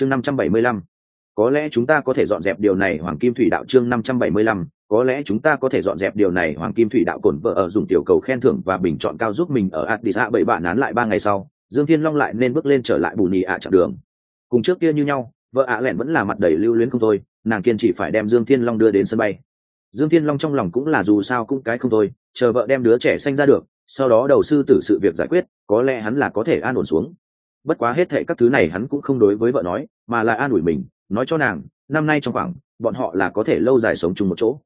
chương năm trăm bảy mươi lăm. Có lẽ chúng ta có thể dọn dẹp điều này, hoàng kim thủy đạo chương năm trăm bảy mươi lăm. Có lẽ chúng ta có thể dọn dẹp điều này, hoàng kim thủy đạo cổn vợ ở dùng tiểu cầu khen thưởng và bình chọn cao giúp mình ở addis a bảy bạn án lại ba ngày sau, dương thiên long lại nên bước lên trở lại bù nhì ạ chặng đường. Cùng trước kia như nhau, vợ ạ lẹn vẫn là mặt đầy lưu luyến không thôi, nàng kiên chỉ phải đem dương thiên long đưa đến sân bay. Dương thiên long trong lòng cũng là dù sao cũng cái không thôi, chờ vợ đem đứa trẻ sanh ra được, sau đó đầu sư tử sự việc giải quyết, có lẽ hắn là có thể an ổn xuống bất quá hết thệ các thứ này hắn cũng không đối với vợ nói, mà là an ủi mình, nói cho nàng, năm nay trong khoảng, bọn họ là có thể lâu dài sống chung một chỗ.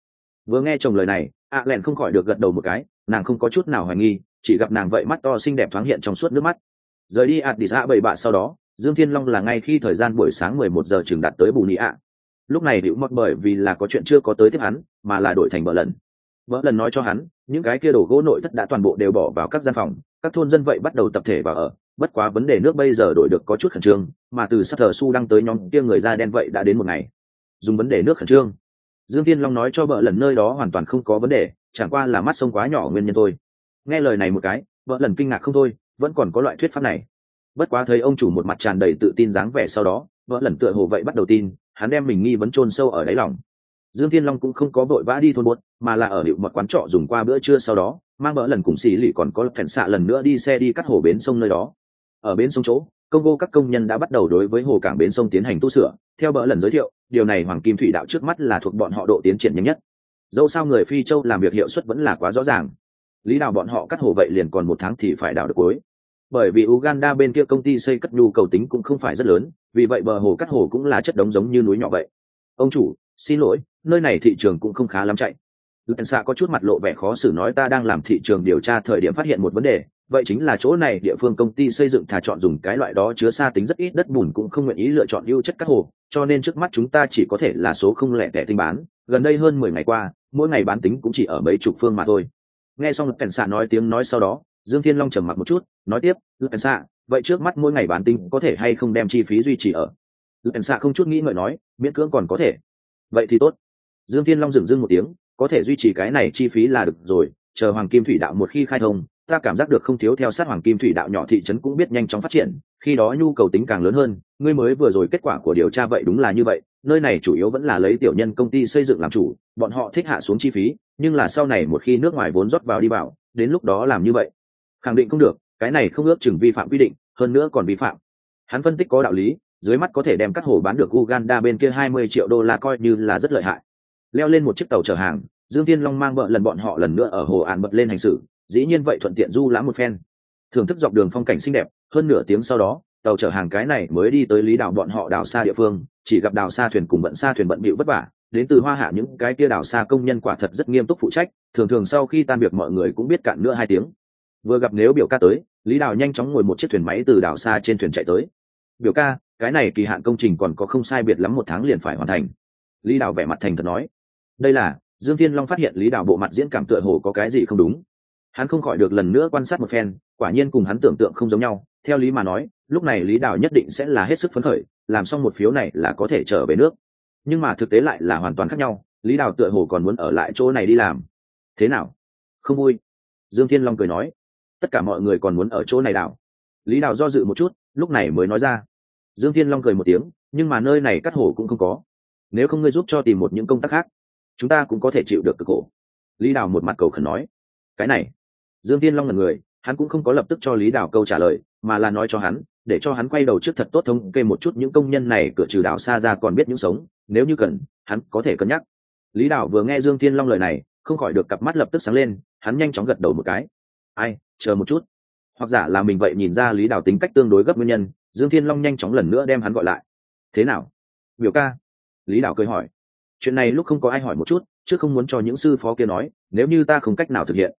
Vừa nghe chồng lời này ạ lẹn không khỏi được gật đầu một cái, nàng không có chút nào hoài nghi, chỉ gặp nàng vậy mắt to xinh đẹp thoáng hiện trong suốt nước mắt. Rời đi ạt đi xã bảy bạ sau đó, dương thiên long là ngay khi thời gian buổi sáng mười một giờ chừng đạt tới bù nị ạ lúc này điệu mất bởi vì là có chuyện chưa có tới tiếp hắn, mà là đổi thành vợ lần. Vợ lần nói cho hắn, những cái kia đổ gỗ nội thất đã toàn bộ đều bỏ vào các gian phòng, các thôn dân vậy bắt đầu tập thể vào ở bất quá vấn đề nước bây giờ đổi được có chút khẩn trương, mà từ sắc thờ su đăng tới nhóm kia người da đen vậy đã đến một ngày. Dùng vấn đề nước khẩn trương. Dương tiên long nói cho vợ lần nơi đó hoàn toàn không có vấn đề, chẳng qua là mắt sông quá nhỏ nguyên nhân thôi. Nghe lời này một cái, vợ lần kinh ngạc không thôi, vẫn còn có loại thuyết pháp này. Bất quá thấy ông chủ một mặt tràn đầy tự tin dáng vẻ sau đó, vợ lần tựa hồ vậy bắt đầu tin, hắn đem mình nghi vấn chôn sâu ở đáy lòng. Dương thiên long cũng không có vội vã đi thôn buốt mà là ở hiệu một quán trọ dùng qua bữa trưa sau đó, mang vợ lần cùng xì lì còn có phèn xạ lần nữa đi xe đi cắt hồ bến sông nơi đó ở bến sông chỗ, Congo các công nhân đã bắt đầu đối với hồ cảng bến sông tiến hành tu sửa. Theo bỡ lần giới thiệu, điều này hoàng kim thủy đạo trước mắt là thuộc bọn họ độ tiến triển nhanh nhất. Dẫu sao người phi châu làm việc hiệu suất vẫn là quá rõ ràng. Lý đào bọn họ cắt hồ vậy liền còn một tháng thì phải đào được cuối. Bởi vì uganda bên kia công ty xây cất nhu cầu tính cũng không phải rất lớn, vì vậy bờ hồ cắt hồ cũng là chất đống giống như núi nhỏ vậy. Ông chủ, xin lỗi, nơi này thị trường cũng không khá lắm chạy. Lần xạ có chút mặt lộ vẻ khó xử nói ta đang làm thị trường điều tra thời điểm phát hiện một vấn đề vậy chính là chỗ này địa phương công ty xây dựng thà chọn dùng cái loại đó chứa xa tính rất ít đất bùn cũng không nguyện ý lựa chọn ưu chất các hồ, cho nên trước mắt chúng ta chỉ có thể là số không lẻ tẻ tinh bán, gần đây hơn mười ngày qua, mỗi ngày bán tính cũng chỉ ở mấy chục phương mà thôi. Nghe xong cảnh xạ nói tiếng nói sau đó, dương thiên long trầm mặc một chút, nói tiếp cảnh xạ vậy trước mắt mỗi ngày bán tính có thể hay không đem chi phí duy trì ở? Cảnh xạ không chút nghĩ ngợi nói, miễn cưỡng còn có thể. Vậy thì tốt. Dương thiên long dừng dưng một tiếng, có thể duy trì cái này chi phí là được rồi, chờ hoàng kim thủy đạo một khi khai thông ta cảm giác được không thiếu theo sát hoàng kim thủy đạo nhỏ thị trấn cũng biết nhanh chóng phát triển, khi đó nhu cầu tính càng lớn hơn, ngươi mới vừa rồi kết quả của điều tra vậy đúng là như vậy, nơi này chủ yếu vẫn là lấy tiểu nhân công ty xây dựng làm chủ, bọn họ thích hạ xuống chi phí, nhưng là sau này một khi nước ngoài vốn rót vào đi vào đến lúc đó làm như vậy. Khẳng định không được, cái này không ước chừng vi phạm quy định, hơn nữa còn vi phạm. Hắn phân tích có đạo lý, dưới mắt có thể đem các hồ bán được uganda bên kia hai mươi triệu đô la coi như là rất lợi hại. Leo lên một chiếc tàu chở hàng, dương tiên long mang vợ lần bọn họ lần nữa ở hồ ạn bật lên hành xử dĩ nhiên vậy thuận tiện du lãm một phen. Thưởng thức dọc đường phong cảnh xinh đẹp, hơn nửa tiếng sau đó, tàu chở hàng cái này mới đi tới lý đảo bọn họ đảo xa địa phương, chỉ gặp đảo xa thuyền cùng bận xa thuyền bận bịu vất vả, đến từ hoa hạ những cái kia đảo xa công nhân quả thật rất nghiêm túc phụ trách, thường thường sau khi tan việc mọi người cũng biết cạn nữa hai tiếng. Vừa gặp nếu biểu ca tới, lý đảo nhanh chóng ngồi một chiếc thuyền máy từ đảo xa trên thuyền chạy tới. Biểu ca, cái này kỳ hạn công trình còn có không sai biệt lắm một tháng liền phải hoàn thành. Lý đảo vẻ mặt thành thật nói. Đây là, dương thiên long phát hiện lý đảo bộ mặt diễn cảm tựa hồ có cái gì không đúng hắn không khỏi được lần nữa quan sát một phen, quả nhiên cùng hắn tưởng tượng không giống nhau. Theo lý mà nói, lúc này lý đào nhất định sẽ là hết sức phấn khởi, làm xong một phiếu này là có thể trở về nước. Nhưng mà thực tế lại là hoàn toàn khác nhau, lý đào tựa hồ còn muốn ở lại chỗ này đi làm. Thế nào? Không vui. Dương thiên long cười nói. Tất cả mọi người còn muốn ở chỗ này đào lý đào do dự một chút, lúc này mới nói ra. Dương thiên long cười một tiếng, nhưng mà nơi này cắt hổ cũng không có. Nếu không ngươi giúp cho tìm một những công tác khác, chúng ta cũng có thể chịu được cực khổ. Lý đào một mặt cầu khẩn nói. Cái này dương tiên long là người, hắn cũng không có lập tức cho lý đào câu trả lời, mà là nói cho hắn, để cho hắn quay đầu trước thật tốt thống kê một chút những công nhân này cửa trừ đảo xa ra còn biết những sống, nếu như cần, hắn có thể cân nhắc. Lý đào vừa nghe dương thiên long lời này, không khỏi được cặp mắt lập tức sáng lên, hắn nhanh chóng gật đầu một cái. Ai, chờ một chút. Hoặc giả là mình vậy nhìn ra lý đào tính cách tương đối gấp nguyên nhân, dương thiên long nhanh chóng lần nữa đem hắn gọi lại. Thế nào? Biểu ca? Lý đào cười hỏi. Chuyện này lúc không có ai hỏi một chút, chứ không muốn cho những sư phó kia nói, nếu như ta không cách nào thực hiện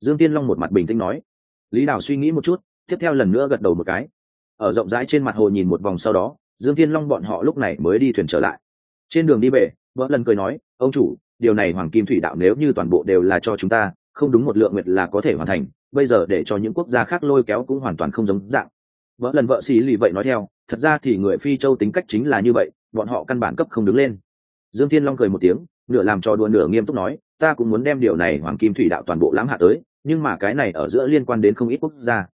dương tiên long một mặt bình tĩnh nói. Lý đào suy nghĩ một chút, tiếp theo lần nữa gật đầu một cái. Ở rộng rãi trên mặt hồ nhìn một vòng sau đó, dương tiên long bọn họ lúc này mới đi thuyền trở lại. Trên đường đi về vợ lần cười nói, ông chủ, điều này hoàng kim thủy đạo nếu như toàn bộ đều là cho chúng ta, không đúng một lượng nguyệt là có thể hoàn thành, bây giờ để cho những quốc gia khác lôi kéo cũng hoàn toàn không giống dạng. Vợ lần vợ xì lì vậy nói theo, thật ra thì người phi châu tính cách chính là như vậy, bọn họ căn bản cấp không đứng lên. Dương thiên long cười một tiếng, nửa làm cho đùa nửa nghiêm túc nói ta cũng muốn đem điều này hoàng kim thủy đạo toàn bộ lãng hạ tới, nhưng mà cái này ở giữa liên quan đến không ít quốc gia.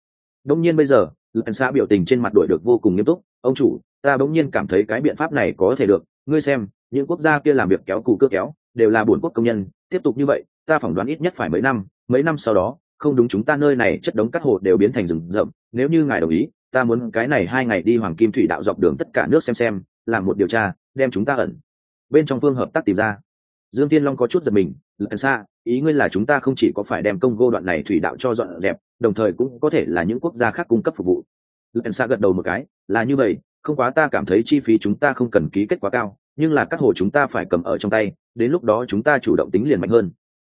Đông nhiên bây giờ lần xã biểu tình trên mặt đổi được vô cùng nghiêm túc, ông chủ, ta bỗng nhiên cảm thấy cái biện pháp này có thể được, ngươi xem, những quốc gia kia làm việc kéo cù cưa kéo, đều là buồn quốc công nhân, tiếp tục như vậy, ta phỏng đoán ít nhất phải mấy năm mấy năm sau đó, không đúng chúng ta nơi này chất đống cắt hồ đều biến thành rừng rậm, nếu như ngài đồng ý, ta muốn cái này hai ngày đi hoàng kim thủy đạo dọc đường tất cả nước xem xem, làm một điều tra, đem chúng ta ẩn. Bên trong phương hợp tác tìm ra dương tiên long có chút giật mình, lần xa, ý ngươi là chúng ta không chỉ có phải đem công gô đoạn này thủy đạo cho dọn dẹp, đồng thời cũng có thể là những quốc gia khác cung cấp phục vụ. Lần xa gật đầu một cái, là như vậy, không quá ta cảm thấy chi phí chúng ta không cần ký kết quá cao, nhưng là các hồ chúng ta phải cầm ở trong tay, đến lúc đó chúng ta chủ động tính liền mạnh hơn.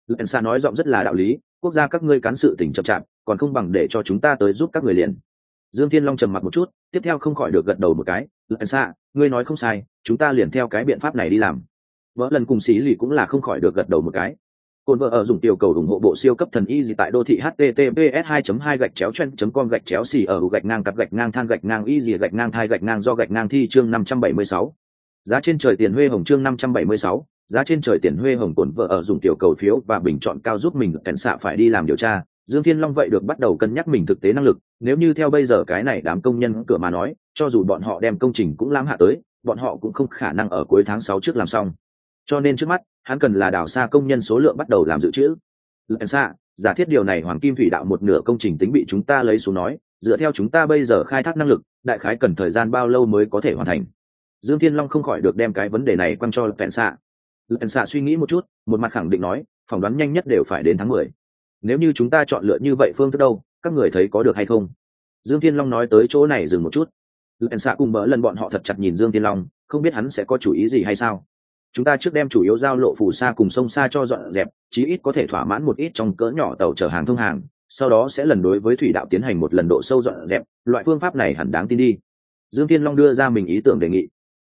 Lần xa nói giọng rất là đạo lý, quốc gia các ngươi cán sự tỉnh chậm chạp, còn không bằng để cho chúng ta tới giúp các người liền. Dương thiên long trầm mặt một chút, tiếp theo không khỏi được gật đầu một cái, lần xa, ngươi nói không sai, chúng ta liền theo cái biện pháp này đi làm vợ lần cùng xí lì cũng là không khỏi được gật đầu một cái. Cồn vợ ở dùng tiểu cầu ủng hộ bộ siêu cấp thần y gì tại đô thị https 2 2 gạch chéo chen com gạch chéo xì ở gạch ngang cặp gạch ngang than gạch ngang y gì gạch ngang thai gạch ngang do gạch ngang thi chương 576. giá trên trời tiền huê hồng chương 576, giá trên trời tiền huê hồng cồn vợ ở dùng tiểu cầu phiếu và bình chọn cao giúp mình cảnh xạ phải đi làm điều tra. Dương thiên long vậy được bắt đầu cân nhắc mình thực tế năng lực. Nếu như theo bây giờ cái này đám công nhân cửa mà nói cho dù bọn họ đem công trình cũng lãm hạ tới bọn họ cũng không khả năng ở cuối tháng sáu trước làm xong cho nên trước mắt, hắn cần là đào xa công nhân số lượng bắt đầu làm dự trữ. Lần xa giả thiết điều này hoàng kim thủy đạo một nửa công trình tính bị chúng ta lấy xuống nói, dựa theo chúng ta bây giờ khai thác năng lực, đại khái cần thời gian bao lâu mới có thể hoàn thành? Dương thiên long không khỏi được đem cái vấn đề này quăng cho lần xạ lần xạ suy nghĩ một chút, một mặt khẳng định nói, phỏng đoán nhanh nhất đều phải đến tháng mười. Nếu như chúng ta chọn lựa như vậy phương thức đâu, các người thấy có được hay không? Dương thiên long nói tới chỗ này dừng một chút. Lần xạ cùng mỡ lần bọn họ thật chặt nhìn dương thiên long, không biết hắn sẽ có chủ ý gì hay sao? Chúng ta trước đem chủ yếu giao lộ phù sa cùng sông xa cho dọn dẹp, chí ít có thể thỏa mãn một ít trong cỡ nhỏ tàu chở hàng thông hàng, sau đó sẽ lần đối với thủy đạo tiến hành một lần độ sâu dọn dẹp, loại phương pháp này hẳn đáng tin đi. Dương thiên long đưa ra mình ý tưởng đề nghị.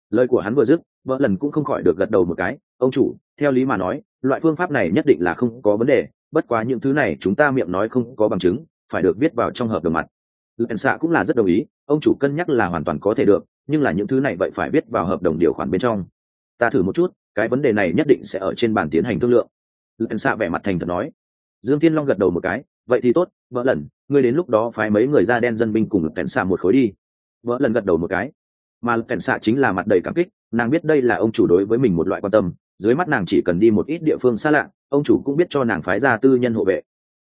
Lời của hắn vừa dứt, vợ lần cũng không khỏi được gật đầu một cái, ông chủ, theo lý mà nói, loại phương pháp này nhất định là không có vấn đề, bất quá những thứ này chúng ta miệng nói không có bằng chứng, phải được viết vào trong hợp đồng mặt. Lần xạ cũng là rất đồng ý, ông chủ cân nhắc là hoàn toàn có thể được, nhưng là những thứ này vậy phải viết vào hợp đồng điều khoản bên trong ta thử một chút, cái vấn đề này nhất định sẽ ở trên bàn tiến hành thương lượng. Lần xạ vẻ mặt thành thật nói. Dương tiên long gật đầu một cái, vậy thì tốt vỡ lần, ngươi đến lúc đó phái mấy người da đen dân binh cùng lần xạ một khối đi. Vỡ lần gật đầu một cái. Mà lần xạ chính là mặt đầy cảm kích, nàng biết đây là ông chủ đối với mình một loại quan tâm, dưới mắt nàng chỉ cần đi một ít địa phương xa lạ, ông chủ cũng biết cho nàng phái ra tư nhân hộ vệ.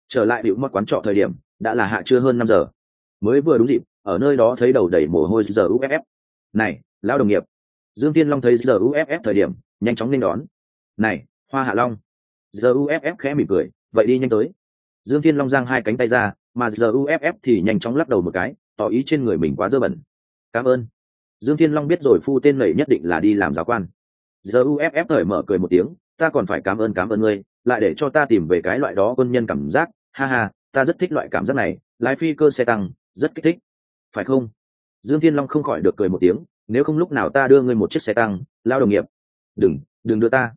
Trở lại điệu mất quán trọ thời điểm, đã là hạ trưa hơn năm giờ. Mới vừa đúng dịp, ở nơi đó thấy đầu đầy mồ hôi giờ uff này, lão đồng nghiệp dương tiên long thấy giờ uff thời điểm, nhanh chóng nên đón. Này, hoa hạ long. Giờ uff khẽ mỉm cười, vậy đi nhanh tới. Dương thiên long giang hai cánh tay ra, mà giờ uff thì nhanh chóng lắc đầu một cái, tỏ ý trên người mình quá dơ bẩn. Cảm ơn. Dương thiên long biết rồi phu tên lầy nhất định là đi làm giáo quan. Giờ uff thời mở cười một tiếng, ta còn phải cảm ơn cảm ơn ngươi, lại để cho ta tìm về cái loại đó quân nhân cảm giác. Ha ha, ta rất thích loại cảm giác này, lái phi cơ xe tăng, rất kích thích. Phải không? Dương thiên long không khỏi được cười một tiếng nếu không lúc nào ta đưa ngươi một chiếc xe tăng, lao đồng nghiệp. Đừng đừng đưa ta.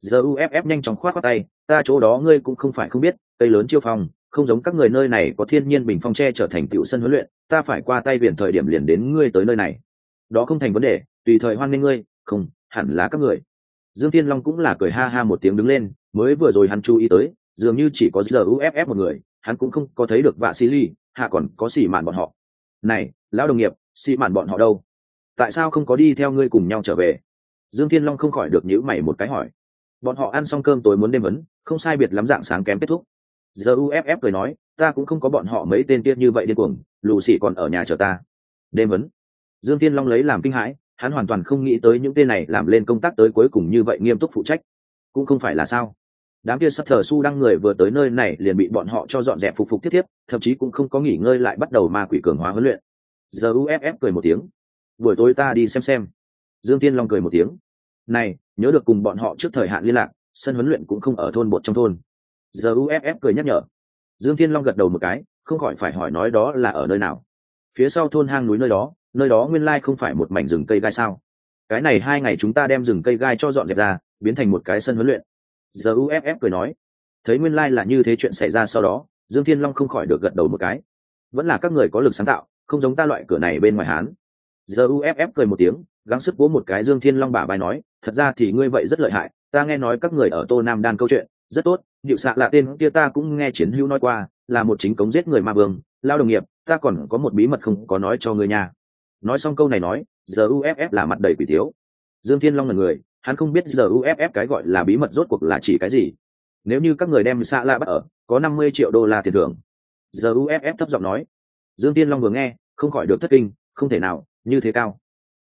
Giờ uff nhanh chóng khoát qua tay, ta chỗ đó ngươi cũng không phải không biết, cây lớn chiêu phong không giống các người nơi này có thiên nhiên bình phong tre trở thành tiểu sân huấn luyện, ta phải qua tay biển thời điểm liền đến ngươi tới nơi này. Đó không thành vấn đề, tùy thời hoan nghênh ngươi, không, hẳn là các người. Dương tiên long cũng là cười ha ha một tiếng đứng lên, mới vừa rồi hắn chú ý tới, dường như chỉ có giờ uff một người, hắn cũng không có thấy được vạ xì ly hạ còn có xỉ mạn bọn họ. Này, lão đồng nghiệp, xỉ mạn bọn họ đâu? Tại sao không có đi theo ngươi cùng nhau trở về? Dương thiên long không khỏi được nhữ mày một cái hỏi. Bọn họ ăn xong cơm tối muốn đêm vấn, không sai biệt lắm dạng sáng kém kết thúc. Giờ uff cười nói, ta cũng không có bọn họ mấy tên tiết như vậy điên cuồng lù xì còn ở nhà chờ ta. Đêm vấn. Dương thiên long lấy làm kinh hãi, hắn hoàn toàn không nghĩ tới những tên này làm lên công tác tới cuối cùng như vậy nghiêm túc phụ trách. Cũng không phải là sao. Đám kia sắp thờ su đăng người vừa tới nơi này liền bị bọn họ cho dọn dẹp phục phục thiết thiếp thậm chí cũng không có nghỉ ngơi lại bắt đầu ma quỷ cường hóa huấn luyện. Giờ uff cười một tiếng buổi tối ta đi xem xem. Dương tiên long cười một tiếng. Này, nhớ được cùng bọn họ trước thời hạn liên lạc, sân huấn luyện cũng không ở thôn bột trong thôn. Giờ uff cười nhắc nhở. Dương thiên long gật đầu một cái, không khỏi phải hỏi nói đó là ở nơi nào. Phía sau thôn hang núi nơi đó nơi đó nguyên lai không phải một mảnh rừng cây gai sao. Cái này hai ngày chúng ta đem rừng cây gai cho dọn dẹp ra, biến thành một cái sân huấn luyện. Giờ uff cười nói. Thấy nguyên lai là như thế chuyện xảy ra sau đó, dương thiên long không khỏi được gật đầu một cái. Vẫn là các người có lực sáng tạo, không giống ta loại cửa này bên ngoài hán giờ uff cười một tiếng, gắng sức vỗ một cái dương thiên long bả bài nói, thật ra thì ngươi vậy rất lợi hại, ta nghe nói các người ở tô nam đan câu chuyện, rất tốt, điệu xạ là tên kia ta cũng nghe chiến hữu nói qua, là một chính cống giết người ma vương, lao đồng nghiệp, ta còn có một bí mật không có nói cho ngươi nhà nói xong câu này nói, giờ uff là mặt đầy quỷ thiếu. Dương thiên long là người, hắn không biết giờ uff cái gọi là bí mật rốt cuộc là chỉ cái gì. Nếu như các người đem xạ lạ bắt ở, có năm mươi triệu đô la tiền thưởng. Giờ uff thấp giọng nói. Dương tiên long vừa nghe, không khỏi được thất kinh, không thể nào như thế cao.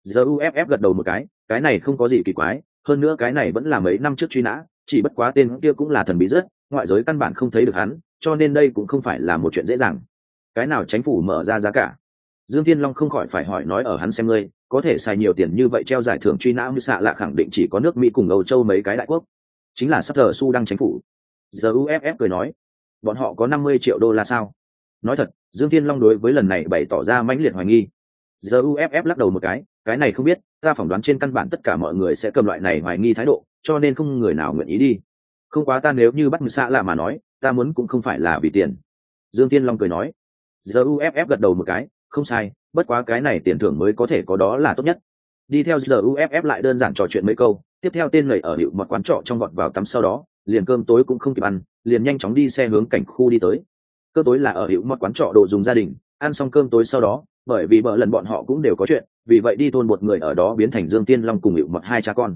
Giờ uff gật đầu một cái cái này không có gì kỳ quái, hơn nữa cái này vẫn là mấy năm trước truy nã, chỉ bất quá tên kia cũng là thần bí rất, ngoại giới căn bản không thấy được hắn, cho nên đây cũng không phải là một chuyện dễ dàng. Cái nào chính phủ mở ra giá cả? Dương thiên long không khỏi phải hỏi nói ở hắn xem ngươi, có thể xài nhiều tiền như vậy treo giải thưởng truy nã như xạ lạ khẳng định chỉ có nước mỹ cùng âu châu mấy cái đại quốc. Chính là sắp thờ su đang chính phủ. Giờ uff cười nói, bọn họ có năm mươi triệu đô la sao? Nói thật, dương thiên long đối với lần này bày tỏ ra mãnh liệt hoài nghi giờ uff lắc đầu một cái cái này không biết, ta phỏng đoán trên căn bản tất cả mọi người sẽ cầm loại này hoài nghi thái độ, cho nên không người nào nguyện ý đi. Không quá ta nếu như bắt người xạ lạ mà nói, ta muốn cũng không phải là vì tiền. Dương thiên long cười nói. Giờ uff gật đầu một cái, không sai, bất quá cái này tiền thưởng mới có thể có đó là tốt nhất. Đi theo giờ uff lại đơn giản trò chuyện mấy câu, tiếp theo tên người ở hiệu một quán trọ trong vọt vào tắm sau đó, liền cơm tối cũng không kịp ăn, liền nhanh chóng đi xe hướng cảnh khu đi tới. Cơ tối là ở hiệu một quán trọ đồ dùng gia đình, ăn xong cơm tối sau đó bởi vì bờ lần bọn họ cũng đều có chuyện vì vậy đi thôn một người ở đó biến thành dương tiên long cùng hiệu Mật hai cha con.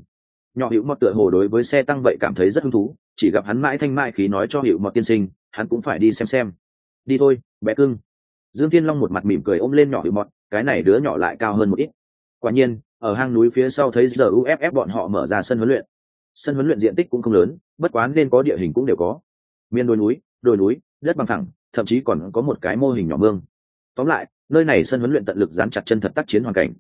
Nhỏ hiệu Mật tựa hồ đối với xe tăng vậy cảm thấy rất hứng thú chỉ gặp hắn mãi thanh mãi khí nói cho hiệu Mật tiên sinh hắn cũng phải đi xem xem. Đi thôi bé cưng. Dương tiên long một mặt mỉm cười ôm lên nhỏ hiệu Mật, cái này đứa nhỏ lại cao hơn một ít. Quả nhiên ở hang núi phía sau thấy giờ uff bọn họ mở ra sân huấn luyện. Sân huấn luyện diện tích cũng không lớn bất quá nên có địa hình cũng đều có. Miền đồi núi đồi núi đất bằng thẳng thậm chí còn có một cái mô hình nhỏ mương. Tóm lại nơi này sân huấn luyện tận lực dán chặt chân thật tác chiến hoàn cảnh.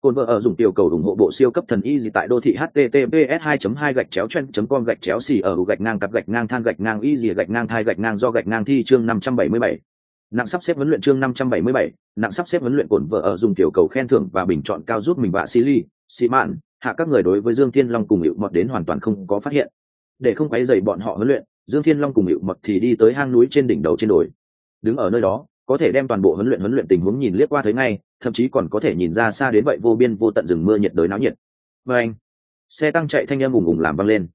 Cồn vợ ở dùng tiểu cầu ủng hộ bộ siêu cấp thần y gì tại đô thị https 2 2 gạch chéo chen com gạch chéo xì ở gạch ngang cặp gạch ngang than gạch ngang y gì, gạch ngang thai, gạch ngang do, gạch ngang thi chương 577 nặng sắp xếp huấn luyện chương 577 nặng sắp xếp huấn luyện cồn vợ ở dùng tiểu cầu khen thưởng và bình chọn cao giúp mình và xì ly xì mạn hạ các người đối với dương thiên long cùng hiệu mật đến hoàn toàn không có phát hiện. Để không quấy dày bọn họ huấn luyện, dương thiên long cùng hiệu mật thì đi tới hang núi trên đỉnh đầu trên đồi. Đứng ở nơi đó có thể đem toàn bộ huấn luyện huấn luyện tình huống nhìn liếc qua thấy ngay, thậm chí còn có thể nhìn ra xa đến vậy vô biên vô tận rừng mưa nhiệt đới náo nhiệt. Và anh, xe tăng chạy thanh âm ùng ùng làm văng lên.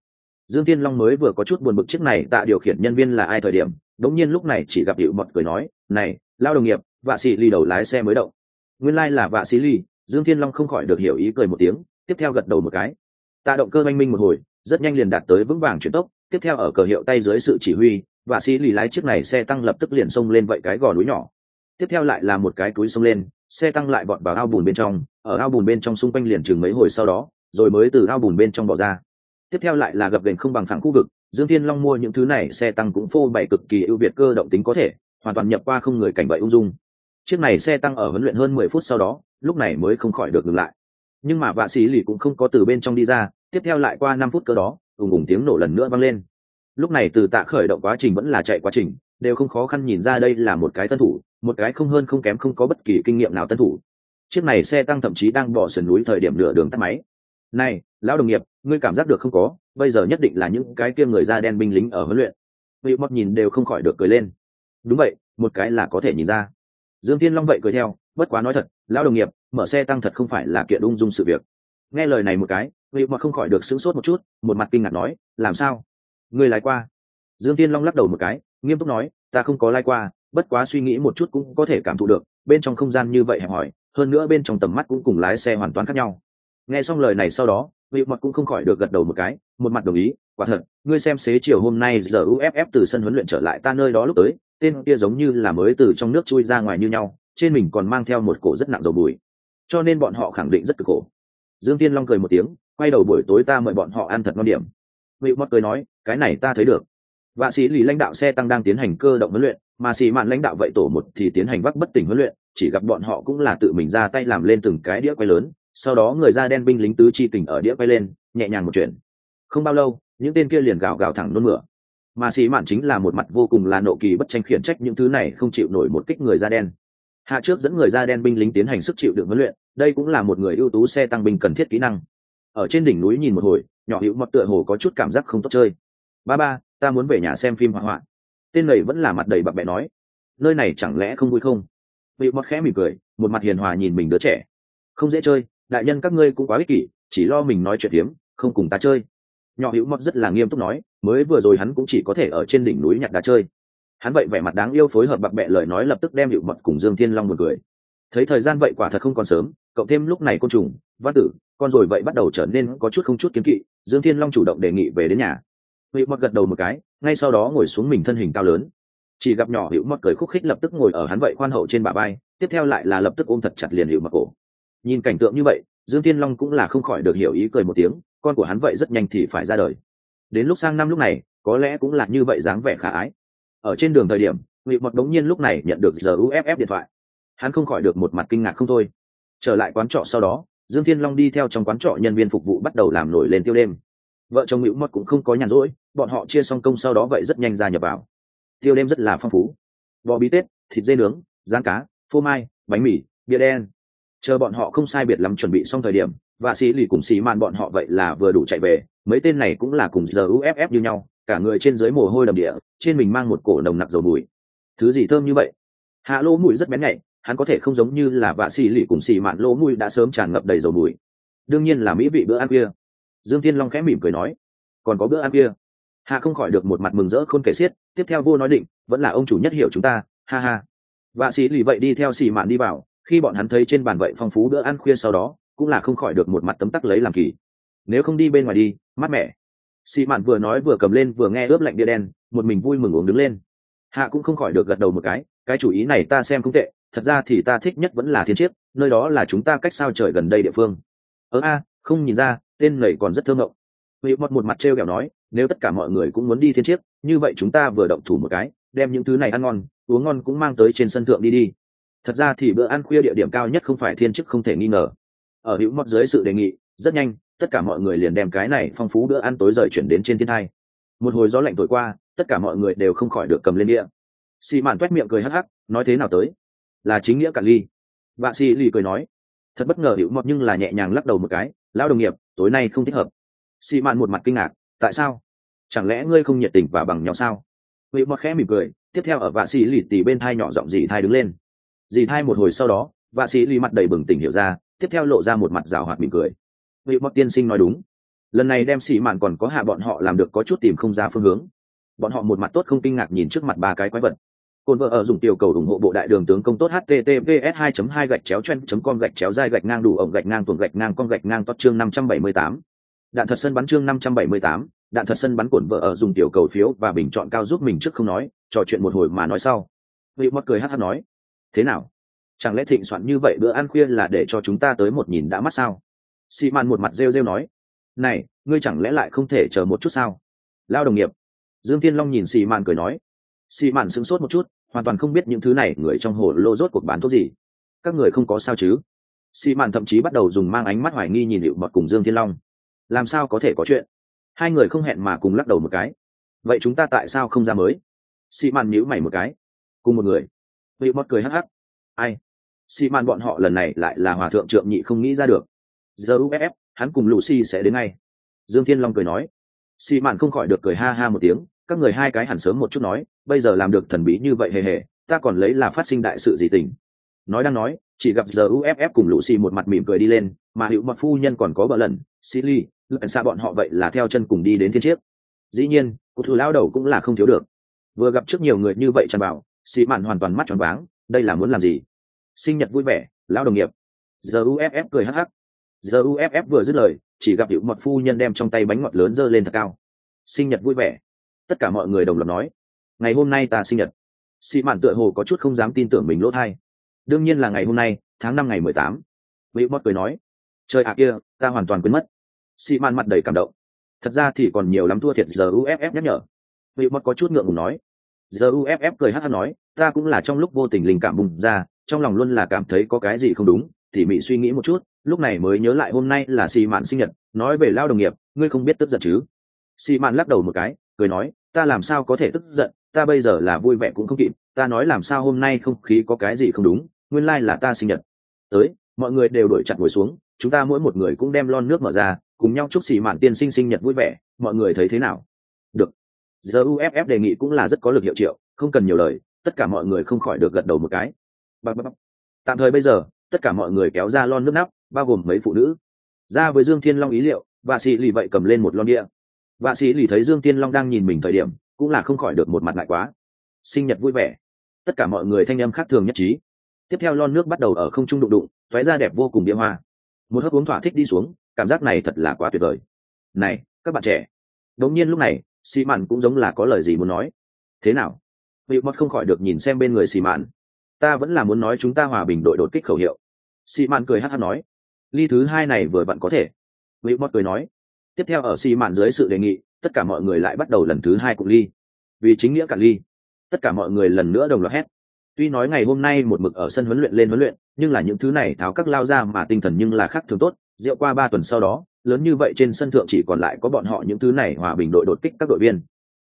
Dương thiên long mới vừa có chút buồn bực chiếc này tạ điều khiển nhân viên là ai thời điểm, đống nhiên lúc này chỉ gặp hiệu mật cười nói, này, lao đồng nghiệp, vạ sĩ ly đầu lái xe mới động. Nguyên lai、like、là vạ sĩ ly, dương thiên long không khỏi được hiểu ý cười một tiếng, tiếp theo gật đầu một cái. Tạ động cơ oanh minh một hồi, rất nhanh liền đạt tới vững vàng chuyển tốc, tiếp theo ở cờ hiệu tay dưới sự chỉ huy và sĩ lì lái chiếc này xe tăng lập tức liền xông lên vậy cái gò núi nhỏ. Tiếp theo lại là một cái túi xông lên, xe tăng lại bọn vào ao bùn bên trong, ở ao bùn bên trong xung quanh liền chừng mấy hồi sau đó, rồi mới từ ao bùn bên trong bỏ ra. Tiếp theo lại là gập gành không bằng phẳng khu vực, dương thiên long mua những thứ này, xe tăng cũng phô bày cực kỳ ưu việt cơ động tính có thể, hoàn toàn nhập qua không người cảnh bậy ung dung. Chiếc này xe tăng ở huấn luyện hơn mười phút sau đó, lúc này mới không khỏi được ngừng lại. Nhưng mà vạ sĩ lì cũng không có từ bên trong đi ra, tiếp theo lại qua năm phút cơ đó, ùng ùng tiếng nổ lần nữa vang lên lúc này từ tạ khởi động quá trình vẫn là chạy quá trình, đều không khó khăn nhìn ra đây là một cái tân thủ, một cái không hơn không kém không có bất kỳ kinh nghiệm nào tân thủ. Chiếc này xe tăng thậm chí đang bỏ sườn núi thời điểm nửa đường tắt máy. Này, lão đồng nghiệp, ngươi cảm giác được không có, bây giờ nhất định là những cái kia người da đen binh lính ở huấn luyện. Vị mọt nhìn đều không khỏi được cười lên. Đúng vậy, một cái là có thể nhìn ra. Dương thiên long vậy cười theo, bất quá nói thật, lão đồng nghiệp, mở xe tăng thật không phải là kiện ung dung sự việc. Nghe lời này một cái vị mọt không khỏi được sửng sốt một chút, một mặt kinh ngạc nói, làm sao? Ngươi lái qua. Dương tiên long lắc đầu một cái nghiêm túc nói ta không có lái qua bất quá suy nghĩ một chút cũng có thể cảm thụ được bên trong không gian như vậy hẹp hòi, hơn nữa bên trong tầm mắt cũng cùng lái xe hoàn toàn khác nhau. Nghe xong lời này sau đó vị mặt cũng không khỏi được gật đầu một cái một mặt đồng ý quả thật ngươi xem xế chiều hôm nay giờ uff từ sân huấn luyện trở lại ta nơi đó lúc tới tên kia giống như là mới từ trong nước chui ra ngoài như nhau trên mình còn mang theo một cổ rất nặng dầu bùi. Cho nên bọn họ khẳng định rất cực khổ. Dương tiên long cười một tiếng quay đầu buổi tối ta mời bọn họ ăn thật ngon điểm. Vị mọt cười nói cái này ta thấy được. Vạ sĩ lì lãnh đạo xe tăng đang tiến hành cơ động huấn luyện, mà sĩ mạn lãnh đạo vậy tổ một thì tiến hành vác bất tỉnh huấn luyện, chỉ gặp bọn họ cũng là tự mình ra tay làm lên từng cái đĩa quay lớn, sau đó người da đen binh lính tứ chi kình ở đĩa quay lên, nhẹ nhàng một chuyện. Không bao lâu, những tên kia liền gào gào thẳng nôn mửa. Mà sĩ mạn chính là một mặt vô cùng là nộ kỳ bất tranh khiển trách những thứ này không chịu nổi một kích người da đen. Hạ trước dẫn người da đen binh lính tiến hành sức chịu đựng huấn luyện, đây cũng là một người ưu tú xe tăng binh cần thiết kỹ năng. Ở trên đỉnh núi nhìn một hồi, nhỏ hữu mặt tựa hồ có chút cảm giác không tốt chơi ba ba, ta muốn về nhà xem phim hỏa hoạn. Tên này vẫn là mặt đầy bạc bẹ nói. Nơi này chẳng lẽ không vui không? Vị mọt khẽ mỉm cười, một mặt hiền hòa nhìn mình đứa trẻ. Không dễ chơi, đại nhân các ngươi cũng quá ích kỷ, chỉ lo mình nói chuyện hiếm không cùng ta chơi. Nhỏ hữu mọt rất là nghiêm túc nói, mới vừa rồi hắn cũng chỉ có thể ở trên đỉnh núi nhặt đá chơi. Hắn vậy vẻ mặt đáng yêu phối hợp bạc bẹ lời nói lập tức đem hữu mọt cùng dương thiên long một cười. Thấy thời gian vậy quả thật không còn sớm cộng thêm lúc này côn trùng, văn tử, con rồi vậy bắt đầu trở nên có chút không chút kiến kỵ. Dương thiên long chủ động đề nghị về đến nhà hữu mọt gật đầu một cái, ngay sau đó ngồi xuống mình thân hình cao lớn. Chỉ gặp nhỏ hữu mọt cười khúc khích lập tức ngồi ở hắn vậy khoan hậu trên bà bay tiếp theo lại là lập tức ôm thật chặt liền hữu mọt cổ. Nhìn cảnh tượng như vậy, dương thiên long cũng là không khỏi được hiểu ý cười một tiếng, con của hắn vậy rất nhanh thì phải ra đời. Đến lúc sang năm lúc này, có lẽ cũng là như vậy dáng vẻ khả ái. Ở trên đường thời điểm Ngụy mọt đống nhiên lúc này nhận được giờ uff điện thoại. Hắn không khỏi được một mặt kinh ngạc không thôi. Trở lại quán trọ sau đó, dương thiên long đi theo trong quán trọ nhân viên phục vụ bắt đầu làm nổi lên tiêu đêm vợ chồng hữu mất cũng không có nhàn rỗi, bọn họ chia xong công sau đó vậy rất nhanh ra nhập vào. Tiêu đêm rất là phong phú. Bò bí tết, thịt dê nướng, rán cá, phô mai, bánh mì, bia đen. Chờ bọn họ không sai biệt lắm chuẩn bị xong thời điểm và xì lì cùng xì màn bọn họ vậy là vừa đủ chạy về, mấy tên này cũng là cùng giờ uff như nhau, cả người trên dưới mồ hôi đầm địa, trên mình mang một cổ nồng nặc dầu mùi. Thứ gì thơm như vậy? Hạ lỗ mùi rất bén nhạy, hắn có thể không giống như là vạ xì lì cùng xì mạn, lỗ mùi đã sớm tràn ngập đầy dầu mùi. Đương nhiên là mỹ vị bữa ăn kia dương tiên long khẽ mỉm cười nói, còn có bữa ăn kia. Hạ không khỏi được một mặt mừng rỡ khôn kể xiết, tiếp theo vua nói định, vẫn là ông chủ nhất hiểu chúng ta, ha ha. Vạ sĩ lì vậy đi theo xì mạn đi vào, khi bọn hắn thấy trên bàn vậy phong phú bữa ăn khuya sau đó, cũng là không khỏi được một mặt tấm tắc lấy làm kỳ. Nếu không đi bên ngoài đi, mát mẻ. Xì mạn vừa nói vừa cầm lên vừa nghe ướp lạnh bia đen, một mình vui mừng uống đứng lên. Hạ cũng không khỏi được gật đầu một cái cái chủ ý này ta xem không tệ, thật ra thì ta thích nhất vẫn là thiên chiếc, nơi đó là chúng ta cách sao trời gần đây địa phương. Ớ a, không nhìn ra tên này còn rất thơ ngộng hữu mọt một mặt t r kẹo nói, nếu tất cả mọi người cũng muốn đi thiên chiếc, như vậy chúng ta vừa động thủ một cái, đem những thứ này ăn ngon, uống ngon cũng mang tới trên sân thượng đi đi. Thật ra thì bữa ăn khuya địa điểm cao nhất không phải thiên chức không thể nghi ngờ. Ở hữu mọt dưới sự đề nghị, rất nhanh, tất cả mọi người liền đem cái này phong phú bữa ăn tối rời chuyển đến trên thiên thai. Một hồi gió lạnh thổi qua, tất cả mọi người đều không khỏi được cầm lên đĩa. Xì mạn toét miệng cười hắc hắc, nói thế nào tới? Là chính nghĩa cả ly. Vạ xì lì cười nói, thật bất ngờ hữu mọt nhưng là nhẹ nhàng lắc đầu một cái lão đồng nghiệp, tối nay không thích hợp. Xị mạn một mặt kinh ngạc, tại sao? Chẳng lẽ ngươi không nhiệt tình và bằng nhau sao? Vị mọt khẽ mỉm cười, tiếp theo ở vạ sĩ lì tì bên thai nhỏ giọng dì thai đứng lên. Dì thai một hồi sau đó, vạ sĩ lì mặt đầy bừng tỉnh hiểu ra, tiếp theo lộ ra một mặt rào hoạt mỉm cười. Vị mọt tiên sinh nói đúng. Lần này đem sĩ mạn còn có hạ bọn họ làm được có chút tìm không ra phương hướng. Bọn họ một mặt tốt không kinh ngạc nhìn trước mặt ba cái quái vật. Côn vợ ở dùng tiểu cầu ủng hộ bộ đại đường tướng công tốt https 2 2 gạch chéo chen com gạch chéo dai gạch ngang đủ ổng gạch ngang tuồng gạch ngang con gạch ngang tốt chương 578. đạn thật sân bắn chương 578, đạn thật sân bắn cuộn vợ ở dùng tiểu cầu phiếu và bình chọn cao giúp mình trước không nói trò chuyện một hồi mà nói sau. Vị mất cười hát hát nói thế nào? Chẳng lẽ thịnh soạn như vậy bữa ăn khuya là để cho chúng ta tới một nhìn đã mắt sao? Xi man một mặt rêu rêu nói này ngươi chẳng lẽ lại không thể chờ một chút sao? Lao đồng nghiệp. Dương thiên long nhìn xì mạn cười nói xì mạn sững sốt một chút hoàn toàn không biết những thứ này người trong hồ lô rốt cuộc bán thuốc gì. Các người không có sao chứ? Xi mạn thậm chí bắt đầu dùng mang ánh mắt hoài nghi nhìn hiệu mật cùng dương thiên long. Làm sao có thể có chuyện? Hai người không hẹn mà cùng lắc đầu một cái. Vậy chúng ta tại sao không ra mới? Xi mạn nhíu mày một cái. Cùng một người. Hiệu Mật cười hắc hắc. Ai? Xi mạn bọn họ lần này lại là hòa thượng trượng nhị không nghĩ ra được. Giờ uff hắn cùng lucy sẽ đến ngay. Dương thiên long cười nói. Xi mạn không khỏi được cười ha ha một tiếng các người hai cái hẳn sớm một chút nói, bây giờ làm được thần bí như vậy hề hề, ta còn lấy là phát sinh đại sự gì tình. Nói đang nói, chỉ gặp giờ uff cùng lũ xì một mặt mỉm cười đi lên, mà hữu mật phu nhân còn có bờ lần, silly lần xa bọn họ vậy là theo chân cùng đi đến thiên chiếc. Dĩ nhiên cụ thù lao đầu cũng là không thiếu được. Vừa gặp trước nhiều người như vậy tràn bảo xì mạn hoàn toàn mắt tròn váng, đây là muốn làm gì? Sinh nhật vui vẻ lao đồng nghiệp. Giờ uff cười hắc hắc. Giờ uff vừa dứt lời, chỉ gặp hữu mật phu nhân đem trong tay bánh ngọt lớn giơ lên thật cao. Sinh nhật vui vẻ tất cả mọi người đồng loạt nói, ngày hôm nay ta sinh nhật. Xị mạn tựa hồ có chút không dám tin tưởng mình lỗ thai. Đương nhiên là ngày hôm nay, tháng năm ngày mười tám. Vị mất cười nói, trời ạ kia, ta hoàn toàn quên mất. Xị mạn mặt đầy cảm động. Thật ra thì còn nhiều lắm thua thiệt giờ uff nhắc nhở. Vị mất có chút ngượng ngùng nói. Giờ uff cười hát hát nói, ta cũng là trong lúc vô tình linh cảm bùng ra, trong lòng luôn là cảm thấy có cái gì không đúng thì mị suy nghĩ một chút, lúc này mới nhớ lại hôm nay là xì mạn sinh nhật, nói về lao đồng nghiệp, ngươi không biết tức giận chứ? Xì mạn lắc đầu một cái cười nói, ta làm sao có thể tức giận, ta bây giờ là vui vẻ cũng không kịp, ta nói làm sao hôm nay không khí có cái gì không đúng, nguyên lai、like、là ta sinh nhật. Tới, mọi người đều đổi chặt ngồi xuống, chúng ta mỗi một người cũng đem lon nước mở ra, cùng nhau chúc xì mạn tiên sinh sinh nhật vui vẻ, mọi người thấy thế nào? Được. Giờ uff đề nghị cũng là rất có lực hiệu triệu, không cần nhiều lời, tất cả mọi người không khỏi được gật đầu một cái. Tạm thời bây giờ, tất cả mọi người kéo ra lon nước nắp, bao gồm mấy phụ nữ. Ra với dương thiên long ý liệu, và xì lì vậy cầm lên một lon địa vạ sĩ lì thấy dương tiên long đang nhìn mình thời điểm, cũng là không khỏi được một mặt ngại quá. Sinh nhật vui vẻ. Tất cả mọi người thanh âm khác thường nhất trí. Tiếp theo lon nước bắt đầu ở không trung đụng đụng thoái ra đẹp vô cùng bia hoa. Một hớp uống thỏa thích đi xuống, cảm giác này thật là quá tuyệt vời. Này, các bạn trẻ. Đống nhiên lúc này xì mạn cũng giống là có lời gì muốn nói. Thế nào? Vị mất không khỏi được nhìn xem bên người xì mạn. Ta vẫn là muốn nói chúng ta hòa bình đội đột kích khẩu hiệu. Xì mạn cười hát hát nói. Ly thứ hai này vừa vặn có thể. Vị mất cười nói tiếp theo ở xi mạn dưới sự đề nghị, tất cả mọi người lại bắt đầu lần thứ hai cùng ly. Vì chính nghĩa cả ly, tất cả mọi người lần nữa đồng loạt hét. Tuy nói ngày hôm nay một mực ở sân huấn luyện lên huấn luyện, nhưng là những thứ này tháo các lao ra mà tinh thần nhưng là khác thường tốt, rượu qua ba tuần sau đó, lớn như vậy trên sân thượng chỉ còn lại có bọn họ những thứ này hòa bình đội đột kích các đội viên.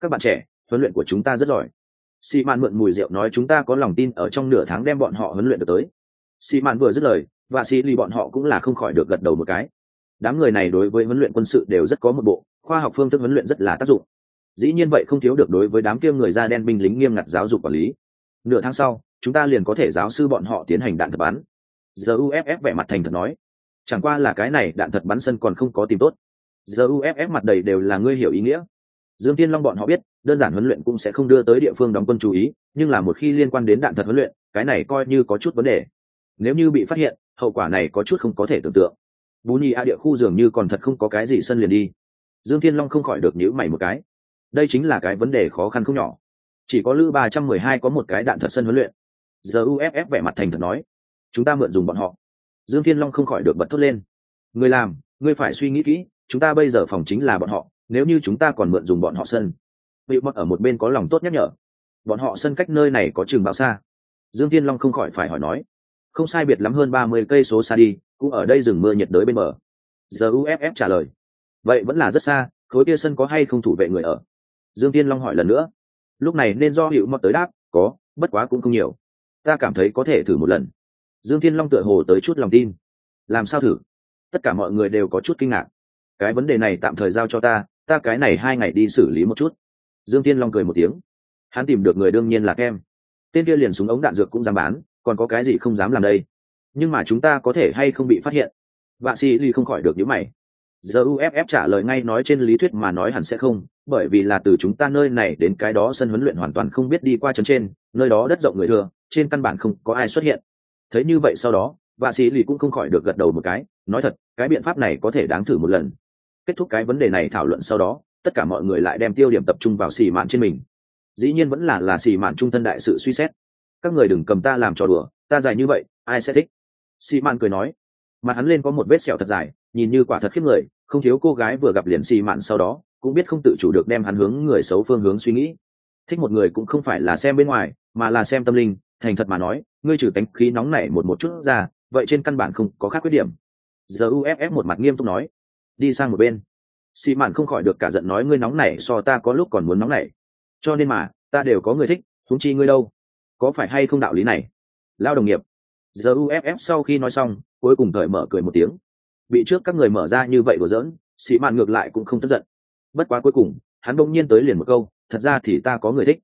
Các bạn trẻ, huấn luyện của chúng ta rất giỏi. Xi mạn mượn mùi rượu nói chúng ta có lòng tin ở trong nửa tháng đem bọn họ huấn luyện được tới. Xi mạn vừa dứt lời và xi lì bọn họ cũng là không khỏi được gật đầu một cái đám người này đối với huấn luyện quân sự đều rất có một bộ, khoa học phương thức huấn luyện rất là tác dụng. Dĩ nhiên vậy không thiếu được đối với đám kia người da đen binh lính nghiêm ngặt giáo dục quản lý. Nửa tháng sau, chúng ta liền có thể giáo sư bọn họ tiến hành đạn thật bắn. Giờ uff vẻ mặt thành thật nói. Chẳng qua là cái này, đạn thật bắn sân còn không có tìm tốt. Giờ uff mặt đầy đều là ngươi hiểu ý nghĩa. Dương tiên long bọn họ biết, đơn giản huấn luyện cũng sẽ không đưa tới địa phương đóng quân chú ý, nhưng là một khi liên quan đến đạn thật huấn luyện, cái này coi như có chút vấn đề. Nếu như bị phát hiện, hậu quả này có chút không có thể tưởng tượng bú nhi a địa khu dường như còn thật không có cái gì sân liền đi. Dương thiên long không khỏi được nhữ mày một cái. Đây chính là cái vấn đề khó khăn không nhỏ. Chỉ có lữ ba trăm mười hai có một cái đạn thật sân huấn luyện. Giờ uff vẻ mặt thành thật nói, chúng ta mượn dùng bọn họ. Dương thiên long không khỏi được bật thốt lên, người làm, ngươi phải suy nghĩ kỹ, chúng ta bây giờ phòng chính là bọn họ, nếu như chúng ta còn mượn dùng bọn họ sân. Vị mọt ở một bên có lòng tốt nhắc nhở, bọn họ sân cách nơi này có chừng bao xa? Dương thiên long không khỏi phải hỏi nói không sai biệt lắm hơn ba mươi cây số xa đi, cũng ở đây rừng mưa nhiệt đới bên bờ. Giờ uff trả lời. Vậy vẫn là rất xa, khối kia sân có hay không thủ vệ người ở? Dương tiên long hỏi lần nữa. Lúc này nên do hiệu mọt tới đáp, có, bất quá cũng không nhiều. Ta cảm thấy có thể thử một lần. Dương thiên long tựa hồ tới chút lòng tin. Làm sao thử? Tất cả mọi người đều có chút kinh ngạc. Cái vấn đề này tạm thời giao cho ta ta cái này hai ngày đi xử lý một chút. Dương thiên long cười một tiếng. Hắn tìm được người đương nhiên là kem. Tên kia liền súng ống đạn dược cũng dám bán còn có cái gì không dám làm đây? Nhưng mà chúng ta có thể hay không bị phát hiện? Vạ sĩ ly không khỏi được những mày. Giờ uff trả lời ngay nói trên lý thuyết mà nói hẳn sẽ không, bởi vì là từ chúng ta nơi này đến cái đó sân huấn luyện hoàn toàn không biết đi qua chân trên, nơi đó đất rộng người thừa, trên căn bản không có ai xuất hiện. Thấy như vậy sau đó, vạ sĩ lì cũng không khỏi được gật đầu một cái, nói thật, cái biện pháp này có thể đáng thử một lần. Kết thúc cái vấn đề này thảo luận sau đó, tất cả mọi người lại đem tiêu điểm tập trung vào xì mạn trên mình. Dĩ nhiên vẫn là là xì mạn trung thân đại sự suy xét các người đừng cầm ta làm trò đùa, ta dài như vậy, ai sẽ thích? Xì mạn cười nói. Mặt hắn lên có một vết sẹo thật dài, nhìn như quả thật khiếp người, không thiếu cô gái vừa gặp liền xì mạn sau đó, cũng biết không tự chủ được đem hắn hướng người xấu phương hướng suy nghĩ. Thích một người cũng không phải là xem bên ngoài, mà là xem tâm linh, thành thật mà nói, ngươi trừ tánh khí nóng nảy một một chút ra, vậy trên căn bản không có khác khuyết điểm. Giờ uff một mặt nghiêm túc nói. Đi sang một bên. Xì mạn không khỏi được cả giận nói, ngươi nóng nảy so ta có lúc còn muốn nóng nảy. Cho nên mà, ta đều có người thích thúng chi ngươi đâu? Có phải hay không đạo lý này? Lao đồng nghiệp giờ uff sau khi nói xong, cuối cùng thời mở cười một tiếng. Bị trước các người mở ra như vậy đùa giỡn, sĩ mạn ngược lại cũng không tức giận. Bất quá cuối cùng, hắn bỗng nhiên tới liền một câu, thật ra thì ta có người thích.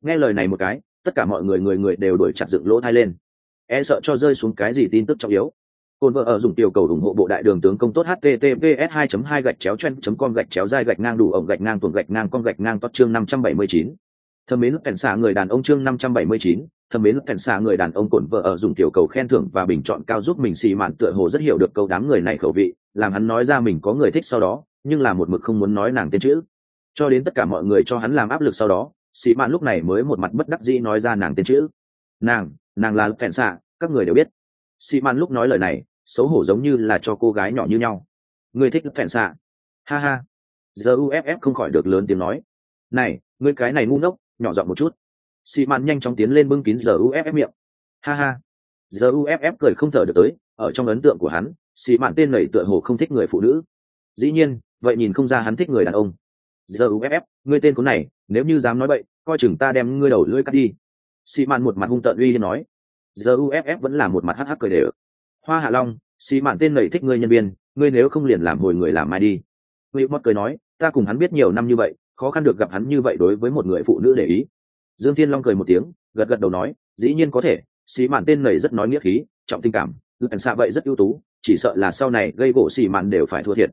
Nghe lời này một cái, tất cả mọi người người người đều đuổi chặt dựng lỗ thai lên. E sợ cho rơi xuống cái gì tin tức trọng yếu. Cồn vợ ở dùng tiểu cầu ủng hộ bộ đại đường tướng công tốt https 2 2 gạch chéo chen com gạch chéo dai gạch ngang đủ ổng gạch ngang tuồng gạch ngang con gạch ngang tốt chương 579 thâm mến cảnh xạ người đàn ông chương 579, thâm mến cảnh xạ người đàn ông cổn vợ ở dùng tiểu cầu khen thưởng và bình chọn cao giúp mình xì mạn tựa hồ rất hiểu được câu đám người này khẩu vị làm hắn nói ra mình có người thích sau đó nhưng là một mực không muốn nói nàng tên chữ. Cho đến tất cả mọi người cho hắn làm áp lực sau đó xì mạn lúc này mới một mặt bất đắc dĩ nói ra nàng tên chữ. Nàng nàng là cảnh xạ các người đều biết. Xì mạn lúc nói lời này xấu hổ giống như là cho cô gái nhỏ như nhau. Người thích cảnh xạ ha ha. Giờ uff không khỏi được lớn tiếng nói. Này người cái này ngu ngốc nhỏ giọng một chút. Sĩ mạn nhanh chóng tiến lên bưng kín giờ uff miệng. Ha ha. Giờ uff cười không thở được tới ở trong ấn tượng của hắn sĩ mạn tên nảy tựa hồ không thích người phụ nữ. Dĩ nhiên vậy nhìn không ra hắn thích người đàn ông. Giờ uff ngươi tên cuốn này nếu như dám nói bậy coi chừng ta đem ngươi đầu lưỡi cắt đi. Xì mạn một mặt hung tợn uy nói. Giờ uff vẫn là một mặt hắc hắc cười đều. Hoa hạ long xì mạn tên này thích ngươi nhân viên ngươi nếu không liền làm hồi người làm mai đi. Ngụy Mót cười nói, ta cùng hắn biết nhiều năm như vậy, khó khăn được gặp hắn như vậy đối với một người phụ nữ để ý. Dương Thiên Long cười một tiếng, gật gật đầu nói, dĩ nhiên có thể, xì mạn tên này rất nói nghĩa khí, trọng tình cảm, lần xạ vậy rất ưu tú, chỉ sợ là sau này gây gỗ xì mạn đều phải thua thiệt.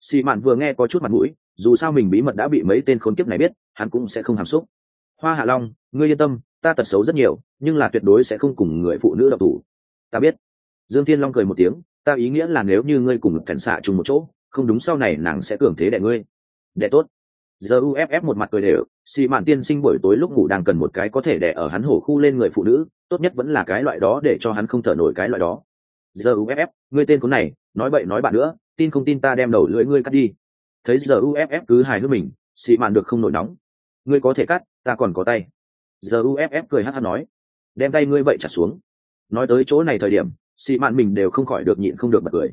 Xì mạn vừa nghe có chút mặt mũi, dù sao mình bí mật đã bị mấy tên khốn kiếp này biết hắn cũng sẽ không hàm xúc. Hoa hạ long ngươi yên tâm ta tật xấu rất nhiều nhưng là tuyệt đối sẽ không cùng người phụ nữ độc thủ. Ta biết. Dương thiên long cười một tiếng ta ý nghĩa là nếu như ngươi cùng lục cảnh xạ chung một chỗ không đúng sau này nàng sẽ cường thế đẻ ngươi. Đẻ tốt giờ uff một mặt cười đều, xì mạn tiên sinh buổi tối lúc ngủ đang cần một cái có thể đẻ ở hắn hổ khu lên người phụ nữ, tốt nhất vẫn là cái loại đó để cho hắn không thở nổi cái loại đó. Giờ uff ngươi tên khốn này, nói bậy nói bạn nữa, tin không tin ta đem đầu lưỡi ngươi cắt đi. Thấy giờ uff cứ hài hước mình, xì mạn được không nổi nóng. Ngươi có thể cắt, ta còn có tay. Giờ uff cười hát hát nói, đem tay ngươi vậy chặt xuống. Nói tới chỗ này thời điểm, xì mạn mình đều không khỏi được nhịn không được bật cười.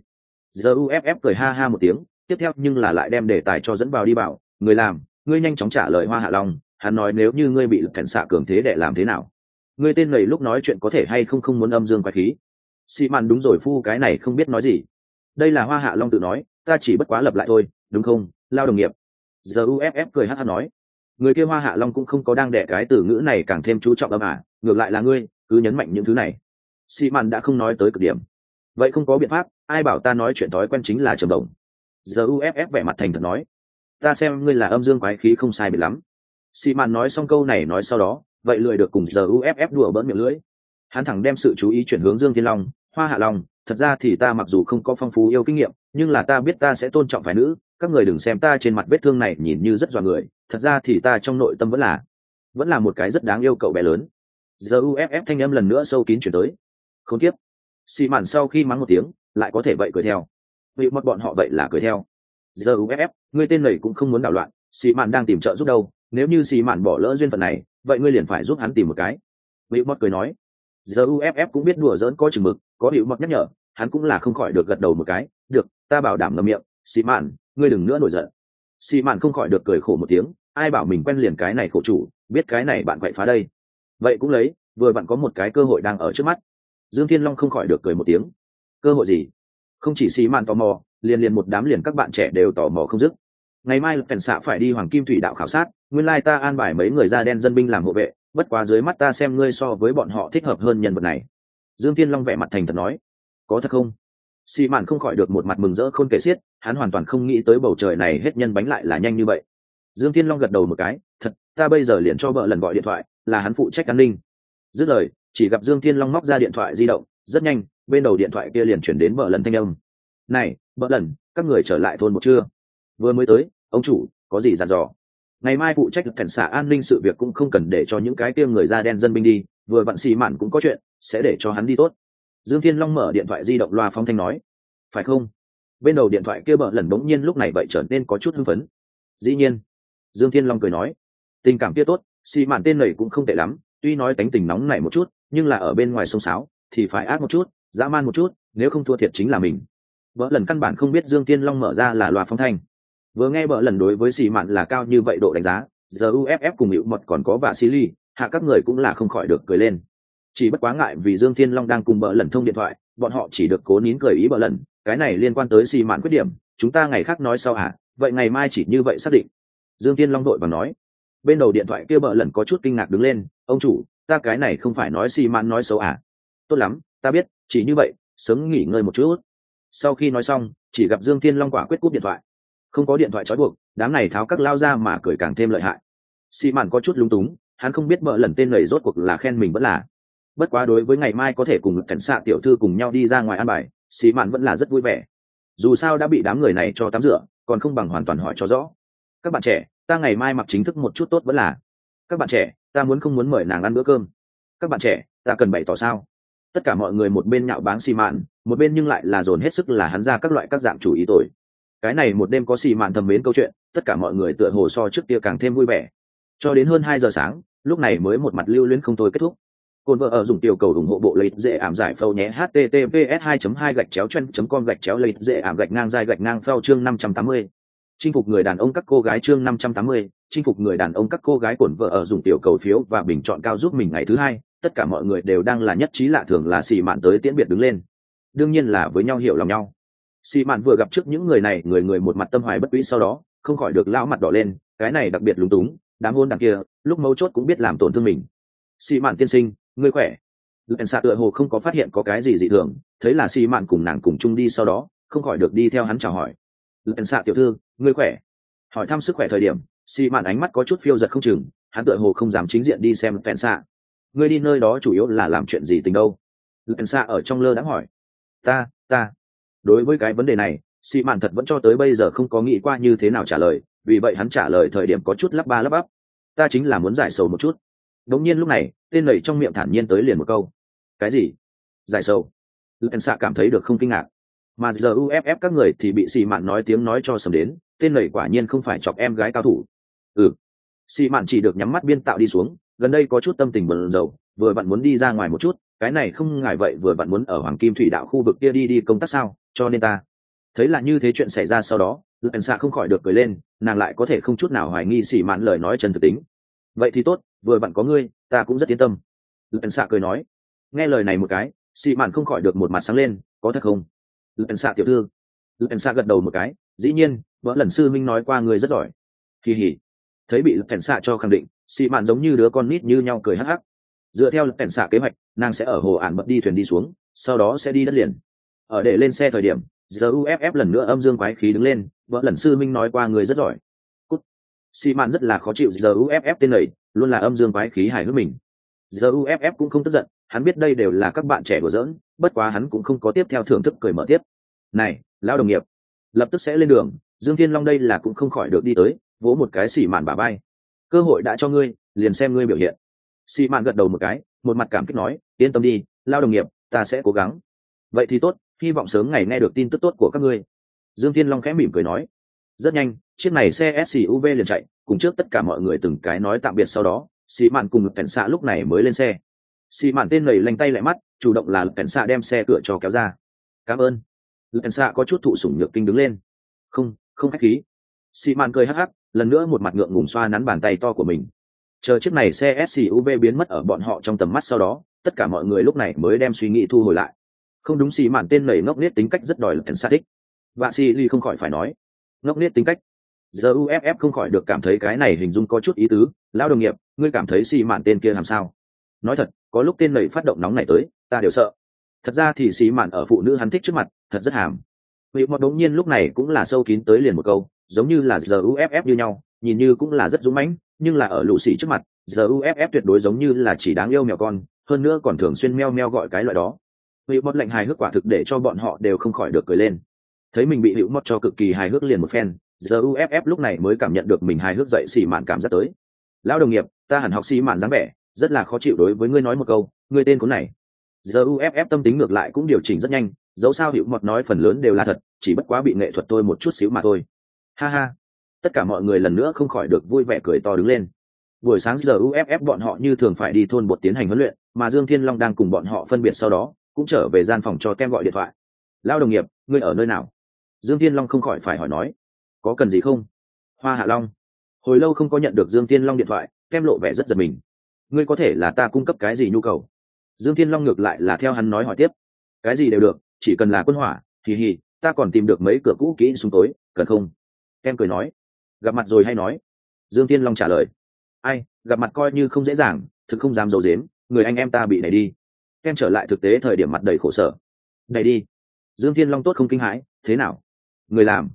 Giờ uff cười ha ha một tiếng, tiếp theo nhưng là lại đem đề tài cho dẫn vào đi bảo người làm, ngươi nhanh chóng trả lời hoa hạ long, hắn nói nếu như ngươi bị lực thần xạ cường thế để làm thế nào? Ngươi tên này lúc nói chuyện có thể hay không không muốn âm dương quái khí? Xị mạn đúng rồi phu, cái này không biết nói gì. Đây là hoa hạ long tự nói, ta chỉ bất quá lập lại thôi, đúng không, lao đồng nghiệp? Giờ uff cười hát hát nói. Người kia hoa hạ long cũng không có đang đẻ cái từ ngữ này càng thêm chú trọng âm ả ngược lại là ngươi, cứ nhấn mạnh những thứ này. Xị mạn đã không nói tới cực điểm. Vậy không có biện pháp, ai bảo ta nói chuyện thói quen chính là trầm đồng? Giờ uff vẻ mặt thành thật nói ta xem ngươi là âm dương quái khí không sai biệt lắm. Xì mạn nói xong câu này nói sau đó, vậy lười được cùng giờ uff đùa bỡn miệng lưỡi. Hắn thẳng đem sự chú ý chuyển hướng dương thiên long, hoa hạ long, thật ra thì ta mặc dù không có phong phú yêu kinh nghiệm, nhưng là ta biết ta sẽ tôn trọng phái nữ, các người đừng xem ta trên mặt vết thương này nhìn như rất dọa người, thật ra thì ta trong nội tâm vẫn là vẫn là một cái rất đáng yêu cậu bé lớn. Giờ uff thanh âm lần nữa sâu kín chuyển tới. Không tiếp xì mạn sau khi mắng một tiếng, lại có thể vậy cười theo. Vì mất bọn họ vậy là cười theo giờ uff ngươi tên này cũng không muốn đảo loạn xì mạn đang tìm trợ giúp đâu, nếu như xì mạn bỏ lỡ duyên phận này, vậy ngươi liền phải giúp hắn tìm một cái. Vị mất cười nói. Giờ uff cũng biết đùa giỡn có chừng mực, có hiệu mật nhắc nhở, hắn cũng là không khỏi được gật đầu một cái. Được, ta bảo đảm ngậm miệng xì mạn, ngươi đừng nữa nổi giận. Xì mạn không khỏi được cười khổ một tiếng, ai bảo mình quen liền cái này khổ chủ, biết cái này bạn quậy phá đây. Vậy cũng lấy, vừa bạn có một cái cơ hội đang ở trước mắt. Dương thiên long không khỏi được cười một tiếng. Cơ hội gì? Không chỉ xì mạn tò mò, liền liền một đám liền các bạn trẻ đều tò mò không dứt. Ngày mai cảnh xạ phải đi hoàng kim thủy đạo khảo sát, nguyên lai ta an bài mấy người da đen dân binh làm hộ vệ, bất quá dưới mắt ta xem ngươi so với bọn họ thích hợp hơn nhân vật này. Dương thiên long vẻ mặt thành thật nói, có thật không? Xì mạn không khỏi được một mặt mừng rỡ khôn kể xiết, hắn hoàn toàn không nghĩ tới bầu trời này hết nhân bánh lại là nhanh như vậy. Dương thiên long gật đầu một cái, thật, ta bây giờ liền cho vợ lần gọi điện thoại, là hắn phụ trách an ninh. Dứt lời, chỉ gặp dương thiên long móc ra điện thoại di động, rất nhanh bên đầu điện thoại kia liền chuyển đến vợ lần thanh âm. Này vợ lần, các người trở lại thôn một trưa vừa mới tới, ông chủ, có gì dặn dò? Ngày mai phụ trách cảnh xạ an ninh sự việc cũng không cần để cho những cái kia người da đen dân binh đi, vừa vặn xì mạn cũng có chuyện, sẽ để cho hắn đi tốt. Dương thiên long mở điện thoại di động loa phong thanh nói. Phải không? Bên đầu điện thoại kia bợ lần bỗng nhiên lúc này vậy trở nên có chút hưng phấn. Dĩ nhiên. Dương thiên long cười nói. Tình cảm kia tốt, xì mạn tên này cũng không tệ lắm, tuy nói tánh tình nóng này một chút, nhưng là ở bên ngoài sông sáo, thì phải ác một chút dã man một chút, nếu không thua thiệt chính là mình. Vợ lần căn bản không biết dương thiên long mở ra là loa phong thanh. Vừa nghe vợ lần đối với xì mạn là cao như vậy độ đánh giá giờ uff cùng hữu mật còn có và xì ly hạ các người cũng là không khỏi được cười lên. Chỉ bất quá ngại vì dương thiên long đang cùng bợ lần thông điện thoại, bọn họ chỉ được cố nín cười ý bợ lần, cái này liên quan tới xì mạn khuyết điểm, chúng ta ngày khác nói sau hả? Vậy ngày mai chỉ như vậy xác định. Dương thiên long đội và nói. Bên đầu điện thoại kia bợ lần có chút kinh ngạc đứng lên, ông chủ, ta cái này không phải nói xì mạn nói xấu à tốt lắm, ta biết chỉ như vậy, sớm nghỉ ngơi một chút. Sau khi nói xong, chỉ gặp dương thiên long quả quyết cúp điện thoại. Không có điện thoại trói buộc, đám này tháo các lao ra mà cười càng thêm lợi hại. Xì mạn có chút lúng túng, hắn không biết mợ lần tên lầy rốt cuộc là khen mình vẫn là. Bất quá đối với ngày mai có thể cùng cảnh xạ tiểu thư cùng nhau đi ra ngoài ăn bài xì mạn vẫn là rất vui vẻ. Dù sao đã bị đám người này cho tắm rửa, còn không bằng hoàn toàn hỏi cho rõ. Các bạn trẻ, ta ngày mai mặc chính thức một chút tốt vẫn là. Các bạn trẻ, ta muốn không muốn mời nàng ăn bữa cơm. Các bạn trẻ, ta cần bày tỏ sao? Tất cả mọi người một bên nhạo báng xì mạn một bên nhưng lại là dồn hết sức là hắn ra các loại các dạng chủ ý tội. Cái này một đêm có xì mạn thầm mến câu chuyện tất cả mọi người tựa hồ so trước kia càng thêm vui vẻ. Cho đến hơn hai giờ sáng lúc này mới một mặt lưu luyến không thôi kết thúc. Cồn vợ ở dùng tiểu cầu ủng hộ bộ lấy dễ ảm giải phâu nhé https 2 2 gạch chéo chân com gạch chéo lấy dễ ảm gạch ngang dài gạch ngang phao chương 580. chinh phục người đàn ông các cô gái chương 580, chinh phục người đàn ông các cô gái cồn vợ ở dùng tiểu cầu phiếu và bình chọn cao giúp mình ngày thứ hai tất cả mọi người đều đang là nhất trí lạ thường là xì mạn tới tiễn biệt đứng lên. Đương nhiên là với nhau hiểu lòng nhau. Xì mạn vừa gặp trước những người này, người người một mặt tâm hoài bất quý sau đó, không khỏi được lão mặt đỏ lên, cái này đặc biệt lúng túng, đám hôn đằng kia, lúc mấu chốt cũng biết làm tổn thương mình. Xì mạn tiên sinh, ngươi khỏe. Lần xạ tựa hồ không có phát hiện có cái gì dị thường, thấy là xì mạn cùng nàng cùng chung đi sau đó, không khỏi được đi theo hắn chào hỏi. Lần xạ tiểu thư, ngươi khỏe. Hỏi thăm sức khỏe thời điểm, xì mạn ánh mắt có chút phiêu giật không chừng, hắn tựa hồ không dám chính diện đi xem lần xạ ngươi đi nơi đó chủ yếu là làm chuyện gì tình đâu? Lần xa ở trong lơ đã hỏi. Ta ta. Đối với cái vấn đề này xị mạn thật vẫn cho tới bây giờ không có nghĩ qua như thế nào trả lời, vì vậy hắn trả lời thời điểm có chút lắp ba lắp bắp. Ta chính là muốn giải sầu một chút. Đống nhiên lúc này, tên lầy trong miệng thản nhiên tới liền một câu. Cái gì? Giải sầu? Lần xa cảm thấy được không kinh ngạc. Mà giờ uff các người thì bị xì mạn nói tiếng nói cho sầm đến, tên lầy quả nhiên không phải chọc em gái cao thủ. Ừ. Xì mạn chỉ được nhắm mắt biên tạo đi xuống gần đây có chút tâm tình bần dầu vừa bạn muốn đi ra ngoài một chút, cái này không ngại vậy, vừa bạn muốn ở hoàng kim thủy đạo khu vực kia đi đi công tác sao, cho nên ta. Thấy là như thế chuyện xảy ra sau đó lần xạ không khỏi được cười lên, nàng lại có thể không chút nào hoài nghi xỉ mạn lời nói chân thực tính. Vậy thì tốt, vừa bạn có ngươi, ta cũng rất yên tâm. Lần xạ cười nói. Nghe lời này một cái, xỉ mạn không khỏi được một mặt sáng lên, có thật không? Lần xạ tiểu thư. Lần xạ gật đầu một cái, dĩ nhiên, vợ lần sư minh nói qua ngươi rất giỏi. Kỳ hỉ. Thấy bị lần xạ cho khẳng định xị mạn giống như đứa con nít như nhau cười hắc hắc. Dựa theo lần xạ kế hoạch, nàng sẽ ở hồ ản bật đi thuyền đi xuống, sau đó sẽ đi đất liền. Ở để lên xe thời điểm giờ uff lần nữa âm dương quái khí đứng lên, vợ lần sư minh nói qua người rất giỏi. Cút. Xị mạn rất là khó chịu giờ uff tên này, luôn là âm dương quái khí hài hước mình. Giờ uff cũng không tức giận, hắn biết đây đều là các bạn trẻ đùa giỡn, bất quá hắn cũng không có tiếp theo thưởng thức cười mở tiếp. Này, lão đồng nghiệp, lập tức sẽ lên đường, dương thiên long đây là cũng không khỏi được đi tới, vỗ một cái xỉ mạn bà bay cơ hội đã cho ngươi, liền xem ngươi biểu hiện. Xi mạn gật đầu một cái, một mặt cảm kích nói, yên tâm đi, lao đồng nghiệp, ta sẽ cố gắng. Vậy thì tốt, hy vọng sớm ngày nghe được tin tức tốt của các ngươi. Dương thiên long khẽ mỉm cười nói. Rất nhanh, chiếc này xe suv liền chạy, cùng trước tất cả mọi người từng cái nói tạm biệt sau đó, xi mạn cùng cảnh xạ lúc này mới lên xe. Xi mạn tên lầy lanh tay lại mắt, chủ động là cảnh xạ đem xe cửa cho kéo ra. Cảm ơn. Cảnh xạ có chút thụ sủng nhược kinh đứng lên. Không không khách khí. Xi mạn cười hắc hắc lần nữa một mặt ngượng ngùng xoa nắn bàn tay to của mình. Chờ chiếc này xe suv biến mất ở bọn họ trong tầm mắt sau đó, tất cả mọi người lúc này mới đem suy nghĩ thu hồi lại. Không đúng xì mạn tên nầy ngốc nết tính cách rất đòi lần xa thích. Vạ xì ly không khỏi phải nói. Ngốc nết tính cách. Giờ uff không khỏi được cảm thấy cái này hình dung có chút ý tứ. Lão đồng nghiệp, ngươi cảm thấy xì mạn tên kia làm sao? Nói thật, có lúc tên nầy phát động nóng này tới, ta đều sợ. Thật ra thì xì mạn ở phụ nữ hắn thích trước mặt, thật rất hàm. Vị mọt đống nhiên lúc này cũng là sâu kín tới liền một câu giống như là giờ uff như nhau, nhìn như cũng là rất dũng mãnh, nhưng là ở lũ sĩ trước mặt giờ uff tuyệt đối giống như là chỉ đáng yêu mèo con, hơn nữa còn thường xuyên meo meo gọi cái loại đó. Hữu mót lạnh hài hước quả thực để cho bọn họ đều không khỏi được cười lên. Thấy mình bị hữu mót cho cực kỳ hài hước liền một phen giờ uff lúc này mới cảm nhận được mình hài hước dậy xỉ mạn cảm giác tới. Lão đồng nghiệp, ta hẳn học xì mạn dáng vẻ, rất là khó chịu đối với ngươi nói một câu, ngươi tên cuốn này. Giờ uff tâm tính ngược lại cũng điều chỉnh rất nhanh, dẫu sao hữu mọt nói phần lớn đều là thật, chỉ bất quá bị nghệ thuật tôi một chút xíu mà thôi ha ha. Tất cả mọi người lần nữa không khỏi được vui vẻ cười to đứng lên. Buổi sáng giờ uff bọn họ như thường phải đi thôn bột tiến hành huấn luyện, mà dương thiên long đang cùng bọn họ phân biệt sau đó, cũng trở về gian phòng cho kem gọi điện thoại. Lao đồng nghiệp, ngươi ở nơi nào? Dương Thiên long không khỏi phải hỏi nói. Có cần gì không? Hoa hạ long. Hồi lâu không có nhận được dương Thiên long điện thoại, kem lộ vẻ rất giật mình. Ngươi có thể là ta cung cấp cái gì nhu cầu? Dương Thiên long ngược lại là theo hắn nói hỏi tiếp. Cái gì đều được, chỉ cần là quân hỏa thì hì, ta còn tìm được mấy cửa cũ kỹ xuống tối, cần không? Kem cười nói. Gặp mặt rồi hay nói? Dương tiên long trả lời. Ai, gặp mặt coi như không dễ dàng, thực không dám d i ấ u dếm người anh em ta bị này đi. Kem trở lại thực tế thời điểm mặt đầy khổ sở. Đẩy đi. Dương thiên long tốt không kinh hãi, thế nào? Người làm.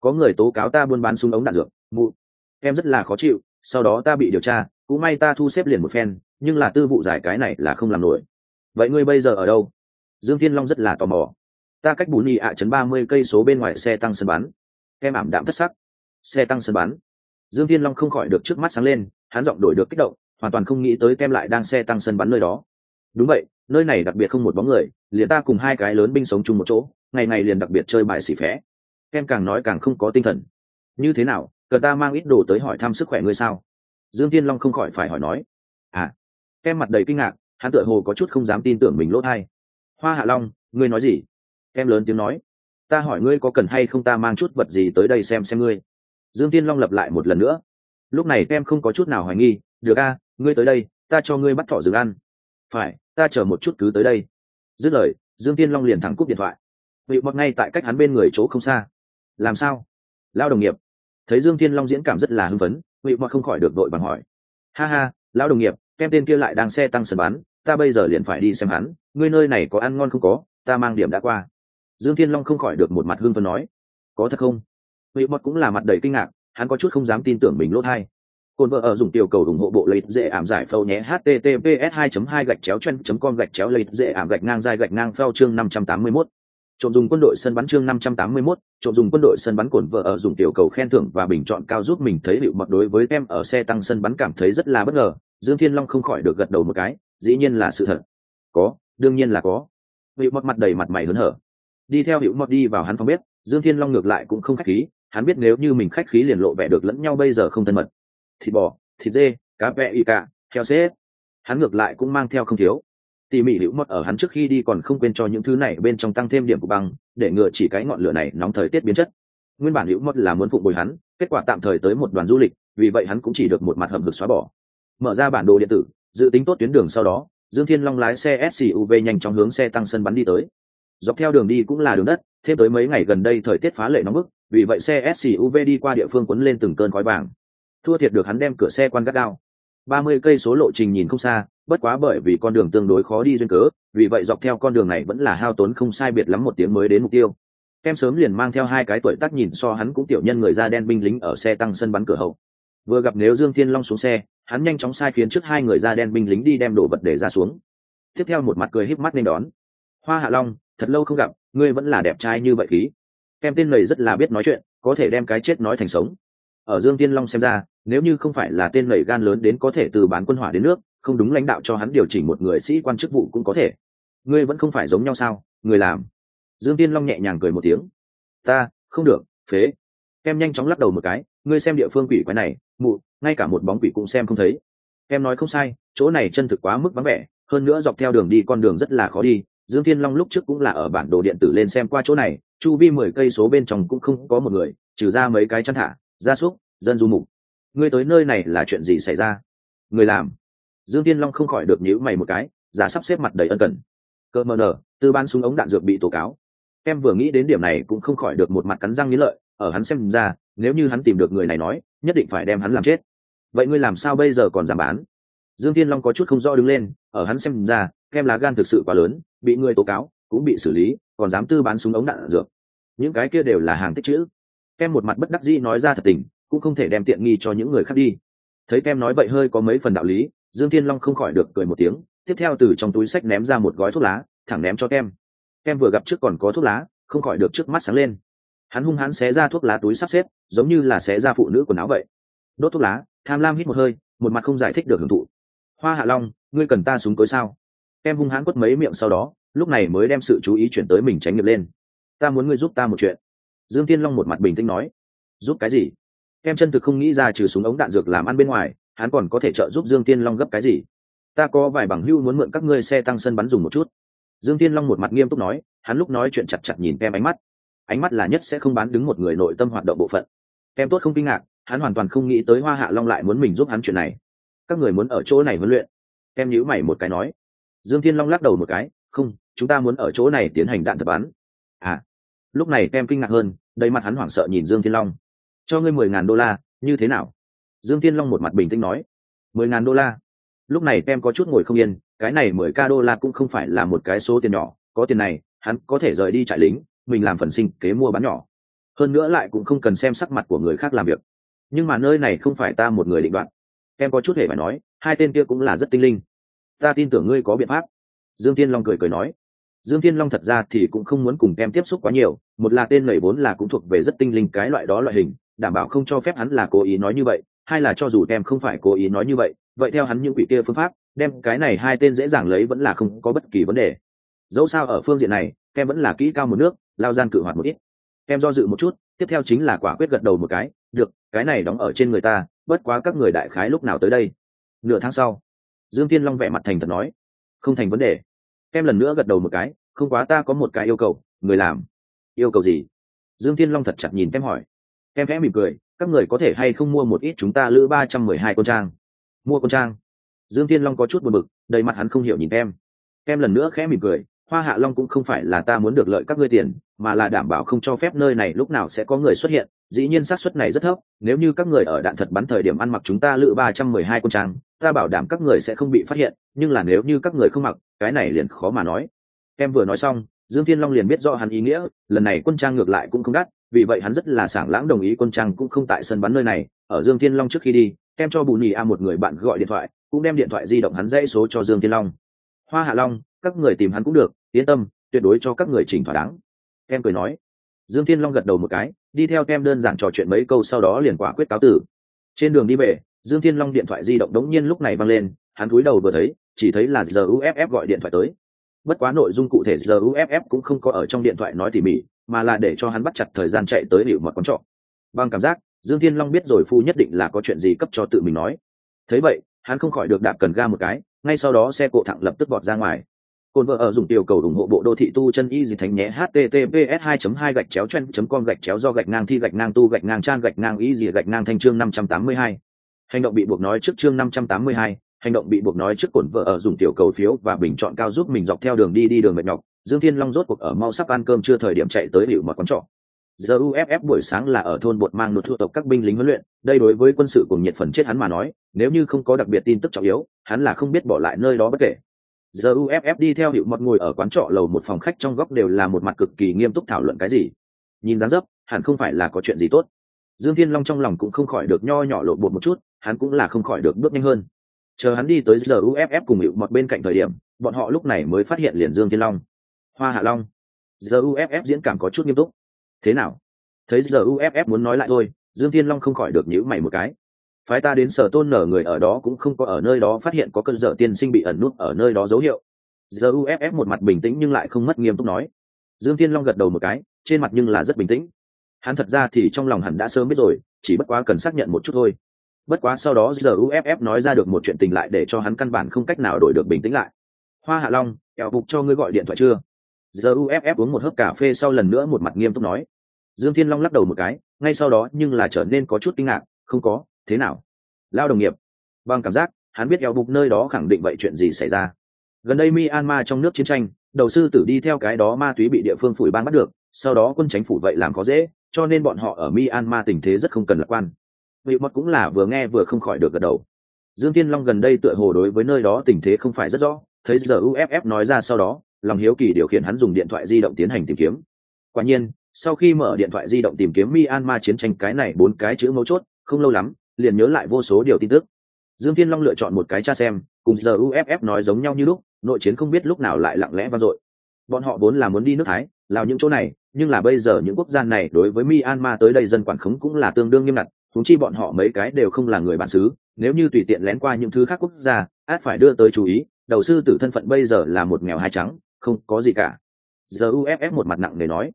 Có người tố cáo ta buôn bán súng ống đạn dược, mụ. Em rất là khó chịu, sau đó ta bị điều tra, cũng may ta thu xếp liền một phen, nhưng là tư vụ giải cái này là không làm nổi. Vậy ngươi bây giờ ở đâu? Dương thiên long rất là tò mò. Ta cách bún nhị ạ chấn ba mươi cây số bên ngoài xe tăng sân bắn em ảm đạm thất sắc. Xe tăng sân bắn dương thiên long không khỏi được trước mắt sáng lên, hắn giọng đổi được kích động, hoàn toàn không nghĩ tới kem lại đang xe tăng sân bắn nơi đó. Đúng vậy, nơi này đặc biệt không một bóng người, liền ta cùng hai cái lớn binh sống chung một chỗ, ngày ngày liền đặc biệt chơi bài xỉ phé. Kem càng nói càng không có tinh thần. Như thế nào cờ ta mang ít đồ tới hỏi thăm sức khỏe ngươi sao? Dương tiên long không khỏi phải hỏi nói. À kem mặt đầy kinh ngạc, hắn tựa hồ có chút không dám tin tưởng mình lỗ thai. Hoa hạ long, ngươi nói gì? Kem lớn tiếng nói ta hỏi ngươi có cần hay không ta mang chút vật gì tới đây xem xem ngươi. Dương tiên long lập lại một lần nữa. Lúc này em không có chút nào hoài nghi được a ngươi tới đây ta cho ngươi bắt thỏ rừng ăn. Phải ta chờ một chút cứ tới đây. Dứt lời dương tiên long liền thẳng cúp điện thoại. Vị mọt ngay tại cách hắn bên người chỗ không xa. Làm sao? Lao đồng nghiệp. Thấy dương tiên long diễn cảm rất là hưng phấn vị mọt không khỏi được đội bằng hỏi. Ha ha lão đồng nghiệp kem tên kia lại đang xe tăng sân bán, ta bây giờ liền phải đi xem hắn ngươi nơi này có ăn ngon không có ta mang điểm đã qua dương thiên long không khỏi được một mặt hưng phấn nói có thật không vị mọt cũng là mặt đầy kinh ngạc hắn có chút không dám tin tưởng mình lốt hai cồn vợ ở dùng tiểu cầu ủng hộ bộ lấy dễ ảm giải phâu nhé https 2 2 gạch chéo chen com gạch chéo lấy dễ ảm gạch ngang dài gạch ngang phao chương 581. trộm dùng quân đội sân bắn chương 581, trộm dùng quân đội sân bắn cồn vợ ở dùng tiểu cầu khen thưởng và bình chọn cao giúp mình thấy hiệu mật đối với em ở xe tăng sân bắn cảm thấy rất là bất ngờ, Dương Thiên Long không khỏi được gật đầu một cái, dĩ nhiên là sự thật. Có, đương nhiên là có. Hiệu mật mặt đầy mặt mày hớn hở. Đi theo hiệu mọt đi vào hắn phòng bếp, Dương Thiên Long ngược lại cũng không khách khí, hắn biết nếu như mình khách khí liền lộ vẻ được lẫn nhau bây giờ không thân mật. Thịt bò, thịt dê, cá vẹ y cả, heo xế. Hắn ngược lại cũng mang theo không thiếu, tỉ mỉ hữu mọt ở hắn trước khi đi còn không quên cho những thứ này bên trong tăng thêm điểm của băng để ngừa chỉ cái ngọn lửa này nóng thời tiết biến chất. Nguyên bản hữu mọt là muốn phụng bồi hắn kết quả tạm thời tới một đoàn du lịch vì vậy hắn cũng chỉ được một mặt hầm hực xóa bỏ. Mở ra bản đồ điện tử dự tính tốt tuyến đường sau đó dương thiên long lái xe suv nhanh chóng hướng xe tăng sân bắn đi tới dọc theo đường đi cũng là đường đất, thêm tới mấy ngày gần đây thời tiết phá lệ nóng bức, vì vậy xe suv đi qua địa phương quấn lên từng cơn khói vàng. Thua thiệt được hắn đem cửa xe quan gắt đao ba mươi cây số lộ trình nhìn không xa, bất quá bởi vì con đường tương đối khó đi duyên cớ, vì vậy dọc theo con đường này vẫn là hao tốn không sai biệt lắm một tiếng mới đến mục tiêu. Em sớm liền mang theo hai cái tuổi tác nhìn so hắn cũng tiểu nhân người da đen binh lính ở xe tăng sân bắn cửa hậu. Vừa gặp nếu dương thiên long xuống xe, hắn nhanh chóng sai khiến trước hai người da đen binh lính đi đem đồ vật để ra xuống. Tiếp theo một mặt cười híp mắt nên đón. Hoa hạ long thật lâu không gặp, ngươi vẫn là đẹp trai như vậy khí. Em tên lầy rất là biết nói chuyện, có thể đem cái chết nói thành sống. Ở dương tiên long xem ra, nếu như không phải là tên lầy gan lớn đến có thể từ bán quân hỏa đến nước, không đúng lãnh đạo cho hắn điều chỉnh một người sĩ quan chức vụ cũng có thể. Ngươi vẫn không phải giống nhau sao, người làm. Dương tiên long nhẹ nhàng cười một tiếng. Ta, không được, phế. Em nhanh chóng lắc đầu một cái, ngươi xem địa phương quỷ quái này, mụ, ngay cả một bóng quỷ cũng xem không thấy. Em nói không sai, chỗ này chân thực quá mức vắng vẻ, hơn nữa dọc theo đường đi con đường rất là khó đi dương thiên long lúc trước cũng là ở bản đồ điện tử lên xem qua chỗ này, chu vi mười cây số bên trong cũng không có một người, trừ ra mấy cái chăn thả, gia súc, dân du mục. Ngươi tới nơi này là chuyện gì xảy ra? Người làm. Dương Thiên long không khỏi được nhíu mày một cái, giả sắp xếp mặt đầy ân cần. Cơ mờ nở, tư ban súng ống đạn dược bị tố cáo. Em vừa nghĩ đến điểm này cũng không khỏi được một mặt cắn răng nghĩ lợi, ở hắn xem ra, nếu như hắn tìm được người này nói, nhất định phải đem hắn làm chết. Vậy ngươi làm sao bây giờ còn giảm bán? Dương Thiên long có chút không rõ đứng lên, ở hắn xem ra, kem lá gan thực sự quá lớn, bị người tố cáo, cũng bị xử lý, còn dám tư bán súng ống đạn dược. Những cái kia đều là hàng tích chữ. Kem một mặt bất đắc dĩ nói ra thật tình, cũng không thể đem tiện nghi cho những người khác đi. Thấy kem nói vậy hơi có mấy phần đạo lý, dương thiên long không khỏi được cười một tiếng, tiếp theo từ trong túi sách ném ra một gói thuốc lá, thẳng ném cho kem. Kem vừa gặp trước còn có thuốc lá, không khỏi được trước mắt sáng lên. Hắn hung hãn xé ra thuốc lá túi sắp xếp, giống như là xé ra phụ nữ quần áo vậy. Đốt thuốc lá, tham lam hít một hơi, một mặt không giải thích được hưởng thụ hoa hạ long, ngươi cần ta súng cối sao? Em hung hãn quất mấy miệng sau đó, lúc này mới đem sự chú ý chuyển tới mình tránh nghiệp lên. Ta muốn ngươi giúp ta một chuyện. Dương tiên long một mặt bình tĩnh nói. Giúp cái gì? Em chân thực không nghĩ ra trừ súng ống đạn dược làm ăn bên ngoài, hắn còn có thể trợ giúp dương tiên long gấp cái gì? Ta có vài bằng hưu muốn mượn các ngươi xe tăng sân bắn dùng một chút. Dương tiên long một mặt nghiêm túc nói, hắn lúc nói chuyện chặt chặt nhìn em ánh mắt. Ánh mắt là nhất sẽ không bán đứng một người nội tâm hoạt động bộ phận. Em tốt không kinh ngạc, hắn hoàn toàn không nghĩ tới hoa hạ long lại muốn mình giúp hắn chuyện này các người muốn ở chỗ này huấn luyện. Em nhíu mày một cái nói. Dương thiên long lắc đầu một cái, không, chúng ta muốn ở chỗ này tiến hành đạn tập bắn. À. Lúc này em kinh ngạc hơn, đầy mặt hắn hoảng sợ nhìn dương thiên long. Cho ngươi mười ngàn đô la, như thế nào? Dương thiên long một mặt bình tĩnh nói. Mười ngàn đô la? Lúc này em có chút ngồi không yên, cái này mười ca đô la cũng không phải là một cái số tiền nhỏ, có tiền này, hắn có thể rời đi trại lính, mình làm phần sinh kế mua bán nhỏ. Hơn nữa lại cũng không cần xem sắc mặt của người khác làm việc. Nhưng mà nơi này không phải ta một người định đoạt em có chút hề phải nói, hai tên kia cũng là rất tinh linh. Ta tin tưởng ngươi có biện pháp. Dương tiên long cười cười nói. Dương tiên long thật ra thì cũng không muốn cùng em tiếp xúc quá nhiều, một là tên lầy vốn là cũng thuộc về rất tinh linh cái loại đó loại hình, đảm bảo không cho phép hắn là cố ý nói như vậy, Hai là cho dù em không phải cố ý nói như vậy vậy theo hắn những quỷ kia phương pháp, đem cái này hai tên dễ dàng lấy vẫn là không có bất kỳ vấn đề. Dẫu sao ở phương diện này, em vẫn là kỹ cao một nước, lao gian cự hoạt một ít. Em do dự một chút, tiếp theo chính là quả quyết gật đầu một cái, được, cái này đóng ở trên người ta bất quá các người đại khái lúc nào tới đây? Nửa tháng sau, dương tiên long vẻ mặt thành thật nói, không thành vấn đề. Em lần nữa gật đầu một cái, không quá, ta có một cái yêu cầu, người làm. Yêu cầu gì? Dương tiên long thật chặt nhìn em hỏi. Em khẽ mỉm cười, các người có thể hay không mua một ít chúng ta lữ ba trăm mười hai con trang? Mua con trang? Dương tiên long có chút buồn bực, đầy mặt hắn không hiểu nhìn em em lần nữa khẽ mỉm cười hoa hạ long cũng không phải là ta muốn được lợi các ngươi tiền, mà là đảm bảo không cho phép nơi này lúc nào sẽ có người xuất hiện. Dĩ nhiên xác suất này rất thấp, nếu như các người ở đạn thật bắn thời điểm ăn mặc chúng ta lự ba trăm mười hai con trang, ta bảo đảm các người sẽ không bị phát hiện, nhưng là nếu như các người không mặc, cái này liền khó mà nói. Em vừa nói xong, dương thiên long liền biết rõ hắn ý nghĩa, lần này quân trang ngược lại cũng không đắt, vì vậy hắn rất là sảng lãng đồng ý quân trang cũng không tại sân bắn nơi này. Ở dương thiên long trước khi đi em cho bù nhì a một người bạn gọi điện thoại, cũng đem điện thoại di động hắn dãy số cho dương thiên long hoa hạ long, các người tìm hắn cũng được, yên tâm, tuyệt đối cho các người chỉnh thỏa đáng. Em cười nói. Dương thiên long gật đầu một cái, đi theo kem đơn giản trò chuyện mấy câu sau đó liền quả quyết cáo tử. Trên đường đi về, dương thiên long điện thoại di động đống nhiên lúc này văng lên, hắn cúi đầu vừa thấy, chỉ thấy là giờ uff gọi điện thoại tới. Bất quá nội dung cụ thể giờ uff cũng không có ở trong điện thoại nói tỉ mỉ, mà là để cho hắn bắt chặt thời gian chạy tới hiệu mật quán trọ. Bằng cảm giác, dương thiên long biết rồi phu nhất định là có chuyện gì cấp cho tự mình nói. Thấy vậy hắn không khỏi được đạp cần ga một cái ngay sau đó xe cộ thẳng lập tức vọt ra ngoài. Cồn vợ ở dùng tiểu cầu ủng hộ bộ đô thị tu chân y gì thánh nhé https 2 2 gạch chéo chen com gạch chéo do gạch ngang thi gạch ngang tu gạch ngang trang gạch ngang y gì gạch ngang thanh chương 582. hành động bị buộc nói trước chương 582, hành động bị buộc nói trước cồn vợ ở dùng tiểu cầu phiếu và bình chọn cao giúp mình dọc theo đường đi đi đường mệt nhọc. Dương thiên long rốt cuộc ở mau sắp ăn cơm chưa thời điểm chạy tới hiệu mật quán trọ giờ uff buổi sáng là ở thôn bột mang nột thu tộc các binh lính huấn luyện, đây đối với quân sự cùng nhiệt phần chết hắn mà nói, nếu như không có đặc biệt tin tức trọng yếu, hắn là không biết bỏ lại nơi đó bất kể. Giờ uff đi theo hiệu mật ngồi ở quán trọ lầu một phòng khách trong góc đều là một mặt cực kỳ nghiêm túc thảo luận cái gì. Nhìn dáng dấp, hẳn không phải là có chuyện gì tốt. Dương thiên long trong lòng cũng không khỏi được nho nhỏ lộ bột một chút, hắn cũng là không khỏi được bước nhanh hơn. Chờ hắn đi tới giờ uff cùng hiệu mật bên cạnh thời điểm, bọn họ lúc này mới phát hiện liền dương thiên long. Hoa hạ long. Giờ uff diễn cảm có chút nghiêm túc thế nào? Thấy giờ uff muốn nói lại thôi, dương thiên long không khỏi được nhữ mày một cái. Phái ta đến sở tôn nở người ở đó cũng không có ở nơi đó phát hiện có cơn dở tiên sinh bị ẩn nút ở nơi đó dấu hiệu. Giờ uff một mặt bình tĩnh nhưng lại không mất nghiêm túc nói. Dương thiên long gật đầu một cái, trên mặt nhưng là rất bình tĩnh. Hắn thật ra thì trong lòng hẳn đã sớm biết rồi, chỉ bất quá cần xác nhận một chút thôi. Bất quá sau đó giờ uff nói ra được một chuyện tình lại để cho hắn căn bản không cách nào đổi được bình tĩnh lại. Hoa hạ long eo bục cho ngươi gọi điện thoại chưa? Giờ uff uống một hớp cà phê sau lần nữa một mặt nghiêm túc nói dương thiên long lắc đầu một cái, ngay sau đó nhưng là trở nên có chút kinh ngạc, không có, thế nào? Lao đồng nghiệp. Bằng cảm giác, hắn biết eo bục nơi đó khẳng định vậy chuyện gì xảy ra. Gần đây myanmar trong nước chiến tranh, đầu sư tử đi theo cái đó ma túy bị địa phương phủi ban bắt được, sau đó quân chính phủ vậy làm có dễ, cho nên bọn họ ở myanmar tình thế rất không cần lạc quan. Vị mật cũng là vừa nghe vừa không khỏi được gật đầu. Dương thiên long gần đây tựa hồ đối với nơi đó tình thế không phải rất rõ, thấy giờ uff nói ra sau đó, lòng hiếu kỳ điều khiển hắn dùng điện thoại di động tiến hành tìm kiếm. Quả nhiên sau khi mở điện thoại di động tìm kiếm myanmar chiến tranh, cái này bốn cái chữ mấu chốt, không lâu lắm, liền nhớ lại vô số điều tin tức. Dương thiên long lựa chọn một cái cha xem, cùng giờ uff nói giống nhau như lúc, nội chiến không biết lúc nào lại lặng lẽ vang dội. Bọn họ vốn là muốn đi nước thái, lào những chỗ này, nhưng là bây giờ những quốc gia này đối với myanmar tới đây dân quản khống cũng là tương đương nghiêm ngặt thúng chi bọn họ mấy cái đều không là người bản xứ, nếu như tùy tiện lén qua những thứ khác quốc gia, át phải đưa tới chú ý, đầu sư tử thân phận bây giờ là một nghèo hai trắng, không có gì cả. Giờ uff một mặt nặng nề nói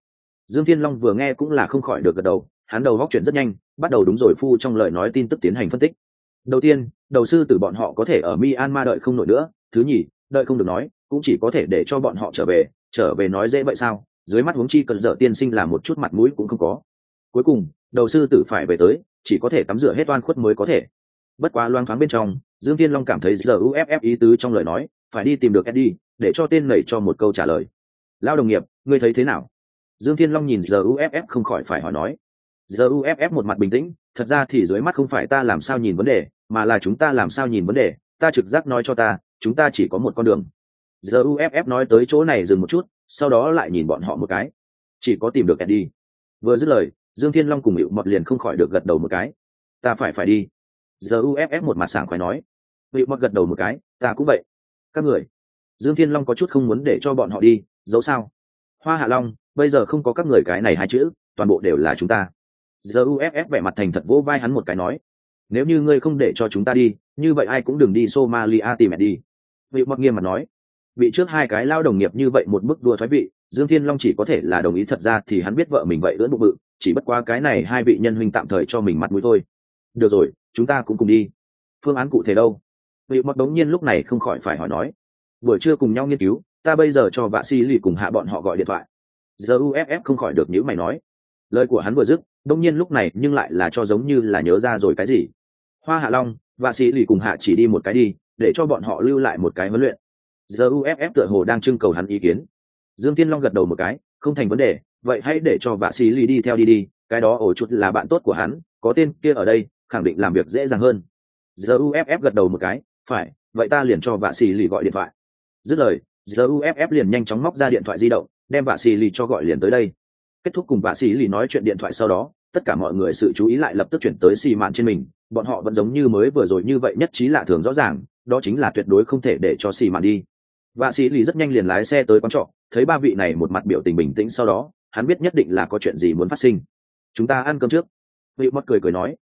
dương thiên long vừa nghe cũng là không khỏi được gật đầu, hắn đầu góc chuyển rất nhanh, bắt đầu đúng rồi phu trong lời nói tin tức tiến hành phân tích. Đầu tiên, đầu sư tử bọn họ có thể ở myanmar đợi không nổi nữa, thứ nhì, đợi không được nói, cũng chỉ có thể để cho bọn họ trở về trở về nói dễ vậy sao? Dưới mắt huống chi cần dở tiên sinh là một chút mặt mũi cũng không có. Cuối cùng, đầu sư tử phải về tới, chỉ có thể tắm rửa hết oan khuất mới có thể. Bất quá loang thoáng bên trong, dương thiên long cảm thấy giờ uff ý tứ trong lời nói, phải đi tìm được eddie, để cho tên nảy cho một câu trả lời. Lao đồng nghiệp, ngươi thấy thế nào? Dương thiên long nhìn giờ uff không khỏi phải hỏi nói giờ uff một mặt bình tĩnh, thật ra thì dưới mắt không phải ta làm sao nhìn vấn đề, mà là chúng ta làm sao nhìn vấn đề, ta trực giác nói cho ta, chúng ta chỉ có một con đường. Giờ uff nói tới chỗ này dừng một chút, sau đó lại nhìn bọn họ một cái. Chỉ có tìm được eddie. Vừa dứt lời, dương thiên long cùng hiệu mọt liền không khỏi được gật đầu một cái. Ta phải phải đi. Giờ uff một mặt sảng khoái nói. Hiệu mọt gật đầu một cái, ta cũng vậy. Các người. Dương thiên long có chút không muốn để cho bọn họ đi, dẫu sao. Hoa hạ long bây giờ không có các người cái này hai chữ, toàn bộ đều là chúng ta. Giờ uff vẻ mặt thành thật vỗ vai hắn một cái nói, nếu như ngươi không để cho chúng ta đi, như vậy ai cũng đừng đi somalia tìm mẹ đi. Vị mọt nghiêm mặt nói, bị trước hai cái lao đồng nghiệp như vậy một bức đua thoái vị, dương thiên long chỉ có thể là đồng ý thật ra thì hắn biết vợ mình vậy ưỡn bụng bự, chỉ bất qua cái này hai vị nhân huynh tạm thời cho mình mặt mũi thôi. Được rồi, chúng ta cũng cùng đi. Phương án cụ thể đâu? Vị mọt đống nhiên lúc này không khỏi phải hỏi nói, buổi trưa cùng nhau nghiên cứu, ta bây giờ cho vạ si lì cùng hạ bọn họ gọi điện thoại giờ uff không khỏi được nhữ mày nói. Lời của hắn vừa dứt, đông nhiên lúc này nhưng lại là cho giống như là nhớ ra rồi cái gì. Hoa hạ long, vạ sĩ lì cùng hạ chỉ đi một cái đi, để cho bọn họ lưu lại một cái huấn luyện. Giờ uff tựa hồ đang trưng cầu hắn ý kiến. Dương tiên long gật đầu một cái, không thành vấn đề, vậy hãy để cho vạ sĩ lì đi theo đi đi, cái đó ổ chút là bạn tốt của hắn, có tên kia ở đây, khẳng định làm việc dễ dàng hơn. Giờ uff gật đầu một cái, phải, vậy ta liền cho vạ sĩ lì gọi điện thoại. Dứt lời, giờ uff liền nhanh chóng móc ra điện thoại di động đem vạ xì lì cho gọi liền tới đây. Kết thúc cùng vạ xì lì nói chuyện điện thoại sau đó, tất cả mọi người sự chú ý lại lập tức chuyển tới xì mạn trên mình. Bọn họ vẫn giống như mới vừa rồi như vậy nhất trí lạ thường rõ ràng, đó chính là tuyệt đối không thể để cho xì mạn đi. Vạ xì lì rất nhanh liền lái xe tới quán trọ, thấy ba vị này một mặt biểu tình bình tĩnh sau đó, hắn biết nhất định là có chuyện gì muốn phát sinh. Chúng ta ăn cơm trước. Vị mất cười cười nói.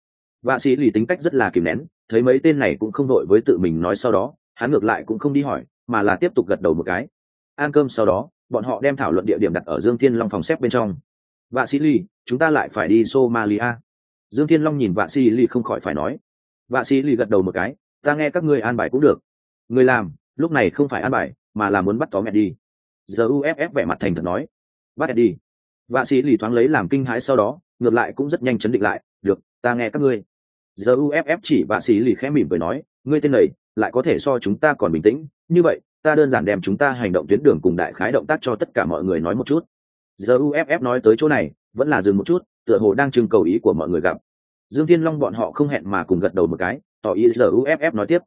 Vạ sĩ lì tính cách rất là kìm nén, thấy mấy tên này cũng không đội với tự mình nói sau đó, hắn ngược lại cũng không đi hỏi, mà là tiếp tục gật đầu một cái. Ăn cơm sau đó bọn họ đem thảo luận địa điểm đặt ở dương thiên long phòng xếp bên trong. Vạ sĩ lì chúng ta lại phải đi somalia. Dương thiên long nhìn vạ sĩ lì không khỏi phải nói. Vạ sĩ lì gật đầu một cái, ta nghe các ngươi an bài cũng được. Người làm, lúc này không phải an bài, mà là muốn bắt tóm mẹ đi giờ uff vẻ mặt thành thật nói. Bắt đi vạ sĩ lì thoáng lấy làm kinh hãi sau đó, ngược lại cũng rất nhanh chấn định lại, được, ta nghe các ngươi. Giờ uff chỉ vạ sĩ lì khẽ mỉm cười nói, ngươi tên này, lại có thể so chúng ta còn bình tĩnh. Như vậy ta đơn giản đem chúng ta hành động tuyến đường cùng đại khái động tác cho tất cả mọi người nói một chút. Giờ uff nói tới chỗ này, vẫn là dừng một chút, tựa hồ đang trưng cầu ý của mọi người gặp. Dương thiên long bọn họ không hẹn mà cùng gật đầu một cái, tỏ ý giờ uff nói tiếp.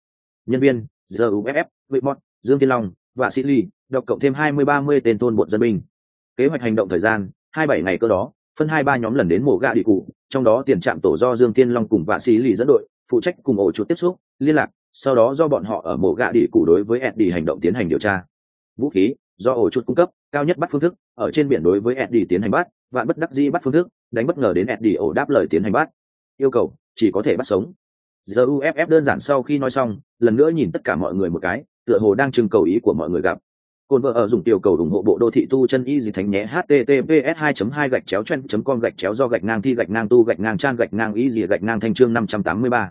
Nhân viên giờ uff vị mọt dương thiên long, và sĩ ly đọc cộng thêm hai mươi ba mươi tên tôn bột dân binh. Kế hoạch hành động thời gian, hai bảy ngày cơ đó, phân hai ba nhóm lần đến mổ gạ địa cụ, trong đó tiền trạm tổ do dương thiên long cùng vạ sĩ lì dẫn đội, phụ trách cùng ổ chuột tiếp xúc, liên lạc sau đó do bọn họ ở mộ gạ đi cụ đối với eddie hành động tiến hành điều tra. Vũ khí, do ổ chuột cung cấp, cao nhất bắt phương thức, ở trên biển đối với eddie tiến hành bắt, vạn bất đắc dĩ bắt phương thức, đánh bất ngờ đến eddie ổ đáp lời tiến hành bắt. Yêu cầu, chỉ có thể bắt sống. ZUFF đơn giản sau khi nói xong, lần nữa nhìn tất cả mọi người một cái, tựa hồ đang trưng cầu ý của mọi người gặp. Côn vợ ở dùng tiểu cầu ủng hộ bộ đô thị tu chân y gì thánh nhé, https 2 2 gạch chéo chen com gạch chéo do gạch ngang thi gạch ngang tu gạch ngang trang gạch ngang y gì gạch ngang thanh chương 583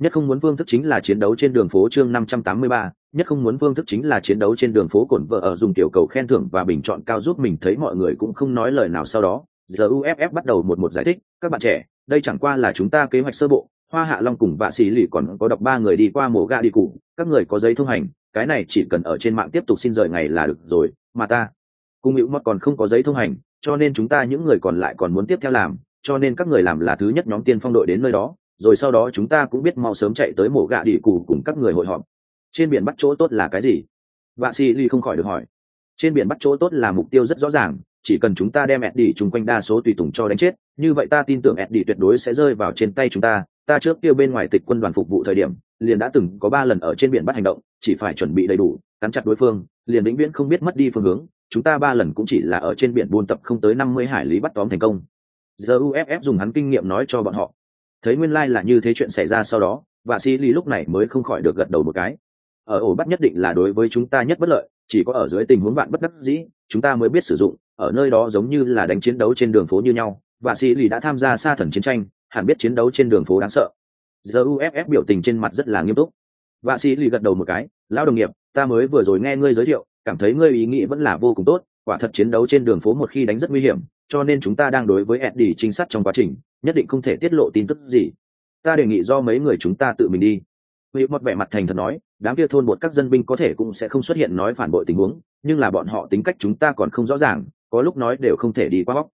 nhất không muốn phương thức chính là chiến đấu trên đường phố chương 583, nhất không muốn phương thức chính là chiến đấu trên đường phố cồn vợ ở dùng tiểu cầu khen thưởng và bình chọn cao giúp mình thấy mọi người cũng không nói lời nào sau đó giờ uff bắt đầu một một giải thích các bạn trẻ đây chẳng qua là chúng ta kế hoạch sơ bộ hoa hạ long cùng vạ sĩ lì còn có đọc ba người đi qua mổ ga đi cụ các người có giấy thông hành cái này chỉ cần ở trên mạng tiếp tục xin rời ngày là được rồi mà ta cung hữu mất còn không có giấy thông hành cho nên chúng ta những người còn lại còn muốn tiếp theo làm cho nên các người làm là thứ nhất nhóm tiên phong đội đến nơi đó rồi sau đó chúng ta cũng biết mau sớm chạy tới mổ gạ đi cù cùng các người hội họp trên biển bắt chỗ tốt là cái gì vạ Si ly không khỏi được hỏi trên biển bắt chỗ tốt là mục tiêu rất rõ ràng chỉ cần chúng ta đem Eddie chung quanh đa số tùy tùng cho đánh chết, như vậy ta tin tưởng Eddie tuyệt đối sẽ rơi vào trên tay chúng ta. Ta trước kia bên ngoài tịch quân đoàn phục vụ thời điểm, liền đã từng có ba lần ở trên biển bắt hành động, chỉ phải chuẩn bị đầy đủ, cắn chặt đối phương, liền vĩnh viễn không biết mất đi phương hướng. Chúng ta ba lần cũng chỉ là ở trên biển buôn tập không tới năm mươi hải lý bắt tóm thành công. Giờ UFF dùng hắn kinh nghiệm nói cho bọn họ. Thấy nguyên lai like là như thế chuyện xảy ra sau đó, và Sĩ Lý lúc này mới không khỏi được gật đầu một cái. Ở ổ bắt nhất định là đối với chúng ta nhất bất lợi, chỉ có ở dưới tình huống bạn bất đắc dĩ, chúng ta mới biết sử dụng, ở nơi đó giống như là đánh chiến đấu trên đường phố như nhau. Và sĩ lý đã tham gia xa thần chiến tranh hẳn biết chiến đấu trên đường phố đáng sợ. Giờ uff biểu tình trên mặt rất là nghiêm túc. Và sĩ lý gật đầu một cái lão đồng nghiệp ta mới vừa rồi nghe ngươi giới thiệu cảm thấy ngươi ý nghĩ vẫn là vô cùng tốt quả thật chiến đấu trên đường phố một khi đánh rất nguy hiểm cho nên chúng ta đang đối với eddie trinh sát trong quá trình nhất định không thể tiết lộ tin tức gì. Ta đề nghị do mấy người chúng ta tự mình đi. Vị một vẻ mặt thành thật nói, đám kia thôn bột các dân binh có thể cũng sẽ không xuất hiện nói phản bội tình huống, nhưng là bọn họ tính cách chúng ta còn không rõ ràng, có lúc nói đều không thể đi qua bóc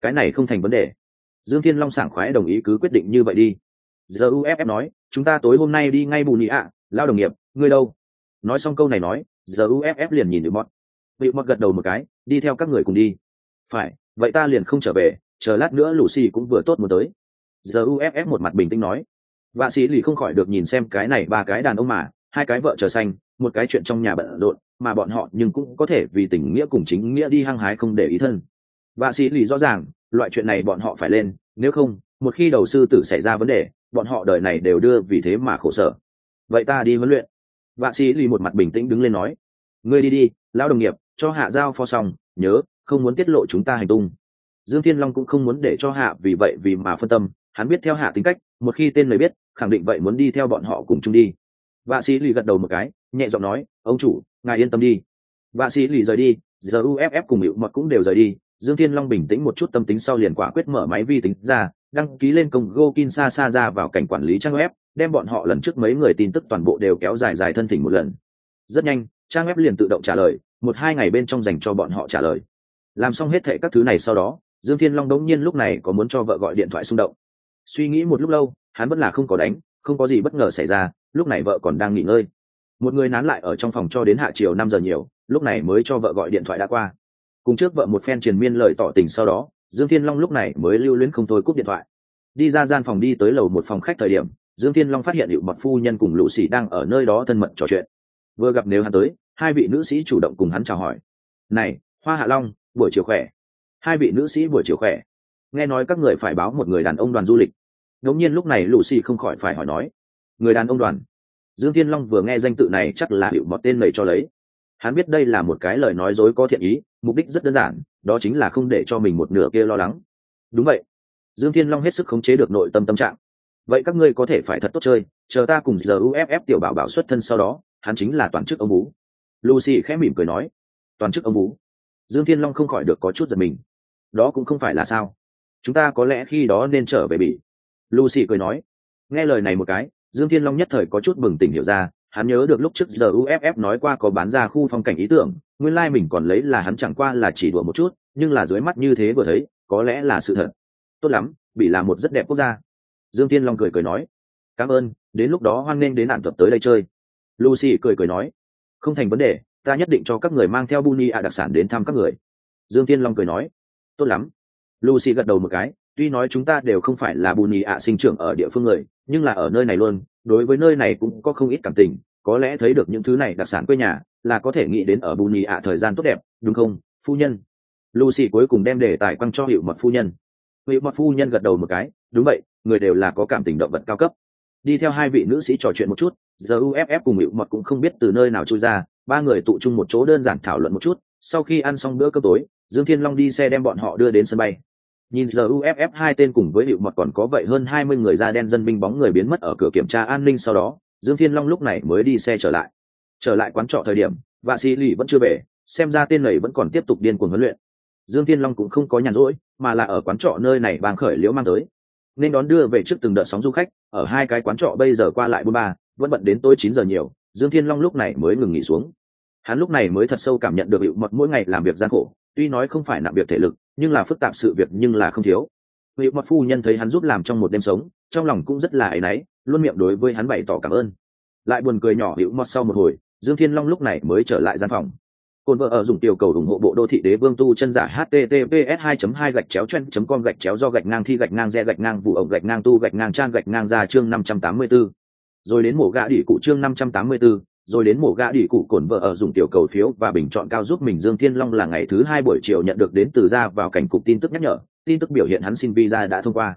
cái này không thành vấn đề. Dương thiên long sảng khoái đồng ý cứ quyết định như vậy đi. Giờ uff nói chúng ta tối hôm nay đi ngay bù nhị ạ lao đồng nghiệp ngươi đâu? Nói xong câu này nói giờ uff liền nhìn được mót bị một gật đầu một cái đi theo các người cùng đi. Phải, vậy ta liền không trở về, chờ lát nữa lù xì cũng vừa tốt muốn tới. Giờ uff một mặt bình tĩnh nói. Vạ sĩ lì không khỏi được nhìn xem cái này ba cái đàn ông mà, hai cái vợ chờ xanh, một cái chuyện trong nhà bận rộn, mà bọn họ nhưng cũng có thể vì tình nghĩa cùng chính nghĩa đi hăng hái không để ý thân. Vạ sĩ lì rõ ràng, loại chuyện này bọn họ phải lên, nếu không, một khi đầu sư tử xảy ra vấn đề, bọn họ đời này đều đưa vì thế mà khổ sở. Vậy ta đi huấn luyện. Vạ sĩ lì một mặt bình tĩnh đứng lên nói. Ngươi đi đi, lão đồng nghiệp cho hạ giao phó xong, nhớ, không muốn tiết lộ chúng ta hành tung. Dương thiên long cũng không muốn để cho hạ vì vậy vì mà phân tâm, hắn biết theo hạ tính cách, một khi tên người biết, khẳng định vậy muốn đi theo bọn họ cùng chung đi. Vạ sĩ lì gật đầu một cái, nhẹ giọng nói, ông chủ, ngài yên tâm đi. Vạ sĩ lì rời đi giờ uff cùng hiệu mật cũng đều rời đi. Dương thiên long bình tĩnh một chút tâm tính sau liền quả quyết mở máy vi tính ra, đăng ký lên công go kin sa sa ra vào cảnh quản lý trang web, đem bọn họ lần trước mấy người tin tức toàn bộ đều kéo dài dài thân thỉnh một lần. Rất nhanh, trang web liền tự động trả lời một hai ngày bên trong dành cho bọn họ trả lời. Làm xong hết thệ các thứ này sau đó, dương thiên long đống nhiên lúc này có muốn cho vợ gọi điện thoại xung động. Suy nghĩ một lúc lâu, hắn vẫn là không có đánh, không có gì bất ngờ xảy ra, lúc này vợ còn đang nghỉ ngơi. Một người nán lại ở trong phòng cho đến hạ chiều năm giờ nhiều, lúc này mới cho vợ gọi điện thoại đã qua. Cùng trước vợ một phen triền miên lời tỏ tình sau đó, dương thiên long lúc này mới lưu luyến không thôi cúp điện thoại. Đi ra gian phòng đi tới lầu một phòng khách thời điểm, dương thiên long phát hiện hiệu mật phu nhân cùng lũ sĩ đang ở nơi đó thân mật trò chuyện. Vừa gặp nếu hắn tới hai vị nữ sĩ chủ động cùng hắn chào hỏi. Này, hoa hạ long, buổi chiều khỏe. Hai vị nữ sĩ buổi chiều khỏe. Nghe nói các người phải báo một người đàn ông đoàn du lịch. Ngẫu nhiên lúc này lucy không khỏi phải hỏi nói, người đàn ông đoàn? Dương thiên long vừa nghe danh tự này chắc là hiệu một tên lầy cho lấy. Hắn biết đây là một cái lời nói dối có thiện ý, mục đích rất đơn giản, đó chính là không để cho mình một nửa kia lo lắng. Đúng vậy. Dương thiên long hết sức khống chế được nội tâm tâm trạng. Vậy các ngươi có thể phải thật tốt chơi, chờ ta cùng giờ uff tiểu bảo bảo xuất thân sau đó, hắn chính là toàn chức ông bú lucy khẽ mỉm cười nói toàn chức ông vũ, dương thiên long không khỏi được có chút giật mình. Đó cũng không phải là sao. Chúng ta có lẽ khi đó nên trở về bỉ. Lucy cười nói. Nghe lời này một cái dương thiên long nhất thời có chút bừng tỉnh hiểu ra hắn nhớ được lúc trước giờ uff nói qua có bán ra khu phong cảnh ý tưởng nguyên lai、like、mình còn lấy là hắn chẳng qua là chỉ đùa một chút nhưng là dưới mắt như thế vừa thấy có lẽ là sự thật. Tốt lắm bị là một rất đẹp quốc gia. Dương thiên long cười cười nói. Cảm ơn đến lúc đó hoan nghênh đến nạn thuật tới đây chơi. Lucy cười cười nói không thành vấn đề, ta nhất định cho các người mang theo buni ạ đặc sản đến thăm các người. Dương thiên long cười nói. Tốt lắm. Lucy gật đầu một cái, tuy nói chúng ta đều không phải là buni ạ sinh trưởng ở địa phương người, nhưng là ở nơi này luôn, đối với nơi này cũng có không ít cảm tình, có lẽ thấy được những thứ này đặc sản quê nhà, là có thể nghĩ đến ở buni ạ thời gian tốt đẹp, đúng không, phu nhân? Lucy cuối cùng đem đề tài quăng cho hiệu mật phu nhân. Hiệu mật phu nhân gật đầu một cái, đúng vậy, người đều là có cảm tình động vật cao cấp. Đi theo hai vị nữ sĩ trò chuyện một chút giờ uff cùng hữu mật cũng không biết từ nơi nào trôi ra, ba người tụ chung một chỗ đơn giản thảo luận một chút, sau khi ăn xong bữa cơm tối, dương thiên long đi xe đem bọn họ đưa đến sân bay. Nhìn giờ uff hai tên cùng với hữu mật còn có vậy hơn hai mươi người da đen dân binh bóng người biến mất ở cửa kiểm tra an ninh sau đó, dương thiên long lúc này mới đi xe trở lại. Trở lại quán trọ thời điểm vạ sĩ lì vẫn chưa về, xem ra tên này vẫn còn tiếp tục điên cuồng huấn luyện. Dương thiên long cũng không có nhàn rỗi, mà là ở quán trọ nơi này bang khởi liễu mang tới. Nên đón đưa về trước từng đợt sóng du khách, ở hai cái quán trọ bây giờ qua lại bôn ba vẫn bận đến tối chín giờ nhiều, dương thiên long lúc này mới ngừng nghỉ xuống. Hắn lúc này mới thật sâu cảm nhận được hiệu mật mỗi ngày làm việc gian khổ, tuy nói không phải nặng việc thể lực, nhưng là phức tạp sự việc nhưng là không thiếu. Hiệu mật phu nhân thấy hắn giúp làm trong một đêm sống, trong lòng cũng rất là áy náy, luôn miệng đối với hắn bày tỏ cảm ơn. Lại buồn cười nhỏ hiệu mật sau một hồi, dương thiên long lúc này mới trở lại gian phòng. Cồn vợ ở dùng tiểu cầu ủng hộ bộ đô thị đế vương tu chân giả https 2 2 gạch chéo chen com gạch chéo do gạch ngang thi gạch ngang re gạch ngang vụ ổng gạch ngang tu gạch ngang trang gạch ngang ra chương 584 rồi đến mổ gã đỉ cụ chương 584, rồi đến mổ gã đỉ cụ cồn vợ ở dùng tiểu cầu phiếu và bình chọn cao giúp mình dương thiên long là ngày thứ hai buổi chiều nhận được đến từ ra vào cảnh cục tin tức nhắc nhở tin tức biểu hiện hắn xin visa đã thông qua.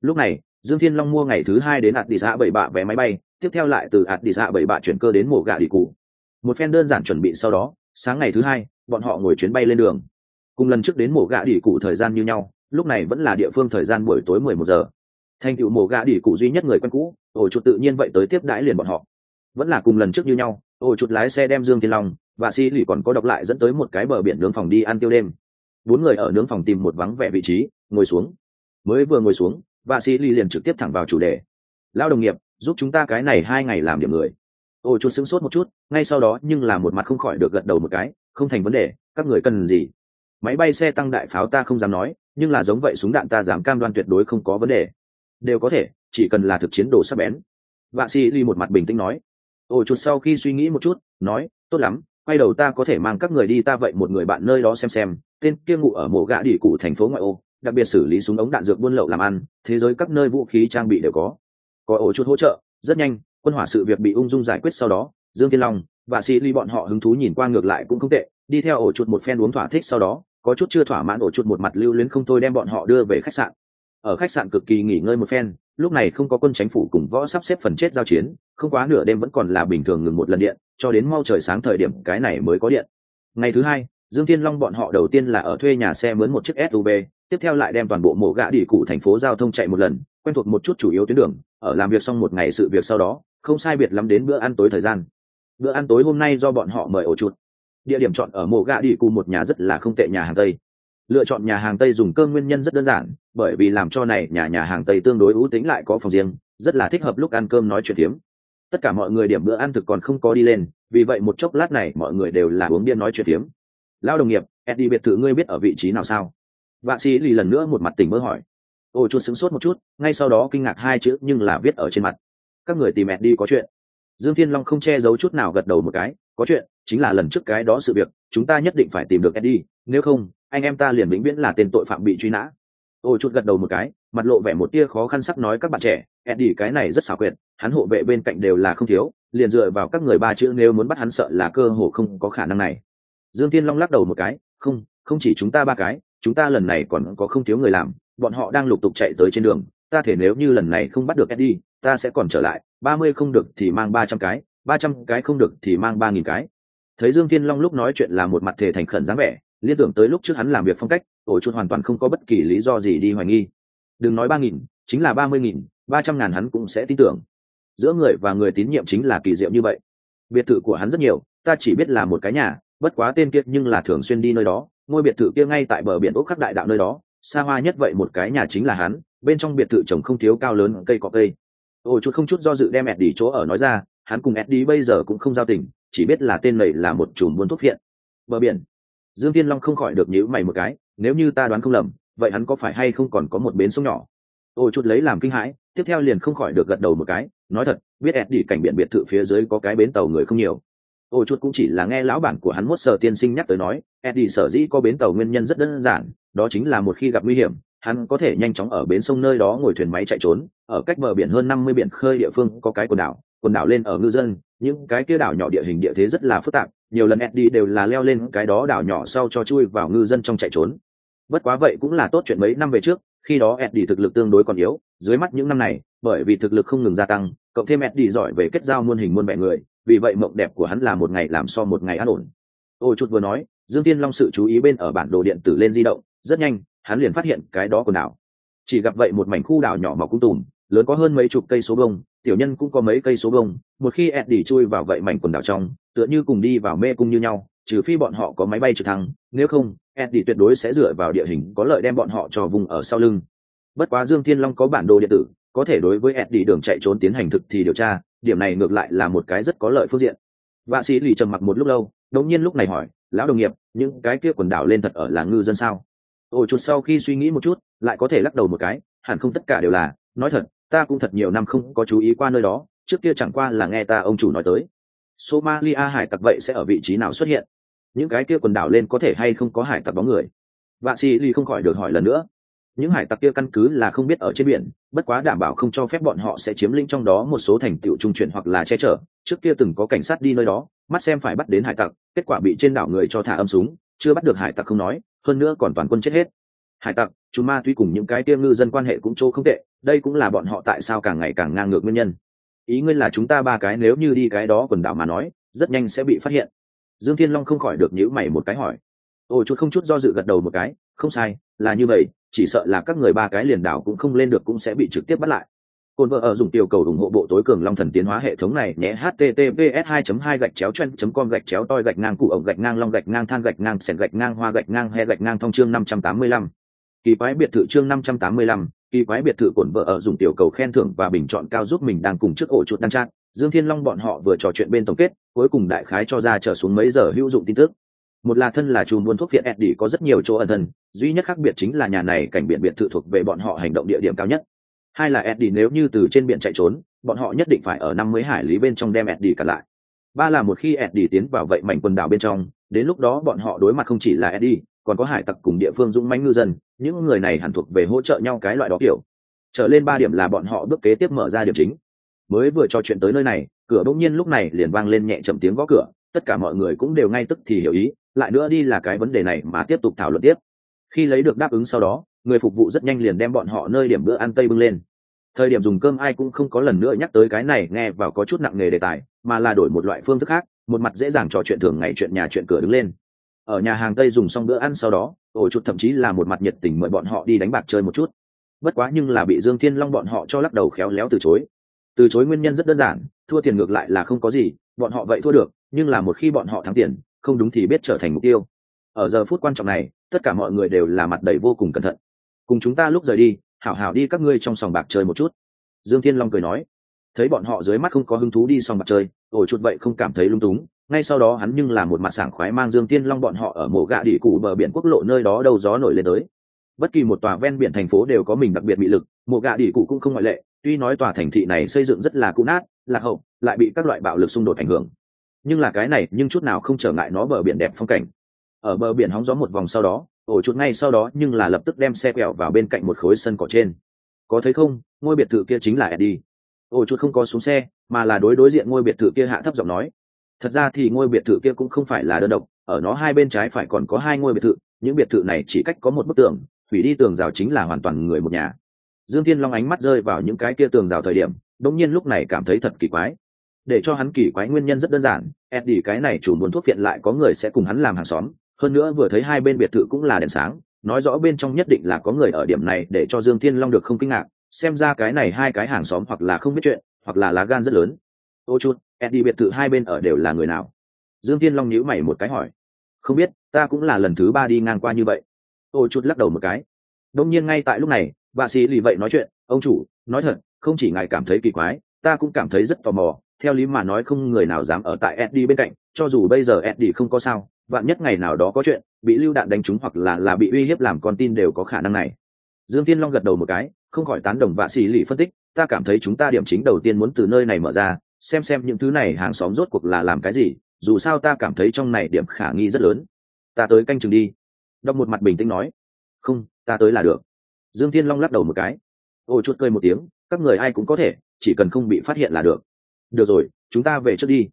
Lúc này dương thiên long mua ngày thứ hai đến ạt đi xã bảy bạ vé máy bay tiếp theo lại từ ạt đi xã bảy bạ chuyển cơ đến mổ gã đỉ cụ. Một phen đơn giản chuẩn bị sau đó sáng ngày thứ hai bọn họ ngồi chuyến bay lên đường. Cùng lần trước đến mổ gạ đỉ cụ thời gian như nhau lúc này vẫn là địa phương thời gian buổi tối mười một giờ thành tựu mổ gà đỉ cụ duy nhất người quen cũ, ổ chuột tự nhiên vậy tới tiếp đãi liền bọn họ. Vẫn là cùng lần trước như nhau, ổ chuột lái xe đem dương thiên long và si lì còn có đọc lại dẫn tới một cái bờ biển nướng phòng đi ăn tiêu đêm. Bốn người ở nướng phòng tìm một vắng vẻ vị trí, ngồi xuống. Mới vừa ngồi xuống, và si lì liền trực tiếp thẳng vào chủ đề. Lao đồng nghiệp, giúp chúng ta cái này hai ngày làm điểm người. Ôi chuột sững sốt một chút, ngay sau đó nhưng là một mặt không khỏi được gật đầu một cái, không thành vấn đề, các người cần gì? Máy bay xe tăng đại pháo ta không dám nói, nhưng là giống vậy súng đạn ta dám cam đoan tuyệt đối không có vấn đề đều có thể, chỉ cần là thực chiến đồ sắp bén. Vạ sĩ ly một mặt bình tĩnh nói. Ổ chuột sau khi suy nghĩ một chút, nói, tốt lắm, quay đầu ta có thể mang các người đi, ta vậy một người bạn nơi đó xem xem, tên kia ngụ ở mộ gã đỉ cụ thành phố ngoại ô, đặc biệt xử lý súng ống đạn dược buôn lậu làm ăn, thế giới các nơi vũ khí trang bị đều có. Có ổ chuột hỗ trợ, rất nhanh, quân hỏa sự việc bị ung dung giải quyết sau đó, dương tiên long và sĩ ly bọn họ hứng thú nhìn qua ngược lại cũng không tệ, đi theo ổ chuột một phen uống thỏa thích sau đó, có chút chưa thỏa mãn ổ chuột một mặt lưu luyến không thôi đem bọn họ đưa về khách sạn ở khách sạn cực kỳ nghỉ ngơi một phen, lúc này không có quân chánh phủ cùng võ sắp xếp phần chết giao chiến, không quá nửa đêm vẫn còn là bình thường ngừng một lần điện, cho đến mau trời sáng thời điểm cái này mới có điện. Ngày thứ hai, dương thiên long bọn họ đầu tiên là ở thuê nhà xe mướn một chiếc suv tiếp theo lại đem toàn bộ mổ gã đi cụ thành phố giao thông chạy một lần, quen thuộc một chút chủ yếu tuyến đường, ở làm việc xong một ngày sự việc sau đó, không sai biệt lắm đến bữa ăn tối thời gian. Bữa ăn tối hôm nay do bọn họ mời ổ chuột. Địa điểm chọn ở mộ gã đi cụ một nhà rất là không tệ nhà hàng tây lựa chọn nhà hàng tây dùng cơm nguyên nhân rất đơn giản, bởi vì làm cho này nhà nhà hàng tây tương đối ưu tính lại có phòng riêng, rất là thích hợp lúc ăn cơm nói chuyện tiếm tất cả mọi người điểm bữa ăn thực còn không có đi lên, vì vậy một chốc lát này mọi người đều là uống điên nói chuyện tiếm lao đồng nghiệp, eddie biệt thự ngươi biết ở vị trí nào sao? Vạ sĩ lì lần nữa một mặt tỉnh mơ hỏi. Ôi chút sững sốt một chút, ngay sau đó kinh ngạc hai chữ nhưng là viết ở trên mặt. Các người tìm eddie có chuyện. Dương thiên long không che giấu chút nào gật đầu một cái. Có chuyện, chính là lần trước cái đó sự việc, chúng ta nhất định phải tìm được eddie, nếu không anh em ta liền vĩnh viễn là tên tội phạm bị truy nã. Ôi chút gật đầu một cái, mặt lộ vẻ một tia khó khăn sắc nói các bạn trẻ, eddie, cái này rất xảo quyệt, hắn hộ vệ bên cạnh đều là không thiếu, liền dựa vào các người ba chữ nếu muốn bắt hắn sợ là cơ hồ không có khả năng này. Dương thiên long lắc đầu một cái, không không chỉ chúng ta ba cái, chúng ta lần này còn có không thiếu người làm, bọn họ đang lục tục chạy tới trên đường, ta thể nếu như lần này không bắt được eddie, ta sẽ còn trở lại, ba mươi không được thì mang ba trăm cái, ba trăm cái không được thì mang ba nghìn cái. Thấy dương thiên long lúc nói chuyện là một mặt thể thành khẩn dáng vẻ liên tưởng tới lúc trước hắn làm việc phong cách, ổ chuột hoàn toàn không có bất kỳ lý do gì đi hoài nghi. Đừng nói ba nghìn, chính là ba mươi nghìn, ba trăm ngàn hắn cũng sẽ tin tưởng. Giữa người và người tín nhiệm chính là kỳ diệu như vậy. Biệt thự của hắn rất nhiều, ta chỉ biết là một cái nhà, bất quá tên kiệt nhưng là thường xuyên đi nơi đó, ngôi biệt thự kia ngay tại bờ biển ốc khắc đại đạo nơi đó, xa hoa nhất vậy một cái nhà chính là hắn, bên trong biệt thự trồng không thiếu cao lớn cây cọ cây. Ôi chút không chút do dự đem ẹt đi chỗ ở nói ra, hắn cùng ẹt đi bây giờ cũng không giao tình, chỉ biết là tên này là một chùm buôn thuốc phiện. Bờ biển dương tiên long không khỏi được nhíu mày một cái, nếu như ta đoán không lầm, vậy hắn có phải hay không còn có một bến sông nhỏ? Ôi, chút lấy làm kinh hãi, tiếp theo liền không khỏi được gật đầu một cái, nói thật, biết ẹt đi cảnh biển biệt thự phía dưới có cái bến tàu người không nhiều. Ôi, chút cũng chỉ là nghe lão bản của hắn mốt sở tiên sinh nhắc tới nói, eddie sở dĩ có bến tàu nguyên nhân rất đơn giản, đó chính là một khi gặp nguy hiểm, hắn có thể nhanh chóng ở bến sông nơi đó ngồi thuyền máy chạy trốn, ở cách bờ biển hơn năm mươi biển khơi địa phương có cái quần đảo quần đảo lên ở ngư dân, những cái kia đảo nhỏ địa hình địa thế rất là phức tạp nhiều lần eddie đều là leo lên cái đó đảo nhỏ sau cho chui vào ngư dân trong chạy trốn. Bất quá vậy cũng là tốt chuyện mấy năm về trước, khi đó eddie thực lực tương đối còn yếu, dưới mắt những năm này, bởi vì thực lực không ngừng gia tăng, cộng thêm eddie giỏi về kết giao muôn hình muôn vẻ người, vì vậy mộng đẹp của hắn là một ngày làm so một ngày an ổn. Ôi chút vừa nói, dương tiên long sự chú ý bên ở bản đồ điện tử lên di động, rất nhanh, hắn liền phát hiện cái đó của đảo. Chỉ gặp vậy một mảnh khu đảo nhỏ mọc cũng tùm, lớn có hơn mấy chục cây số bông tiểu nhân cũng có mấy cây số bông một khi eddie chui vào vậy mảnh quần đảo trong tựa như cùng đi vào mê cung như nhau, trừ phi bọn họ có máy bay trực thăng, nếu không, eddie tuyệt đối sẽ dựa vào địa hình có lợi đem bọn họ cho vùng ở sau lưng. Bất quá dương thiên long có bản đồ điện tử, có thể đối với eddie đường chạy trốn tiến hành thực thì điều tra, điểm này ngược lại là một cái rất có lợi phương diện. Vạ sĩ lì trầm mặc một lúc lâu, đột nhiên lúc này hỏi, lão đồng nghiệp, những cái kia quần đảo lên thật ở là ngư dân sao? Ôi chút sau khi suy nghĩ một chút, lại có thể lắc đầu một cái, hẳn không tất cả đều là, nói thật, ta cũng thật nhiều năm không có chú ý qua nơi đó, trước kia chẳng qua là nghe ta ông chủ nói tới somalia hải tặc vậy sẽ ở vị trí nào xuất hiện? Những cái kia quần đảo lên có thể hay không có hải tặc bóng người? Vạ sĩ lì không khỏi được hỏi lần nữa. Những hải tặc kia căn cứ là không biết ở trên biển, bất quá đảm bảo không cho phép bọn họ sẽ chiếm lĩnh trong đó một số thành tựu trung chuyển hoặc là che chở. Trước kia từng có cảnh sát đi nơi đó, mắt xem phải bắt đến hải tặc, kết quả bị trên đảo người cho thả âm súng, chưa bắt được hải tặc không nói, hơn nữa còn toàn quân chết hết. Hải tặc, chúng ma tuy cùng những cái kia ngư dân quan hệ cũng chỗ không tệ, đây cũng là bọn họ tại sao càng ngày càng ngang ngược nguyên nhân ý ngươi là chúng ta ba cái nếu như đi cái đó quần đảo mà nói rất nhanh sẽ bị phát hiện. Dương thiên long không khỏi được nhữ mày một cái hỏi. Ô chút không chút do dự gật đầu một cái không sai là như vậy chỉ sợ là các người ba cái liền đảo cũng không lên được cũng sẽ bị trực tiếp bắt lại. Cồn vợ ở dùng tiểu cầu ủng hộ bộ tối cường long thần tiến hóa hệ thống này nhé https 2 2 gạch chéo chen com gạch chéo toi gạch ngang cụ ổng gạch ngang long gạch ngang than gạch ngang sẹn gạch ngang hoa gạch ngang he gạch ngang thông chương 585. kỳ quái biệt thự chương 585, kỳ quái biệt thự cổn vợ ở dùng tiểu cầu khen thưởng và bình chọn cao giúp mình đang cùng trước ổ chuột đăng trang dương thiên long bọn họ vừa trò chuyện bên tổng kết, cuối cùng đại khái cho ra trở xuống mấy giờ hữu dụng tin tức. Một là thân là chùm buôn thuốc phiện eddie có rất nhiều chỗ ẩn thân, duy nhất khác biệt chính là nhà này cảnh biển biệt thự thuộc về bọn họ hành động địa điểm cao nhất. Hai là eddie nếu như từ trên biển chạy trốn, bọn họ nhất định phải ở năm mươi hải lý bên trong đem eddie cả lại. Ba là một khi eddie tiến vào vậy mảnh quần đảo bên trong, đến lúc đó bọn họ đối mặt không chỉ là eddie còn có hải tặc cùng địa phương dũng mãnh ngư dân, những người này hẳn thuộc về hỗ trợ nhau cái loại đó, kiểu. Trở lên ba điểm là bọn họ bước kế tiếp mở ra điểm chính. Mới vừa trò chuyện tới nơi này, cửa bỗng nhiên lúc này liền vang lên nhẹ chậm tiếng gõ cửa, tất cả mọi người cũng đều ngay tức thì hiểu ý, lại nữa đi là cái vấn đề này mà tiếp tục thảo luận tiếp. Khi lấy được đáp ứng sau đó, người phục vụ rất nhanh liền đem bọn họ nơi điểm bữa ăn tây bưng lên. Thời điểm dùng cơm ai cũng không có lần nữa nhắc tới cái này, nghe vào có chút nặng nề đề tài, mà là đổi một loại phương thức khác, một mặt dễ dàng trò chuyện thường ngày chuyện nhà chuyện cửa đứng lên ở nhà hàng tây dùng xong bữa ăn sau đó, ổ chút thậm chí là một mặt nhiệt tình mời bọn họ đi đánh bạc chơi một chút. Bất quá nhưng là bị dương thiên long bọn họ cho lắc đầu khéo léo từ chối. Từ chối nguyên nhân rất đơn giản, thua tiền ngược lại là không có gì, bọn họ vậy thua được, nhưng là một khi bọn họ thắng tiền, không đúng thì biết trở thành mục tiêu. Ở giờ phút quan trọng này, tất cả mọi người đều là mặt đầy vô cùng cẩn thận. Cùng chúng ta lúc rời đi, hảo hảo đi các ngươi trong sòng bạc chơi một chút. Dương thiên long cười nói. Thấy bọn họ dưới mắt không có hứng thú đi sòng bạc chơi, ổ chút vậy không cảm thấy lung túng ngay sau đó hắn nhưng là một mặt sảng khoái mang dương Tiên long bọn họ ở mộ gạ đỉ cụ bờ biển quốc lộ nơi đó đâu gió nổi lên tới. Bất kỳ một tòa ven biển thành phố đều có mình đặc biệt bị lực mộ gạ đỉ cụ cũng không ngoại lệ, tuy nói tòa thành thị này xây dựng rất là cũ nát, lạc hậu, lại bị các loại bạo lực xung đột ảnh hưởng. Nhưng là cái này nhưng chút nào không trở ngại nó bờ biển đẹp phong cảnh. Ở bờ biển hóng gió một vòng sau đó, ổ chuột ngay sau đó nhưng là lập tức đem xe quẹo vào bên cạnh một khối sân cỏ trên. Có thấy không, ngôi biệt thự kia chính là eddie. Ổ chuột không có xuống xe, mà là đối đối diện ngôi biệt thự kia hạ thấp giọng nói thật ra thì ngôi biệt thự kia cũng không phải là đơn độc, ở nó hai bên trái phải còn có hai ngôi biệt thự, những biệt thự này chỉ cách có một bức tường, hủy đi tường rào chính là hoàn toàn người một nhà. Dương thiên long ánh mắt rơi vào những cái kia tường rào thời điểm đống nhiên lúc này cảm thấy thật kỳ quái. Để cho hắn kỳ quái nguyên nhân rất đơn giản eddie cái này chủ muốn thuốc viện lại có người sẽ cùng hắn làm hàng xóm, hơn nữa vừa thấy hai bên biệt thự cũng là đèn sáng, nói rõ bên trong nhất định là có người ở điểm này để cho dương thiên long được không kinh ngạc, xem ra cái này hai cái hàng xóm hoặc là không biết chuyện, hoặc là lá gan rất lớn. Ô chút eddie biệt thự hai bên ở đều là người nào? Dương thiên long nhíu mày một cái hỏi. Không biết, ta cũng là lần thứ ba đi ngang qua như vậy. Tôi chút lắc đầu một cái. Đông nhiên ngay tại lúc này bà sĩ lì vậy nói chuyện, ông chủ, nói thật, không chỉ ngài cảm thấy kỳ quái, ta cũng cảm thấy rất tò mò. Theo lý mà nói không người nào dám ở tại eddie bên cạnh, cho dù bây giờ eddie không có sao, vạn nhất ngày nào đó có chuyện, bị lưu đạn đánh trúng hoặc là là bị uy hiếp làm con tin đều có khả năng này. Dương tiên long gật đầu một cái, không khỏi tán đồng vạ xì lì phân tích, ta cảm thấy chúng ta điểm chính đầu tiên muốn từ nơi này mở ra xem xem những thứ này hàng xóm rốt cuộc là làm cái gì, dù sao ta cảm thấy trong này điểm khả nghi rất lớn. Ta tới canh chừng đi. Đọc một mặt bình tĩnh nói. Không, ta tới là được. Dương thiên long lắc đầu một cái. Ôi chuột cười một tiếng, các người ai cũng có thể, chỉ cần không bị phát hiện là được. Được rồi, chúng ta về trước đi.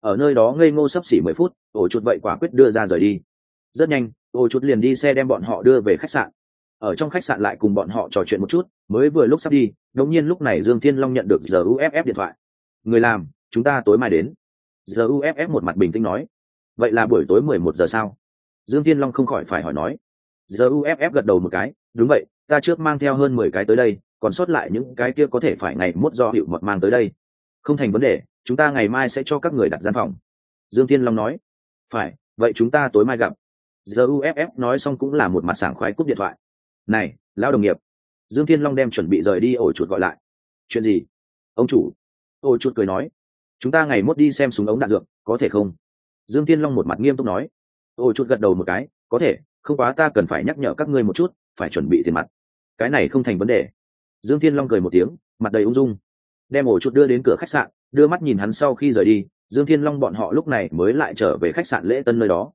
Ở nơi đó ngây ngô sắp xỉ mười phút, ô chuột vậy quả quyết đưa ra rời đi. Rất nhanh, ô chuột liền đi xe đem bọn họ đưa về khách sạn. Ở trong khách sạn lại cùng bọn họ trò chuyện một chút, mới vừa lúc sắp đi, đột nhiên lúc này dương thiên long nhận được giờ uff điện thoại người làm, chúng ta tối mai đến. Giờ uff một mặt bình tĩnh nói. Vậy là buổi tối mười một giờ sao? Dương thiên long không khỏi phải hỏi nói. Giờ uff gật đầu một cái. Đúng vậy, ta trước mang theo hơn mười cái tới đây, còn sót lại những cái kia có thể phải ngày mốt do hiệu mật mang tới đây. Không thành vấn đề, chúng ta ngày mai sẽ cho các người đặt gian phòng. Dương thiên long nói. Phải, vậy chúng ta tối mai gặp. Giờ uff nói xong cũng là một mặt sảng khoái cúp điện thoại. Này, lão đồng nghiệp. Dương thiên long đem chuẩn bị rời đi ổ chuột gọi lại. Chuyện gì? Ông chủ ổ chuột cười nói, chúng ta ngày mốt đi xem súng ống đạn dược, có thể không? Dương thiên long một mặt nghiêm túc nói. Ổ chuột gật đầu một cái, có thể, không quá, ta cần phải nhắc nhở các ngươi một chút, phải chuẩn bị tiền mặt. Cái này không thành vấn đề. Dương thiên long cười một tiếng, mặt đầy ung dung. Đem ổ chuột đưa đến cửa khách sạn, đưa mắt nhìn hắn sau khi rời đi, dương thiên long bọn họ lúc này mới lại trở về khách sạn lễ tân nơi đó.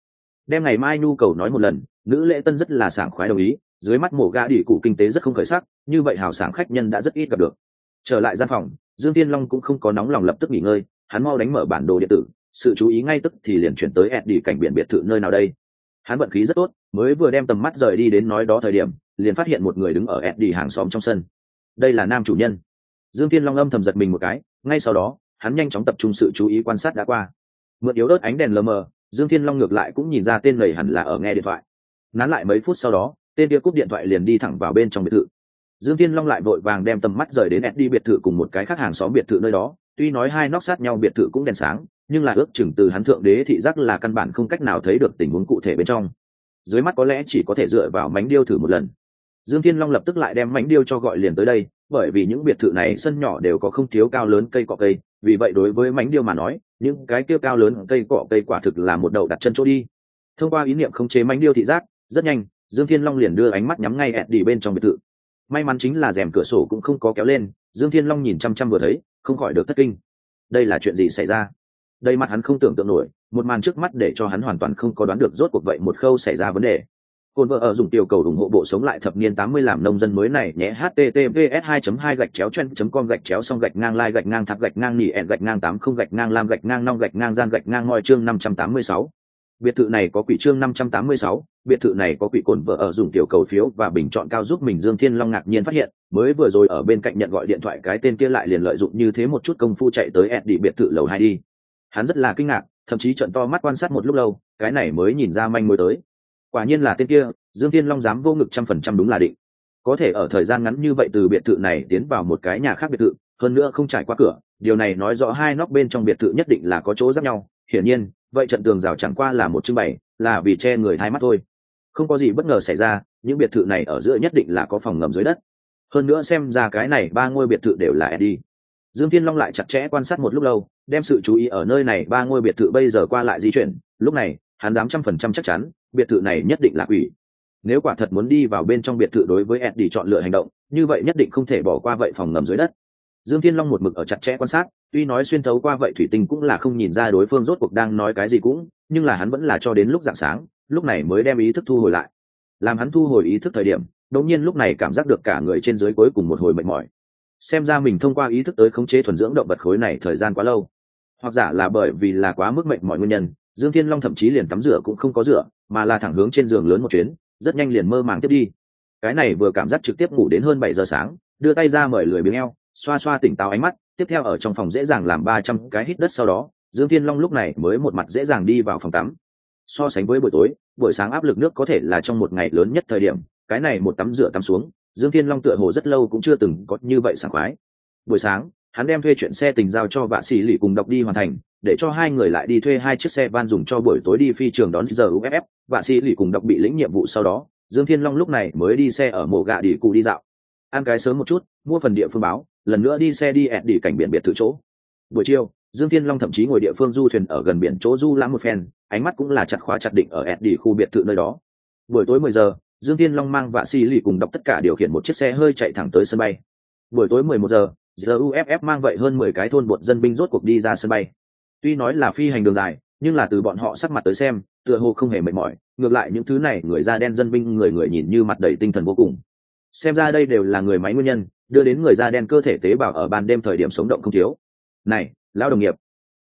Đem ngày mai nhu cầu nói một lần, nữ lễ tân rất là sảng khoái đồng ý, dưới mắt mổ gã đỉ cụ kinh tế rất không khởi sắc, như vậy hào sảng khách nhân đã rất ít gặp được. Trở lại gian phòng dương tiên long cũng không có nóng lòng lập tức nghỉ ngơi, hắn mau đánh mở bản đồ điện tử, sự chú ý ngay tức thì liền chuyển tới Eddy đi cảnh biển biệt thự nơi nào đây. Hắn vận khí rất tốt, mới vừa đem tầm mắt rời đi đến nói đó thời điểm, liền phát hiện một người đứng ở Eddy đi hàng xóm trong sân. Đây là nam chủ nhân. Dương tiên long âm thầm giật mình một cái, ngay sau đó, hắn nhanh chóng tập trung sự chú ý quan sát đã qua. Mượn yếu ớt ánh đèn lờ mờ, dương thiên long ngược lại cũng nhìn ra tên này hẳn là ở nghe điện thoại. Nán lại mấy phút sau đó, tên kia cúp điện thoại liền đi thẳng vào bên trong biệt thự dương thiên long lại vội vàng đem tầm mắt rời đến ed đi biệt thự cùng một cái khác hàng xóm biệt thự nơi đó. Tuy nói hai nóc sát nhau biệt thự cũng đèn sáng, nhưng là ước chừng từ hắn thượng đế thị giác là căn bản không cách nào thấy được tình huống cụ thể bên trong. Dưới mắt có lẽ chỉ có thể dựa vào mánh điêu thử một lần. Dương thiên long lập tức lại đem mánh điêu cho gọi liền tới đây, bởi vì những biệt thự này sân nhỏ đều có không thiếu cao lớn cây cọ cây. Vì vậy đối với mánh điêu mà nói, những cái kia cao lớn cây cọ cây quả thực là một đầu đặt chân chỗ đi. Thông qua ý niệm khống chế mánh điêu thị giác, rất nhanh, dương thiên long liền đưa ánh mắt nhắm ngay ẹt đi bên trong biệt thự may mắn chính là rèm cửa sổ cũng không có kéo lên, dương thiên long nhìn chăm chăm vừa thấy, không khỏi được thất kinh. Đây là chuyện gì xảy ra? Đây mặt hắn không tưởng tượng nổi, một màn trước mắt để cho hắn hoàn toàn không có đoán được rốt cuộc vậy một khâu xảy ra vấn đề. Côn vợ ở dùng tiểu cầu ủng hộ bộ sống lại thập niên 80 làm nông dân mới này, nhé, https 2 2 gạch chéo chen com gạch chéo xong gạch ngang lai gạch ngang tháp gạch ngang nỉ ẹn gạch ngang 80 gạch ngang lam gạch ngang nong gạch ngang gian gạch ngang ngoi chương 586. Biệt thự này có quỷ chương 586, biệt thự này có quỷ cồn vợ ở dùng tiểu cầu phiếu và bình chọn cao giúp mình Dương Thiên Long ngạc nhiên phát hiện, mới vừa rồi ở bên cạnh nhận gọi điện thoại cái tên kia lại liền lợi dụng như thế một chút công phu chạy tới đi biệt thự lầu hai đi. Hắn rất là kinh ngạc, thậm chí trợn to mắt quan sát một lúc lâu, cái này mới nhìn ra manh mối tới. Quả nhiên là tên kia, Dương Thiên Long dám vô ngực trăm phần trăm đúng là định. Có thể ở thời gian ngắn như vậy từ biệt thự này tiến vào một cái nhà khác biệt thự, hơn nữa không trải qua cửa, điều này nói rõ hai nóc bên trong biệt thự nhất định là có chỗ giáp nhau. Hiển nhiên, vậy trận tường rào chẳng qua là một trưng bày, là vì che người hai mắt thôi. Không có gì bất ngờ xảy ra, những biệt thự này ở giữa nhất định là có phòng ngầm dưới đất. Hơn nữa xem ra cái này ba ngôi biệt thự đều là eddie. Dương thiên long lại chặt chẽ quan sát một lúc lâu, đem sự chú ý ở nơi này ba ngôi biệt thự bây giờ qua lại di chuyển. Lúc này, hắn dám trăm phần trăm chắc chắn, biệt thự này nhất định là quỷ. Nếu quả thật muốn đi vào bên trong biệt thự đối với eddie chọn lựa hành động, như vậy nhất định không thể bỏ qua vậy phòng ngầm dưới đất. Dương thiên long một mực ở chặt chẽ quan sát tuy nói xuyên thấu qua vậy thủy tinh cũng là không nhìn ra đối phương rốt cuộc đang nói cái gì cũng, nhưng là hắn vẫn là cho đến lúc dạng sáng, lúc này mới đem ý thức thu hồi lại. Làm hắn thu hồi ý thức thời điểm, đột nhiên lúc này cảm giác được cả người trên dưới cuối cùng một hồi mệt mỏi. Xem ra mình thông qua ý thức tới khống chế thuần dưỡng động vật khối này thời gian quá lâu. Hoặc giả là bởi vì là quá mức mệt mọi nguyên nhân, dương thiên long thậm chí liền tắm rửa cũng không có rửa, mà là thẳng hướng trên giường lớn một chuyến, rất nhanh liền mơ màng tiếp đi. Cái này vừa cảm giác trực tiếp ngủ đến hơn bảy giờ sáng, đưa tay ra mời lười biếng eo, xoa xoa tỉnh táo ánh mắt tiếp theo ở trong phòng dễ dàng làm ba trăm cái hít đất sau đó, dương thiên long lúc này mới một mặt dễ dàng đi vào phòng tắm. So sánh với buổi tối, buổi sáng áp lực nước có thể là trong một ngày lớn nhất thời điểm, cái này một tắm rửa tắm xuống, dương thiên long tựa hồ rất lâu cũng chưa từng có như vậy sảng khoái. Buổi sáng, hắn đem thuê chuyện xe tình giao cho vạ sĩ lì cùng đọc đi hoàn thành, để cho hai người lại đi thuê hai chiếc xe van dùng cho buổi tối đi phi trường đón giờ uff vạ sĩ lì cùng đọc bị lĩnh nhiệm vụ sau đó, dương thiên long lúc này mới đi xe ở mộ gạ đi cụ đi dạo. Ăn cái sớm một chút, mua phần địa phương báo lần nữa đi xe đi ẹt đi cảnh biển biệt thự chỗ. Buổi chiều, dương thiên long thậm chí ngồi địa phương du thuyền ở gần biển chỗ du lãm một phen, ánh mắt cũng là chặt khóa chặt định ở ẹt đi khu biệt thự nơi đó. Buổi tối mười giờ, dương thiên long mang vạ xì lì cùng đọc tất cả điều khiển một chiếc xe hơi chạy thẳng tới sân bay. Buổi tối mười một giờ giờ uff mang vậy hơn mười cái thôn bột dân binh rốt cuộc đi ra sân bay. Tuy nói là phi hành đường dài, nhưng là từ bọn họ sắc mặt tới xem, tựa hồ không hề mệt mỏi, ngược lại những thứ này người da đen dân binh người người nhìn như mặt đầy tinh thần vô cùng xem ra đây đều là người máy nguyên nhân, đưa đến người da đen cơ thể tế bào ở ban đêm thời điểm sống động không thiếu. Này, lão đồng nghiệp.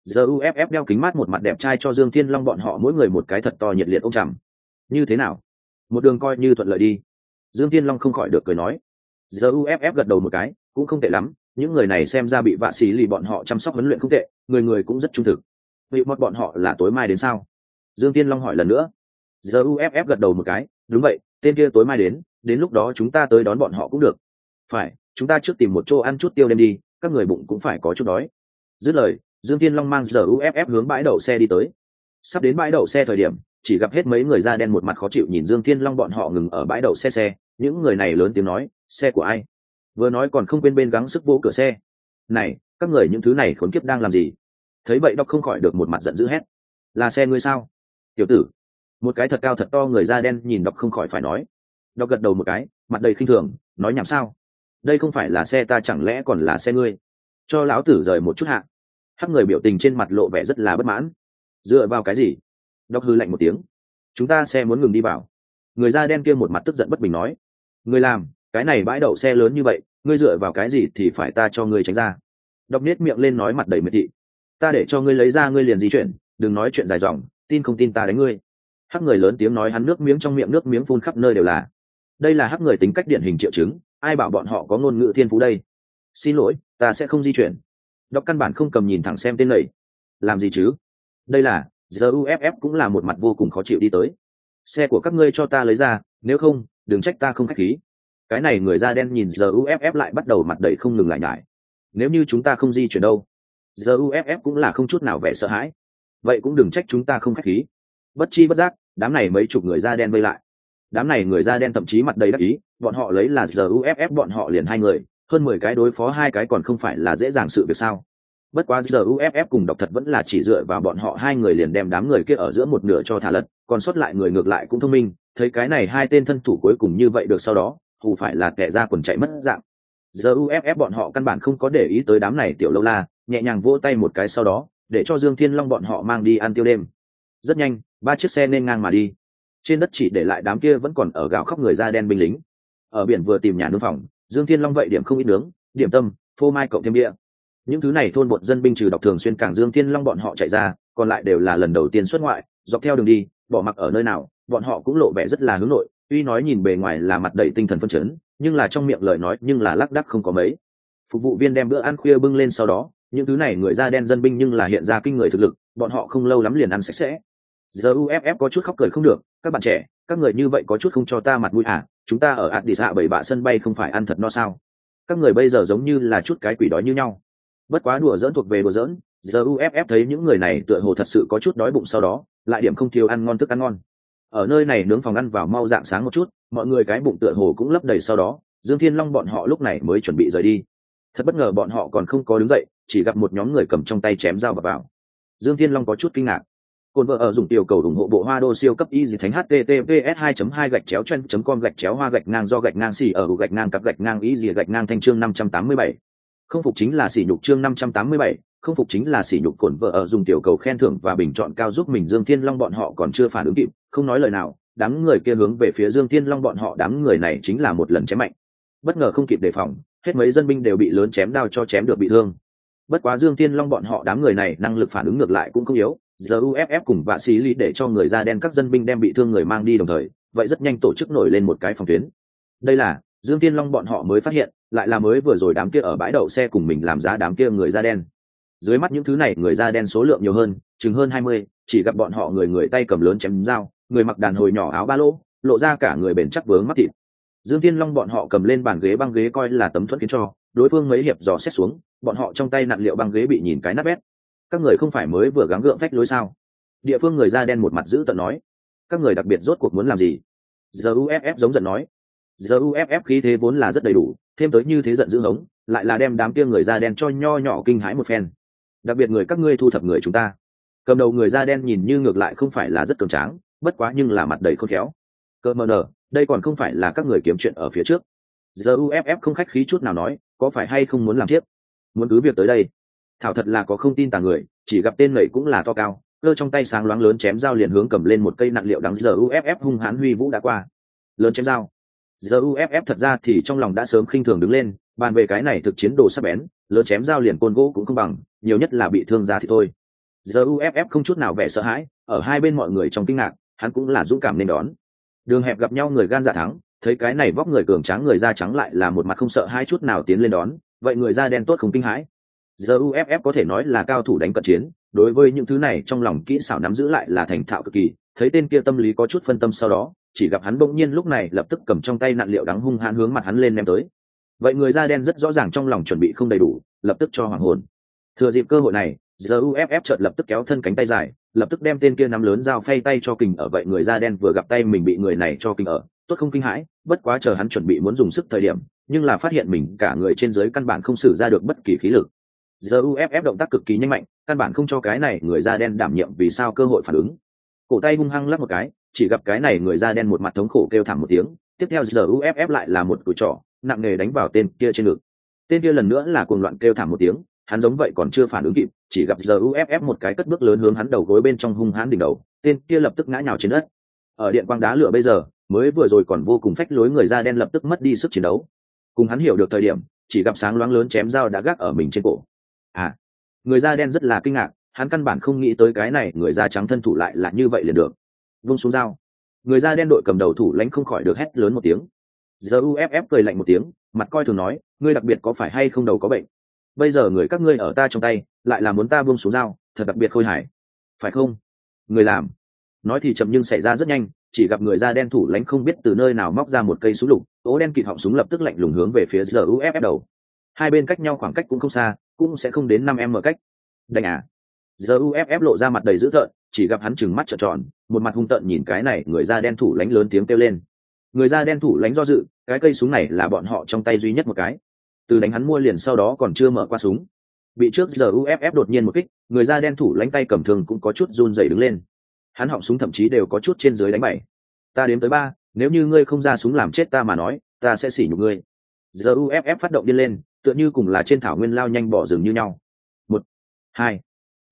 Giờ uff đeo kính mát một mặt đẹp trai cho dương thiên long bọn họ mỗi người một cái thật to nhiệt liệt ông trầm như thế nào? Một đường coi như thuận lợi đi. Dương thiên long không khỏi được cười nói. Giờ uff gật đầu một cái, cũng không tệ lắm, những người này xem ra bị vạ xì lì bọn họ chăm sóc huấn luyện không tệ, người người cũng rất trung thực. Vị mọt bọn họ là tối mai đến sao? Dương tiên long hỏi lần nữa. Giờ uff gật đầu một cái, đúng vậy, tên kia tối mai đến đến lúc đó chúng ta tới đón bọn họ cũng được. Phải, chúng ta trước tìm một chỗ ăn chút tiêu đêm đi, các người bụng cũng phải có chút đói. Dứt lời, dương tiên long mang giờ uff hướng bãi đậu xe đi tới. Sắp đến bãi đậu xe thời điểm, chỉ gặp hết mấy người da đen một mặt khó chịu nhìn dương thiên long bọn họ ngừng ở bãi đậu xe xe. Những người này lớn tiếng nói, xe của ai? Vừa nói còn không quên bên gắng sức vỗ cửa xe. Này, các người những thứ này khốn kiếp đang làm gì? Thấy vậy đọc không khỏi được một mặt giận dữ hét. Là xe ngươi sao? Tiểu tử. Một cái thật cao thật to người da đen nhìn đọc không khỏi phải nói đọc gật đầu một cái, mặt đầy khinh thường, nói nhảm sao? Đây không phải là xe ta chẳng lẽ còn là xe ngươi? Cho lão tử rời một chút hạ. Hắc người biểu tình trên mặt lộ vẻ rất là bất mãn. Dựa vào cái gì? Đọc hư lạnh một tiếng. Chúng ta xe muốn ngừng đi vào. Người da đen kia một mặt tức giận bất bình nói. Người làm, cái này bãi đậu xe lớn như vậy, ngươi dựa vào cái gì thì phải ta cho ngươi tránh ra. Đọc nết miệng lên nói mặt đầy miệt thị. Ta để cho ngươi lấy ra ngươi liền di chuyển, đừng nói chuyện dài dòng, tin không tin ta đánh ngươi. Hắc người lớn tiếng nói hắn nước miếng trong miệng nước miếng phun khắp nơi đều là đây là hắc người tính cách điển hình triệu chứng, ai bảo bọn họ có ngôn ngữ thiên phú đây? Xin lỗi, ta sẽ không di chuyển. Đọc căn bản không cầm nhìn thẳng xem tên lầy làm gì chứ? Đây là giờ uff cũng là một mặt vô cùng khó chịu đi tới. Xe của các ngươi cho ta lấy ra, nếu không, đừng trách ta không k h á c h khí. Cái này người da đen nhìn giờ uff lại bắt đầu mặt đầy không ngừng lại nhải. Nếu như chúng ta không di chuyển đâu giờ uff cũng là không chút nào vẻ sợ hãi. Vậy cũng đừng trách chúng ta không k h á c h khí. Bất chi bất giác, đám này mấy chục người da đen vây lại đám này người da đen thậm chí mặt đầy đắc ý, bọn họ lấy là giờ uff bọn họ liền hai người, hơn mười cái đối phó hai cái còn không phải là dễ dàng sự việc sao? Bất quá giờ uff cùng độc thật vẫn là chỉ dựa vào bọn họ hai người liền đem đám người kia ở giữa một nửa cho thả lật, còn sót lại người ngược lại cũng thông minh, thấy cái này hai tên thân thủ cuối cùng như vậy được sau đó, hù phải là kẻ ra quần chạy mất dạng. Giờ uff bọn họ căn bản không có để ý tới đám này tiểu lâu la, nhẹ nhàng vỗ tay một cái sau đó, để cho dương thiên long bọn họ mang đi ăn tiêu đêm. Rất nhanh, ba chiếc xe nên ngang mà đi trên đất chỉ để lại đám kia vẫn còn ở gạo khóc người da đen binh lính. Ở biển vừa tìm nhà nương phòng, dương thiên long vậy điểm không ít nướng, điểm tâm, phô mai cộng thêm địa những thứ này thôn bột dân binh trừ đọc thường xuyên cảng dương thiên long bọn họ chạy ra, còn lại đều là lần đầu tiên xuất ngoại, dọc theo đường đi, bỏ mặc ở nơi nào, bọn họ cũng lộ vẻ rất là hướng nội, tuy nói nhìn bề ngoài là mặt đầy tinh thần phân chấn, nhưng là trong miệng lời nói nhưng là lác đắc không có mấy. Phục vụ viên đem bữa ăn khuya bưng lên sau đó, những thứ này người da đen dân binh nhưng là hiện ra kinh người thực lực, bọn họ không lâu lắm liền ăn sạch sẽ giờ uff có chút khóc cười không được, các bạn trẻ, các người như vậy có chút không cho ta mặt mũi à chúng ta ở ạt đi xạ bảy bạ sân bay không phải ăn thật no sao? Các người bây giờ giống như là chút cái quỷ đói như nhau. Bất quá đùa dỡn thuộc về đùa dỡn giờ uff thấy những người này tựa hồ thật sự có chút đói bụng sau đó, lại điểm không thiếu ăn ngon thức ăn ngon. Ở nơi này nướng phòng ăn vào mau dạng sáng một chút, mọi người cái bụng tựa hồ cũng lấp đầy sau đó, dương thiên long bọn họ lúc này mới chuẩn bị rời đi. Thật bất ngờ bọn họ còn không có đứng dậy, chỉ gặp một nhóm người cầm trong tay chém dao và vào. Dương thiên long có chút kinh ngạc. Côn vợ ở dùng tiểu cầu ủng hộ bộ hoa đô siêu cấp y gì thánh https 2 2 gạch chéo chen com gạch chéo hoa gạch ngang do gạch ngang xỉ ở gạch ngang cặp gạch ngang y gì gạch ngang thanh chương 587. không phục chính là xỉ nhục chương 587, không phục chính là sỉ nhục cồn vợ ở dùng tiểu cầu khen thưởng và bình chọn cao giúp mình dương thiên long bọn họ còn chưa phản ứng kịp không nói lời nào đám người kia hướng về phía dương thiên long bọn họ đám người này chính là một lần chém mạnh bất ngờ không kịp đề phòng hết mấy dân binh đều bị lớn chém đao cho chém được bị thương bất quá dương Thiên long bọn họ đám người này năng lực phản ứng ngược lại cũng không yếu Zuff cùng vạ xí lý để cho người da đen các dân binh đem bị thương người mang đi đồng thời, vậy rất nhanh tổ chức nổi lên một cái phòng tuyến. Đây là, dương tiên long bọn họ mới phát hiện, lại là mới vừa rồi đám kia ở bãi đậu xe cùng mình làm giá đám kia người da đen. Dưới mắt những thứ này, người da đen số lượng nhiều hơn, chừng hơn hai mươi, chỉ gặp bọn họ người người tay cầm lớn chém dao, người mặc đàn hồi nhỏ áo ba lỗ, lộ ra cả người bền chắc vướng mắt thịt. Dương tiên long bọn họ cầm lên bàn ghế băng ghế coi là tấm thuẫn kiến cho, đối phương mấy hiệp dò xét xuống, bọn họ trong tay nặn liệu băng ghế bị nhìn cái nát bét các người không phải mới vừa gắng gượng phách lối sao? Địa phương người da đen một mặt giữ tận nói. Các người đặc biệt rốt cuộc muốn làm gì? Giờ uff giống giận nói. Giờ uff khí thế vốn là rất đầy đủ, thêm tới như thế giận dữ hống, lại là đem đám kia người da đen cho nho nhỏ kinh hãi một phen. Đặc biệt người các ngươi thu thập người chúng ta. Cầm đầu người da đen nhìn như ngược lại không phải là rất cường tráng, bất quá nhưng là mặt đầy khôn khéo. Cơ mờ nở, đây còn không phải là các người kiếm chuyện ở phía trước. Giờ uff không khách khí chút nào nói, có phải hay không muốn làm tiếp? Muốn cứ việc tới đây thảo thật là có không tin tà người, chỉ gặp tên lầy cũng là to cao, cơ trong tay sáng loáng lớn chém dao liền hướng cầm lên một cây nặng liệu đắng giờ uff hung hãn huy vũ đã qua. Lớn chém dao. Giờ uff thật ra thì trong lòng đã sớm khinh thường đứng lên, bàn về cái này thực chiến đồ sắp bén, lớn chém dao liền côn gỗ cũng không bằng, nhiều nhất là bị thương ra thì thôi. Giờ uff không chút nào vẻ sợ hãi, ở hai bên mọi người trong kinh ngạc, hắn cũng là dũng cảm nên đón. Đường hẹp gặp nhau người gan dạ thắng, thấy cái này vóc người cường tráng người da trắng lại là một mặt không sợ hai chút nào tiến lên đón, vậy người da đen tốt không kinh hãi giờ uff có thể nói là cao thủ đánh cận chiến, đối với những thứ này trong lòng kỹ xảo nắm giữ lại là thành thạo cực kỳ, thấy tên kia tâm lý có chút phân tâm sau đó, chỉ gặp hắn bỗng nhiên lúc này lập tức cầm trong tay nạn liệu đắng hung hãn hướng mặt hắn lên ném tới. Vậy người da đen rất rõ ràng trong lòng chuẩn bị không đầy đủ, lập tức cho hoàng hồn. Thừa dịp cơ hội này giờ uff chợt lập tức kéo thân cánh tay dài, lập tức đem tên kia nắm lớn dao phay tay cho kình ở, vậy người da đen vừa gặp tay mình bị người này cho kình ở, tốt không kinh hãi, bất quá chờ hắn chuẩn bị muốn dùng sức thời điểm, nhưng là phát hiện mình cả người trên dưới căn bản không xử ra được bất kỳ khí lực giờ uff động tác cực kỳ nhanh mạnh, căn bản không cho cái này người da đen đảm nhiệm vì sao cơ hội phản ứng. Cổ tay hung hăng lắp một cái, chỉ gặp cái này người da đen một mặt thống khổ kêu thảm một tiếng, tiếp theo giờ uff lại là một cùi trỏ, nặng nề đánh vào tên kia trên ngực. Tên kia lần nữa là cuồng loạn kêu thảm một tiếng, hắn giống vậy còn chưa phản ứng kịp, chỉ gặp giờ uff một cái cất bước lớn hướng hắn đầu gối bên trong hung hãn đỉnh đầu, tên kia lập tức ngã nhào trên đất. Ở điện quang đá lửa bây giờ, mới vừa rồi còn vô cùng phách lối người da đen lập tức mất đi sức chiến đấu. Cùng hắn hiểu được thời điểm, chỉ gặp sáng loáng lớn chém dao đã gác ở mình trên cổ à người da đen rất là kinh ngạc, hắn căn bản không nghĩ tới cái này người da trắng thân thủ lại là như vậy liền được. Vung xuống dao. Người da đen đội cầm đầu thủ lãnh không khỏi được hét lớn một tiếng. Giờ uff cười lạnh một tiếng, mặt coi thường nói, ngươi đặc biệt có phải hay không đầu có bệnh? Bây giờ người các ngươi ở ta trong tay, lại là muốn ta buông xuống dao, thật đặc biệt khôi hài. Phải không? Người làm. Nói thì chậm nhưng xảy ra rất nhanh, chỉ gặp người da đen thủ lãnh không biết từ nơi nào móc ra một cây súng lục, ố đen kịt họng súng lập tức lạnh lùng hướng về phía giờ uff đầu. Hai bên cách nhau khoảng cách cũng không xa cũng sẽ không đến năm em mở cách. Đánh à? Giờ uff lộ ra mặt đầy dữ tợn, chỉ gặp hắn chừng mắt trợn tròn, một mặt hung tợn nhìn cái này người da đen thủ lãnh lớn tiếng kêu lên. Người da đen thủ lãnh do dự, cái cây súng này là bọn họ trong tay duy nhất một cái. Từ đánh hắn mua liền sau đó còn chưa mở qua súng. Bị trước giờ uff đột nhiên một kích, người da đen thủ lãnh tay cầm thường cũng có chút run dày đứng lên. Hắn họng súng thậm chí đều có chút trên dưới đánh bảy ta đếm tới ba, nếu như ngươi không ra súng làm chết ta mà nói, ta sẽ xỉ nhục ngươi. Giờ uff phát động điên lên tựa như cùng là trên thảo nguyên lao nhanh bỏ rừng như nhau. Một, hai,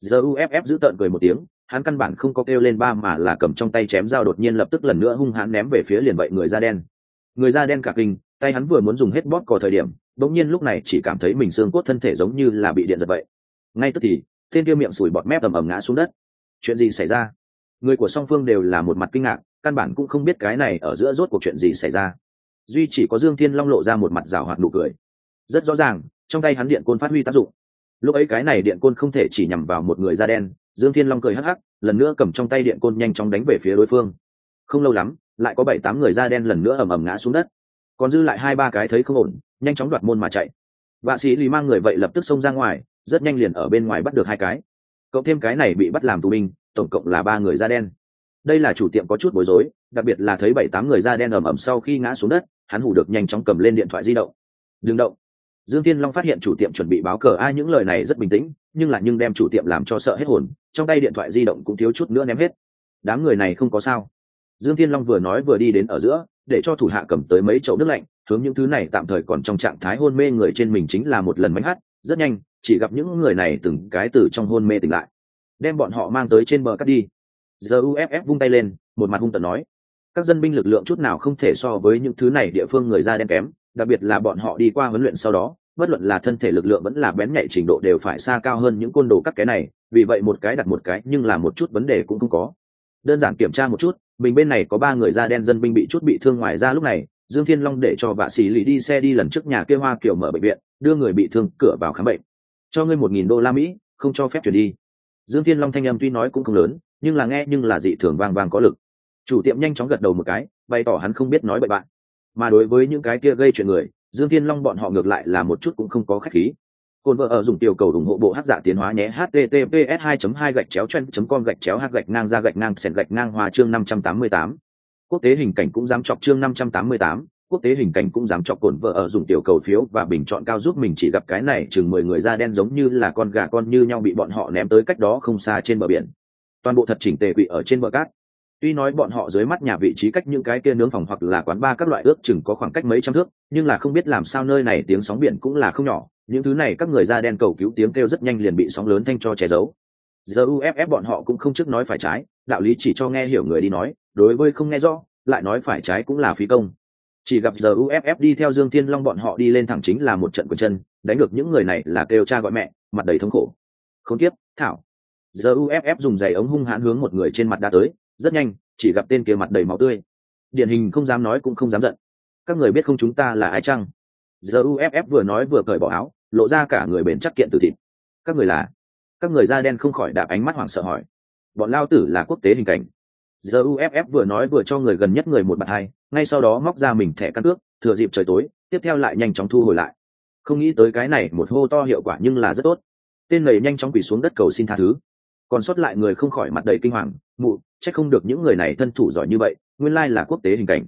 giờ uff giữ tợn cười một tiếng, hắn căn bản không có kêu lên ba mà là cầm trong tay chém dao đột nhiên lập tức lần nữa hung hãn ném về phía liền vậy người da đen. Người da đen cả kinh, tay hắn vừa muốn dùng hết bóp cò thời điểm đống nhiên lúc này chỉ cảm thấy mình xương cốt thân thể giống như là bị điện giật vậy. Ngay tức thì tên kia miệng sủi bọt mép ầm ầm ngã xuống đất. Chuyện gì xảy ra? Người của song phương đều là một mặt kinh ngạc, căn bản cũng không biết cái này ở giữa rốt cuộc chuyện gì xảy ra. Duy chỉ có dương thiên long lộ ra một mặt rào hoạt nụ cười rất rõ ràng, trong tay hắn điện côn phát huy tác dụng. Lúc ấy cái này điện côn không thể chỉ nhằm vào một người da đen, dương thiên long cười hắc hắc, lần nữa cầm trong tay điện côn nhanh chóng đánh về phía đối phương. Không lâu lắm, lại có bảy tám người da đen lần nữa ầm ầm ngã xuống đất. Còn dư lại hai ba cái thấy không ổn, nhanh chóng đoạt môn mà chạy. Vạ sĩ lì mang người vậy lập tức xông ra ngoài, rất nhanh liền ở bên ngoài bắt được hai cái. Cộng thêm cái này bị bắt làm tù binh, tổng cộng là ba người da đen. Đây là chủ tiệm có chút bối rối, đặc biệt là thấy bảy tám người da đen ầm ầm sau khi ngã xuống đất, hắn hủ được nhanh chóng cầm lên điện thoại di động. Đừng động dương thiên long phát hiện chủ tiệm chuẩn bị báo cờ, ai những lời này rất bình tĩnh, nhưng là nhưng đem chủ tiệm làm cho sợ hết hồn, trong tay điện thoại di động cũng thiếu chút nữa ném hết. Đám người này không có sao. Dương thiên long vừa nói vừa đi đến ở giữa, để cho thủ hạ cầm tới mấy chậu nước lạnh, hướng những thứ này tạm thời còn trong trạng thái hôn mê người trên mình chính là một lần mánh hát, rất nhanh, chỉ gặp những người này từng cái từ trong hôn mê tỉnh lại. Đem bọn họ mang tới trên bờ cắt đi. Giờ uff vung tay lên, một mặt hung tận nói. Các dân binh lực lượng chút nào không thể so với những thứ này địa phương người da đen kém đặc biệt là bọn họ đi qua huấn luyện sau đó, bất luận là thân thể lực lượng vẫn là bén nhạy trình độ đều phải xa cao hơn những côn đồ các cái này, vì vậy một cái đặt một cái nhưng là một chút vấn đề cũng không có. Đơn giản kiểm tra một chút, mình bên này có ba người da đen dân binh bị chút bị thương ngoài ra lúc này, dương thiên long để cho vạ sĩ lì đi xe đi lần trước nhà kia hoa kiểu mở bệnh viện, đưa người bị thương cửa vào khám bệnh. Cho ngươi một nghìn đô la mỹ, không cho phép chuyển đi. Dương thiên long thanh âm tuy nói cũng không lớn, nhưng là nghe nhưng là dị thường vang vang có lực. Chủ tiệm nhanh chóng gật đầu một cái, bày tỏ hắn không biết nói bậy bạn mà đối với những cái kia gây chuyện người dương thiên long bọn họ ngược lại là một chút cũng không có khách khí. Cồn vợ ở dùng tiểu cầu ủng hộ bộ hát giả tiến hóa nhé https 2 2 gạch chéo chen com gạch chéo h gạch ngang ra gạch ngang sẹn gạch ngang hòa chương 588. quốc tế hình cảnh cũng dám chọc chương 588, quốc tế hình cảnh cũng dám chọc cồn vợ ở dùng tiểu cầu phiếu và bình chọn cao giúp mình chỉ gặp cái này chừng mười người da đen giống như là con gà con như nhau bị bọn họ ném tới cách đó không xa trên bờ biển. Toàn bộ thật chỉnh tề quỵ ở trên bờ cát tuy nói bọn họ dưới mắt nhà vị trí cách những cái kia nướng phòng hoặc là quán ba các loại ước chừng có khoảng cách mấy trăm thước, nhưng là không biết làm sao nơi này tiếng sóng biển cũng là không nhỏ, những thứ này các người da đen cầu cứu tiếng kêu rất nhanh liền bị sóng lớn thanh cho che giấu. Giờ uff bọn họ cũng không trước nói phải trái, đạo lý chỉ cho nghe hiểu người đi nói, đối với không nghe rõ, lại nói phải trái cũng là phí công. Chỉ gặp giờ uff đi theo dương thiên long bọn họ đi lên thẳng chính là một trận quần chân, đánh được những người này là kêu cha gọi mẹ, mặt đầy thống khổ. Không tiếp, thảo. Giờ uff dùng giày ống hung hãn hướng một người trên mặt đã tới rất nhanh, chỉ gặp tên kia mặt đầy máu tươi. Điển hình không dám nói cũng không dám giận. Các người biết không chúng ta là ai chăng? Giờ uff vừa nói vừa cởi bỏ áo, lộ ra cả người bền chắc kiện từ thịt. Các người là? Các người da đen không khỏi đạp ánh mắt hoảng sợ hỏi. Bọn lao tử là quốc tế hình cảnh. Giờ uff vừa nói vừa cho người gần nhất người một bạn hai, ngay sau đó móc ra mình thẻ căn cước, thừa dịp trời tối, tiếp theo lại nhanh chóng thu hồi lại. Không nghĩ tới cái này một hô to hiệu quả nhưng là rất tốt. Tên này nhanh chóng quỳ xuống đất cầu xin tha thứ. Còn sót lại người không khỏi mặt đầy kinh hoàng, mụ chắc không được những người này thân thủ giỏi như vậy, nguyên lai là quốc tế hình cảnh.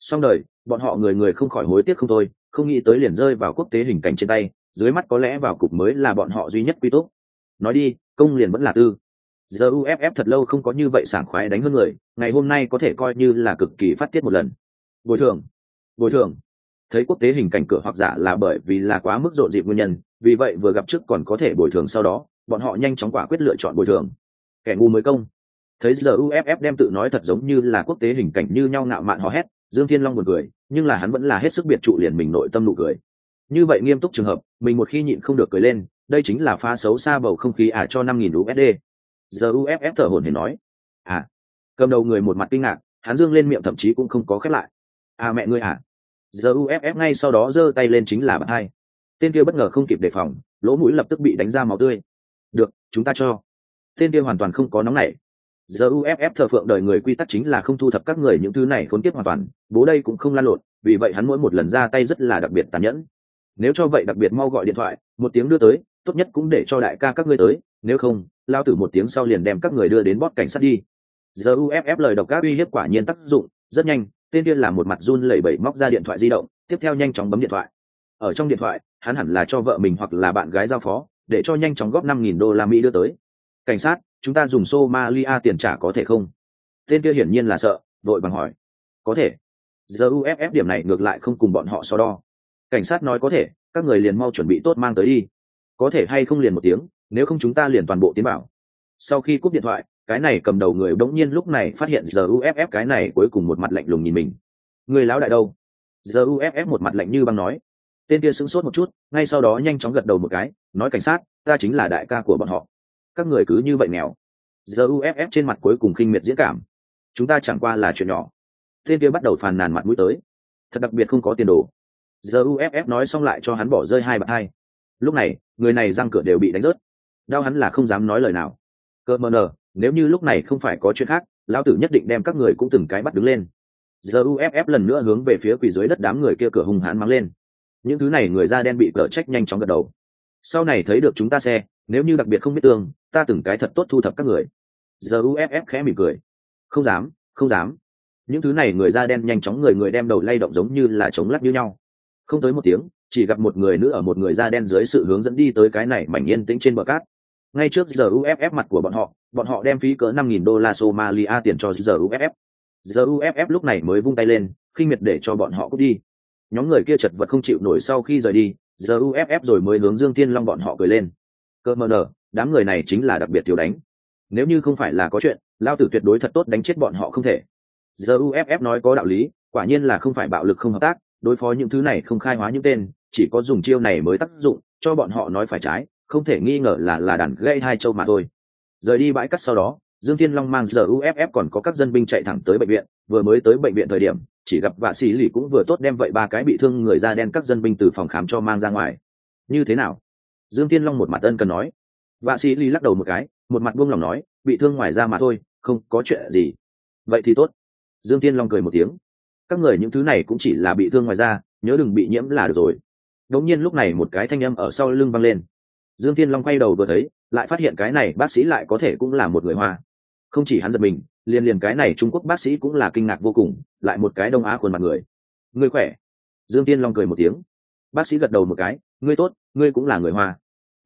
Song đời, bọn họ người người không khỏi hối tiếc không thôi, không nghĩ tới liền rơi vào quốc tế hình cảnh trên tay, dưới mắt có lẽ vào cục mới là bọn họ duy nhất quy tốt nói đi, công liền vẫn là tư. Giờ uff thật lâu không có như vậy sảng khoái đánh hơn người, ngày hôm nay có thể coi như là cực kỳ phát tiết một lần. Bồi thường bồi thường. Thấy quốc tế hình cảnh cửa hoặc giả là bởi vì là quá mức rộn dịp nguyên nhân, vì vậy vừa gặp trước còn có thể bồi thường sau đó, bọn họ nhanh chóng quả quyết lựa chọn bồi thường. Kẻ ngu mới công thấy giờ uff đem tự nói thật giống như là quốc tế hình cảnh như nhau ngạo mạn hò hét, dương thiên long buồn cười, nhưng là hắn vẫn là hết sức biệt trụ liền mình nội tâm nụ cười. Như vậy nghiêm túc trường hợp, mình một khi nhịn không được cười lên, đây chính là pha xấu xa bầu không khí ả à cho năm nghìn usd giờ uff thở hồn hển nói à. Cầm đầu người một mặt kinh ngạc, hắn dương lên miệng thậm chí cũng không có khép lại. À mẹ ngươi à. Giờ uff ngay sau đó giơ tay lên chính là bạn hai. Tên kia bất ngờ không kịp đề phòng, lỗ mũi lập tức bị đánh ra máu tươi. Được, chúng ta cho. Tên kia hoàn toàn không có nóng nảy giờ uff thờ phượng đời người quy tắc chính là không thu thập các người những thứ này khốn kiếp hoàn toàn, bố đây cũng không lan lộn, vì vậy hắn mỗi một lần ra tay rất là đặc biệt tàn nhẫn. Nếu cho vậy đặc biệt mau gọi điện thoại, một tiếng đưa tới, tốt nhất cũng để cho đại ca các ngươi tới, nếu không, lao tử một tiếng sau liền đem các người đưa đến bót cảnh sát đi. Giờ uff lời độc các uy hiếp quả nhiên tác dụng, rất nhanh, tên tiên là một mặt run lẩy bẩy móc ra điện thoại di động, tiếp theo nhanh chóng bấm điện thoại. Ở trong điện thoại, hắn hẳn là cho vợ mình hoặc là bạn gái giao phó, để cho nhanh chóng góp năm nghìn đô la mỹ đưa tới. Cảnh sát chúng ta dùng somalia tiền trả có thể không? Tên kia hiển nhiên là sợ đội bằng hỏi. Có thể. Giờ uff điểm này ngược lại không cùng bọn họ so đo. Cảnh sát nói có thể, các người liền mau chuẩn bị tốt mang tới đi. Có thể hay không liền một tiếng, nếu không chúng ta liền toàn bộ tiến bảo sau khi cúp điện thoại, cái này cầm đầu người bỗng nhiên lúc này phát hiện giờ uff cái này cuối cùng một mặt lạnh lùng nhìn mình. Người lão đại đâu? Giờ uff một mặt lạnh như băng nói. Tên kia sững sốt một chút, ngay sau đó nhanh chóng gật đầu một cái, nói cảnh sát, ta chính là đại ca của bọn họ các người cứ như vậy nghèo. Giờ uff trên mặt cuối cùng khinh miệt diễn cảm. Chúng ta chẳng qua là chuyện nhỏ. Tên kia bắt đầu phàn nàn mặt mũi tới. Thật đặc biệt không có tiền đồ. Giờ uff nói xong lại cho hắn bỏ rơi hai bậc hai. Lúc này, người này răng cửa đều bị đánh rớt. Đau hắn là không dám nói lời nào. Cơ mờ nờ, nếu như lúc này không phải có chuyện khác, lão tử nhất định đem các người cũng từng cái bắt đứng lên. Giờ uff lần nữa hướng về phía quỳ dưới đất đám người kia cửa hùng hãn mắng lên. Những thứ này người da đen bị cờ trách nhanh chóng gật đầu. Sau này thấy được chúng ta xe nếu như đặc biệt không biết tương, ta từng cái thật tốt thu thập các người. Giờ uff khẽ mỉm cười. Không dám không dám. Những thứ này người da đen nhanh chóng người người đem đầu lay động giống như là chống lắc như nhau. Không tới một tiếng, chỉ gặp một người nữ ở một người da đen dưới sự hướng dẫn đi tới cái này mảnh yên tĩnh trên bờ cát. Ngay trước giờ uff mặt của bọn họ bọn họ đem phí cỡ năm nghìn đô la somalia tiền cho giờ uff giờ uff lúc này mới vung tay lên, khinh miệt để cho bọn họ cút đi. Nhóm người kia chật vật không chịu nổi sau khi rời đi giờ uff rồi mới hướng dương tiên long bọn họ cười lên cơ mờ nở, đám người này chính là đặc biệt thiếu đánh. Nếu như không phải là có chuyện, lao tử tuyệt đối thật tốt đánh chết bọn họ không thể. Giờ uff nói có đạo lý, quả nhiên là không phải bạo lực không hợp tác, đối phó những thứ này không khai hóa những tên, chỉ có dùng chiêu này mới tác dụng, cho bọn họ nói phải trái, không thể nghi ngờ là là đàn gây hai châu mà thôi. Rời đi bãi cắt sau đó, dương thiên long mang giờ uff còn có các dân binh chạy thẳng tới bệnh viện, vừa mới tới bệnh viện thời điểm, chỉ gặp vạ sĩ lì cũng vừa tốt đem vậy ba cái bị thương người da đen các dân binh từ phòng khám cho mang ra ngoài. Như thế nào? Dương thiên long một mặt ân cần nói. Vạ sĩ lì lắc đầu một cái, một mặt buông lòng nói, bị thương ngoài ra mà thôi, không có chuyện gì. Vậy thì tốt. Dương thiên long cười một tiếng. Các người những thứ này cũng chỉ là bị thương ngoài ra nhớ đừng bị nhiễm là được rồi. Đống nhiên lúc này một cái thanh âm ở sau lưng văng lên. Dương thiên long quay đầu vừa thấy, lại phát hiện cái này bác sĩ lại có thể cũng là một người hoa. Không chỉ hắn giật mình, liền liền cái này trung quốc bác sĩ cũng là kinh ngạc vô cùng, lại một cái đông á khuôn mặt người. Người khỏe. Dương tiên long cười một tiếng. Bác sĩ gật đầu một cái ngươi tốt, ngươi cũng là người hoa.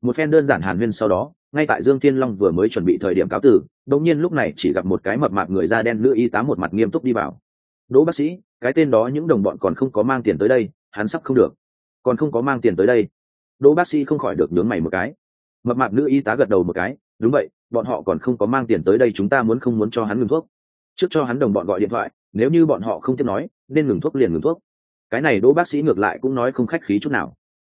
Một phen đơn giản hàn huyên sau đó, ngay tại dương Thiên long vừa mới chuẩn bị thời điểm cáo tử, đột nhiên lúc này chỉ gặp một cái mập mạp người da đen nữ y tá một mặt nghiêm túc đi vào. Đỗ bác sĩ, cái tên đó những đồng bọn còn không có mang tiền tới đây, hắn sắp không được. Còn không có mang tiền tới đây? Đỗ bác sĩ không khỏi được nhướng mày một cái. Mập mạp nữ y tá gật đầu một cái, đúng vậy, bọn họ còn không có mang tiền tới đây, chúng ta muốn không muốn cho hắn ngừng thuốc. Trước cho hắn đồng bọn gọi điện thoại, nếu như bọn họ không tiếp nói, nên ngừng thuốc liền ngừng thuốc. Cái này đỗ bác sĩ ngược lại cũng nói không khách khí chút nào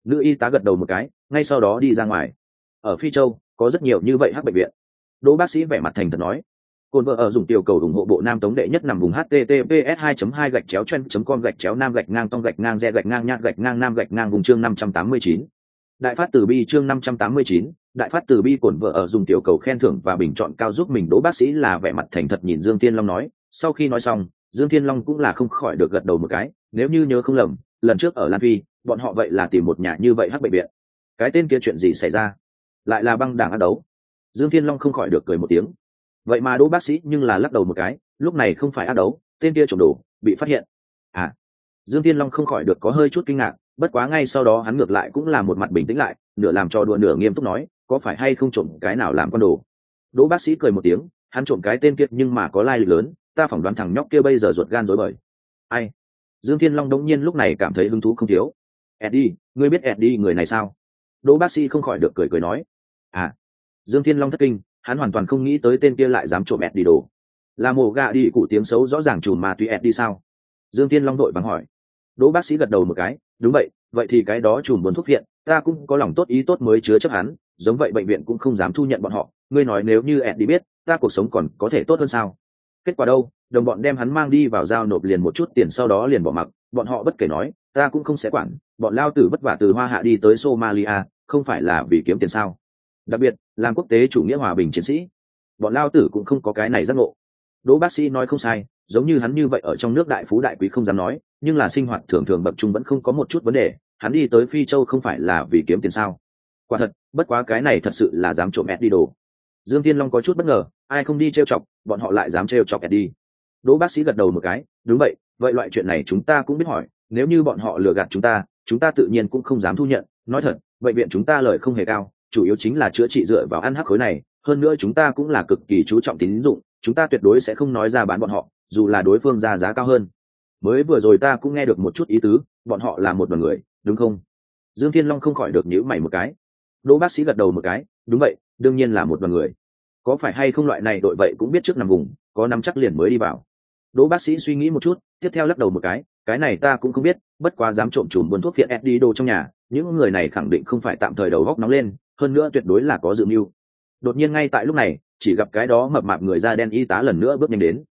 nữ y tá gật đầu một cái ngay sau đó đi ra ngoài. Ở phi châu có rất nhiều như vậy hắc bệnh viện. Đỗ bác sĩ vẻ mặt thành thật nói. Cồn vợ ở dùng tiểu cầu ủng hộ bộ nam tống đệ nhất nằm vùng https 2 2 gạch chéo chen com gạch chéo nam gạch ngang tông gạch ngang re gạch ngang nhạc gạch ngang nam gạch ngang vùng chương 589. đại phát từ bi chương 589, đại phát từ bi cổn vợ ở dùng tiểu cầu khen thưởng và bình chọn cao giúp mình. Đỗ bác sĩ là vẻ mặt thành thật nhìn dương thiên long nói. Sau khi nói xong dương thiên long cũng là không khỏi được gật đầu một cái. Nếu như nhớ không lầm lần trước ở lan phi bọn họ vậy là tìm một nhà như vậy hắc bệnh viện. Cái tên kia chuyện gì xảy ra? Lại là băng đảng ác đấu. Dương thiên long không khỏi được cười một tiếng. Vậy mà đỗ bác sĩ nhưng là lắc đầu một cái, lúc này không phải ác đấu, tên kia trộm đồ, bị phát hiện. À. Dương thiên long không khỏi được có hơi chút kinh ngạc, bất quá ngay sau đó hắn ngược lại cũng là một mặt bình tĩnh lại, nửa làm cho đùa nửa nghiêm túc nói, có phải hay không trộm cái nào làm con đồ? Đỗ bác sĩ cười một tiếng, hắn trộm cái tên kia nhưng mà có lai lịch lớn, ta phỏng đoán thằng nhóc kia bây giờ ruột gan rối bời. Ai? Dương thiên long đống nhiên lúc này cảm thấy hứng thú không thiếu eddie, ngươi biết eddie người này sao? Đỗ bác sĩ không khỏi được cười cười nói. À dương thiên long thất kinh, hắn hoàn toàn không nghĩ tới tên kia lại dám trộm eddie đồ. Là mồ gà đi cụ tiếng xấu rõ ràng chùm mà tùy eddie sao? Dương thiên long đội bằng hỏi. Đỗ bác sĩ gật đầu một cái. Đúng vậy vậy thì cái đó chùm buồn thuốc viện, ta cũng có lòng tốt ý tốt mới chứa chấp hắn, giống vậy bệnh viện cũng không dám thu nhận bọn họ. Ngươi nói nếu như Eddie biết, ta cuộc sống còn có thể tốt hơn sao? Kết quả đâu? Đồng bọn đem hắn mang đi vào giao nộp liền một chút tiền sau đó liền bỏ mặc. Bọn họ bất kể nói, ta cũng không sẽ quản, bọn lao tử vất vả từ hoa hạ đi tới somalia, không phải là vì kiếm tiền sao? Đặc biệt, làm quốc tế chủ nghĩa hòa bình chiến sĩ, bọn lao tử cũng không có cái này giác ngộ. Đỗ bác sĩ nói không sai, giống như hắn như vậy ở trong nước đại phú đại quý không dám nói, nhưng là sinh hoạt thường thường bậc trung vẫn không có một chút vấn đề, hắn đi tới phi châu không phải là vì kiếm tiền sao? Quả thật, bất quá cái này thật sự là dám trộm ed đi đồ. Dương thiên long có chút bất ngờ, ai không đi trêu chọc, bọn họ lại dám trêu chọc ed đi đỗ bác sĩ gật đầu một cái, đúng vậy vậy loại chuyện này chúng ta cũng biết hỏi, nếu như bọn họ lừa gạt chúng ta chúng ta tự nhiên cũng không dám thu nhận. Nói thật, bệnh viện chúng ta lời không hề cao, chủ yếu chính là chữa trị dựa vào ăn hắc khối này, hơn nữa chúng ta cũng là cực kỳ chú trọng tín dụng, chúng ta tuyệt đối sẽ không nói ra bán bọn họ, dù là đối phương ra giá cao hơn. Mới vừa rồi ta cũng nghe được một chút ý tứ, bọn họ là một đoàn người, đúng không? Dương thiên long không khỏi được nhữ mày một cái. Đỗ bác sĩ gật đầu một cái, đúng vậy, đương nhiên là một đoàn người. Có phải hay không loại này đội vậy cũng biết trước nằm vùng, có năm chắc liền mới đi vào đỗ bác sĩ suy nghĩ một chút, tiếp theo lắc đầu một cái cái này ta cũng không biết, bất quá dám trộm chùm buôn thuốc phiện đi đồ trong nhà, những người này khẳng định không phải tạm thời đầu góc nóng lên, hơn nữa tuyệt đối là có dự mưu. Đột nhiên ngay tại lúc này, chỉ gặp cái đó mập mạp người da đen y tá lần nữa bước nhanh đến.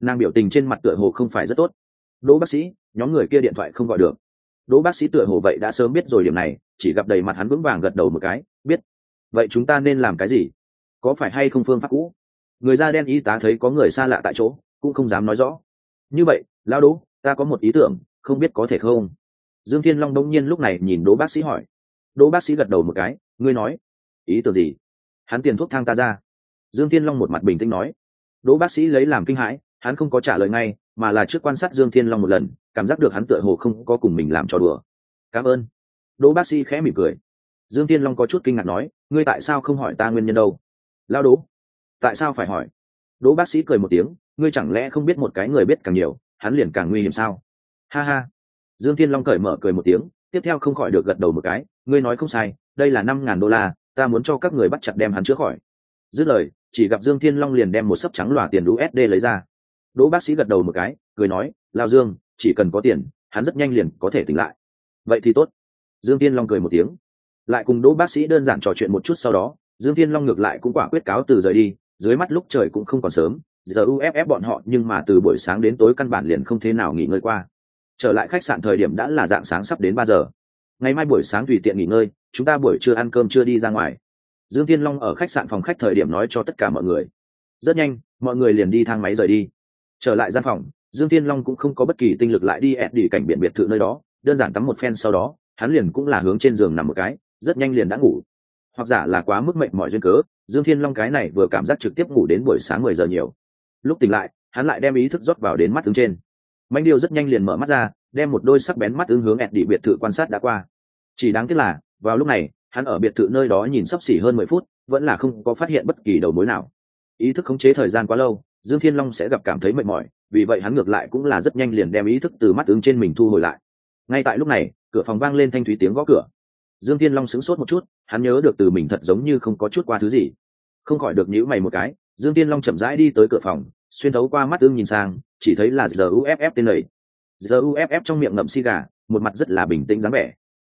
Nàng biểu tình trên mặt tựa hồ không phải rất tốt. Đỗ bác sĩ, nhóm người kia điện thoại không gọi được. Đỗ bác sĩ tựa hồ vậy đã sớm biết rồi điểm này, chỉ gặp đầy mặt hắn vững vàng gật đầu một cái, biết. Vậy chúng ta nên làm cái gì? Có phải hay không phương pháp cũ? Người da đen y tá thấy có người xa lạ tại chỗ cũng không dám nói rõ. Như vậy lao đỗ ta có một ý tưởng, không biết có thể không? Dương thiên long đông nhiên lúc này nhìn đỗ bác sĩ hỏi. Đỗ bác sĩ gật đầu một cái, ngươi nói. Ý tưởng gì? Hắn tiền thuốc thang ta ra. Dương thiên long một mặt bình tĩnh nói. Đỗ bác sĩ lấy làm kinh hãi, hắn không có trả lời ngay, mà là trước quan sát dương thiên long một lần, cảm giác được hắn tựa hồ không có cùng mình làm trò đùa. Cảm ơn. Đỗ bác sĩ khẽ mỉm cười. Dương thiên long có chút kinh ngạc nói, ngươi tại sao không hỏi ta nguyên nhân đâu? Lao đỗ tại sao phải hỏi? Đỗ bác sĩ cười một tiếng ngươi chẳng lẽ không biết một cái người biết càng nhiều, hắn liền càng nguy hiểm sao? Ha ha. Dương thiên long cởi mở cười một tiếng, tiếp theo không khỏi được gật đầu một cái, ngươi nói không sai, đây là năm ngàn đô la, ta muốn cho các người bắt chặt đem hắn chữa khỏi. Dứt lời, chỉ gặp dương thiên long liền đem một sấp trắng lòa tiền usd lấy ra. Đỗ bác sĩ gật đầu một cái, cười nói lao dương, chỉ cần có tiền, hắn rất nhanh liền có thể tỉnh lại. Vậy thì tốt. Dương Thiên long cười một tiếng. Lại cùng đỗ bác sĩ đơn giản trò chuyện một chút sau đó, dương Thiên long ngược lại cũng quả quyết cáo từ rời đi, dưới mắt lúc trời cũng không còn sớm giờ uff bọn họ nhưng mà từ buổi sáng đến tối căn bản liền không thế nào nghỉ ngơi qua. Trở lại khách sạn thời điểm đã là dạng sáng sắp đến ba giờ. Ngày mai buổi sáng tùy tiện nghỉ ngơi, chúng ta buổi trưa ăn cơm chưa đi ra ngoài. Dương tiên long ở khách sạn phòng khách thời điểm nói cho tất cả mọi người. Rất nhanh, mọi người liền đi thang máy rời đi. Trở lại gian phòng, dương tiên long cũng không có bất kỳ tinh lực lại đi ẹt đi cảnh biển biệt thự nơi đó, đơn giản tắm một phen sau đó, hắn liền cũng là hướng trên giường nằm một cái, rất nhanh liền đã ngủ. Hoặc giả là quá mức mệnh mọi duyên cớ, dương thiên long cái này vừa cảm giác trực tiếp ngủ đến buổi sáng mười giờ nhiều lúc tỉnh lại, hắn lại đem ý thức rót vào đến mắt ứng trên. Manh điêu rất nhanh liền mở mắt ra, đem một đôi sắc bén mắt ứng hướng ẹt đi biệt thự quan sát đã qua. Chỉ đáng tiếc là, vào lúc này, hắn ở biệt thự nơi đó nhìn sắp xỉ hơn mười phút, vẫn là không có phát hiện bất kỳ đầu mối nào. Ý thức khống chế thời gian quá lâu, dương thiên long sẽ gặp cảm thấy mệt mỏi, vì vậy hắn ngược lại cũng là rất nhanh liền đem ý thức từ mắt ứng trên mình thu hồi lại. Ngay tại lúc này, cửa phòng vang lên thanh thúy tiếng gõ cửa. Dương thiên long sững sốt một chút, hắn nhớ được từ mình thật giống như không có chút qua thứ gì. Không khỏi được nhữ mày một cái dương thiên long chậm rãi đi tới cửa phòng, xuyên thấu qua mắt ương nhìn sang, chỉ thấy là giờ uff tên lầy giờ uff trong miệng ngậm xi gà, một mặt rất là bình tĩnh dáng vẻ.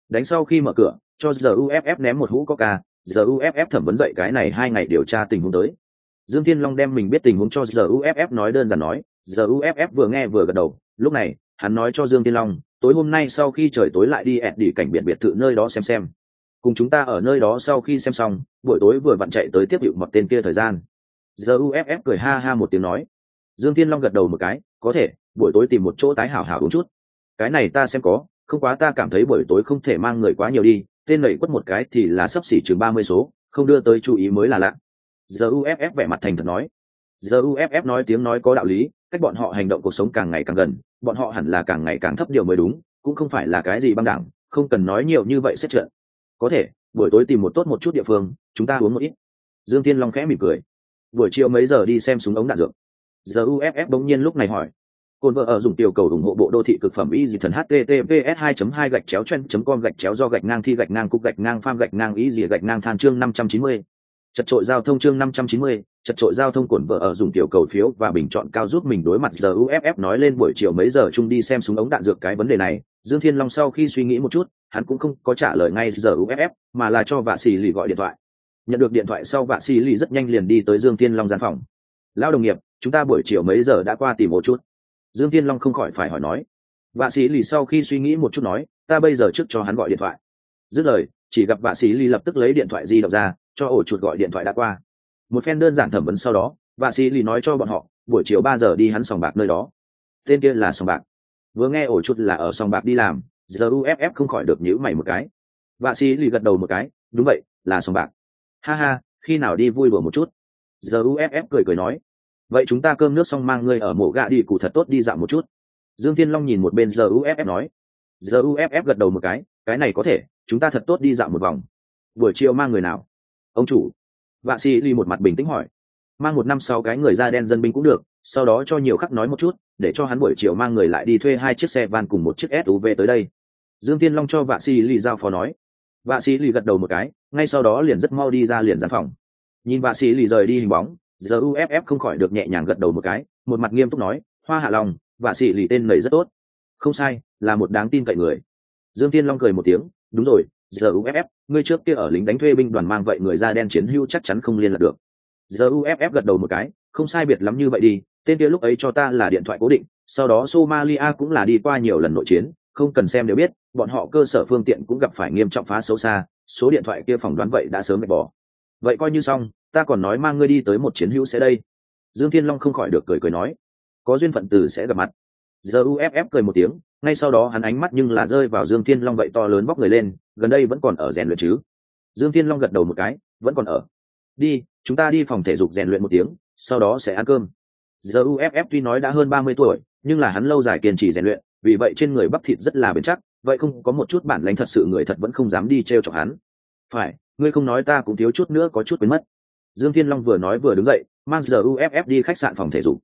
Đánh sau khi mở cửa, cho giờ uff ném một hũ coca giờ uff thẩm vấn dậy cái này hai ngày điều tra tình huống tới. Dương thiên long đem mình biết tình huống cho giờ uff nói đơn giản nói giờ uff vừa nghe vừa gật đầu, lúc này, hắn nói cho dương thiên long, tối hôm nay sau khi trời tối lại đi ẹt đi cảnh biển biệt thự nơi đó xem xem. Cùng chúng ta ở nơi đó sau khi xem xong, buổi tối vừa vặn chạy tới tiếp hiệu một tên kia thời gian giờ uff cười ha ha một tiếng nói. Dương thiên long gật đầu một cái, có thể, buổi tối tìm một chỗ tái hảo hảo uống chút. Cái này ta xem có, không quá ta cảm thấy buổi tối không thể mang người quá nhiều đi, tên lẩy quất một cái thì là sắp xỉ chừng ba mươi số, không đưa tới chú ý mới là lạ. Giờ uff vẻ mặt thành thật nói. Giờ uff nói tiếng nói có đạo lý, cách bọn họ hành động cuộc sống càng ngày càng gần, bọn họ hẳn là càng ngày càng thấp điều mới đúng, cũng không phải là cái gì băng đảng, không cần nói nhiều như vậy xét trượt. Có thể, buổi tối tìm một tốt một chút địa phương, chúng ta uống một ít. Dương tiên long khẽ mỉm cười buổi chiều mấy giờ đi xem súng ống đạn dược. Giờ uff bỗng nhiên lúc này hỏi. Cồn vợ ở dùng tiểu cầu ủng hộ bộ đô thị cực phẩm y dị thần https 2 2 gạch chéo chen com gạch chéo do gạch ngang thi gạch ngang cục gạch ngang pham gạch ngang y dị gạch ngang than chương 590. chật trội giao thông chương 590, chật trội giao thông cồn vợ ở dùng tiểu cầu phiếu và bình chọn cao giúp mình đối mặt giờ uff nói lên buổi chiều mấy giờ chung đi xem súng ống đạn dược cái vấn đề này. Dương thiên long sau khi suy nghĩ một chút hắn cũng không có trả lời ngay giờ uff mà là cho vạ xì lì gọi điện thoại nhận được điện thoại sau vạ xì lì rất nhanh liền đi tới dương thiên long gian phòng. Lão đồng nghiệp, chúng ta buổi chiều mấy giờ đã qua tìm một chút? Dương thiên long không khỏi phải hỏi nói. Vạ sĩ lì sau khi suy nghĩ một chút nói, ta bây giờ trước cho hắn gọi điện thoại. Dứt lời, chỉ gặp vạ sĩ lì lập tức lấy điện thoại di động ra, cho ổ chuột gọi điện thoại đã qua. Một phen đơn giản thẩm vấn sau đó, vạ sĩ lì nói cho bọn họ, buổi chiều ba giờ đi hắn sòng bạc nơi đó. Tên kia là sòng bạc. Vừa nghe ổ chuột là ở sòng bạc đi làm giờ uff không khỏi được nhữ mày một cái. Vạ sĩ lì gật đầu một cái, đúng vậy, là sòng bạc ha ha, khi nào đi vui vừa một chút? Giờ uff cười cười nói. Vậy chúng ta cơm nước xong mang ngươi ở mộ gạ đi, cụ thật tốt đi dạo một chút. Dương thiên long nhìn một bên giờ uff nói. Giờ uff gật đầu một cái cái này có thể, chúng ta thật tốt đi dạo một vòng. Buổi chiều mang người nào? Ông chủ. Vạ sĩ ly một mặt bình tĩnh hỏi. Mang một năm sau cái người da đen dân binh cũng được, sau đó cho nhiều khắc nói một chút, để cho hắn buổi chiều mang người lại đi thuê hai chiếc xe van cùng một chiếc suv tới đây. Dương tiên long cho vạ sĩ ly giao phó nói vạ sĩ lì gật đầu một cái, ngay sau đó liền rất mau đi ra liền gian phòng. Nhìn vạ sĩ lì rời đi hình bóng giờ uff không khỏi được nhẹ nhàng gật đầu một cái, một mặt nghiêm túc nói, hoa hạ lòng, Vạ sĩ lì tên này rất tốt. Không sai, là một đáng tin cậy người. Dương tiên long cười một tiếng, đúng rồi giờ uff ngươi trước kia ở lính đánh thuê binh đoàn mang vậy người da đen chiến hưu chắc chắn không liên lạc được. Giờ uff gật đầu một cái, không sai biệt lắm như vậy đi, tên kia lúc ấy cho ta là điện thoại cố định, sau đó somalia cũng là đi qua nhiều lần nội chiến không cần xem đều biết, bọn họ cơ sở phương tiện cũng gặp phải nghiêm trọng phá xấu xa, số điện thoại kia phỏng đoán vậy đã sớm bị bỏ. Vậy coi như xong, ta còn nói mang ngươi đi tới một chiến hữu sẽ đây. Dương thiên long không khỏi được cười cười nói, có duyên phận từ sẽ gặp mặt. Giờ uff cười một tiếng, ngay sau đó hắn ánh mắt nhưng là rơi vào dương thiên long vậy to lớn bóc người lên, gần đây vẫn còn ở rèn luyện chứ? Dương thiên long gật đầu một cái, vẫn còn ở. Đi, chúng ta đi phòng thể dục rèn luyện một tiếng, sau đó sẽ ăn cơm. Giờ uff tuy nói đã hơn ba mươi tuổi, nhưng là hắn lâu dài kiên trì rèn luyện vì vậy trên người bắp thịt rất là bền chắc, vậy không có một chút bản lãnh thật sự người thật vẫn không dám đi t r e o chọc hắn. Phải, ngươi không nói ta cũng thiếu chút nữa có chút quên mất. Dương thiên long vừa nói vừa đứng dậy, mang giờ uff đi khách sạn phòng thể dục.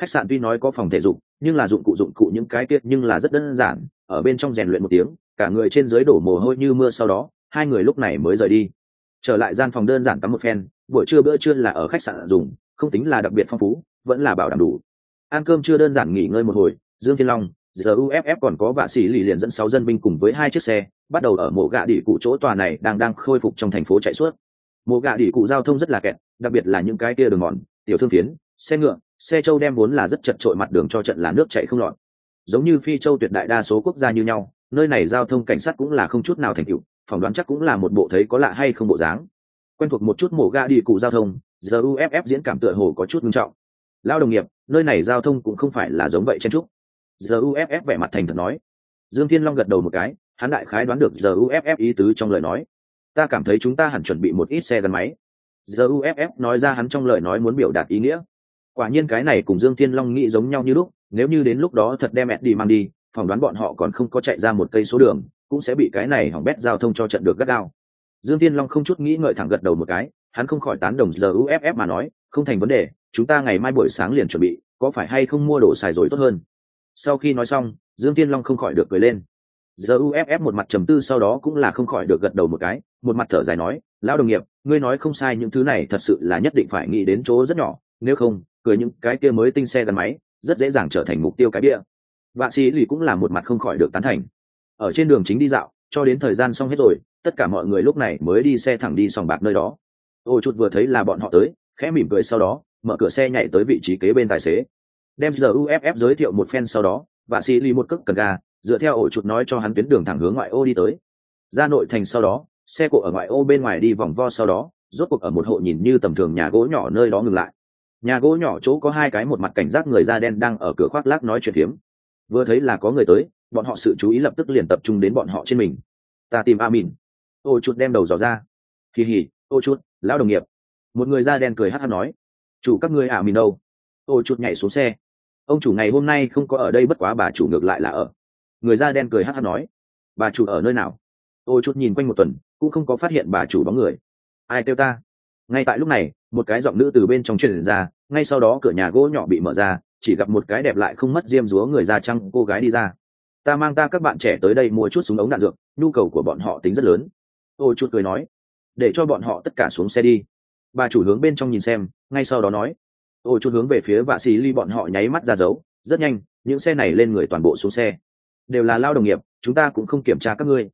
Khách sạn tuy nói có phòng thể dục, nhưng là dụng cụ dụng cụ những cái tiết nhưng là rất đơn giản, ở bên trong rèn luyện một tiếng, cả người trên dưới đổ mồ hôi như mưa sau đó, hai người lúc này mới rời đi. Trở lại gian phòng đơn giản tắm một phen, buổi trưa bữa trưa là ở khách sạn dùng, không tính là đặc biệt phong phú, vẫn là bảo đảm đủ. Ăn cơm chưa đơn giản nghỉ ngơi một hồi, dương thiên long giờ uff còn có vạ sĩ lì liền dẫn sáu dân binh cùng với hai chiếc xe, bắt đầu ở mộ gạ đỉ cụ chỗ tòa này đang đang khôi phục trong thành phố chạy suốt. Mộ gạ đỉ cụ giao thông rất là kẹt, đặc biệt là những cái kia đường mòn, tiểu thương phiến, xe ngựa, xe châu đem vốn là rất chật trội mặt đường cho trận là nước chạy không lọt. Giống như phi châu tuyệt đại đa số quốc gia như nhau, nơi này giao thông cảnh sát cũng là không chút nào thành tựu, phỏng đoán chắc cũng là một bộ thấy có lạ hay không bộ dáng. Quen thuộc một chút mổ ga đi cụ giao thông giờ uff diễn cảm tựa hồ có chút nghiêm trọng. Lao đồng nghiệp, nơi này giao thông cũng không phải là giống vậy chen trúc giờ uff vẻ mặt thành thật nói. Dương thiên long gật đầu một cái, hắn đại khái đoán được giờ uff ý tứ trong lời nói. Ta cảm thấy chúng ta hẳn chuẩn bị một ít xe gắn máy. Giờ uff nói ra hắn trong lời nói muốn biểu đạt ý nghĩa. Quả nhiên cái này cùng dương thiên long nghĩ giống nhau như lúc, nếu như đến lúc đó thật đem mẹ đi mang đi, phỏng đoán bọn họ còn không có chạy ra một cây số đường, cũng sẽ bị cái này hỏng bét giao thông cho trận được gắt gao. Dương Thiên long không chút nghĩ ngợi thẳng gật đầu một cái, hắn không khỏi tán đồng giờ uff mà nói, không thành vấn đề, chúng ta ngày mai buổi sáng liền chuẩn bị, có phải hay không mua đồ xài rồi tốt hơn? Sau khi nói xong, dương tiên long không khỏi được cười lên. Giờ uff một mặt trầm tư sau đó cũng là không khỏi được gật đầu một cái, một mặt thở dài nói, lão đồng nghiệp, ngươi nói không sai, những thứ này thật sự là nhất định phải nghĩ đến chỗ rất nhỏ, nếu không, cười những cái kia mới tinh xe gắn máy, rất dễ dàng trở thành mục tiêu cái bia. Vạ sĩ lì cũng là một mặt không khỏi được tán thành. Ở trên đường chính đi dạo, cho đến thời gian xong hết rồi, tất cả mọi người lúc này mới đi xe thẳng đi sòng bạc nơi đó. Ôi chút vừa thấy là bọn họ tới, khẽ mỉm cười sau đó, mở cửa xe nhảy tới vị trí kế bên tài xế đem giờ uff giới thiệu một phen sau đó, và xì lì một cước cần ga, dựa theo ổ chuột nói cho hắn tuyến đường thẳng hướng ngoại ô đi tới. Ra nội thành sau đó, xe cộ ở ngoại ô bên ngoài đi vòng vo sau đó, rốt cuộc ở một hộ nhìn như tầm thường nhà gỗ nhỏ nơi đó ngừng lại. Nhà gỗ nhỏ chỗ có hai cái một mặt cảnh giác người da đen đang ở cửa khoác lác nói chuyện hiếm. vừa thấy là có người tới, bọn họ sự chú ý lập tức liền tập trung đến bọn họ trên mình. Ta tìm a min ô chút đem đầu dò ra. Kỳ hỉ ô chút lão đồng nghiệp. Một người da đen cười hát hát nói. Chủ các ngươi a min đâu? Ô chút nhảy xuống xe ông chủ ngày hôm nay không có ở đây, bất quá bà chủ ngược lại là ở. Người da đen cười hát hát nói, bà chủ ở nơi nào? Ôi chút nhìn quanh một tuần, cũng không có phát hiện bà chủ bóng người. Ai kêu ta? Ngay tại lúc này, một cái giọng nữ từ bên trong truyền ra, ngay sau đó cửa nhà gỗ nhỏ bị mở ra, chỉ gặp một cái đẹp lại không mất diêm dúa người da trăng cô gái đi ra. Ta mang ta các bạn trẻ tới đây mua chút súng ống đạn dược, nhu cầu của bọn họ tính rất lớn. Ôi chút cười nói, để cho bọn họ tất cả xuống xe đi. Bà chủ hướng bên trong nhìn xem, ngay sau đó nói ôi chút hướng về phía vạ xì ly, bọn họ nháy mắt ra dấu. Rất nhanh, những xe này lên người toàn bộ xuống xe. Đều là lao đồng nghiệp, chúng ta cũng không kiểm tra các ngươi.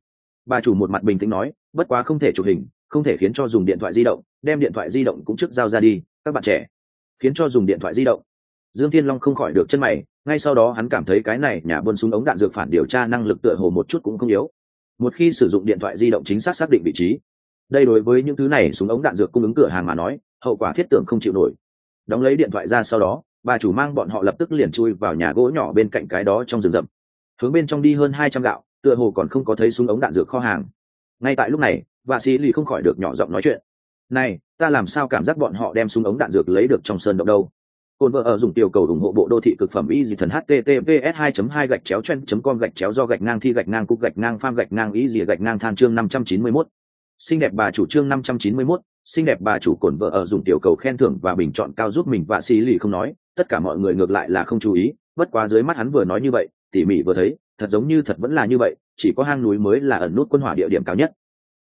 Bà chủ một mặt bình tĩnh nói, bất quá không thể chụp hình, không thể khiến cho dùng điện thoại di động, đem điện thoại di động cũng trước giao ra đi, các bạn trẻ. Khiến cho dùng điện thoại di động. Dương thiên long không khỏi được chân mày, ngay sau đó hắn cảm thấy cái này nhà buôn súng ống đạn dược phản điều tra năng lực tựa hồ một chút cũng không yếu. Một khi sử dụng điện thoại di động chính xác xác định vị trí, đây đối với những thứ này súng ống đạn dược cung ứng cửa hàng mà nói, hậu quả thiết tưởng không chịu nổi đóng lấy điện thoại ra sau đó bà chủ mang bọn họ lập tức liền chui vào nhà gỗ nhỏ bên cạnh cái đó trong rừng rậm. Hướng bên trong đi hơn hai trăm gạo tựa hồ còn không có thấy súng ống đạn dược kho hàng. Ngay tại lúc này vạ sĩ lì không khỏi được nhỏ giọng nói chuyện. Này ta làm sao cảm giác bọn họ đem súng ống đạn dược lấy được trong sơn động đâu? Cồn vợ ở dùng tiểu cầu ủng hộ bộ đô thị cực phẩm y dị thần https 2 2 gạch chéo chen com gạch chéo do gạch ngang thi gạch ngang cục gạch ngang pham gạch ngang y dị gạch ngang than chương 591. Xinh đẹp bà chủ chương 591, xinh đẹp bà chủ cổn vợ ở dùng tiểu cầu khen thưởng và bình chọn cao giúp mình và xí lì không nói, tất cả mọi người ngược lại là không chú ý, bất quá dưới mắt hắn vừa nói như vậy, tỉ mỉ vừa thấy, thật giống như thật vẫn là như vậy, chỉ có hang núi mới là ẩn nút quân hỏa địa điểm cao nhất.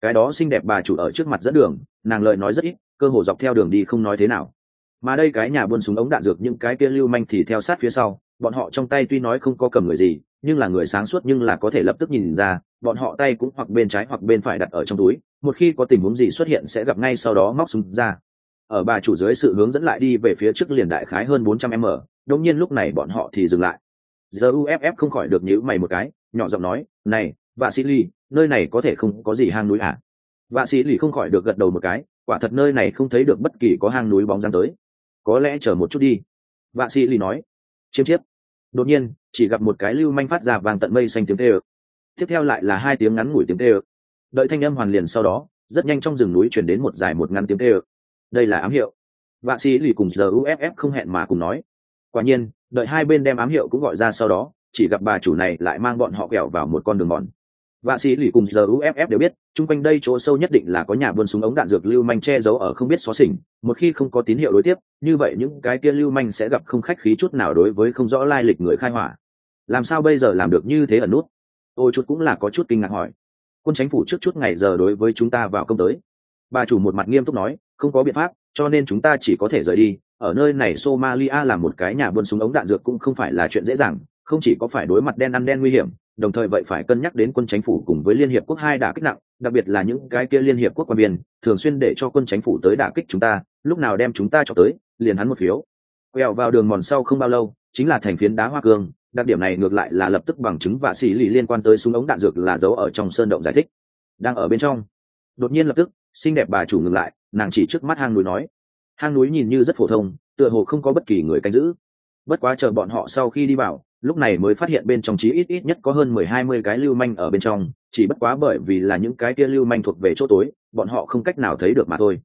Cái đó xinh đẹp bà chủ ở trước mặt dẫn đường, nàng lời nói rất ít, cơ hồ dọc theo đường đi không nói thế nào mà đây cái nhà buôn súng ống đạn dược những cái kia lưu manh thì theo sát phía sau bọn họ trong tay tuy nói không có cầm người gì, nhưng là người sáng suốt nhưng là có thể lập tức nhìn ra, bọn họ tay cũng hoặc bên trái hoặc bên phải đặt ở trong túi, một khi có tình huống gì xuất hiện sẽ gặp ngay sau đó móc súng ra. Ở bà chủ dưới sự hướng dẫn lại đi về phía trước liền đại khái hơn 400 m đông nhiên lúc này bọn họ thì dừng lại. Giờ uff không khỏi được nhíu mày một cái, nhỏ giọng nói, này, vạ sĩ ly nơi này có thể không có gì hang núi à? Vạ sĩ ly không khỏi được gật đầu một cái, quả thật nơi này không thấy được bất kỳ có hang núi bóng dáng tới. Có lẽ chờ một chút đi. Vạ sĩ ly nói chiếm chiếp. Đột nhiên, chỉ gặp một cái lưu manh phát ra vàng tận mây xanh tiếng tê ực tiếp theo lại là hai tiếng ngắn ngủi tiếng tê ực đợi thanh âm hoàn liền sau đó, rất nhanh trong rừng núi chuyển đến một dài một ngắn tiếng tê ực đây là ám hiệu. Vạ sĩ lì cùng giờ uff không hẹn mà cùng nói. Quả nhiên, đợi hai bên đem ám hiệu cũng gọi ra sau đó, chỉ gặp bà chủ này lại mang bọn họ kẹo vào một con đường mòn vạ sĩ lì cùng giờ uff đều biết, chung quanh đây chỗ sâu nhất định là có nhà buôn súng ống đạn dược lưu manh che giấu ở không biết xóa xỉnh. Một khi không có tín hiệu đối tiếp, như vậy những cái kia lưu manh sẽ gặp không khách khí chút nào đối với không rõ lai lịch người khai hỏa. Làm sao bây giờ làm được như thế ở nút? Ôi chút cũng là có chút kinh ngạc hỏi. Quân chính phủ trước chút ngày giờ đối với chúng ta vào công tới. Bà chủ một mặt nghiêm túc nói, không có biện pháp, cho nên chúng ta chỉ có thể rời đi. Ở nơi này somalia là một cái nhà buôn súng ống đạn dược cũng không phải là chuyện dễ dàng không chỉ có phải đối mặt đen ăn đen nguy hiểm, đồng thời vậy phải cân nhắc đến quân chính phủ cùng với liên hiệp quốc hai đả kích nặng, đặc biệt là những cái kia liên hiệp quốc quan viên, thường xuyên để cho quân chính phủ tới đả kích chúng ta, lúc nào đem chúng ta cho tới, liền hắn một phiếu. Quẹo vào đường mòn sau không bao lâu, chính là thành phiến đá hoa cương, đặc điểm này ngược lại là lập tức bằng chứng và xỉ lì liên quan tới súng ống đạn dược là giấu ở trong sơn động giải thích. Đang ở bên trong, đột nhiên lập tức, xinh đẹp bà chủ ngừng lại, nàng chỉ trước mắt hang núi nói. Hang núi nhìn như rất phổ thông, tựa hồ không có bất kỳ người canh giữ. Bất quá chờ bọn họ sau khi đi vào lúc này mới phát hiện bên trong chí ít ít nhất có hơn mười hai mươi cái lưu manh ở bên trong, chỉ bất quá bởi vì là những cái kia lưu manh thuộc về chỗ tối, bọn họ không cách nào thấy được mà thôi.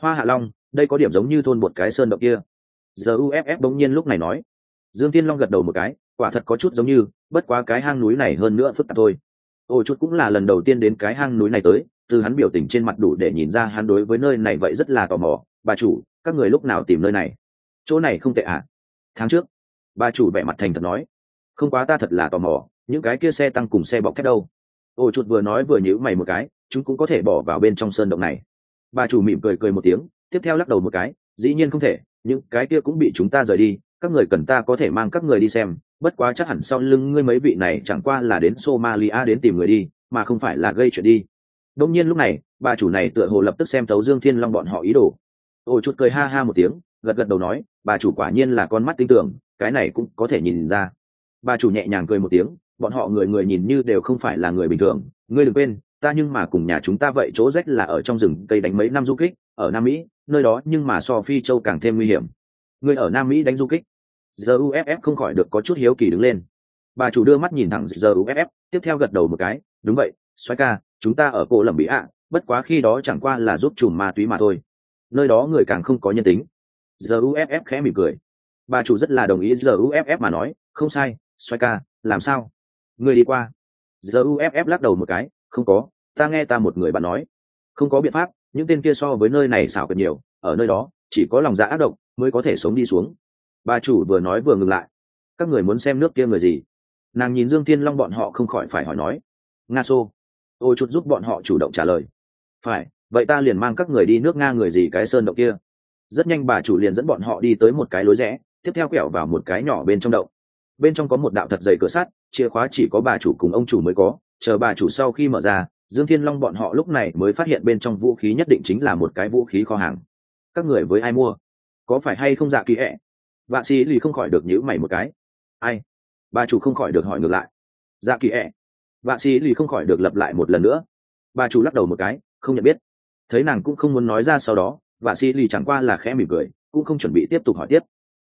Hoa hạ long, đây có điểm giống như thôn một cái sơn động kia. Giờ uff bỗng nhiên lúc này nói. Dương tiên long gật đầu một cái, quả thật có chút giống như, bất quá cái hang núi này hơn nữa phức tạp thôi. Ôi chút cũng là lần đầu tiên đến cái hang núi này tới, từ hắn biểu tình trên mặt đủ để nhìn ra hắn đối với nơi này vậy rất là tò mò. Bà chủ, các người lúc nào tìm nơi này? Chỗ này không tệ ạ à? tháng trước, bà chủ vẻ mặt thành thật nói không quá ta thật là tò mò, những cái kia xe tăng cùng xe bọc thép đâu. Ô chuột vừa nói vừa nhữ mày một cái, chúng cũng có thể bỏ vào bên trong sơn động này. Bà chủ mỉm cười cười một tiếng, tiếp theo lắc đầu một cái, dĩ nhiên không thể, những cái kia cũng bị chúng ta rời đi, các người cần ta có thể mang các người đi xem, bất quá chắc hẳn sau lưng ngươi mấy vị này chẳng qua là đến somalia đến tìm người đi, mà không phải là gây chuyện đi. Đông nhiên lúc này, bà chủ này tựa hồ lập tức xem thấu dương thiên long bọn họ ý đồ. Ôi chút cười ha ha một tiếng, gật gật đầu nói, bà chủ quả nhiên là con mắt tinh tưởng, cái này cũng có thể nhìn ra bà chủ nhẹ nhàng cười một tiếng, bọn họ người người nhìn như đều không phải là người bình thường. Ngươi đừng quên, ta nhưng mà cùng nhà chúng ta vậy chỗ rách là ở trong rừng cây đánh mấy năm du kích, ở nam mỹ, nơi đó nhưng mà so phi châu càng thêm nguy hiểm. Ngươi ở nam mỹ đánh du kích. Giờ uff không khỏi được có chút hiếu kỳ đứng lên. Bà chủ đưa mắt nhìn thẳng giờ uff tiếp theo gật đầu một cái, đúng vậy xoay ca, chúng ta ở cô lẩm bị ạ, bất quá khi đó chẳng qua là giúp chùm ma túy mà thôi. Nơi đó người càng không có nhân tính. Giờ uff khẽ mỉm cười. Bà chủ rất là đồng ý giờ uff mà nói, không sai xoay ca, làm sao? Người đi qua. Giờ uff lắc đầu một cái, không có, ta nghe ta một người bạn nói. Không có biện pháp, những tên kia so với nơi này xảo cực nhiều, ở nơi đó, chỉ có lòng dạ ác độc mới có thể sống đi xuống. Bà chủ vừa nói vừa ngừng lại. Các người muốn xem nước kia người gì? Nàng nhìn dương thiên long bọn họ không khỏi phải hỏi nói. Nga xô. Ôi chút giúp bọn họ chủ động trả lời. Phải, vậy ta liền mang các người đi nước nga người gì cái sơn động kia. Rất nhanh bà chủ liền dẫn bọn họ đi tới một cái lối rẽ, tiếp theo quẹo vào một cái nhỏ bên trong động bên trong có một đạo thật dày cửa sắt, chìa khóa chỉ có bà chủ cùng ông chủ mới có, chờ bà chủ sau khi mở ra, dương thiên long bọn họ lúc này mới phát hiện bên trong vũ khí nhất định chính là một cái vũ khí kho hàng. Các người với ai mua? Có phải hay không dạ kỳ ẹ? Vạ sĩ lì không khỏi được nhữ mày một cái. Ai? Bà chủ không khỏi được hỏi ngược lại. Dạ kỳ ẹ. Vạ sĩ lì không khỏi được lặp lại một lần nữa. Bà chủ lắc đầu một cái, không nhận biết. Thấy nàng cũng không muốn nói ra sau đó, vạ sĩ lì chẳng qua là khẽ mỉm cười, cũng không chuẩn bị tiếp tục hỏi tiếp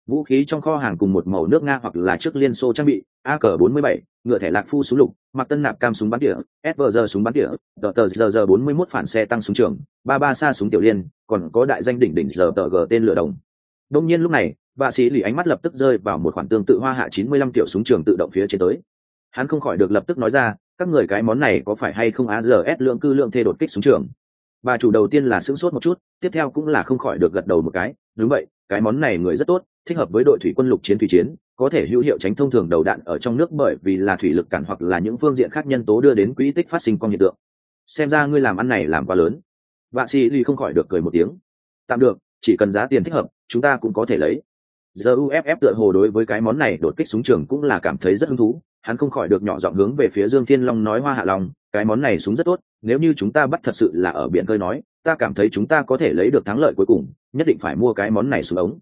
vũ khí trong kho hàng cùng một màu nước nga hoặc là trước liên xô trang bị ak 47 ngựa thẻ lạc phu súng lục, mặc tân nạp cam súng bắn tỉa svg súng bắn tỉa, tờ tờ giờ giờ 41 phản xe tăng súng trường, ba ba xa súng tiểu liên, còn có đại danh đỉnh đỉnh giờ tờ g tên lửa đồng. Đông nhiên lúc này, vạ sĩ lì ánh mắt lập tức rơi vào một khoản tương tự hoa hạ 95 tiểu súng trường tự động phía trên tới. Hắn không khỏi được lập tức nói ra, các người cái món này có phải hay không á giờ lượng cư lượng thê đột kích súng trường? Bà chủ đầu tiên là sững sốt một chút, tiếp theo cũng là không khỏi được gật đầu một cái, đúng vậy, cái món này người rất tốt thích hợp với đội thủy quân lục chiến thủy chiến, có thể hữu hiệu tránh thông thường đầu đạn ở trong nước bởi vì là thủy lực cản hoặc là những phương diện khác nhân tố đưa đến quỹ tích phát sinh con hiện tượng. Xem ra ngươi làm ăn này làm quá lớn. Vạ sĩ ly không khỏi được cười một tiếng. Tạm được, chỉ cần giá tiền thích hợp, chúng ta cũng có thể lấy. Giờ uff tựa hồ đối với cái món này đột kích súng trường cũng là cảm thấy rất hứng thú. Hắn không khỏi được nhỏ giọng hướng về phía dương thiên long nói hoa hạ long cái món này súng rất tốt, nếu như chúng ta bắt thật sự là ở biển cơi nói, ta cảm thấy chúng ta có thể lấy được thắng lợi cuối cùng, nhất định phải mua cái món này xuống ống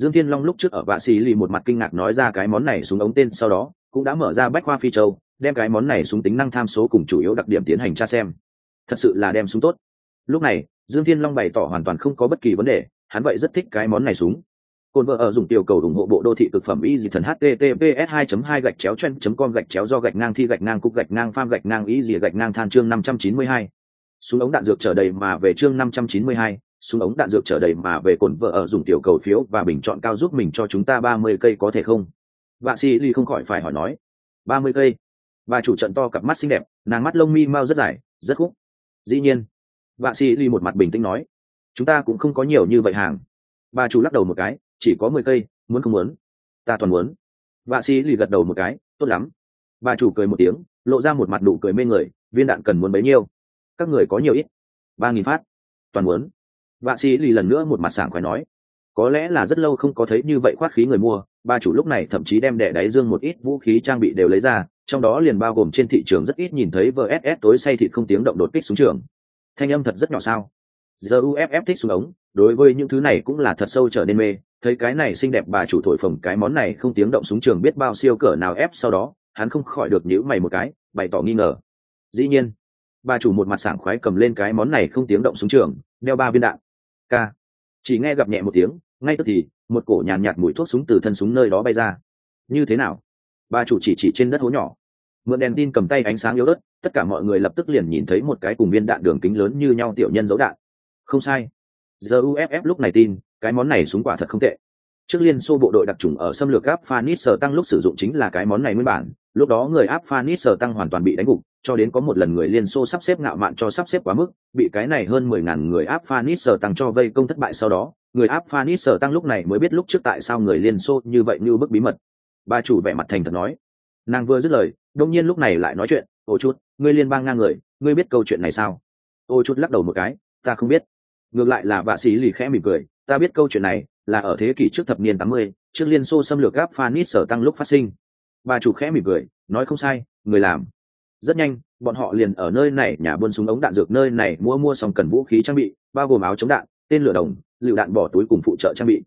dương thiên long lúc trước ở vạ xì lì một mặt kinh ngạc nói ra cái món này xuống ống tên sau đó cũng đã mở ra bách khoa phi châu đem cái món này xuống tính năng tham số cùng chủ yếu đặc điểm tiến hành tra xem. Thật sự là đem súng tốt. Lúc này dương thiên long bày tỏ hoàn toàn không có bất kỳ vấn đề hắn vậy rất thích cái món này súng. Cồn vợ ở dùng tiểu cầu ủng hộ bộ đô thị thực phẩm y dị thần https 2 2 gạch chéo chen com gạch chéo do gạch ngang thi gạch ngang cục gạch ngang pham gạch ngang y dị gạch ngang than chương 592. súng ống đạn dược trở đầy mà về chương 592, súng ống đạn dược trở đầy mà về cồn vợ ở dùng tiểu cầu phiếu và bình chọn cao giúp mình cho chúng ta 30 cây có thể không? Vạ sĩ ly không khỏi phải hỏi nói. 30 cây? Bà chủ trận to cặp mắt xinh đẹp, nàng mắt lông mi mau rất dài, rất khúc. Dĩ nhiên. Vạ sĩ ly một mặt bình tĩnh nói. Chúng ta cũng không có nhiều như vậy hàng. Bà chủ lắc đầu một cái, chỉ có mười cây, muốn không muốn? Ta toàn muốn. Vạ sĩ lì gật đầu một cái, tốt lắm. Bà chủ cười một tiếng, lộ ra một mặt nụ cười mê người, viên đạn cần muốn bấy nhiêu? Các người có nhiều ít? Ba nghìn phát. Toàn muốn vạ sĩ lì lần nữa một mặt sảng khoái nói, có lẽ là rất lâu không có thấy như vậy khoát khí người mua bà chủ lúc này thậm chí đem đẻ đáy dương một ít vũ khí trang bị đều lấy ra, trong đó liền bao gồm trên thị trường rất ít nhìn thấy vss tối say thịt không tiếng động đột kích xuống trường. Thanh âm thật rất nhỏ sao? Giờ uff thích xuống ống, đối với những thứ này cũng là thật sâu trở nên mê, thấy cái này xinh đẹp bà chủ thổi phồng cái món này không tiếng động súng trường biết bao siêu cỡ nào ép sau đó, hắn không khỏi được nhíu mày một cái, bày tỏ nghi ngờ. Dĩ nhiên, bà chủ một mặt sảng khoái cầm lên cái món này không tiếng động súng trường, đeo ba viên đạn k chỉ nghe gặp nhẹ một tiếng ngay tức thì một cổ nhàn nhạt, nhạt mùi thuốc súng từ thân súng nơi đó bay ra. Như thế nào? Bà chủ chỉ chỉ trên đất hố nhỏ. Mượn đèn tin cầm tay ánh sáng yếu ớt tất cả mọi người lập tức liền nhìn thấy một cái cùng viên đạn đường kính lớn như nhau tiểu nhân dấu đạn. Không sai. Giờ uff lúc này tin cái món này súng quả thật không tệ trước liên xô bộ đội đặc trùng ở xâm lược áp phanis sở tăng lúc sử dụng chính là cái món này nguyên bản, lúc đó người áp phanis sở tăng hoàn toàn bị đánh gục, cho đến có một lần người liên xô sắp xếp ngạo mạn cho sắp xếp quá mức, bị cái này hơn mười ngàn người áp phanis sở tăng cho vây công thất bại sau đó, người áp phanis sở tăng lúc này mới biết lúc trước tại sao người liên xô như vậy như bức bí mật. Bà chủ vẻ mặt thành thật nói. Nàng vừa dứt lời đông nhiên lúc này lại nói chuyện, ô chút ngươi liên bang ngang người, ngươi biết câu chuyện này sao? Ô chút lắc đầu một cái, ta không biết. Ngược lại là vạ sĩ lì khẽ mỉm cười, ta biết câu chuyện này là ở thế kỷ trước thập niên tám mươi, trước liên xô xâm lược gáp phanis sở tăng lúc phát sinh. Bà chủ khẽ mỉm cười, nói không sai, người làm. Rất nhanh, bọn họ liền ở nơi này nhà buôn súng ống đạn dược nơi này mua mua xong cần vũ khí trang bị, bao gồm áo chống đạn, tên lửa đồng, lựu đạn bỏ túi cùng phụ trợ trang bị.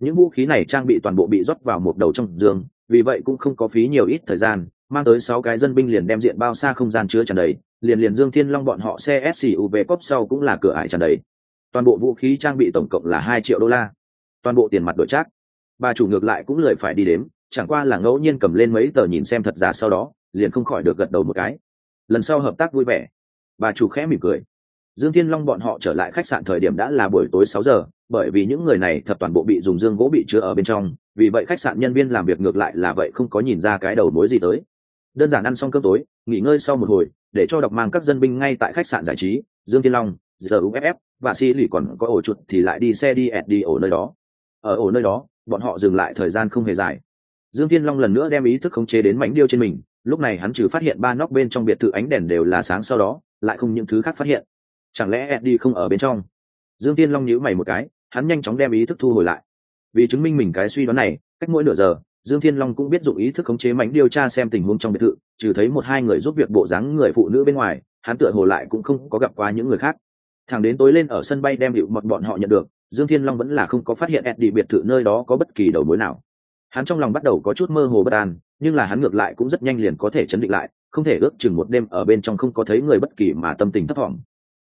Những vũ khí này trang bị toàn bộ bị rót vào một đầu trong giường, vì vậy cũng không có phí nhiều ít thời gian, mang tới sáu cái dân binh liền đem diện bao xa không gian chứa tràn đầy, liền liền dương thiên long bọn họ xe suv cốp sau cũng là cửa ải tràn đầy. Toàn bộ vũ khí trang bị tổng cộng là hai triệu đô la toàn bộ tiền mặt đổi trác. Bà chủ ngược lại cũng lười phải đi đếm, chẳng qua là ngẫu nhiên cầm lên mấy tờ nhìn xem thật giả sau đó, liền không khỏi được gật đầu một cái. Lần sau hợp tác vui vẻ. Bà chủ khẽ mỉm cười. Dương thiên long bọn họ trở lại khách sạn thời điểm đã là buổi tối sáu giờ, bởi vì những người này thật toàn bộ bị dùng dương gỗ bị chứa ở bên trong, vì vậy khách sạn nhân viên làm việc ngược lại là vậy không có nhìn ra cái đầu mối gì tới. Đơn giản ăn xong cơm tối, nghỉ ngơi sau một hồi, để cho đọc mang các dân binh ngay tại khách sạn giải trí, dương thiên long giờ uff và si lì còn có ổ chuột thì lại đi xe đi ẹt đi ổ nơi đó ở ổ nơi đó, bọn họ dừng lại thời gian không hề dài. Dương thiên long lần nữa đem ý thức khống chế đến mảnh điêu trên mình, lúc này hắn trừ phát hiện ba nóc bên trong biệt thự ánh đèn đều là sáng sau đó, lại không những thứ khác phát hiện. Chẳng lẽ eddie không ở bên trong? Dương thiên long nhíu mày một cái, hắn nhanh chóng đem ý thức thu hồi lại. Vì chứng minh mình cái suy đoán này, cách mỗi nửa giờ, dương thiên long cũng biết dụng ý thức khống chế mảnh điều tra xem tình huống trong biệt thự, trừ thấy một hai người giúp việc bộ dáng người phụ nữ bên ngoài, hắn tựa hồ lại cũng không có gặp qua những người khác. Thằng đến tối lên ở sân bay đem hiệu mật bọn họ nhận được dương thiên long vẫn là không có phát hiện eddie biệt thự nơi đó có bất kỳ đầu mối nào. Hắn trong lòng bắt đầu có chút mơ hồ bất an, nhưng là hắn ngược lại cũng rất nhanh liền có thể chấn định lại, không thể ước chừng một đêm ở bên trong không có thấy người bất kỳ mà tâm tình thấp thỏm.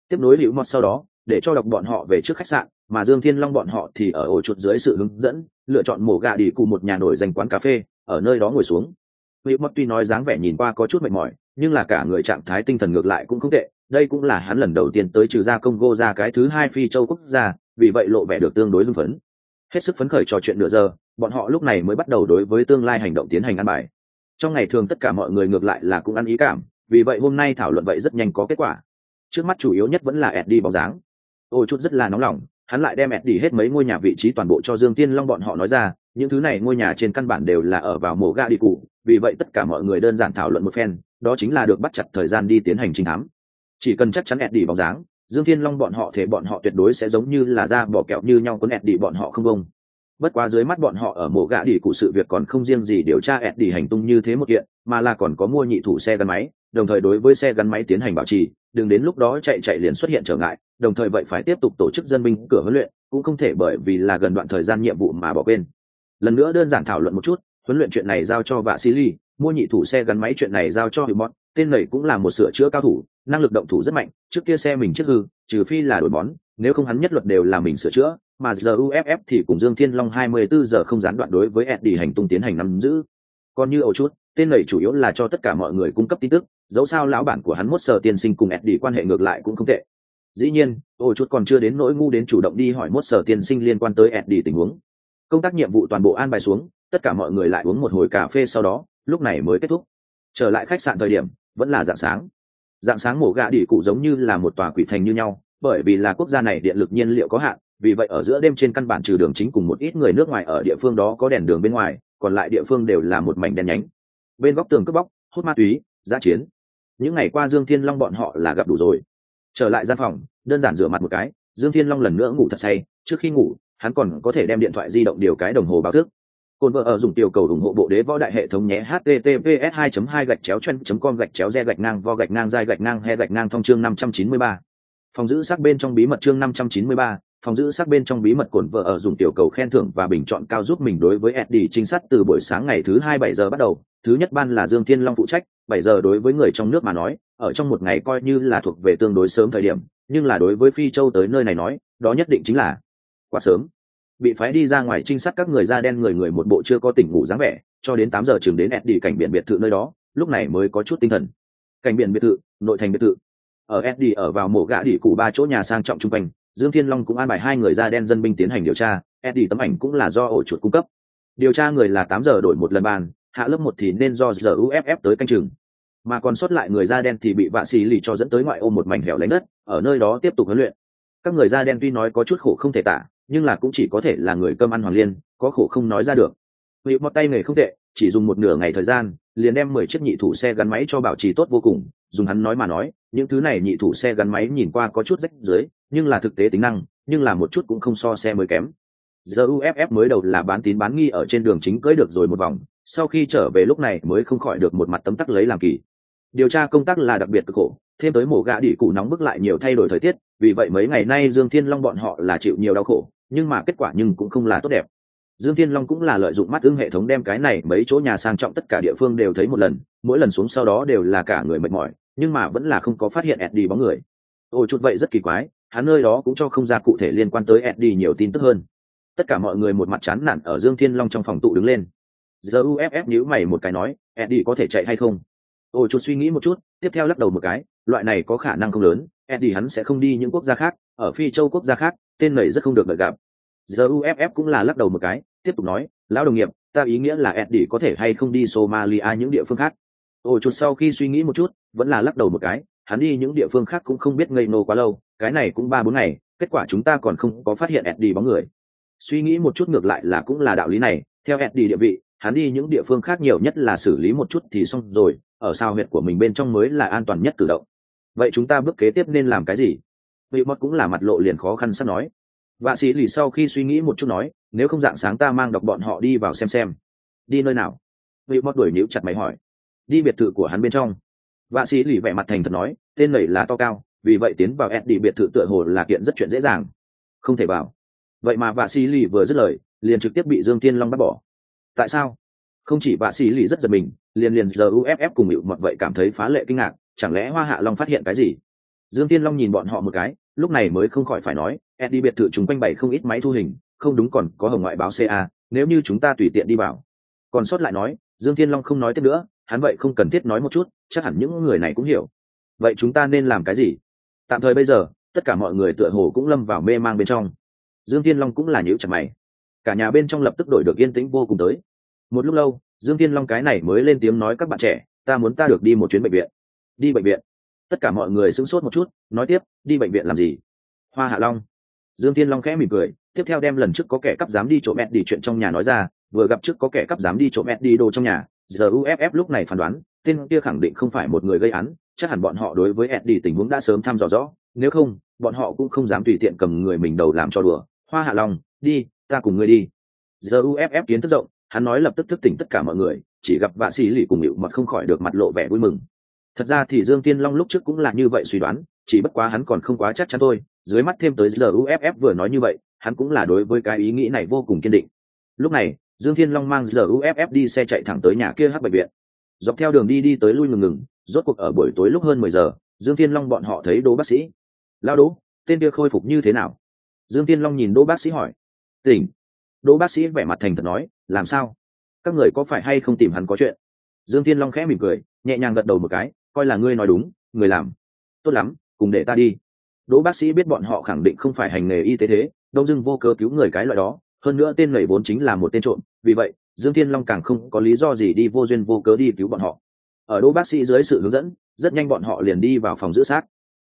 Tiếp nối liễu mọt sau đó, để cho đọc bọn họ về trước khách sạn, mà dương thiên long bọn họ thì ở ổ chuột dưới sự hướng dẫn, lựa chọn mổ gà đi cùng một nhà nổi danh quán cà phê, ở nơi đó ngồi xuống. Liễu mọt tuy nói dáng vẻ nhìn qua có chút mệt mỏi, nhưng là cả người trạng thái tinh thần ngược lại cũng không tệ, đây cũng là hắn lần đầu tiên tới trừ ra congo ra cái thứ hai phi châu quốc gia vì vậy lộ vẻ được tương đối hưng phấn. Hết sức phấn khởi trò chuyện nửa giờ, bọn họ lúc này mới bắt đầu đối với tương lai hành động tiến hành ăn bài. Trong ngày thường tất cả mọi người ngược lại là cũng ăn ý cảm, vì vậy hôm nay thảo luận vậy rất nhanh có kết quả. Trước mắt chủ yếu nhất vẫn là Eddie bóng dáng. Ôi, chút rất là nóng lòng, hắn lại đem Eddie hết mấy ngôi nhà vị trí toàn bộ cho dương tiên long bọn họ nói ra, những thứ này ngôi nhà trên căn bản đều là ở vào mổ ga đi cụ, vì vậy tất cả mọi người đơn giản thảo luận một phen, đó chính là được bắt chặt thời gian đi tiến hành trinh thám. Chỉ cần chắc chắn Eddie bóng dáng dương thiên long bọn họ thể bọn họ tuyệt đối sẽ giống như là ra bỏ kẹo như nhau có nẹt đi bọn họ không bông. Bất quá dưới mắt bọn họ ở mổ gạ đi cụ sự việc còn không riêng gì điều tra ẹt đi hành tung như thế một kiện, mà là còn có mua nhị thủ xe gắn máy, đồng thời đối với xe gắn máy tiến hành bảo trì, đừng đến lúc đó chạy chạy liền xuất hiện trở ngại, đồng thời vậy phải tiếp tục tổ chức dân binh cửa huấn luyện, cũng không thể bởi vì là gần đoạn thời gian nhiệm vụ mà bỏ quên. Lần nữa đơn giản thảo luận một chút, huấn luyện chuyện này giao cho vạ Sĩ ly mua nhị thủ xe gắn máy chuyện này giao cho hữu tên này cũng là một sửa chữa cao thủ, năng lực động thủ rất mạnh, trước kia xe mình trước hư, trừ phi là đổi món nếu không hắn nhất luật đều là mình sửa chữa, mà giờ uff thì cùng dương thiên long 24 giờ không gián đoạn đối với eddie hành tung tiến hành nắm giữ. Còn như ẩu chút tên này chủ yếu là cho tất cả mọi người cung cấp tin tức, dẫu sao lão bản của hắn mốt sờ tiên sinh cùng eddie quan hệ ngược lại cũng không tệ. Dĩ nhiên ổ chút còn chưa đến nỗi ngu đến chủ động đi hỏi mốt sở tiên sinh liên quan tới eddie tình huống. Công tác nhiệm vụ toàn bộ an bài xuống, tất cả mọi người lại uống một hồi cà phê sau đó, lúc này mới kết thúc trở lại khách sạn thời điểm, vẫn là dạng sáng. Dạng sáng mổ gà đi cụ giống như là một tòa quỷ thành như nhau, bởi vì là quốc gia này điện lực nhiên liệu có hạn, vì vậy ở giữa đêm trên căn bản trừ đường chính cùng một ít người nước ngoài ở địa phương đó có đèn đường bên ngoài, còn lại địa phương đều là một mảnh đen nhánh. Bên góc tường cướp bóc, hút ma túy, giã chiến. Những ngày qua dương thiên long bọn họ là gặp đủ rồi. Trở lại gian phòng, đơn giản rửa mặt một cái, dương thiên long lần nữa ngủ thật say, trước khi ngủ, hắn còn có thể đem điện thoại di động điều cái đồng hồ báo thức. Côn vợ ở dùng tiểu cầu ủng hộ bộ đế võ đại hệ thống nhé https 2 2 gạch chéo chen com gạch chéo re gạch ngang vo gạch ngang dai gạch ngang he gạch ngang thông chương 593. Phòng giữ sắc bên trong bí mật chương 593, phòng giữ sắc bên trong bí mật cồn vợ ở dùng tiểu cầu khen thưởng và bình chọn cao giúp mình đối với Eddie trinh sát từ buổi sáng ngày thứ hai bảy giờ bắt đầu, thứ nhất ban là Dương Thiên Long phụ trách, bảy giờ đối với người trong nước mà nói, ở trong một ngày coi như là thuộc về tương đối sớm thời điểm, nhưng là đối với Phi Châu tới nơi này nói, đó nhất định chính là quá sớm. Bị phái đi ra ngoài trinh sát các người da đen người người một bộ chưa có tỉnh ngủ dáng vẻ, cho đến tám giờ chừng đến Eddie cảnh biển biệt thự nơi đó, lúc này mới có chút tinh thần. Cảnh biển biệt thự, nội thành biệt thự. Ở Eddie ở vào mộ gã đỉ cụ ba chỗ nhà sang trọng trung quanh, Dương Thiên Long cũng an bài hai người da đen dân binh tiến hành điều tra, Eddie tấm ảnh cũng là do ổ chuột cung cấp. Điều tra người là tám giờ đổi một lần bàn, hạ lớp một thì nên do giờ uff tới canh chừng mà còn sót lại người da đen thì bị vạ xì lì cho dẫn tới ngoại ô một mảnh hẻo lánh đất ở nơi đó tiếp tục huấn luyện các người da đen tuy nói có chút khổ không thể tả nhưng là cũng chỉ có thể là người cơm ăn hoàng liên, có khổ không nói ra được. Vì một tay nghề không tệ, chỉ dùng một nửa ngày thời gian, liền đem mười chiếc nhị thủ xe gắn máy cho bảo trì tốt vô cùng, dùng hắn nói mà nói, những thứ này nhị thủ xe gắn máy nhìn qua có chút rách dưới nhưng là thực tế tính năng, nhưng là một chút cũng không so xe mới kém. Giờ uff mới đầu là bán tín bán nghi ở trên đường chính cưới được rồi một vòng, sau khi trở về lúc này mới không khỏi được một mặt tấm tắc lấy làm kỳ. Điều tra công tác là đặc biệt cực khổ, thêm tới mổ gạ đỉ cụ nóng bức lại nhiều thay đổi thời tiết, vì vậy mấy ngày nay dương thiên long bọn họ là chịu nhiều đau khổ nhưng mà kết quả nhưng cũng không là tốt đẹp. Dương thiên long cũng là lợi dụng mắt ưng hệ thống đem cái này mấy chỗ nhà sang trọng tất cả địa phương đều thấy một lần, mỗi lần xuống sau đó đều là cả người mệt mỏi, nhưng mà vẫn là không có phát hiện eddie bóng người. Ôi chút vậy rất kỳ quái, hắn nơi đó cũng cho không ra cụ thể liên quan tới eddie nhiều tin tức hơn. Tất cả mọi người một mặt chán nản ở dương thiên long trong phòng tụ đứng lên. Giờ uff nhíu mày một cái nói, eddie có thể chạy hay không? Ôi chút suy nghĩ một chút, tiếp theo lắc đầu một cái, loại này có khả năng không lớn, eddie hắn sẽ không đi những quốc gia khác ở phi châu quốc gia khác, tên này rất không được đợi gặp. Giờ uff cũng là lắc đầu một cái, tiếp tục nói, lão đồng nghiệp, ta ý nghĩa là eddie có thể hay không đi somalia những địa phương khác. Ôi chuột sau khi suy nghĩ một chút, vẫn là lắc đầu một cái, hắn đi những địa phương khác cũng không biết ngây nô quá lâu, cái này cũng ba bốn ngày, kết quả chúng ta còn không có phát hiện eddie bóng người. Suy nghĩ một chút ngược lại là cũng là đạo lý này, theo eddie địa vị, hắn đi những địa phương khác nhiều nhất là xử lý một chút thì xong rồi, ở sao huyệt của mình bên trong mới là an toàn nhất cử động. Vậy chúng ta bước kế tiếp nên làm cái gì? Vị mọt cũng là mặt lộ liền khó khăn sắp nói. Vạ sĩ lì sau khi suy nghĩ một chút nói, nếu không dạng sáng ta mang đọc bọn họ đi vào xem xem. Đi nơi nào? Vị mọt đuổi níu chặt mày hỏi. Đi biệt thự của hắn bên trong. Vạ sĩ lì vẻ mặt thành thật nói, tên lầy là to cao, vì vậy tiến vào ed đi biệt thự tựa hồ là kiện rất chuyện dễ dàng. Không thể vào vậy mà vạ sĩ lì vừa dứt lời, liền trực tiếp bị dương tiên long bắt bỏ. Tại sao? Không chỉ vạ sĩ lì rất giật mình, liền liền giờ uff cùng hiệu mật vậy cảm thấy phá lệ kinh ngạc, chẳng lẽ hoa hạ long phát hiện cái gì? Dương tiên long nhìn bọn họ một cái, lúc này mới không khỏi phải nói, eddie biệt thự chúng quanh bày không ít máy thu hình, không đúng còn có hồng ngoại báo ca nếu như chúng ta tùy tiện đi vào. Còn sót lại nói, dương thiên long không nói tiếp nữa, hắn vậy không cần thiết nói một chút, chắc hẳn những người này cũng hiểu. Vậy chúng ta nên làm cái gì? Tạm thời bây giờ, tất cả mọi người tựa hồ cũng lâm vào mê mang bên trong. Dương thiên long cũng là nhữ chặt mày. Cả nhà bên trong lập tức đổi được yên tĩnh vô cùng tới. Một lúc lâu, dương thiên long cái này mới lên tiếng nói, các bạn trẻ, ta muốn ta được đi một chuyến bệnh viện. Đi bệnh viện? Tất cả mọi người sững sốt một chút, nói tiếp, đi bệnh viện làm gì? Hoa hạ long. Dương thiên long khẽ mỉm cười, tiếp theo đem lần trước có kẻ cắp dám đi trộm mẹ đi chuyện trong nhà nói ra, vừa gặp trước có kẻ cắp dám đi trộm mẹ đi đồ trong nhà giờ uff lúc này phán đoán, tên kia khẳng định không phải một người gây án, chắc hẳn bọn họ đối với ed tình huống đã sớm thăm dò rõ, nếu không, bọn họ cũng không dám tùy tiện cầm người mình đầu làm cho đùa. Hoa hạ long, đi, ta cùng ngươi đi. Giờ uff kiến thức rộng, hắn nói lập tức thức tỉnh tất cả mọi người, chỉ gặp vạ sĩ lì cùng hiệu mật không khỏi được mặt lộ vẻ vui mừng thật ra thì dương tiên long lúc trước cũng là như vậy suy đoán, chỉ bất quá hắn còn không quá chắc chắn thôi, dưới mắt thêm tới giờ uff vừa nói như vậy, hắn cũng là đối với cái ý nghĩ này vô cùng kiên định. Lúc này, dương thiên long mang giờ uff đi xe chạy thẳng tới nhà kia hát bệnh viện. Dọc theo đường đi đi tới lui ngừng ngừng, rốt cuộc ở buổi tối lúc hơn mười giờ, dương thiên long bọn họ thấy đỗ bác sĩ. Lao đỗ, tên kia khôi phục như thế nào? Dương thiên long nhìn đỗ bác sĩ hỏi. Tỉnh. Đỗ bác sĩ vẻ mặt thành thật nói, làm sao? Các người có phải hay không tìm hắn có chuyện? Dương thiên long khẽ mỉm cười, nhẹ nhàng gật đầu một cái coi là ngươi nói đúng, người làm. Tốt lắm, cùng để ta đi. Đỗ bác sĩ biết bọn họ khẳng định không phải hành nghề y tế thế, đông dưng vô cớ cứu người cái loại đó, hơn nữa tên lầy vốn chính là một tên trộm, vì vậy, dương thiên long càng không có lý do gì đi vô duyên vô cớ đi cứu bọn họ. Ở đỗ bác sĩ dưới sự hướng dẫn, rất nhanh bọn họ liền đi vào phòng giữ xác.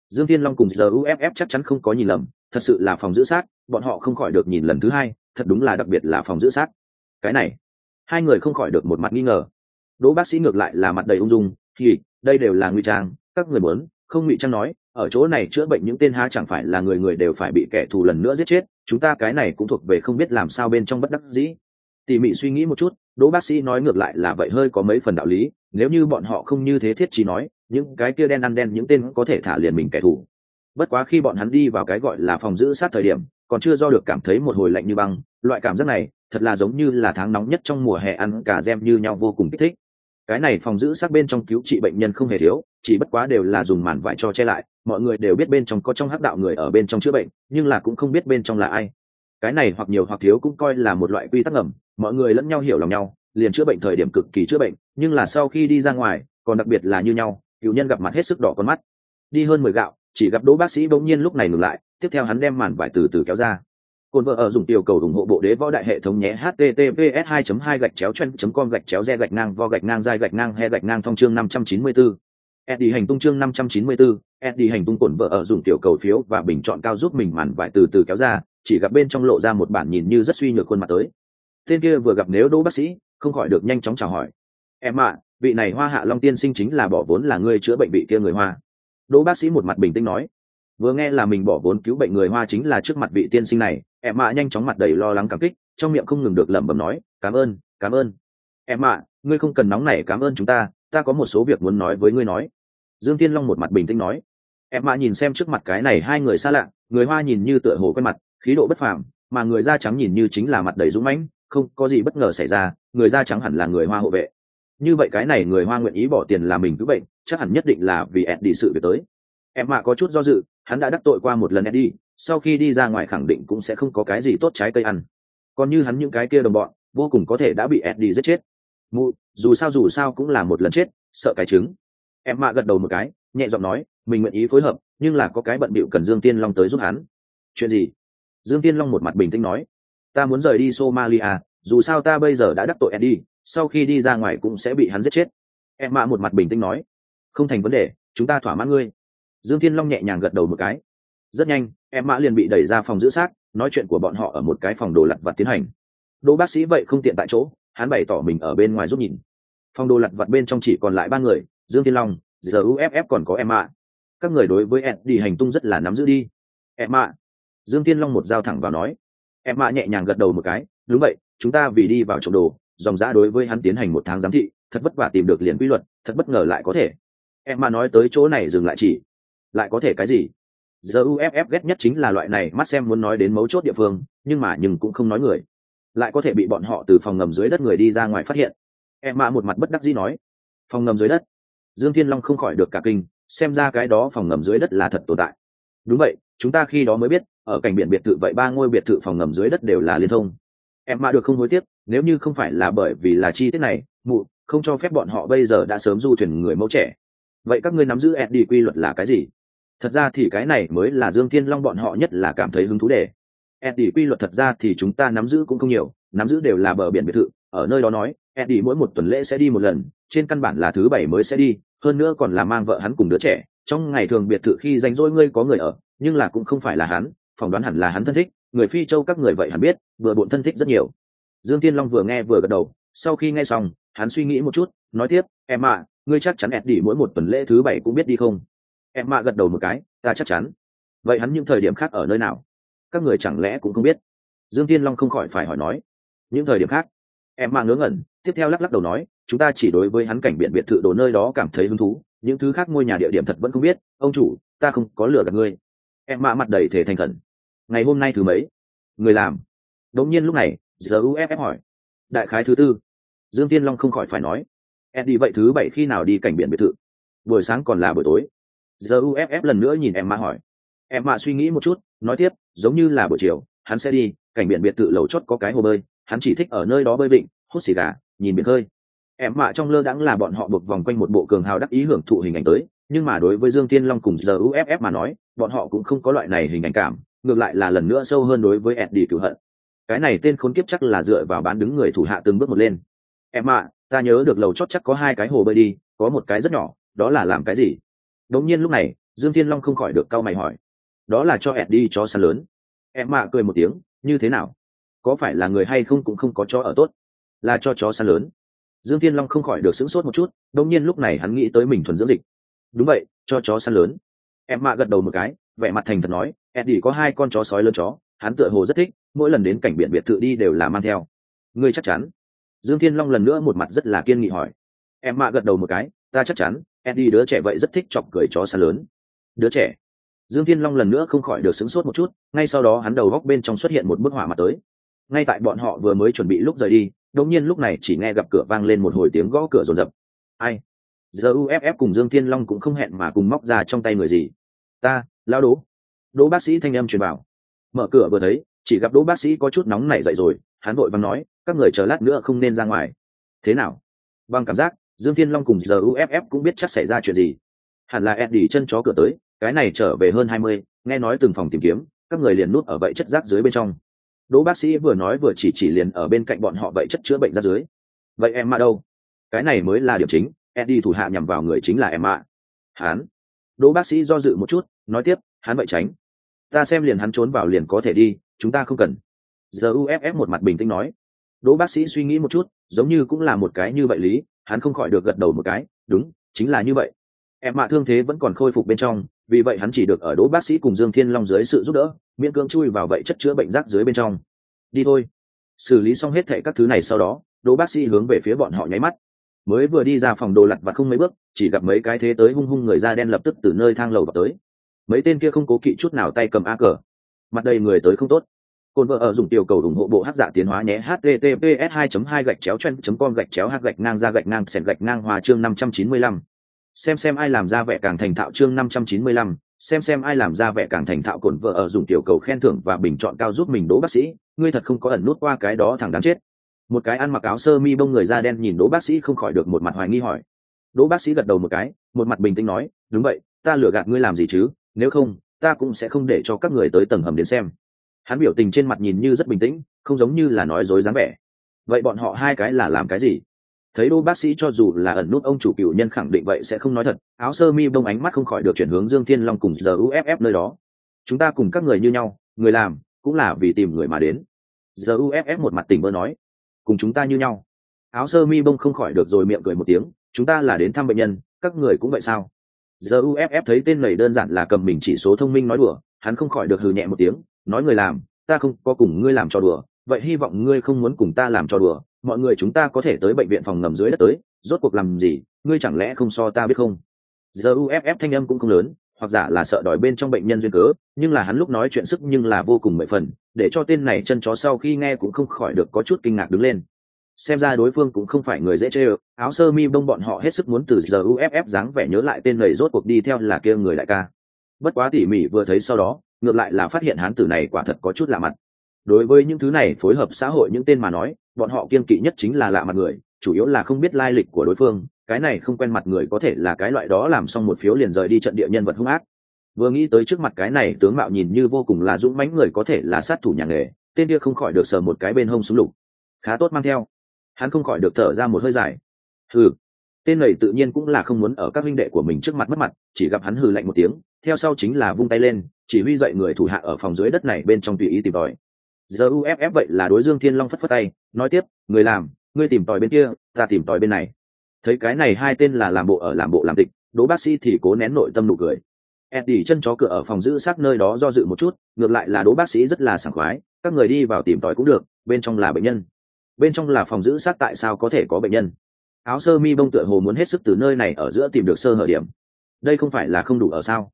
Dương thiên long cùng giờ uff chắc chắn không có nhìn lầm, thật sự là phòng giữ xác, bọn họ không khỏi được nhìn lần thứ hai, thật đúng là đặc biệt là phòng giữ xác. Cái này, hai người không khỏi được một mặt nghi ngờ. Đỗ bác sĩ ngược lại là mặt đầy ung dung thì đây đều là ngụy trang, các người muốn, không ngụy trang nói, ở chỗ này chữa bệnh những tên há chẳng phải là người người đều phải bị kẻ thù lần nữa giết chết, chúng ta cái này cũng thuộc về không biết làm sao bên trong bất đắc dĩ. Tỉ mỉ suy nghĩ một chút, đỗ bác sĩ nói ngược lại là vậy hơi có mấy phần đạo lý, nếu như bọn họ không như thế thiết trí nói, những cái kia đen ăn đen những tên có thể thả liền mình kẻ thù. Bất quá khi bọn hắn đi vào cái gọi là phòng giữ sát thời điểm, còn chưa do được cảm thấy một hồi lạnh như băng, loại cảm giác này, thật là giống như là tháng nóng nhất trong mùa hè ăn cả gem như nhau vô cùng kích thích cái này phòng giữ sát bên trong cứu trị bệnh nhân không hề thiếu, chỉ bất quá đều là dùng màn vải cho che lại, mọi người đều biết bên trong có trong hắc đạo người ở bên trong chữa bệnh, nhưng là cũng không biết bên trong là ai. Cái này hoặc nhiều hoặc thiếu cũng coi là một loại quy tắc ngầm, mọi người lẫn nhau hiểu lòng nhau, liền chữa bệnh thời điểm cực kỳ chữa bệnh, nhưng là sau khi đi ra ngoài, còn đặc biệt là như nhau, cựu nhân gặp mặt hết sức đỏ con mắt. Đi hơn mười gạo, chỉ gặp đỗ bác sĩ bỗng nhiên lúc này ngừng lại, tiếp theo hắn đem màn vải từ từ kéo ra. Côn vợ ở dùng tiểu cầu ủng hộ bộ đế võ đại hệ thống nhé https 2 2 gạch chéo chen com gạch chéo re gạch ngang vo gạch ngang dai gạch ngang he gạch ngang thông chương 594. Eddie hành tung chương 594, Eddie hành tung cổn vợ ở dùng tiểu cầu phiếu và bình chọn cao giúp mình màn vải từ từ kéo ra, chỉ gặp bên trong lộ ra một bản nhìn như rất suy nhược khuôn mặt tới. Tên kia vừa gặp nếu Đỗ bác sĩ, không khỏi được nhanh chóng chào hỏi. "Em ạ, vị này Hoa Hạ Long tiên sinh chính là bỏ vốn là người chữa bệnh bị kia người Hoa." Đỗ bác sĩ một mặt bình tĩnh nói. Vừa nghe là mình bỏ vốn cứu bệnh người Hoa chính là trước mặt vị tiên sinh này, em mạ nhanh chóng mặt đầy lo lắng cảm kích, trong miệng không ngừng được lẩm bẩm nói, "Cảm ơn, cảm ơn." "Em mạ, ngươi không cần nóng này cảm ơn chúng ta, ta có một số việc muốn nói với ngươi nói." Dương tiên Long một mặt bình tĩnh nói. Em mạ nhìn xem trước mặt cái này hai người xa lạ, người Hoa nhìn như tựa hồ quen mặt, khí độ bất phàm, mà người da trắng nhìn như chính là mặt đầy dũng mãnh, không có gì bất ngờ xảy ra, người da trắng hẳn là người Hoa hộ vệ. Như vậy cái này người Hoa nguyện ý bỏ tiền là mình cứu bệnh, chắc hẳn nhất định là vì ẹn đi sự việc tới. Em mạ có chút do dự, hắn đã đắc tội qua một lần Eddie, sau khi đi ra ngoài khẳng định cũng sẽ không có cái gì tốt trái cây ăn. Còn như hắn những cái kia đồng bọn, vô cùng có thể đã bị Eddie giết chết. Mụ, dù sao dù sao cũng là một lần chết, sợ cái trứng. Em mạ gật đầu một cái nhẹ giọng nói mình nguyện ý phối hợp nhưng là có cái bận bịu cần dương tiên long tới giúp hắn. Chuyện gì? Dương tiên long một mặt bình tĩnh nói ta muốn rời đi somalia dù sao ta bây giờ đã đắc tội eddie sau khi đi ra ngoài cũng sẽ bị hắn giết chết. Em mạ một mặt bình tĩnh nói không thành vấn đề chúng ta thỏa mãn ngươi dương Thiên long nhẹ nhàng gật đầu một cái. Rất nhanh, em mã liền bị đẩy ra phòng giữ xác, nói chuyện của bọn họ ở một cái phòng đồ lặt vặt tiến hành. Đỗ bác sĩ vậy không tiện tại chỗ, hắn bày tỏ mình ở bên ngoài giúp nhìn. Phòng đồ lặt vặt bên trong chỉ còn lại ba người, dương thiên long giờ uff còn có em ạ các người đối với ed đi hành tung rất là nắm giữ đi. Em ạ dương thiên long một dao thẳng vào nói. Em ạ nhẹ nhàng gật đầu một cái, đúng vậy, chúng ta vì đi vào trộm đồ, dòng giã đối với hắn tiến hành một tháng giám thị, thật vất vả tìm được liền quy luật, thật bất ngờ lại có thể. Em mà nói tới chỗ này dừng lại chỉ lại có thể cái gì? Giờ uff ghét nhất chính là loại này, mắt xem muốn nói đến mấu chốt địa phương, nhưng mà nhưng cũng không nói người. Lại có thể bị bọn họ từ phòng ngầm dưới đất người đi ra ngoài phát hiện. Em mạ một mặt bất đắc dĩ nói. Phòng ngầm dưới đất? Dương thiên long không khỏi được cả kinh, xem ra cái đó phòng ngầm dưới đất là thật tồn tại. Đúng vậy, chúng ta khi đó mới biết, ở cảnh biển biệt thự vậy ba ngôi biệt thự phòng ngầm dưới đất đều là liên thông. Em mạ được không hối tiếc, nếu như không phải là bởi vì là chi tiết này, mụ, không cho phép bọn họ bây giờ đã sớm du thuyền người mẫu trẻ. Vậy các ngươi nắm giữ ed đi quy luật là cái gì? Thật ra thì cái này mới là dương thiên long bọn họ nhất là cảm thấy hứng thú đề ed đi quy luật thật ra thì chúng ta nắm giữ cũng không nhiều nắm giữ đều là bờ biển biệt thự ở nơi đó nói Eddie mỗi một tuần lễ sẽ đi một lần, trên căn bản là thứ bảy mới sẽ đi, hơn nữa còn là mang vợ hắn cùng đứa trẻ. Trong ngày thường biệt thự khi rảnh rỗi ngươi có người ở, nhưng là cũng không phải là hắn, phỏng đoán hẳn là hắn thân thích, người Phi Châu các người vậy hẳn biết, vừa bộn thân thích rất nhiều. Dương Thiên Long vừa nghe vừa gật đầu, sau khi nghe xong, hắn suy nghĩ một chút, nói tiếp, "Em ạ, ngươi chắc chắn Eddie mỗi một tuần lễ thứ bảy cũng biết đi không?" Em mạ gật đầu một cái, "Ta chắc chắn." Vậy hắn những thời điểm khác ở nơi nào? Các người chẳng lẽ cũng không biết? Dương Thiên Long không khỏi phải hỏi nói. Những thời điểm khác, em mạ ngớ ngẩn tiếp theo lắc lắc đầu nói chúng ta chỉ đối với hắn cảnh biển biệt thự đồ nơi đó cảm thấy hứng thú những thứ khác ngôi nhà địa điểm thật vẫn không biết. Ông chủ ta không có lừa gạt ngươi. Em mạ mặt đầy thể thành khẩn. Ngày hôm nay thứ mấy? Người làm. Đống nhiên lúc này giờ uff hỏi. Đại khái thứ tư. Dương tiên long không khỏi phải nói. Em đi vậy thứ bảy khi nào đi cảnh biển biệt thự? Buổi sáng còn là buổi tối giờ uff lần nữa nhìn em mạ hỏi. Em mạ suy nghĩ một chút nói tiếp giống như là buổi chiều hắn sẽ đi cảnh biển biệt tự lầu chót có cái hồ bơi hắn chỉ thích ở nơi đó bơi vịnh hút xì gà nhìn biển hơi. em mạ trong lơ đãng là bọn họ buộc vòng quanh một bộ cường hào đắc ý hưởng thụ hình ảnh tới nhưng mà đối với dương tiên long cùng giờ uff mà nói bọn họ cũng không có loại này hình ảnh cảm ngược lại là lần nữa sâu hơn đối với eddie cửu hận. Cái này tên khốn kiếp chắc là dựa vào bán đứng người thủ hạ từng bước một lên. Em mạ, ta nhớ được lầu chót chắc có hai cái hồ bơi đi có một cái rất nhỏ đó là làm cái gì? Đống nhiên lúc này, dương thiên long không khỏi được cau mày hỏi. Đó là cho eddie cho săn lớn. Em mạ cười một tiếng, như thế nào? Có phải là người hay không cũng không có chó ở tốt? Là cho chó săn lớn. Dương thiên long không khỏi được sững sốt một chút đông nhiên lúc này hắn nghĩ tới mình thuần dưỡng dịch. Đúng vậy, cho chó săn lớn. Em mạ gật đầu một cái, vẻ mặt thành thật nói, eddie có hai con chó sói lớn chó, hắn tựa hồ rất thích, mỗi lần đến cảnh biển biệt thự đi đều là mang theo. Ngươi chắc chắn? Dương thiên long lần nữa một mặt rất là kiên nghị hỏi. Em mạ gật đầu một cái, ta chắc chắn eddie đứa trẻ vậy rất thích chọc cười chó xa lớn. Đứa trẻ. Dương thiên long lần nữa không khỏi được sửng sốt một chút, ngay sau đó hắn đầu góc bên trong xuất hiện một bức hỏa mặt tới. Ngay tại bọn họ vừa mới chuẩn bị lúc rời đi, đột nhiên lúc này chỉ nghe gặp cửa vang lên một hồi tiếng gõ cửa rồn rập ai? Giờ uff cùng dương thiên long cũng không hẹn mà cùng móc ra trong tay người gì. Ta lao đố. Đỗ bác sĩ thanh âm truyền vào. Mở cửa vừa thấy, chỉ gặp đỗ bác sĩ có chút nóng nảy dậy rồi, hắn vội vàng nói, các người chờ lát nữa không nên ra ngoài. Thế nào? Bằng cảm giác dương thiên long cùng giờ uff cũng biết chắc xảy ra chuyện gì. Hẳn là eddie chân chó cửa tới, cái này trở về hơn hai mươi, nghe nói từng phòng tìm kiếm, các người liền nút ở vậy chất rác dưới bên trong. Đỗ bác sĩ vừa nói vừa chỉ chỉ liền ở bên cạnh bọn họ vậy chất chữa bệnh ra dưới. Vậy em mà đâu? Cái này mới là điểm chính, eddie thủ hạ nhằm vào người chính là em ạ Hán. đỗ bác sĩ do dự một chút, nói tiếp, hắn vậy tránh. Ta xem liền hắn trốn vào liền có thể đi, chúng ta không cần. Giờ uff một mặt bình tĩnh nói đỗ bác sĩ suy nghĩ một chút, giống như cũng là một cái như vậy lý, hắn không khỏi được gật đầu một cái, đúng, chính là như vậy. Em mạ thương thế vẫn còn khôi phục bên trong, vì vậy hắn chỉ được ở đỗ bác sĩ cùng dương thiên long dưới sự giúp đỡ, miễn cưỡng chui vào vậy chất chữa bệnh rác dưới bên trong. Đi thôi. Xử lý xong hết thệ các thứ này sau đó, đỗ bác sĩ hướng về phía bọn họ nháy mắt. Mới vừa đi ra phòng đồ lặt và không mấy bước, chỉ gặp mấy cái thế tới hung hung người da đen lập tức từ nơi thang lầu vào tới. Mấy tên kia không cố kỵ chút nào tay cầm a cờ. Mặt đầy người tới không tốt. Côn vợ ở dùng tiểu cầu ủng hộ bộ hát giả tiến hóa nhé https 2 2 gạch chéo chen com gạch chéo h gạch ngang ra gạch ngang sẹn gạch ngang hòa chương 595. xem xem ai làm ra vẻ càng thành thạo chương 595, xem xem ai làm ra vẻ càng thành thạo cồn vợ ở dùng tiểu cầu khen thưởng và bình chọn cao giúp mình đỗ bác sĩ. Ngươi thật không có ẩn nút qua cái đó thằng đáng chết. Một cái ăn mặc áo sơ mi bông người da đen nhìn đỗ bác sĩ không khỏi được một mặt hoài nghi hỏi. Đỗ bác sĩ gật đầu một cái một mặt bình tĩnh nói đúng vậy ta lừa gạt ngươi làm gì chứ? Nếu không ta cũng sẽ không để cho các người tới tầng hầm đến xem hắn biểu tình trên mặt nhìn như rất bình tĩnh, không giống như là nói dối dáng vẻ. Vậy bọn họ hai cái là làm cái gì? Thấy đô bác sĩ cho dù là ẩn nút, ông chủ cựu nhân khẳng định vậy sẽ không nói thật. Áo sơ mi bông ánh mắt không khỏi được chuyển hướng dương thiên long cùng giờ uff nơi đó. Chúng ta cùng các người như nhau, người làm, cũng là vì tìm người mà đến. Giờ uff một mặt tình bơ nói, cùng chúng ta như nhau. Áo sơ mi bông không khỏi được rồi miệng cười một tiếng, chúng ta là đến thăm bệnh nhân, các người cũng vậy sao? Giờ uff thấy tên này đơn giản là cầm mình chỉ số thông minh nói đùa, hắn không khỏi được hừ nhẹ một tiếng nói người làm, ta không có cùng ngươi làm cho đùa, vậy hy vọng ngươi không muốn cùng ta làm cho đùa, mọi người chúng ta có thể tới bệnh viện phòng ngầm dưới đất tới, rốt cuộc làm gì, ngươi chẳng lẽ không so ta biết không? Giờ uff thanh âm cũng không lớn, hoặc giả là sợ đòi bên trong bệnh nhân duyên cớ, nhưng là hắn lúc nói chuyện sức nhưng là vô cùng mệ phần, để cho tên này chân chó sau khi nghe cũng không khỏi được có chút kinh ngạc đứng lên. Xem ra đối phương cũng không phải người dễ chơi áo sơ mi bông bọn họ hết sức muốn từ giờ uff dáng vẻ nhớ lại tên này rốt cuộc đi theo là kia người đại ca bất quá tỉ mỉ vừa thấy sau đó, ngược lại là phát hiện hán tử này quả thật có chút lạ mặt. Đối với những thứ này phối hợp xã hội những tên mà nói, bọn họ kiên kỵ nhất chính là lạ mặt người, chủ yếu là không biết lai lịch của đối phương, cái này không quen mặt người có thể là cái loại đó làm xong một phiếu liền rời đi trận địa nhân vật hung ác. Vừa nghĩ tới trước mặt cái này, tướng mạo nhìn như vô cùng là dũng mãnh người có thể là sát thủ nhà nghề, tên kia không khỏi được sờ một cái bên hông súng lục. Khá tốt mang theo. Hắn không khỏi được thở ra một hơi dài. Hừ. Tên này tự nhiên cũng là không muốn ở các huynh đệ của mình trước mặt mất mặt, chỉ gặp hắn hừ lạnh một tiếng theo sau chính là vung tay lên, chỉ huy dậy người thủ hạ ở phòng dưới đất này bên trong tùy ý tìm tòi. Giờ uff vậy là đối dương thiên long phất phất tay, nói tiếp, người làm, ngươi tìm tòi bên kia, ta tìm tòi bên này. Thấy cái này hai tên là làm bộ ở làm bộ làm tịch, đỗ bác sĩ thì cố nén nội tâm nụ cười. Eddie chân chó cửa ở phòng giữ xác nơi đó do dự một chút, ngược lại là đỗ bác sĩ rất là sảng khoái, các người đi vào tìm tòi cũng được, bên trong là bệnh nhân. Bên trong là phòng giữ xác tại sao có thể có bệnh nhân? Áo sơ mi bông tựa hồ muốn hết sức từ nơi này ở giữa tìm được sơ hở điểm. Đây không phải là không đủ ở sao?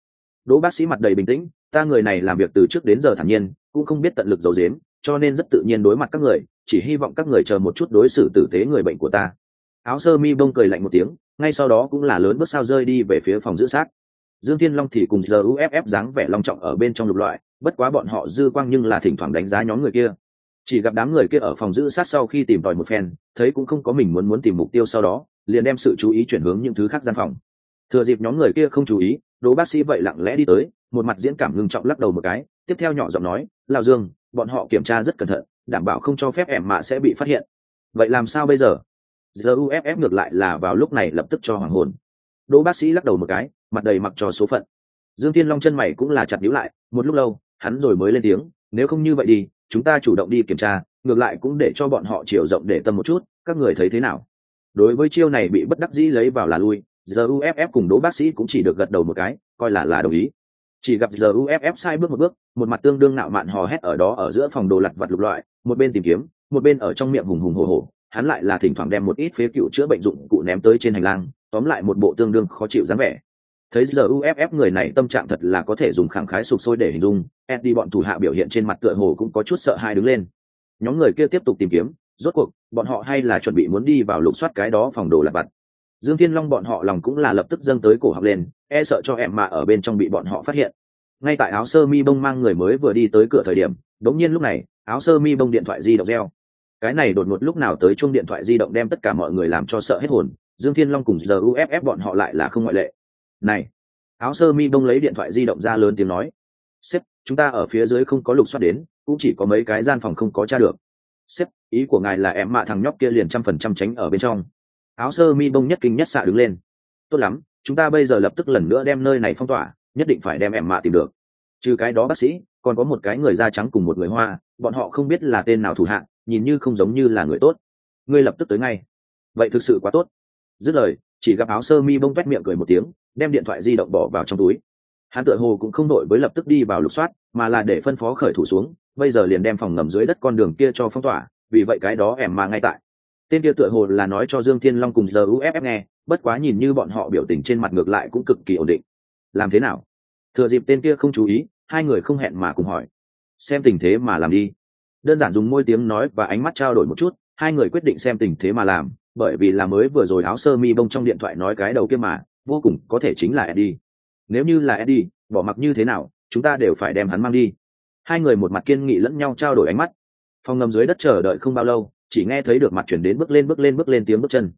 Đỗ bác sĩ mặt đầy bình tĩnh, ta người này làm việc từ trước đến giờ thản nhiên, cũng không biết tận lực giấu giếm, cho nên rất tự nhiên đối mặt các người, chỉ hy vọng các người chờ một chút đối xử tử tế người bệnh của ta. Áo sơ mi bông cười lạnh một tiếng, ngay sau đó cũng là lớn bước sao rơi đi về phía phòng giữ xác. Dương thiên long thì cùng giờ uff dáng vẻ long trọng ở bên trong lục loại, bất quá bọn họ dư quang nhưng là thỉnh thoảng đánh giá nhóm người kia. Chỉ gặp đám người kia ở phòng giữ sát sau khi tìm tòi một phen, thấy cũng không có mình muốn muốn tìm mục tiêu sau đó, liền đem sự chú ý chuyển hướng những thứ khác gian phòng. Thừa dịp nhóm người kia không chú ý đỗ bác sĩ vậy lặng lẽ đi tới, một mặt diễn cảm ngưng trọng lắc đầu một cái, tiếp theo nhỏ giọng nói lao dương, bọn họ kiểm tra rất cẩn thận, đảm bảo không cho phép ẻm mạ sẽ bị phát hiện. Vậy làm sao bây giờ? Giờ uff ngược lại là vào lúc này lập tức cho hoàng hồn. Đỗ bác sĩ lắc đầu một cái, mặt đầy mặc cho số phận. Dương tiên long chân mày cũng là chặt níu lại, một lúc lâu, hắn rồi mới lên tiếng, nếu không như vậy đi, chúng ta chủ động đi kiểm tra, ngược lại cũng để cho bọn họ chiều rộng để tâm một chút, các người thấy thế nào? Đối với chiêu này bị bất đắc dĩ lấy vào là lui giờ cùng đỗ bác sĩ cũng chỉ được gật đầu một cái, coi là là đồng ý. Chỉ gặp giờ sai bước một bước, một mặt tương đương nạo mạn hò hét ở đó ở giữa phòng đồ lặt vặt lục loại, một bên tìm kiếm, một bên ở trong miệng hùng hùng hồ hồ hắn lại là thỉnh thoảng đem một ít phế cựu chữa bệnh dụng cụ ném tới trên hành lang, tóm lại một bộ tương đương khó chịu dáng vẻ. Thấy giờ uff người này tâm trạng thật là có thể dùng khẳng khái sụp sôi để hình dung eddie bọn thủ hạ biểu hiện trên mặt tựa hồ cũng có chút sợ hãi đứng lên. Nhóm người kia tiếp tục tìm kiếm, rốt cuộc, bọn họ hay là chuẩn bị muốn đi vào lục soát cái đó phòng đồ lặt vặt dương thiên long bọn họ lòng cũng là lập tức dâng tới cổ học lên e sợ cho em mà ở bên trong bị bọn họ phát hiện. Ngay tại áo sơ mi bông mang người mới vừa đi tới cửa thời điểm, đống nhiên lúc này, áo sơ mi bông điện thoại di động reo. Cái này đột ngột lúc nào tới chung điện thoại di động đem tất cả mọi người làm cho sợ hết hồn, dương thiên long cùng giờ uff bọn họ lại là không ngoại lệ. Này, áo sơ mi bông lấy điện thoại di động ra lớn tiếng nói. Sếp, chúng ta ở phía dưới không có lục soát đến, cũng chỉ có mấy cái gian phòng không có t r a được. Sếp, ý của ngài là em mạ thằng nhóc kia liền trăm phần trăm tránh ở bên trong áo sơ mi bông nhất kinh nhất xạ đứng lên. Tốt lắm, chúng ta bây giờ lập tức lần nữa đem nơi này phong tỏa, nhất định phải đem em mạ tìm được. Trừ cái đó bác sĩ, còn có một cái người da trắng cùng một người hoa, bọn họ không biết là tên nào thủ hạng, nhìn như không giống như là người tốt. Ngươi lập tức tới ngay. Vậy thực sự quá tốt. Dứt lời, chỉ gặp áo sơ mi bông quét miệng cười một tiếng, đem điện thoại di động bỏ vào trong túi. Hắn tựa hồ cũng không đội với lập tức đi vào lục soát, mà là để phân phó khởi thủ xuống, bây giờ liền đem phòng ngầm dưới đất con đường kia cho phong tỏa, vì vậy cái đó em mà ngay tại tên kia tựa hồ là nói cho dương thiên long cùng giờ uff nghe, bất quá nhìn như bọn họ biểu tình trên mặt ngược lại cũng cực kỳ ổn định. Làm thế nào? Thừa dịp tên kia không chú ý, hai người không hẹn mà cùng hỏi. Xem tình thế mà làm đi. Đơn giản dùng môi tiếng nói và ánh mắt trao đổi một chút, hai người quyết định xem tình thế mà làm, bởi vì là mới vừa rồi áo sơ mi bông trong điện thoại nói cái đầu kia mà, vô cùng có thể chính là eddie. Nếu như là eddie, bỏ mặc như thế nào, chúng ta đều phải đem hắn mang đi. Hai người một mặt kiên nghị lẫn nhau trao đổi ánh mắt. Phòng ngầm dưới đất chờ đợi không bao lâu chỉ nghe thấy được mặt chuyển đến bước lên bước lên bước lên tiếng bước chân.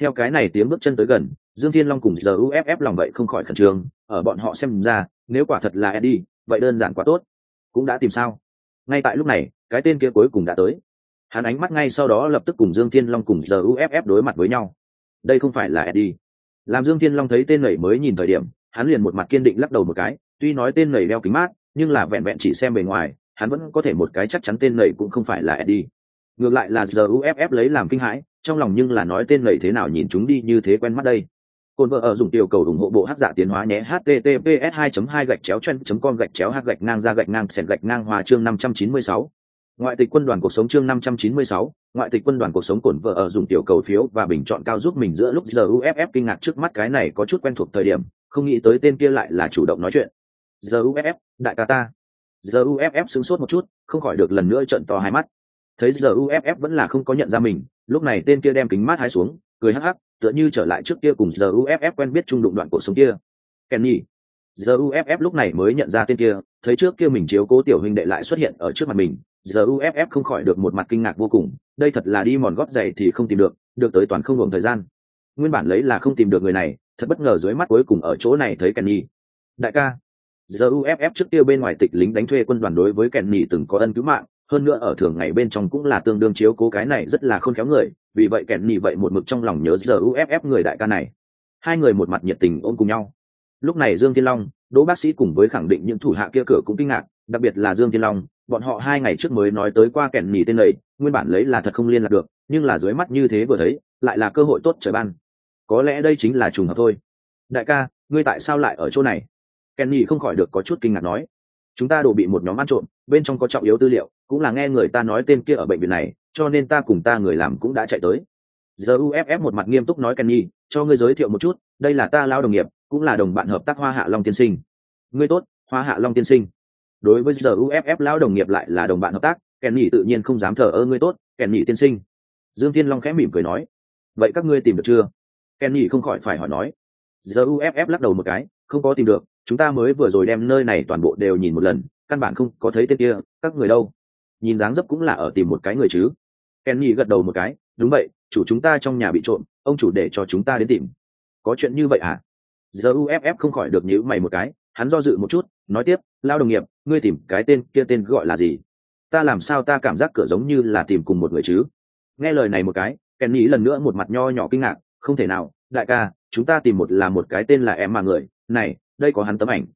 Theo cái này tiếng bước chân tới gần, dương thiên long cùng giờ uff lòng vậy không khỏi khẩn trương, ở bọn họ xem ra, nếu quả thật là eddie, vậy đơn giản quá tốt. Cũng đã tìm sao? Ngay tại lúc này, cái tên kia cuối cùng đã tới. Hắn ánh mắt ngay sau đó lập tức cùng dương thiên long cùng giờ uff đối mặt với nhau. Đây không phải là eddie. Làm dương thiên long thấy tên nảy mới nhìn thời điểm, hắn liền một mặt kiên định lắc đầu một cái, tuy nói tên nảy đeo kính mát, nhưng là vẹn vẹn chỉ xem bề ngoài, hắn vẫn có thể một cái chắc chắn tên nảy cũng không phải là eddie ngược lại là giờ uff lấy làm kinh hãi trong lòng nhưng là nói tên lầy thế nào nhìn chúng đi như thế quen mắt đây. Côn vợ ở dùng tiểu cầu ủng hộ bộ hát giả tiến hóa nhé https 2 2 gạch chéo chen com gạch chéo hát gạch ngang ra gạch ngang sẹn gạch ngang hòa chương 596 ngoại tịch quân đoàn cuộc sống chương 596, ngoại tịch quân đoàn cuộc sống cổn vợ ở dùng tiểu cầu phiếu và bình chọn cao giúp mình giữa lúc giờ uff kinh ngạc trước mắt cái này có chút quen thuộc thời điểm không nghĩ tới tên kia lại là chủ động nói chuyện. Giờ uff đại ca ta. Giờ uff sững sốt một chút không khỏi được lần nữa trận to hai mắt thấy giờ uff vẫn là không có nhận ra mình, lúc này tên kia đem kính mát hai xuống, cười hắc hắc, tựa như trở lại trước kia cùng giờ uff quen biết trung đụng đoạn cuộc sống kia. Kenny, giờ uff lúc này mới nhận ra tên kia, thấy trước kia mình chiếu cố tiểu huynh đệ lại xuất hiện ở trước mặt mình, giờ uff không khỏi được một mặt kinh ngạc vô cùng, đây thật là đi mòn gót giày thì không tìm được được tới toàn không gồm thời gian. Nguyên bản lấy là không tìm được người này, thật bất ngờ dưới mắt cuối cùng ở chỗ này thấy kenny. Đại ca, giờ uff trước kia bên ngoài tịch lính đánh thuê quân đoàn đối với kenny từng có ân cứu mạng hơn nữa ở thường ngày bên trong cũng là tương đương chiếu cố cái này rất là khôn khéo người, vì vậy kenny vậy một mực trong lòng nhớ giờ uff người đại ca này. Hai người một mặt nhiệt tình ôm cùng nhau. Lúc này dương thiên long, đỗ bác sĩ cùng với khẳng định những thủ hạ kia cửa cũng kinh ngạc, đặc biệt là dương thiên long, bọn họ hai ngày trước mới nói tới qua kẻn nhì tên lầy nguyên bản lấy là thật không liên lạc được, nhưng là dưới mắt như thế vừa thấy, lại là cơ hội tốt trời ban. Có lẽ đây chính là trùng hợp thôi. Đại ca, ngươi tại sao lại ở chỗ này? Kẻn nhì không khỏi được có chút kinh ngạc nói chúng ta đổ bị một nhóm ăn trộm, bên trong có trọng yếu tư liệu, cũng là nghe người ta nói tên kia ở bệnh viện này, cho nên ta cùng ta người làm cũng đã chạy tới. Giờ uff một mặt nghiêm túc nói kenny, cho ngươi giới thiệu một chút, đây là ta lao đồng nghiệp, cũng là đồng bạn hợp tác hoa hạ long tiên sinh. Ngươi tốt, hoa hạ long tiên sinh. Đối với giờ uff lao đồng nghiệp lại là đồng bạn hợp tác, kenny tự nhiên không dám thờ ơ ngươi tốt, kenny tiên sinh. Dương Tiên long khẽ mỉm cười nói, vậy các ngươi tìm được chưa? Kenny không khỏi phải hỏi nói. Giờ uff lắc đầu một cái, không có tìm được chúng ta mới vừa rồi đem nơi này toàn bộ đều nhìn một lần, căn bản không có thấy tên kia, các người đâu? Nhìn dáng dấp cũng là ở tìm một cái người chứ? Kèn gật đầu một cái, đúng vậy, chủ chúng ta trong nhà bị trộm, ông chủ để cho chúng ta đến tìm. Có chuyện như vậy à giờ uff không khỏi được nhíu mày một cái, hắn do dự một chút, nói tiếp, lao đồng nghiệp, ngươi tìm cái tên kia tên gọi là gì? Ta làm sao ta cảm giác cửa giống như là tìm cùng một người chứ? Nghe lời này một cái kèn lần nữa một mặt nho nhỏ kinh ngạc, không thể nào, đại ca, chúng ta tìm một là một cái tên là em mà người. Này đây có hắn tấm ảnh.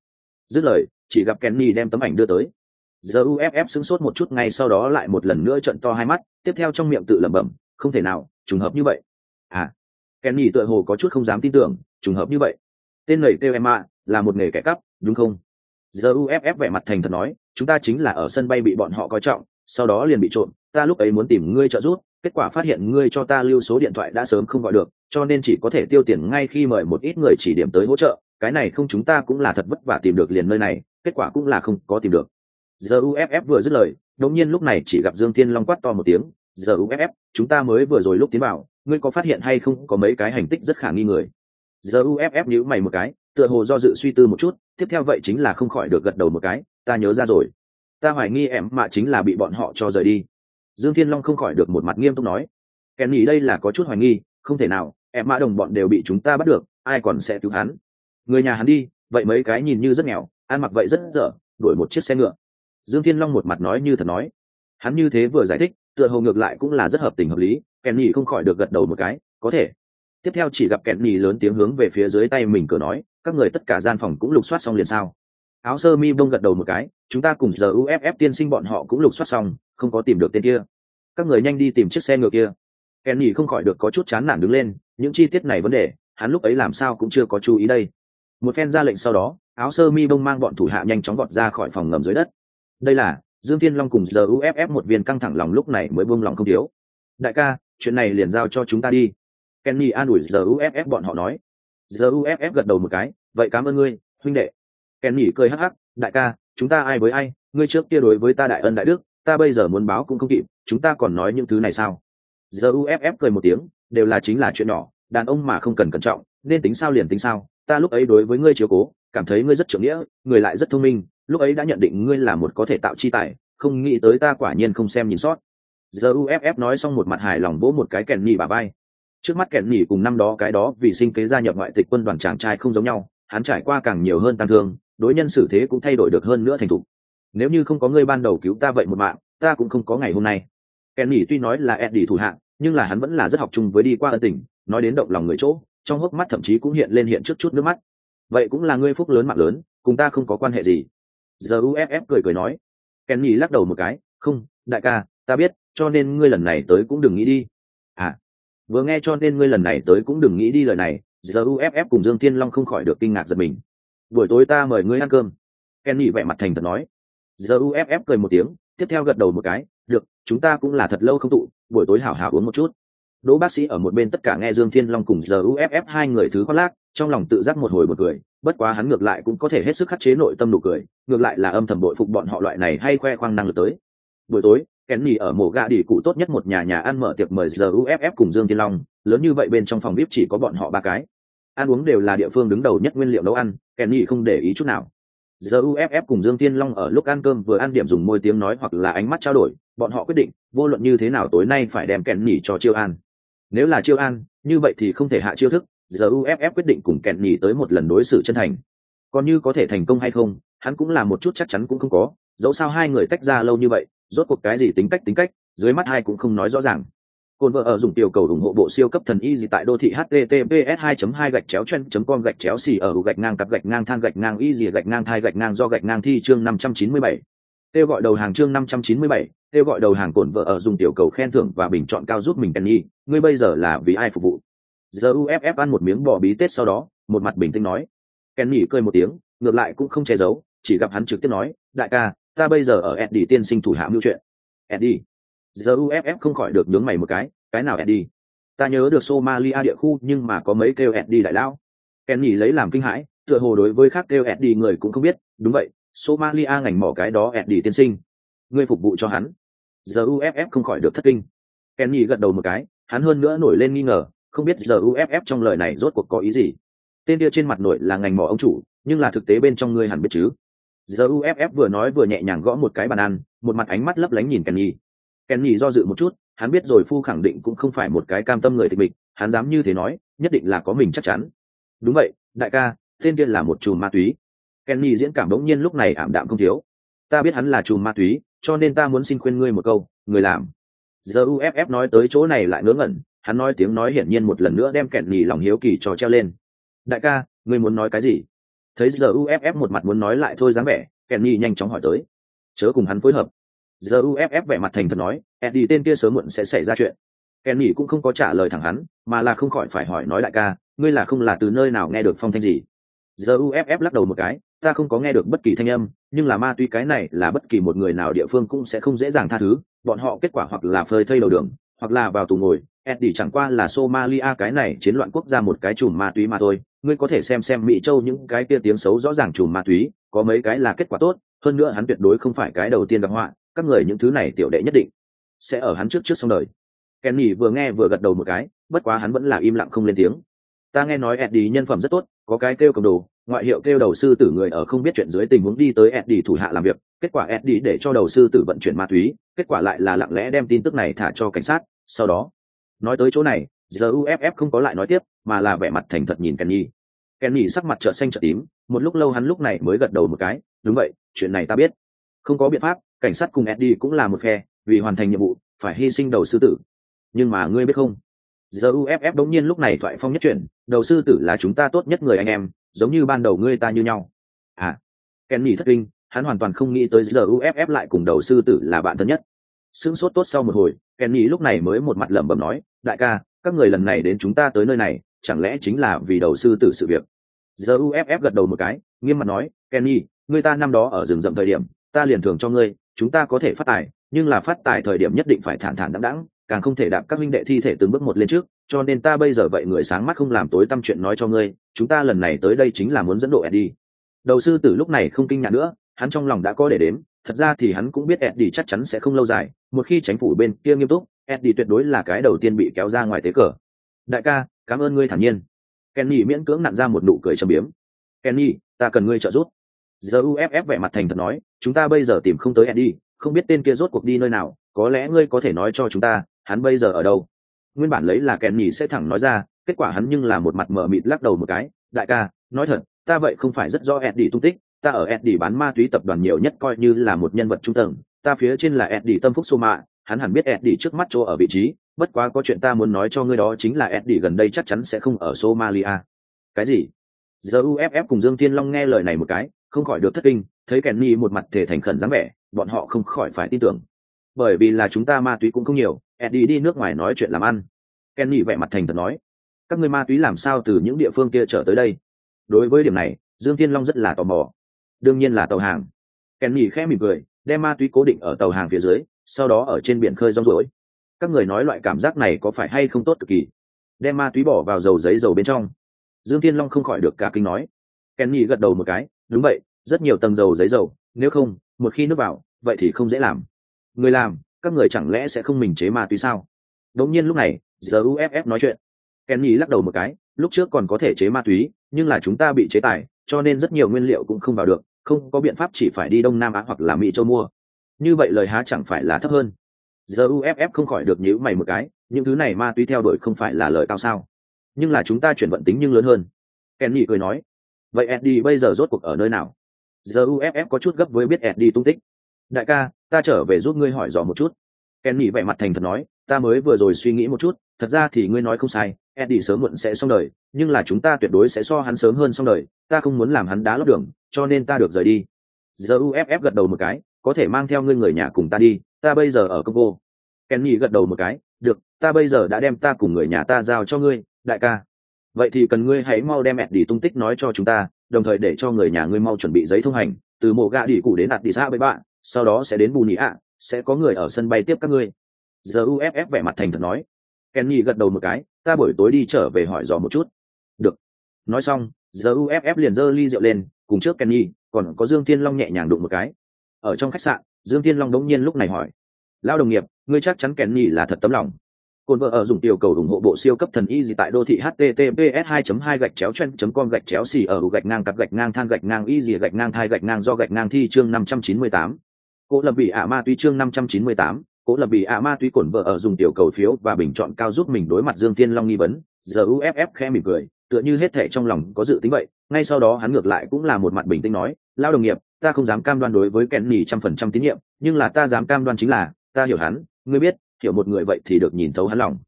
Dứt lời, chỉ gặp kenny đem tấm ảnh đưa tới. Giờ uff sững sốt một chút, ngay sau đó lại một lần nữa trận to hai mắt, tiếp theo trong miệng tự lẩm bẩm, không thể nào, trùng hợp như vậy. À kenny tựa hồ có chút không dám tin tưởng, trùng hợp như vậy? Tên lầy kêu em ạ là một nghề kẻ cắp, đúng không? Giờ uff vẻ mặt thành thật nói, chúng ta chính là ở sân bay bị bọn họ coi trọng, sau đó liền bị trộm, ta lúc ấy muốn tìm ngươi trợ giúp, kết quả phát hiện ngươi cho ta lưu số điện thoại đã sớm không gọi được, cho nên chỉ có thể tiêu tiền ngay khi mời một ít người chỉ điểm tới hỗ trợ cái này không chúng ta cũng là thật vất vả tìm được liền nơi này, kết quả cũng là không có tìm được. Giờ uff vừa dứt lời đống nhiên lúc này chỉ gặp dương thiên long quát to một tiếng giờ uff chúng ta mới vừa rồi lúc tiến vào, ngươi có phát hiện hay không có mấy cái hành tích rất khả nghi người? Giờ uff nhữ mày một cái, tựa hồ do dự suy tư một chút, tiếp theo vậy chính là không khỏi được gật đầu một cái, ta nhớ ra rồi. Ta hoài nghi em mạ chính là bị bọn họ cho rời đi. Dương thiên long không khỏi được một mặt nghiêm túc nói. Kèn nghĩ đây là có chút hoài nghi, không thể nào, em mã đồng bọn đều bị chúng ta bắt được, ai còn sẽ cứu hắn? Người nhà hắn đi vậy mấy cái nhìn như rất nghèo ăn mặc vậy rất dở đuổi một chiếc xe ngựa. Dương thiên long một mặt nói như thật nói. Hắn như thế vừa giải thích tựa hồ ngược lại cũng là rất hợp tình hợp lý kèn nhì không khỏi được gật đầu một cái có thể. Tiếp theo chỉ gặp kèn nhì lớn tiếng hướng về phía dưới tay mình cửa nói các người tất cả gian phòng cũng lục soát xong liền sao? Áo sơ mi bông gật đầu một cái chúng ta cùng giờ uff tiên sinh bọn họ cũng lục soát xong không có tìm được tên kia. Các người nhanh đi tìm chiếc xe ngựa kia. Kèn nhì không khỏi được có chút chán nản đứng lên những chi tiết này vấn đề hắn lúc ấy làm sao cũng chưa có chú ý đây một phen ra lệnh sau đó, áo sơ mi bông mang bọn thủ hạ nhanh chóng gọt ra khỏi phòng ngầm dưới đất. Đây là, dương thiên long cùng giờ uff một viên căng thẳng lòng lúc này mới buông lòng không thiếu. Đại ca, chuyện này liền giao cho chúng ta đi. Kenny an ủi giờ uff bọn họ nói. Giờ uff gật đầu một cái, vậy cảm ơn ngươi, huynh đệ. Kenny cười hắc hắc, đại ca, chúng ta ai với ai? Ngươi trước kia đối với ta đại ân đại đức, ta bây giờ muốn báo cũng không kịp, chúng ta còn nói những thứ này sao? Giờ uff cười một tiếng, đều là chính là chuyện nhỏ, đàn ông mà không cần cẩn trọng, nên tính sao liền tính sao ta lúc ấy đối với ngươi chiếu cố, cảm thấy ngươi rất trưởng nghĩa, người lại rất thông minh, lúc ấy đã nhận định ngươi là một có thể tạo chi tài, không nghĩ tới ta quả nhiên không xem nhìn sót. Giờ uff nói xong một mặt hài lòng vỗ một cái kèn nhì bà bay trước mắt kèn nhì cùng năm đó cái đó vì sinh kế gia nhập ngoại tịch quân đoàn chàng trai không giống nhau, hắn trải qua càng nhiều hơn tăng thương, đối nhân xử thế cũng thay đổi được hơn nữa thành thục. Nếu như không có ngươi ban đầu cứu ta vậy một mạng, ta cũng không có ngày hôm nay. Kèn nhì tuy nói là eddie thủ hạng, nhưng là hắn vẫn là rất học chung với đi qua ân tình, nói đến động lòng người chỗ trong hốc mắt thậm chí cũng hiện lên hiện trước chút nước mắt. Vậy cũng là ngươi phúc lớn mạng lớn, cùng ta không có quan hệ gì. Giờ uff cười cười nói. Kenny lắc đầu một cái, không, đại ca, ta biết, cho nên ngươi lần này tới cũng đừng nghĩ đi. À. Vừa nghe cho nên ngươi lần này tới cũng đừng nghĩ đi lời này giờ uff cùng dương thiên long không khỏi được kinh ngạc giật mình. Buổi tối ta mời ngươi ăn cơm. Ken nhị vẻ mặt thành thật nói. Giờ uff cười một tiếng, tiếp theo gật đầu một cái, được, chúng ta cũng là thật lâu không tụ, buổi tối hảo hảo uống một chút đỗ bác sĩ ở một bên tất cả nghe dương thiên long cùng giờ uff hai người thứ khoác lác, trong lòng tự giác một hồi một cười, bất quá hắn ngược lại cũng có thể hết sức khắc chế nội tâm nụ cười, ngược lại là âm thầm bội phục bọn họ loại này hay khoe khoang năng lực tới. Buổi tối, Kenny ở mổ gà đỉ cụ tốt nhất một nhà nhà ăn mở tiệc mời giờ uff cùng dương thiên long, lớn như vậy bên trong phòng vip chỉ có bọn họ ba cái. Ăn uống đều là địa phương đứng đầu nhất nguyên liệu nấu ăn, Kenny không để ý chút nào. Giờ uff cùng dương tiên long ở lúc ăn cơm vừa ăn điểm dùng môi tiếng nói hoặc là ánh mắt trao đổi, bọn họ quyết định, vô luận như thế nào tối nay phải đem kèn nhỉ cho chiêu an nếu là chiêu an, như vậy thì không thể hạ chiêu thức giờ uff quyết định cùng kẹn nhỉ tới một lần đối xử chân thành còn như có thể thành công hay không, hắn cũng là một chút chắc chắn cũng không có, dẫu sao hai người tách ra lâu như vậy, rốt cuộc cái gì tính cách tính cách, dưới mắt hai cũng không nói rõ ràng Côn vợ ở dùng tiểu cầu ủng hộ bộ siêu cấp thần y gì tại đô thị https 2 2 gạch chéo chen com gạch chéo xì ở gạch ngang cặp gạch ngang than gạch ngang y gì gạch ngang thai gạch ngang do gạch ngang thi chương 597. Kêu gọi đầu hàng chương 597, kêu gọi đầu hàng cổn vợ ở dùng tiểu cầu khen thưởng và bình chọn cao giúp mình Kenny, ngươi bây giờ là vì ai phục vụ? Giờ UFF ăn một miếng bò bí tết sau đó, một mặt bình tĩnh nói. Kenny cười một tiếng, ngược lại cũng không che giấu, chỉ gặp hắn trực tiếp nói, đại ca, ta bây giờ ở Eddie tiên sinh thủ hạ mưu chuyện. Eddie giờ uff không khỏi được nhướng mày một cái cái nào eddie ta nhớ được somalia địa khu nhưng mà có mấy kêu eddie đại lao. kenny lấy làm kinh hãi tựa hồ đối với khác kêu eddie người cũng không biết đúng vậy somalia ngành mỏ cái đó eddie tiên sinh. Ngươi phục vụ cho hắn. Giờ uff không khỏi được thất kinh. Kenny gật đầu một cái hắn hơn nữa nổi lên nghi ngờ không biết giờ uff trong lời này rốt cuộc có ý gì. Tên kia trên mặt nổi là ngành mỏ ông chủ nhưng là thực tế bên trong ngươi hẳn biết chứ. Giờ uff vừa nói vừa nhẹ nhàng gõ một cái bàn ăn một mặt ánh mắt lấp lánh nhìn kenny. Kenny do dự một chút, hắn biết rồi Phu khẳng định cũng không phải một cái cam tâm người tịch mịch, hắn dám như thế nói, nhất định là có mình chắc chắn. Đúng vậy, đại ca, tên kia là một chùm ma túy. Kenny diễn cảm đống nhiên lúc này ảm đạm không thiếu. Ta biết hắn là chùm ma túy, cho nên ta muốn xin khuyên ngươi một câu, người làm. Giờ UFF nói tới chỗ này lại ngớ ngẩn, hắn nói tiếng nói hiển nhiên một lần nữa đem Kenny lòng hiếu kỳ trò treo lên. Đại ca, ngươi muốn nói cái gì? Thấy giờ UFF một mặt muốn nói lại thôi dáng vẻ, Kenny nhanh chóng hỏi tới. Chớ cùng hắn phối hợp giờ uff vẻ mặt thành thật nói eddie tên kia sớm muộn sẽ xảy ra chuyện kenny cũng không có trả lời thẳng hắn mà là không khỏi phải hỏi nói đại ca ngươi là không là từ nơi nào nghe được phong thanh gì giờ uff lắc đầu một cái ta không có nghe được bất kỳ thanh âm nhưng là ma túy cái này là bất kỳ một người nào địa phương cũng sẽ không dễ dàng tha thứ bọn họ kết quả hoặc là phơi thây đầu đường hoặc là vào tù ngồi Eddie chẳng qua là Somalia cái này chiến loạn quốc gia một cái chùm ma túy mà thôi, ngươi có thể xem xem Mỹ Châu những cái kia tiếng xấu rõ ràng chùm ma túy, có mấy cái là kết quả tốt, hơn nữa hắn tuyệt đối không phải cái đầu tiên gặp họa, các người những thứ này tiểu đệ nhất định sẽ ở hắn trước trước xong đời. Kenny vừa nghe vừa gật đầu một cái, bất quá hắn vẫn là im lặng không lên tiếng. Ta nghe nói Eddie nhân phẩm rất tốt, có cái kêu cầm đồ, ngoại hiệu kêu đầu sư tử người ở không biết chuyện dưới tình huống đi tới Eddie thủ hạ làm việc, kết quả Eddie để cho đầu sư tử vận chuyển ma túy, kết quả lại là lặng lẽ đem tin tức này thả cho cảnh sát, sau đó nói tới chỗ này giờ uff không có lại nói tiếp mà là vẻ mặt thành thật nhìn kenny. Kenny sắc mặt trợn xanh trợn tím một lúc lâu hắn lúc này mới gật đầu một cái đúng vậy chuyện này ta biết. Không có biện pháp cảnh sát cùng eddie cũng là một phe vì hoàn thành nhiệm vụ phải hy sinh đầu sư tử. Nhưng mà ngươi biết không? Giờ uff đống nhiên lúc này thoại phong nhất chuyện đầu sư tử là chúng ta tốt nhất người anh em giống như ban đầu ngươi ta như nhau. À kenny thất kinh, hắn hoàn toàn không nghĩ tới giờ uff lại cùng đầu sư tử là bạn thân nhất. Sững sốt tốt sau một hồi kenny lúc này mới một mặt lẩm bẩm nói, đại ca, các người lần này đến chúng ta tới nơi này, chẳng lẽ chính là vì đầu sư tử sự việc? Giờ uff gật đầu một cái, nghiêm mặt nói kenny người ta năm đó ở rừng rậm thời điểm, ta liền thường cho ngươi, chúng ta có thể phát tài, nhưng là phát tài thời điểm nhất định phải thản thản đắng đắng càng không thể đạp các minh đệ thi thể từng bước một lên trước cho nên ta bây giờ vậy người sáng mắt không làm tối tâm chuyện nói cho ngươi, chúng ta lần này tới đây chính là muốn dẫn độ eddie. Đầu sư tử lúc này không kinh ngạc nữa, hắn trong lòng đã có để đếm, thật ra thì hắn cũng biết eddie chắc chắn sẽ không lâu dài, một khi chính phủ bên kia nghiêm túc, eddie tuyệt đối là cái đầu tiên bị kéo ra ngoài tế cờ. Đại ca, cảm ơn ngươi thản nhiên. Kenny miễn cưỡng nặn ra một nụ cười trầm biếm. Kenny, ta cần ngươi trợ giúp. Giờ uff vẻ mặt thành thật nói, chúng ta bây giờ tìm không tới eddie, không biết tên kia rốt cuộc đi nơi nào, có lẽ ngươi có thể nói cho chúng ta, hắn bây giờ ở đâu? Nguyên bản lấy là kenny sẽ thẳng nói ra kết quả hắn nhưng là một mặt mờ mịt lắc đầu một cái đại ca nói thật ta vậy không phải rất do eddie tung tích ta ở eddie bán ma túy tập đoàn nhiều nhất coi như là một nhân vật trung tầng ta phía trên là eddie tâm phúc sô mạ hắn hẳn biết Eddie trước mắt chỗ ở vị trí, bất quá có chuyện ta muốn nói cho ngươi đó chính là Eddie gần đây chắc chắn sẽ không ở Somalia. Cái gì? Giờ UFF cùng Dương Thiên Long nghe lời này một cái, không khỏi được thất kinh, thấy Kenny một mặt thể thành khẩn dáng vẻ, bọn họ không khỏi phải tin tưởng. Bởi vì là chúng ta ma túy cũng không nhiều, Eddie đi nước ngoài nói chuyện làm ăn. Kenny vẻ mặt thành thật nói, các người ma túy làm sao từ những địa phương kia trở tới đây? Đối với điểm này, Dương Thiên Long rất là tò mò. Đương nhiên là tàu hàng. Kenny khẽ mỉm cười, đem ma túy cố định ở tàu hàng phía dưới, sau đó ở trên biển khơi rong rỗi các người nói loại cảm giác này có phải hay không tốt cực kỳ đem ma túy bỏ vào dầu giấy dầu bên trong dương thiên long không khỏi được cả kinh nói kenny gật đầu một cái đúng vậy rất nhiều tầng dầu giấy dầu nếu không một khi nước vào vậy thì không dễ làm người làm các người chẳng lẽ sẽ không mình chế ma túy sao? Đống nhiên lúc này giờ uff nói chuyện. Kenny lắc đầu một cái, lúc trước còn có thể chế ma túy, nhưng là chúng ta bị chế tài, cho nên rất nhiều nguyên liệu cũng không vào được, không có biện pháp chỉ phải đi đông nam á hoặc là mỹ châu mua. Như vậy lời há chẳng phải là thấp hơn. Giờ uff không khỏi được nhíu mày một cái, những thứ này ma túy theo đuổi không phải là lời cao sao? Nhưng là chúng ta chuyển vận tính nhưng lớn hơn. Kenny cười nói, vậy eddie bây giờ rốt cuộc ở nơi nào? Giờ uff có chút gấp với biết eddie tung tích đại ca, ta trở về giúp ngươi hỏi dò một chút. Kenny vẻ mặt thành thật nói, ta mới vừa rồi suy nghĩ một chút, thật ra thì ngươi nói không sai, eddie sớm muộn sẽ xong đời, nhưng là chúng ta tuyệt đối sẽ so hắn sớm hơn xong đời, ta không muốn làm hắn đá lót đường, cho nên ta được rời đi. Giờ uff gật đầu một cái, có thể mang theo ngươi người nhà cùng ta đi, ta bây giờ ở congo. Kenny gật đầu một cái, được, ta bây giờ đã đem ta cùng người nhà ta giao cho ngươi, đại ca. Vậy thì cần ngươi hãy mau đem Eddie tung tích nói cho chúng ta, đồng thời để cho người nhà ngươi mau chuẩn bị giấy thông hành, từ mộ gạ đi cụ đến đặt đi xã với bạn sau đó sẽ đến bù nhị ạ, sẽ có người ở sân bay tiếp các ngươi. Giờ uff vẻ mặt thành thật nói. Kenny gật đầu một cái, ta buổi tối đi trở về hỏi dò một chút. Được. Nói xong, giờ uff liền giơ ly rượu lên, cùng trước kenny, còn có dương thiên long nhẹ nhàng đụng một cái. Ở trong khách sạn, dương thiên long đống nhiên lúc này hỏi. Lao đồng nghiệp, ngươi chắc chắn kenny là thật tấm lòng. Cồn vợ ở dùng tiểu cầu ủng hộ bộ siêu cấp thần y gì tại đô thị https 2 2 gạch chéo chen com gạch chéo xì ở gạch ngang cặp gạch ngang than gạch ngang y gì gạch ngang thai gạch ngang do gạch ngang thi chương 598. Cố lập bị ạ ma túy chương 598, cố lập bị ạ ma túy cổn vợ ở dùng tiểu cầu phiếu và bình chọn cao giúp mình đối mặt Dương Thiên Long nghi vấn, giờ UFF khe mỉm cười, tựa như hết thảy trong lòng có dự tính vậy, ngay sau đó hắn ngược lại cũng là một mặt bình tĩnh nói, lao đồng nghiệp, ta không dám cam đoan đối với kẽn nhì trăm phần trăm tín nhiệm nhưng là ta dám cam đoan chính là ta hiểu hắn ngươi biết hiểu một người vậy thì được nhìn thấu hắn lòng.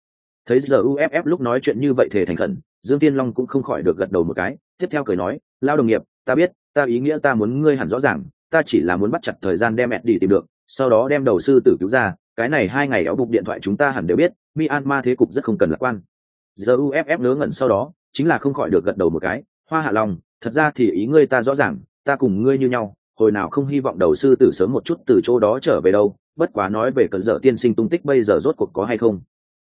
Thấy giờ uff lúc nói chuyện như vậy thể thành khẩn dương tiên long cũng không khỏi được gật đầu một cái tiếp theo cười nói lao đồng nghiệp ta biết ta ý nghĩa ta muốn ngươi hẳn rõ ràng ta chỉ là muốn bắt chặt thời gian đem mẹ đi tìm được, sau đó đem đầu sư tử cứu ra, cái này hai ngày éo bục điện thoại chúng ta hẳn đều biết, myanmar thế cục rất không cần lạc quan. Giờ uff ngớ ngẩn sau đó, chính là không khỏi được gật đầu một cái, hoa hạ long thật ra thì ý ngươi ta rõ ràng, ta cùng ngươi như nhau, hồi nào không hy vọng đầu sư tử sớm một chút từ chỗ đó trở về đâu, bất quá nói về cẩn dở tiên sinh tung tích bây giờ rốt cuộc có hay không.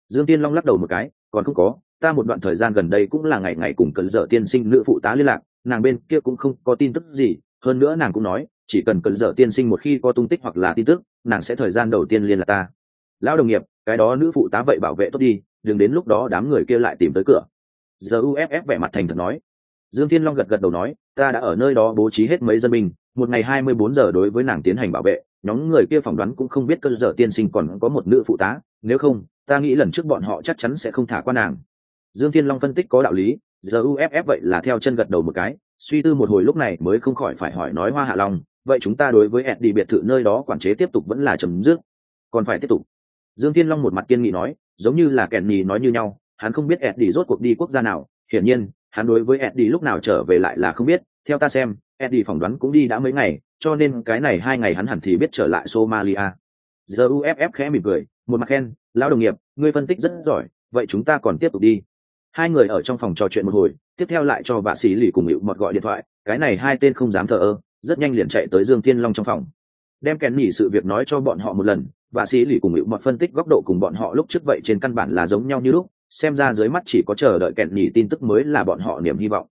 Dương tiên long lắc đầu một cái, còn không có, ta một đoạn thời gian gần đây cũng là ngày ngày cùng cẩn dở tiên sinh nữ phụ tá liên lạc, nàng bên kia cũng không có tin tức gì, hơn nữa nàng cũng nói chỉ cần cần dở tiên sinh một khi có tung tích hoặc là tin tức, nàng sẽ thời gian đầu tiên liên lạc ta. Lão đồng nghiệp, cái đó nữ phụ tá vậy bảo vệ tốt đi, đừng đến lúc đó đám người kia lại tìm tới cửa. Giờ uff vẻ mặt thành thật nói. Dương thiên long gật gật đầu nói, ta đã ở nơi đó bố trí hết mấy dân binh, một ngày hai mươi bốn giờ đối với nàng tiến hành bảo vệ, nhóm người kia phỏng đoán cũng không biết cơn dở tiên sinh còn có một nữ phụ tá, nếu không, ta nghĩ lần trước bọn họ chắc chắn sẽ không thả qua nàng. Dương thiên long phân tích có đạo lý giờ uff vậy là theo chân gật đầu một cái, suy tư một hồi lúc này mới không khỏi phải hỏi nói hoa hạ long vậy chúng ta đối với ẹt đi biệt thự nơi đó quản chế tiếp tục vẫn là chấm dứt. Còn phải tiếp tục. Dương thiên long một mặt kiên nghị nói, giống như là kèn nhì nói như nhau, hắn không biết ẹt đi rốt cuộc đi quốc gia nào. Hiển nhiên, hắn đối với ẹt đi lúc nào trở về lại là không biết. Theo ta xem, eddie phỏng đoán cũng đi đã mấy ngày, cho nên cái này hai ngày hắn hẳn thì biết trở lại somalia. Giờ uff khẽ mỉm cười, một mặt khen, lão đồng nghiệp, ngươi phân tích rất giỏi, vậy chúng ta còn tiếp tục đi. Hai người ở trong phòng trò chuyện một hồi, tiếp theo lại cho vạ sĩ lì cùng hiệu mọt gọi điện thoại, cái này hai tên không dám thờ ơ rất nhanh liền chạy tới dương thiên long trong phòng. Đem kèn nhỉ sự việc nói cho bọn họ một lần, và sĩ lì cùng hữu mọt phân tích góc độ cùng bọn họ lúc trước vậy trên căn bản là giống nhau như lúc, xem ra dưới mắt chỉ có chờ đợi kèn nhỉ tin tức mới là bọn họ niềm hy vọng.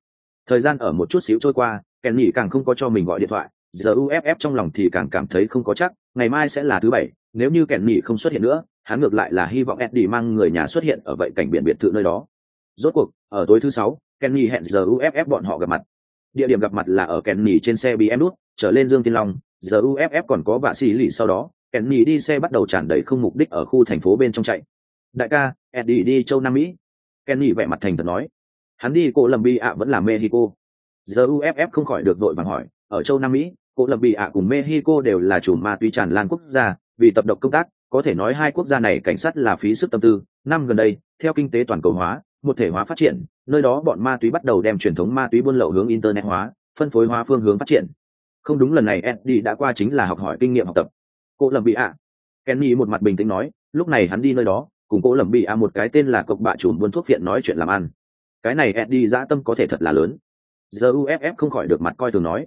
Thời gian ở một chút xíu trôi qua, kèn nhỉ càng không có cho mình gọi điện thoại giờ uff trong lòng thì càng cảm thấy không có chắc, ngày mai sẽ là thứ bảy, nếu như kèn nhỉ không xuất hiện nữa, hắn ngược lại là hy vọng eddie mang người nhà xuất hiện ở vậy cảnh biển biệt thự nơi đó. Rốt cuộc, ở tối thứ sáu kenny hẹn giờ uff bọn họ gặp mặt địa điểm gặp mặt là ở kenny trên xe bị em đút trở lên dương tiên long giờ uff còn có vạ xì lì sau đó. Kenny đi xe bắt đầu tràn đầy không mục đích ở khu thành phố bên trong chạy. Đại ca, eddie đi châu nam mỹ. Kenny vẻ mặt thành thật nói. Hắn đi cô lầm bi ạ vẫn là mexico. Giờ uff không khỏi được đội vàng hỏi, ở châu nam mỹ cô lầm bi ạ cùng mexico đều là chủ ma túy tràn lan quốc gia, vì tập độc công tác, có thể nói hai quốc gia này cảnh sát là phí sức tâm tư. Năm gần đây, theo kinh tế toàn cầu hóa, một thể hóa phát triển nơi đó bọn ma túy bắt đầu đem truyền thống ma túy buôn lậu hướng internet hóa, phân phối hóa phương hướng phát triển. Không đúng lần này eddie đã qua chính là học hỏi kinh nghiệm học tập. Cô lầm bị ạ kenny một mặt bình tĩnh nói, lúc này hắn đi nơi đó, cùng cô lầm bị ạ một cái tên là cộc bạ chùm buôn thuốc phiện nói chuyện làm ăn. Cái này eddie dã tâm có thể thật là lớn. Giờ uff không khỏi được mặt coi thường nói.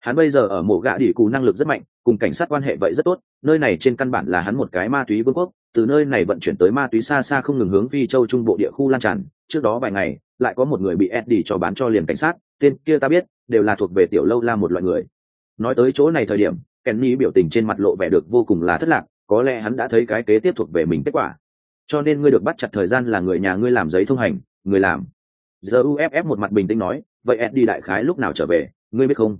Hắn bây giờ ở mộ gạ đỉ cù năng lực rất mạnh, cùng cảnh sát quan hệ vậy rất tốt, nơi này trên căn bản là hắn một cái ma túy vương quốc, từ nơi này vận chuyển tới ma túy xa xa không ngừng hướng phi châu trung bộ địa khu lan tràn, trước đó vài ngày lại có một người bị eddie cho bán cho liền cảnh sát, tên kia ta biết, đều là thuộc về tiểu lâu la một loại người. Nói tới chỗ này thời điểm, kenny biểu tình trên mặt lộ vẻ được vô cùng là thất lạc, có lẽ hắn đã thấy cái kế tiếp thuộc về mình kết quả. Cho nên ngươi được bắt chặt thời gian là người nhà ngươi làm giấy thông hành, người làm. Giờ uff một mặt bình tĩnh nói, vậy eddie đại khái lúc nào trở về, ngươi biết không?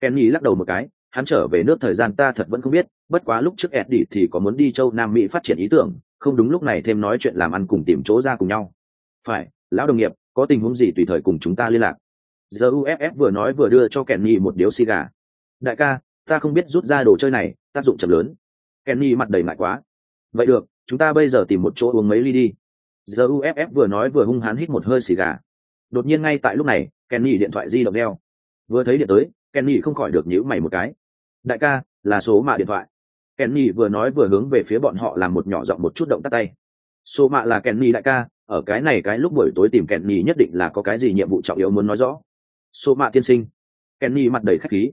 Kenny lắc đầu một cái, hắn trở về nước thời gian ta thật vẫn không biết, bất quá lúc trước eddie thì có muốn đi châu nam mỹ phát triển ý tưởng, không đúng lúc này thêm nói chuyện làm ăn cùng tìm chỗ ra cùng nhau. Phải, lão đồng nghiệp có tình huống gì tùy thời cùng chúng ta liên lạc. Giờ uff vừa nói vừa đưa cho kenny một điếu xì gà. Đại ca, ta không biết rút ra đồ chơi này, tác dụng chậm lớn. Kenny mặt đầy ngại quá. Vậy được, chúng ta bây giờ tìm một chỗ uống mấy ly đi. Giờ uff vừa nói vừa hung hãn hít một hơi xì gà. Đột nhiên ngay tại lúc này, kenny điện thoại di động đeo vừa thấy điện tới, kenny không khỏi được nhíu mày một cái. Đại ca, là số mạ điện thoại. Kenny vừa nói vừa hướng về phía bọn họ làm một nhỏ giọng một chút động tắt tay. Số mạ là kenny đại ca ở cái này cái lúc buổi tối tìm kenny nhất định là có cái gì nhiệm vụ trọng yếu muốn nói rõ. Số mạ tiên sinh. Kenny mặt đầy khách khí.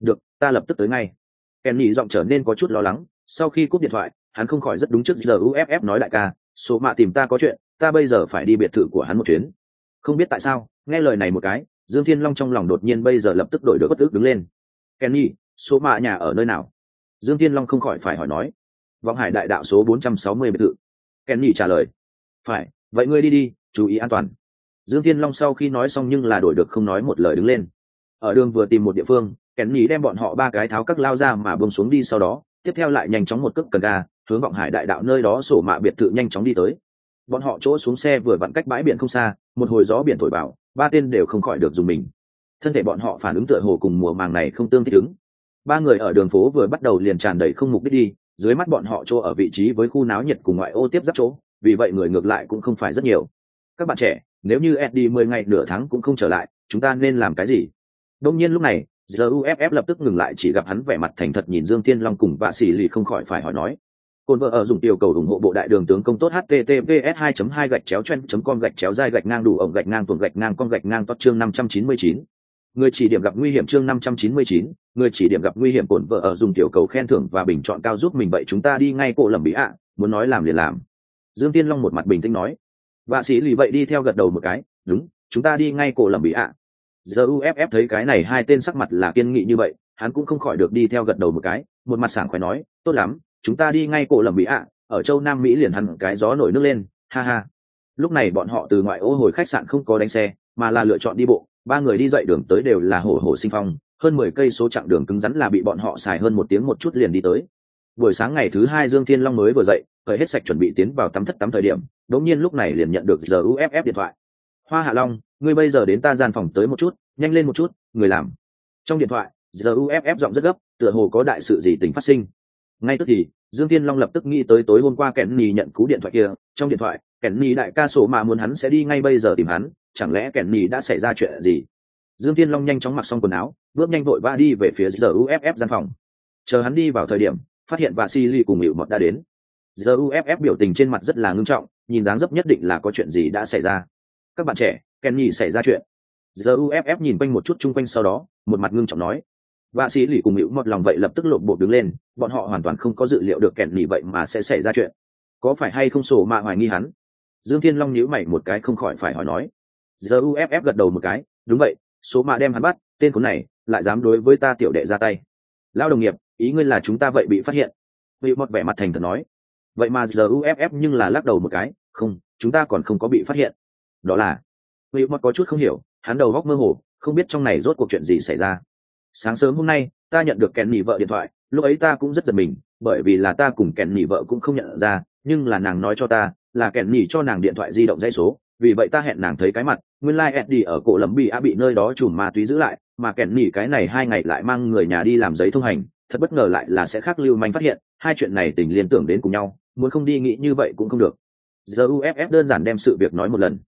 Được, ta lập tức tới ngay. Kenny giọng trở nên có chút lo lắng. Sau khi cúp điện thoại, hắn không khỏi rất đúng trước giờ uff nói đại ca số mạ tìm ta có chuyện, ta bây giờ phải đi biệt thự của hắn một chuyến. Không biết tại sao, nghe lời này một cái, dương thiên long trong lòng đột nhiên bây giờ lập tức đổi được bất ước đứng lên. Kenny số mạ nhà ở nơi nào? Dương thiên long không khỏi phải hỏi nói. Vọng hải đại đạo số 460 biệt thự. Kenny trả lời. Phải vậy ngươi đi đi, chú ý an toàn. Dương thiên long sau khi nói xong nhưng là đổi được không nói một lời đứng lên. Ở đường vừa tìm một địa phương kẻn nhì đem bọn họ ba cái tháo các lao ra mà bông xuống đi sau đó, tiếp theo lại nhanh chóng một cước cần ga, hướng vọng hải đại đạo nơi đó sổ mạ biệt thự nhanh chóng đi tới. Bọn họ chỗ xuống xe vừa vặn cách bãi biển không xa, một hồi gió biển thổi vào, ba tên đều không khỏi được dùng mình. Thân thể bọn họ phản ứng tựa hồ cùng mùa màng này không tương thích ứng. Ba người ở đường phố vừa bắt đầu liền tràn đầy không mục đích đi, dưới mắt bọn họ chỗ ở vị trí với khu náo nhiệt cùng ngoại ô tiếp giáp chỗ vì vậy người ngược lại cũng không phải rất nhiều. Các bạn trẻ, nếu như eddie mười ngày nửa tháng cũng không trở lại, chúng ta nên làm cái gì? Đông nhiên lúc này giờ uff lập tức ngừng lại chỉ gặp hắn vẻ mặt thành thật nhìn dương thiên long cùng vạ sĩ lì không khỏi phải hỏi nói. Côn vợ ở dùng tiểu cầu ủng hộ bộ đại đường tướng công tốt https 2 2 gạch chéo chen com gạch chéo dai gạch ngang đủ ổng gạch ngang tuồng gạch ngang con gạch ngang tốt chương 599. người chỉ điểm gặp nguy hiểm chương năm trăm chín mươi chín, người chỉ điểm gặp nguy hiểm cổn vợ ở dùng tiểu cầu khen thưởng và bình chọn cao giúp mình, vậy chúng ta đi ngay cổ lầm bị ạ, muốn nói làm liền làm dương tiên long một mặt bình tĩnh nói. Vạ sĩ lì vậy đi theo gật đầu một cái, đúng, chúng ta đi ngay cổ lầm bị ạ. Giờ uff thấy cái này hai tên sắc mặt là kiên nghị như vậy, hắn cũng không khỏi được đi theo gật đầu một cái, một mặt sảng khoái nói, tốt lắm, chúng ta đi ngay cổ lầm bị ạ, ở châu nam mỹ liền hẳn cái gió nổi nước lên, ha ha. Lúc này bọn họ từ ngoại ô hồi khách sạn không có đánh xe, mà là lựa chọn đi bộ, ba người đi dậy đường tới đều là hổ hổ sinh phong, hơn mười cây số chặng đường cứng rắn là bị bọn họ xài hơn một tiếng một chút liền đi tới. Buổi sáng ngày thứ hai dương thiên long mới vừa dậy cởi hết sạch chuẩn bị tiến vào tắm thất tắm thời điểm đống nhiên lúc này liền nhận được giờ uff điện thoại. Hoa hạ long, ngươi bây giờ đến ta gian phòng tới một chút, nhanh lên một chút, người làm. Trong điện thoại, giờ uff giọng rất gấp, tựa hồ có đại sự gì tình phát sinh. Ngay tức thì, dương thiên long lập tức nghĩ tới tối hôm qua kẻn ni nhận cú điện thoại kia. Trong điện thoại kẻn ni đại ca sổ mà muốn hắn sẽ đi ngay bây giờ tìm hắn, chẳng lẽ kẻn ni đã xảy ra chuyện gì? Dương thiên long nhanh chóng mặc xong quần áo, bước nhanh vội va đi về phía giờ uff gian phòng. Chờ hắn đi vào thời điểm, phát hiện và si ly cùng hiệu mọt đã đến giờ uff biểu tình trên mặt rất là ngưng trọng, nhìn dáng dấp nhất định là có chuyện gì đã xảy ra. Các bạn trẻ, kenny xảy ra chuyện. Giờ uff nhìn quanh một chút chung quanh sau đó, một mặt ngưng trọng nói. Vạ sĩ lì cùng hữu một lòng vậy lập tức lộn bộ đứng lên, bọn họ hoàn toàn không có dự liệu được kẻn vậy mà sẽ xảy ra chuyện. Có phải hay không sổ mạ hoài nghi hắn? Dương thiên long nhíu mày một cái không khỏi phải hỏi nói. Giờ uff gật đầu một cái, đúng vậy số mạ đem hắn bắt, tên khốn này lại dám đối với ta tiểu đệ ra tay. Lao đồng nghiệp, ý ngươi là chúng ta vậy bị phát hiện. Hữu một vẻ mặt thành thật nói vậy mà giờ uff nhưng là lắc đầu một cái, không, chúng ta còn không có bị phát hiện. Đó là hữu một có chút không hiểu, hắn đầu góc mơ hồ, không biết trong này rốt cuộc chuyện gì xảy ra. Sáng sớm hôm nay, ta nhận được kèn nỉ vợ điện thoại, lúc ấy ta cũng rất giật mình, bởi vì là ta cùng kèn nỉ vợ cũng không nhận ra, nhưng là nàng nói cho ta là kèn nỉ cho nàng điện thoại di động dây số, vì vậy ta hẹn nàng thấy cái mặt, nguyên lai、like、eddie ở cổ lầm bị a bị nơi đó chùm ma túy giữ lại, mà kèn nỉ cái này hai ngày lại mang người nhà đi làm giấy thông hành, thật bất ngờ lại là sẽ khác lưu manh phát hiện, hai chuyện này tình liên tưởng đến cùng nhau muốn không đi nghĩ như vậy cũng không được. Giờ uff đơn giản đem sự việc nói một lần.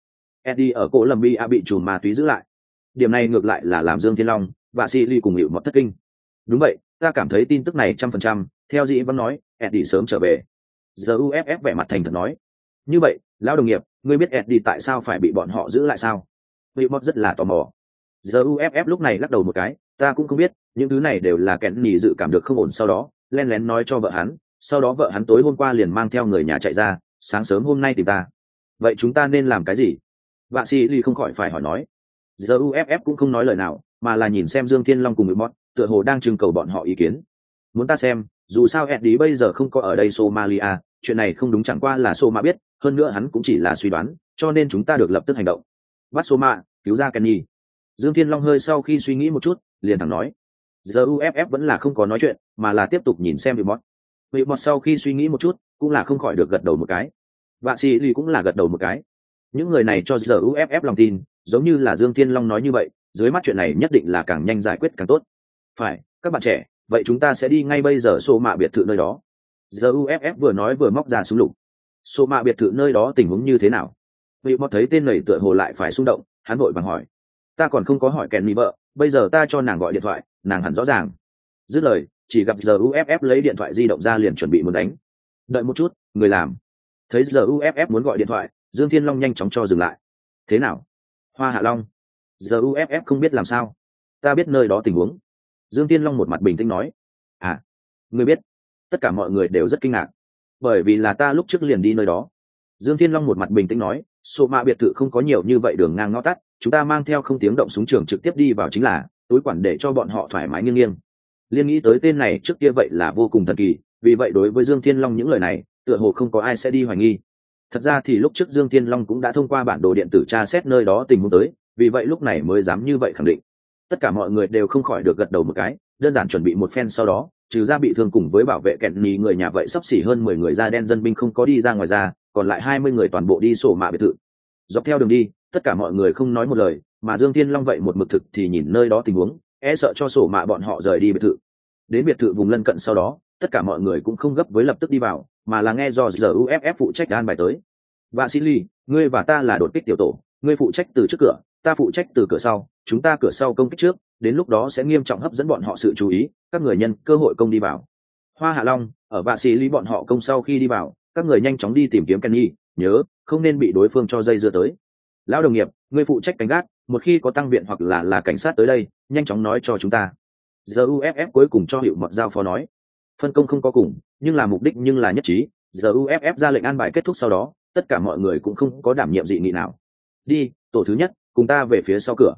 Eddie ở cổ lầm bị a bị chùm ma túy giữ lại. Điểm này ngược lại là làm dương thiên long và si ly cùng hiệu mọt thất kinh. Đúng vậy, ta cảm thấy tin tức này trăm phần trăm, theo dĩ văn nói, eddie sớm trở về. Giờ uff vẻ mặt thành thật nói. Như vậy, lão đồng nghiệp, ngươi biết eddie tại sao phải bị bọn họ giữ lại sao? Hiệu mọt rất là tò mò. Giờ uff lúc này lắc đầu một cái, ta cũng không biết, những thứ này đều là kẻ nhì dự cảm được không ổn sau đó, len lén nói cho vợ hắn sau đó vợ hắn tối hôm qua liền mang theo người nhà chạy ra, sáng sớm hôm nay tìm ta. Vậy chúng ta nên làm cái gì? Vạ si ly không khỏi phải hỏi nói. Giờ uff cũng không nói lời nào, mà là nhìn xem dương thiên long cùng người mót tựa hồ đang trưng cầu bọn họ ý kiến. Muốn ta xem, dù sao eddie bây giờ không có ở đây somalia, chuyện này không đúng chẳng qua là soma biết, hơn nữa hắn cũng chỉ là suy đoán, cho nên chúng ta được lập tức hành động. Bắt soma, cứu ra kenny. Dương thiên long hơi sau khi suy nghĩ một chút, liền thẳng nói. Giờ uff vẫn là không có nói chuyện, mà là tiếp tục nhìn xem bị mót vị mót sau khi suy nghĩ một chút, cũng là không khỏi được gật đầu một cái. Vạ sĩ lì cũng là gật đầu một cái. Những người này cho giờ uff lòng tin, giống như là dương thiên long nói như vậy, dưới mắt chuyện này nhất định là càng nhanh giải quyết càng tốt. Phải, các bạn trẻ, vậy chúng ta sẽ đi ngay bây giờ xô mạ biệt thự nơi đó. Giờ uff vừa nói vừa móc ra súng lục. Xô mạ biệt thự nơi đó tình huống như thế nào? Vị mọt thấy tên này tựa hồ lại phải xung động, hắn vội bằng hỏi. Ta còn không có hỏi kèn mỹ vợ, bây giờ ta cho nàng gọi điện thoại, nàng hẳn rõ ràng. Dứt lời chỉ gặp giờ uff lấy điện thoại di động ra liền chuẩn bị muốn đánh. Đợi một chút, người làm. Thấy giờ uff muốn gọi điện thoại, dương thiên long nhanh chóng cho dừng lại. Thế nào? Hoa hạ long. Giờ uff không biết làm sao. Ta biết nơi đó tình huống. Dương tiên long một mặt bình tĩnh nói. À người biết. Tất cả mọi người đều rất kinh ngạc. Bởi vì là ta lúc trước liền đi nơi đó. Dương thiên long một mặt bình tĩnh nói, sổ mạ biệt thự không có nhiều như vậy đường ngang ngõ tắt, chúng ta mang theo không tiếng động súng trường trực tiếp đi vào chính là, túi quản để cho bọn họ thoải mái nghiêng nghiêng liên nghĩ tới tên này trước kia vậy là vô cùng thần kỳ, vì vậy đối với dương thiên long những lời này, tựa hồ không có ai sẽ đi hoài nghi. Thật ra thì lúc trước dương thiên long cũng đã thông qua bản đồ điện tử tra xét nơi đó tình huống tới, vì vậy lúc này mới dám như vậy khẳng định. Tất cả mọi người đều không khỏi được gật đầu một cái, đơn giản chuẩn bị một phen sau đó, trừ ra bị thương cùng với bảo vệ kẹn nhì người nhà vậy sắp xỉ hơn mười người da đen dân binh không có đi ra ngoài ra, còn lại hai mươi người toàn bộ đi sổ mạ biệt thự. Dọc theo đường đi, tất cả mọi người không nói một lời, mà dương thiên long vậy một mực thực thì nhìn nơi đó tình huống e sợ cho sổ mạ bọn họ rời đi biệt thự. Đến biệt thự vùng lân cận sau đó, tất cả mọi người cũng không gấp với lập tức đi vào, mà là nghe do giờ uff phụ trách đan bài tới. Và xin ly ngươi và ta là đột kích tiểu tổ, ngươi phụ trách từ trước cửa, ta phụ trách từ cửa sau, chúng ta cửa sau công kích trước, đến lúc đó sẽ nghiêm trọng hấp dẫn bọn họ sự chú ý, các người nhân cơ hội công đi vào. Hoa hạ long, ở vạ xì lý bọn họ công sau khi đi vào, các người nhanh chóng đi tìm kiếm kenny, nhớ, không nên bị đối phương cho dây dưa tới lão đồng nghiệp người phụ trách cảnh gác, một khi có tăng viện hoặc là là cảnh sát tới đây, nhanh chóng nói cho chúng ta. Giờ uff cuối cùng cho hiệu mật giao phó nói. Phân công không có cùng, nhưng là mục đích nhưng là nhất trí. Giờ uff ra lệnh an bài kết thúc sau đó, tất cả mọi người cũng không có đảm nhiệm dị nghị nào. Đi, tổ thứ nhất, cùng ta về phía sau cửa.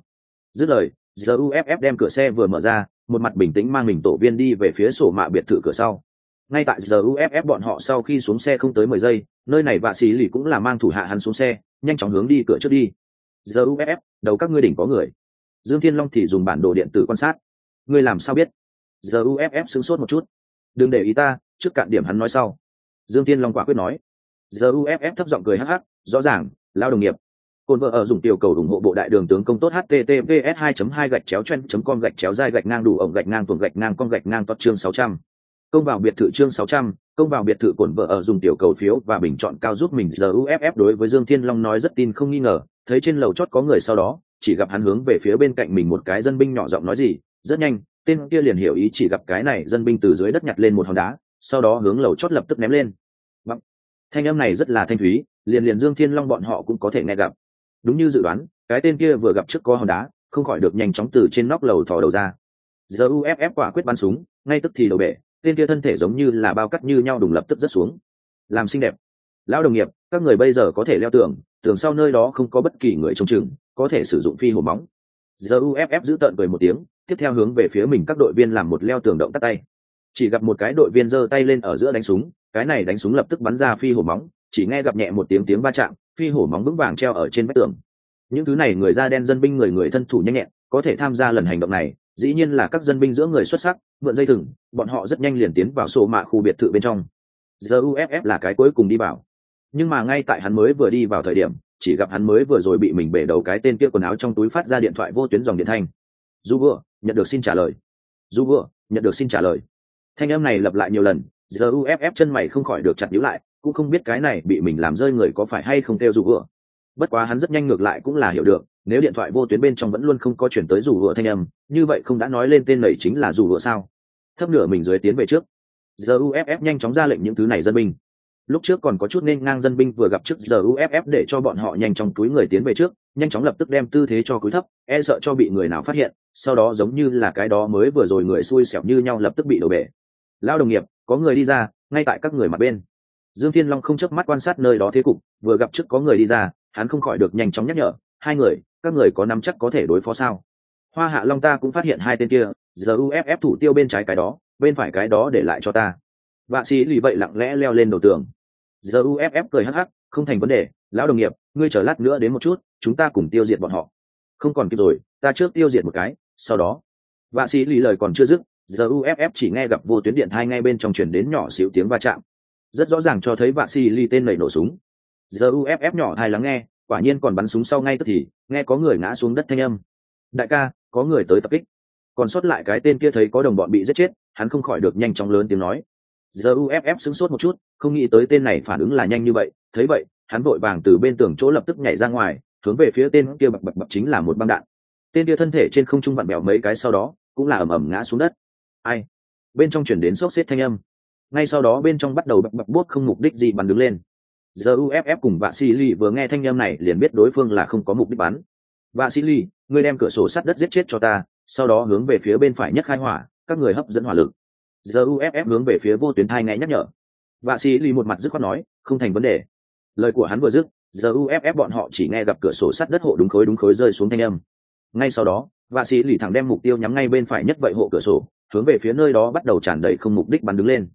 Dứt lời giờ uff đem cửa xe vừa mở ra, một mặt bình tĩnh mang mình tổ viên đi về phía sổ mạ biệt thự cửa sau. Ngay tại giờ uff bọn họ sau khi xuống xe không tới mười giây, nơi này vạ xì lì cũng là mang thủ hạ hắn xuống xe nhanh chóng hướng đi cửa trước đi. Giờ uff đầu các ngươi đỉnh có người. Dương thiên long thì dùng bản đồ điện tử quan sát. Ngươi làm sao biết? Giờ uff sửng sốt một chút. Đừng để ý ta, trước cạn điểm hắn nói sau. Dương thiên long quả quyết nói. Giờ uff thấp giọng cười hắc hắc, rõ ràng, lao đồng nghiệp. Cồn vợ ở dùng tiểu cầu ủng hộ bộ đại đường tướng công tốt https 2 2 gạch chéo chen com gạch chéo dai gạch ngang đủ ổng gạch ngang tuồng gạch ngang con gạch ngang tốt chương 600 công vào biệt thự chương 600, công vào biệt thự cổn vợ ở dùng tiểu cầu phiếu và bình chọn cao giúp mình giờ uff đối với dương thiên long nói rất tin không nghi ngờ thấy trên lầu chót có người sau đó chỉ gặp hắn hướng về phía bên cạnh mình một cái dân binh nhỏ giọng nói gì rất nhanh tên kia liền hiểu ý chỉ gặp cái này dân binh từ dưới đất nhặt lên một hòn đá sau đó hướng lầu chót lập tức ném lên. Bằng. thanh âm này rất là thanh thúy liền liền dương thiên long bọn họ cũng có thể nghe gặp. Đúng như dự đoán cái tên kia vừa gặp trước có hòn đá không khỏi được nhanh chóng từ trên nóc lầu thò đầu ra. Giờ uff quả quyết bắn súng ngay tức thì đầu bể tên kia thân thể giống như là bao cắt như nhau đùng lập tức rất xuống. Làm xinh đẹp. Lão đồng nghiệp, các người bây giờ có thể leo tường tường sau nơi đó không có bất kỳ người trông chừng, có thể sử dụng phi hồ móng. Giờ uff giữ tợn cười một tiếng, tiếp theo hướng về phía mình các đội viên làm một leo tường động tắt tay. Chỉ gặp một cái đội viên giơ tay lên ở giữa đánh súng, cái này đánh súng lập tức bắn ra phi hổ móng, chỉ nghe gặp nhẹ một tiếng tiếng va chạm, phi hổ móng vững vàng treo ở trên vách tường. Những thứ này người da đen dân binh người người thân thủ nhanh nhẹn, có thể tham gia lần hành động này dĩ nhiên là các dân binh giữa người xuất sắc, mượn dây thừng, bọn họ rất nhanh liền tiến vào sổ mạ khu biệt thự bên trong. Giờ uff là cái cuối cùng đi vào. Nhưng mà ngay tại hắn mới vừa đi vào thời điểm, chỉ gặp hắn mới vừa rồi bị mình bể đầu cái tên kia quần áo trong túi phát ra điện thoại vô tuyến dòng điện thanh. Du vừa, nhận được xin trả lời. Du vừa, nhận được xin trả lời. Thanh em này lặp lại nhiều lần giờ uff chân mày không khỏi được chặt nhữ lại, cũng không biết cái này bị mình làm rơi người có phải hay không kêu du vừa. Bất quá hắn rất nhanh ngược lại cũng là hiểu được nếu điện thoại vô tuyến bên trong vẫn luôn không có chuyển tới dù vừa thanh âm, như vậy không đã nói lên tên này chính là dù vừa sao? Thấp nửa mình dưới tiến về trước. Giờ uff nhanh chóng ra lệnh những thứ này dân binh. Lúc trước còn có chút nên ngang dân binh vừa gặp trước giờ uff để cho bọn họ nhanh chóng túi người tiến về trước, nhanh chóng lập tức đem tư thế cho cúi thấp e sợ cho bị người nào phát hiện, sau đó giống như là cái đó mới vừa rồi người xui xẻo như nhau lập tức bị đổ bể. Lao đồng nghiệp, có người đi ra, ngay tại các người mặt bên. Dương thiên long không chớp mắt quan sát nơi đó thế cục, vừa gặp trước có người đi ra, hắn không khỏi được nhanh chóng nhắc nhở, hai người các người có nắm chắc có thể đối phó sao? Hoa hạ long ta cũng phát hiện hai tên kia giờ uff thủ tiêu bên trái cái đó, bên phải cái đó để lại cho ta. Vạ sĩ lì vậy lặng lẽ leo lên đầu tường. Giờ uff cười hắc hắc, không thành vấn đề, lão đồng nghiệp, ngươi chờ lát nữa đến một chút, chúng ta cùng tiêu diệt bọn họ. Không còn kịp rồi, ta trước tiêu diệt một cái, sau đó. Vạ sĩ lì lời còn chưa dứt giờ uff chỉ nghe gặp vô tuyến điện hai ngay bên trong chuyển đến nhỏ xíu tiếng va chạm. Rất rõ ràng cho thấy vạ sĩ lì tên nảy nổ súng. Giờ uff nhỏ hai lắng nghe quả nhiên còn bắn súng sau ngay tức thì, nghe có người ngã xuống đất thanh âm. Đại ca, có người tới tập kích. Còn sót lại cái tên kia thấy có đồng bọn bị giết chết, hắn không khỏi được nhanh chóng lớn tiếng nói. Giờ uff sững sốt một chút, không nghĩ tới tên này phản ứng là nhanh như vậy. Thấy vậy, hắn vội vàng từ bên tường chỗ lập tức nhảy ra ngoài, hướng về phía tên kia bập bập bập chính là một băng đạn. Tên kia thân thể trên không trung vặn bẹo mấy cái sau đó, cũng là ầm ầm ngã xuống đất. Ai? Bên trong chuyển đến sốc xếp thanh âm. Ngay sau đó bên trong bắt đầu bập bập buốt không mục đích gì bắn đứng lên giờ uff cùng vạ sĩ ly vừa nghe thanh âm này liền biết đối phương là không có mục đích bắn. Vạ sĩ ly ngươi đem cửa sổ sắt đất giết chết cho ta, sau đó hướng về phía bên phải nhất khai hỏa, các người hấp dẫn hỏa lực. Giờ uff hướng về phía vô tuyến thai ngay nhắc nhở. Vạ sĩ ly một mặt dứt khoát nói, không thành vấn đề. Lời của hắn vừa dứt giờ uff bọn họ chỉ nghe gặp cửa sổ sắt đất hộ đúng khối đúng khối rơi xuống thanh âm. Ngay sau đó, vạ sĩ lì thẳng đem mục tiêu nhắm ngay bên phải nhất vậy hộ cửa sổ, hướng về phía nơi đó bắt đầu tràn đầy không mục đích bắn đứng lên.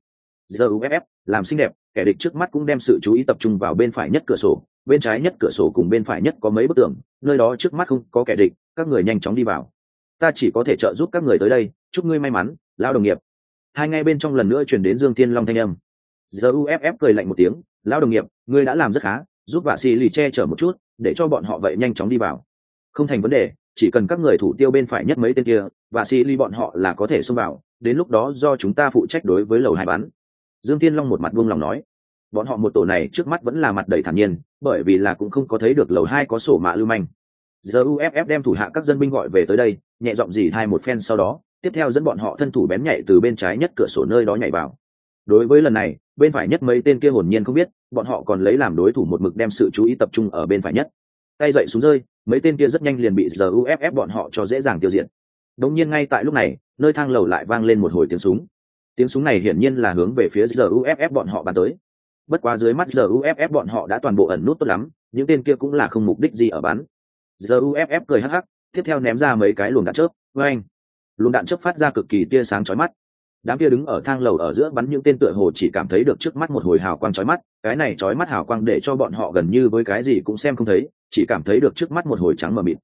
Giờ uff làm xinh đẹp kẻ địch trước mắt cũng đem sự chú ý tập trung vào bên phải nhất cửa sổ, bên trái nhất cửa sổ cùng bên phải nhất có mấy bức tường, nơi đó trước mắt không có kẻ địch, các người nhanh chóng đi vào. Ta chỉ có thể trợ giúp các người tới đây, chúc ngươi may mắn lao đồng nghiệp. Hai ngay bên trong lần nữa chuyển đến dương thiên long thanh âm. Giờ uff cười lạnh một tiếng lao đồng nghiệp, ngươi đã làm rất khá, giúp vạ xì lì che chở một chút, để cho bọn họ vậy nhanh chóng đi vào. Không thành vấn đề, chỉ cần các người thủ tiêu bên phải nhất mấy tên kia và xì lì bọn họ là có thể xông vào, đến lúc đó do chúng ta phụ trách đối với lầu hai bắn dương thiên long một mặt buông lòng nói, bọn họ một tổ này trước mắt vẫn là mặt đầy thản nhiên, bởi vì là cũng không có thấy được lầu hai có sổ mạ lưu manh. Giờ uff đem thủ hạ các dân binh gọi về tới đây, nhẹ giọng dì hai một phen sau đó, tiếp theo dẫn bọn họ thân thủ bén nhảy từ bên trái nhất cửa sổ nơi đó nhảy vào. Đối với lần này, bên phải nhất mấy tên kia hồn nhiên không biết, bọn họ còn lấy làm đối thủ một mực đem sự chú ý tập trung ở bên phải nhất. Tay dậy xuống rơi, mấy tên kia rất nhanh liền bị giờ uff bọn họ cho dễ dàng tiêu diệt. Đống nhiên ngay tại lúc này, nơi thang lầu lại vang lên một hồi tiếng súng tiếng súng này hiển nhiên là hướng về phía giờ uff bọn họ bắn tới. Bất quá dưới mắt giờ uff bọn họ đã toàn bộ ẩn nút tốt lắm, những tên kia cũng là không mục đích gì ở bắn. Giờ uff cười hắc hắc, tiếp theo ném ra mấy cái luồng đạn chớp với anh luồng đạn chớp phát ra cực kỳ tia sáng chói mắt. Đám kia đứng ở thang lầu ở giữa bắn những tên tựa hồ chỉ cảm thấy được trước mắt một hồi hào quang chói mắt, cái này chói mắt hào quang để cho bọn họ gần như với cái gì cũng xem không thấy, chỉ cảm thấy được trước mắt một hồi trắng mờ mịt.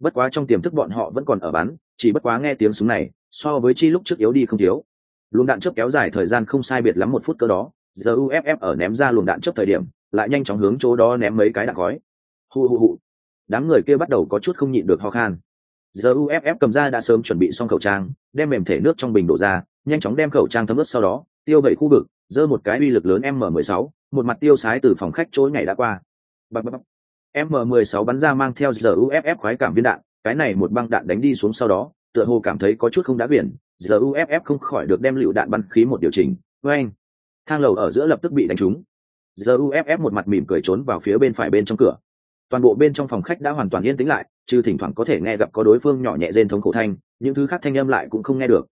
Bất quá trong tiềm thức bọn họ vẫn còn ở bắn, chỉ bất quá nghe tiếng súng này, so với chi lúc trước yếu đi không thiếu luồng đạn chớp kéo dài thời gian không sai biệt lắm một phút cơ đó giờ uff ở ném ra luồng đạn chớp thời điểm, lại nhanh chóng hướng chỗ đó ném mấy cái đạn gói hu hu hu đám người kia bắt đầu có chút không nhịn được ho khan. Giờ uff cầm ra đã sớm chuẩn bị xong khẩu trang, đem mềm thể nước trong bình đổ ra, nhanh chóng đem khẩu trang thấm ướt sau đó, tiêu vẩy khu vực, giơ một cái uy lực lớn m 16 một mặt tiêu sái từ phòng khách chối ngày đã qua. Bập bập m 16 bắn ra mang theo giờ uff khoái cảm viên đạn, cái này một băng đạn đánh đi xuống sau đó, tựa hồ cảm thấy có chút không đã biển giờ uff không khỏi được đem lựu đạn bắn khí một điều chỉnh. Với thang lầu ở giữa lập tức bị đánh trúng. Giờ uff một mặt mỉm cười trốn vào phía bên phải bên trong cửa. Toàn bộ bên trong phòng khách đã hoàn toàn yên tĩnh lại, trừ thỉnh thoảng có thể nghe gặp có đối phương nhỏ nhẹ rên thống khổ thanh, những thứ khác thanh âm lại cũng không nghe được.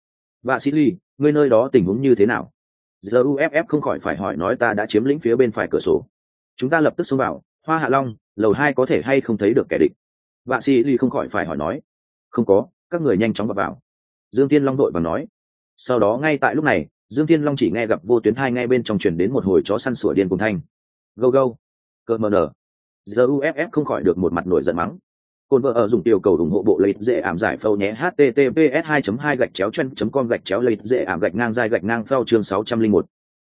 Và sĩ ly, ngươi nơi đó tình huống như thế nào? Giờ uff không khỏi phải hỏi nói ta đã chiếm lĩnh phía bên phải cửa sổ. Chúng ta lập tức xông vào, hoa hạ long, lầu hai có thể hay không thấy được kẻ địch? Vạ sĩ ly không khỏi phải hỏi nói. Không có, các người nhanh chóng vào vào dương Thiên long đội và nói. Sau đó ngay tại lúc này, dương Thiên long chỉ nghe gặp vô tuyến thai ngay bên trong truyền đến một hồi chó săn sủa điên cùng thanh. Go go cờ mờ nở giờ uff không khỏi được một mặt nổi giận mắng. Cồn vợ ở dùng tiểu cầu ủng hộ bộ lấy dễ ảm giải phâu nhé. Https 2 2 gạch chéo chân com gạch chéo lấy dễ ảm gạch ngang dài gạch ngang phao chương 601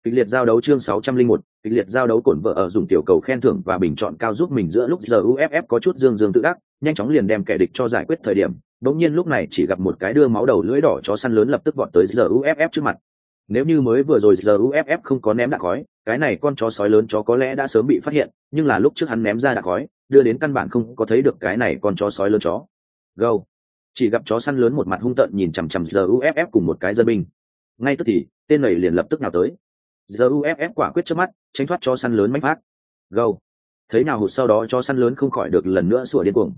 kịch liệt giao đấu chương 601 kịch liệt giao đấu cồn vợ ở dùng tiểu cầu khen thưởng và bình chọn cao giúp mình giữa lúc giờ uff có chút dương dương tự ác, nhanh chóng liền đem kẻ địch cho giải quyết thời điểm đống nhiên lúc này chỉ gặp một cái đưa máu đầu lưỡi đỏ chó săn lớn lập tức vọt tới giờ uff trước mặt. Nếu như mới vừa rồi giờ uff không có ném đạn khói cái này con chó sói lớn chó có lẽ đã sớm bị phát hiện nhưng là lúc trước hắn ném ra đạn khói đưa đến căn bản không có thấy được cái này con chó sói lớn chó. Go, chỉ gặp chó săn lớn một mặt hung tợn nhìn chằm chằm giờ uff cùng một cái dân binh. Ngay tức thì tên này liền lập tức nào tới. Giờ uff quả quyết trước mắt tránh thoát chó săn lớn mách phát go, thấy nào hụt sau đó chó săn lớn không khỏi được lần nữa sủa điên cuồng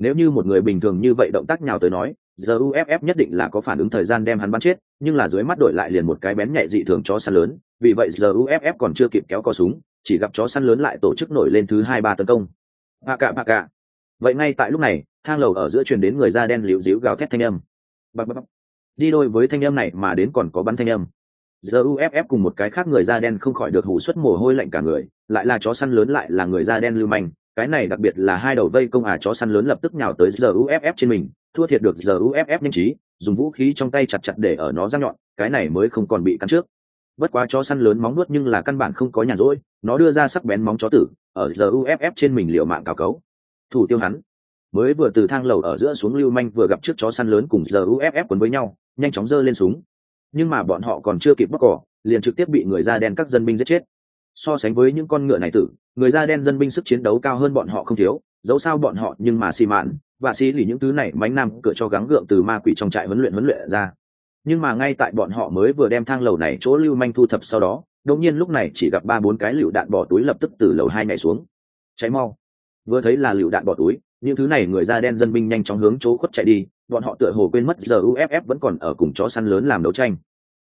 nếu như một người bình thường như vậy động tác nhào tới nói giờ uff nhất định là có phản ứng thời gian đem hắn bắn chết, nhưng là dưới mắt đổi lại liền một cái bén nhạy dị thường chó săn lớn, vì vậy giờ uff còn chưa kịp kéo co súng, chỉ gặp chó săn lớn lại tổ chức nổi lên thứ hai ba tấn công. Bà cạ bà cạ. Vậy ngay tại lúc này, thang lầu ở giữa truyền đến người da đen liễu díu gào thét thanh âm. Bập bập đi đôi với thanh âm này mà đến còn có bắn thanh âm. Giờ uff cùng một cái khác người da đen không khỏi được hủ suất mồ hôi lạnh cả người, lại là chó săn lớn lại là người da đen lưu manh cái này đặc biệt là hai đầu vây công à chó săn lớn lập tức nhào tới giờ uff trên mình, thua thiệt được giờ uff nhanh trí, dùng vũ khí trong tay chặt chặt để ở nó răng nhọn, cái này mới không còn bị cắn trước. Bất quá chó săn lớn móng nuốt nhưng là căn bản không có nhàn rỗi, nó đưa ra sắc bén móng chó tử, ở giờ uff trên mình liệu mạng cào cấu. Thủ tiêu hắn. Mới vừa từ thang lầu ở giữa xuống lưu manh vừa gặp trước chó săn lớn cùng giờ uff quấn với nhau, nhanh chóng giơ lên súng. Nhưng mà bọn họ còn chưa kịp bóc cỏ, liền trực tiếp bị người da đen các dân binh giết chết so sánh với những con ngựa này tử, người da đen dân binh sức chiến đấu cao hơn bọn họ không thiếu, dẫu sao bọn họ nhưng mà xì mạn, và xí lì những thứ này mánh nam cửa cho gắng gượng từ ma quỷ trong trại huấn luyện huấn luyện ra. Nhưng mà ngay tại bọn họ mới vừa đem thang lầu này chỗ lưu manh thu thập sau đó, đột nhiên lúc này chỉ gặp ba bốn cái lựu đạn bỏ túi lập tức từ lầu hai nhảy xuống. Cháy mau. Vừa thấy là lựu đạn bỏ túi, những thứ này người da đen dân binh nhanh chóng hướng chỗ khuất chạy đi, bọn họ tựa hồ quên mất giờ uff vẫn còn ở cùng chó săn lớn làm đấu tranh.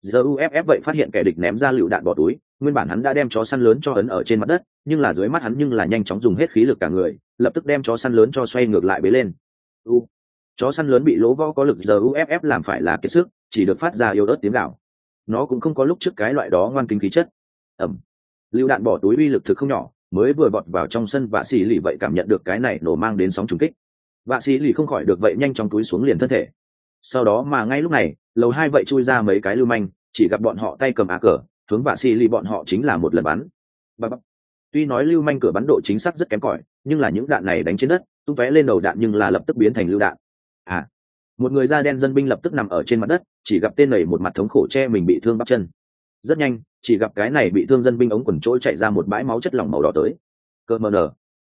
Giờ uff vậy phát hiện kẻ địch ném ra lựu đạn bỏ túi nguyên bản hắn đã đem chó săn lớn cho ấn ở trên mặt đất, nhưng là dưới mắt hắn nhưng là nhanh chóng dùng hết khí lực cả người, lập tức đem chó săn lớn cho xoay ngược lại bế lên. U. Chó săn lớn bị lỗ võ có lực giờ uff làm phải là kiệt sức, chỉ được phát ra yếu ớt tiếng gạo nó cũng không có lúc trước cái loại đó ngoan kinh khí chất. Ẩm. Lưu đạn bỏ túi uy lực thực không nhỏ, mới vừa bọt vào trong sân vạ xì lì vậy cảm nhận được cái này nổ mang đến sóng trùng kích. Vạ xì lì không khỏi được vậy nhanh trong túi xuống liền thân thể. Sau đó mà ngay lúc này, lầu hai vậy chui ra mấy cái lưu manh, chỉ gặp bọn họ tay cầm á cờ hướng vạ xì lì bọn họ chính là một lần bắn. Bà bắp tuy nói lưu manh cửa bắn độ chính xác rất kém cỏi nhưng là những đạn này đánh trên đất tung tóe lên đầu đạn nhưng là lập tức biến thành lưu đạn. À. Một người da đen dân binh lập tức nằm ở trên mặt đất chỉ gặp tên nầy một mặt thống khổ che mình bị thương bắp chân. Rất nhanh chỉ gặp cái này bị thương dân binh ống quần trỗi chạy ra một bãi máu chất lỏng màu đỏ tới. Cơ mờ nở.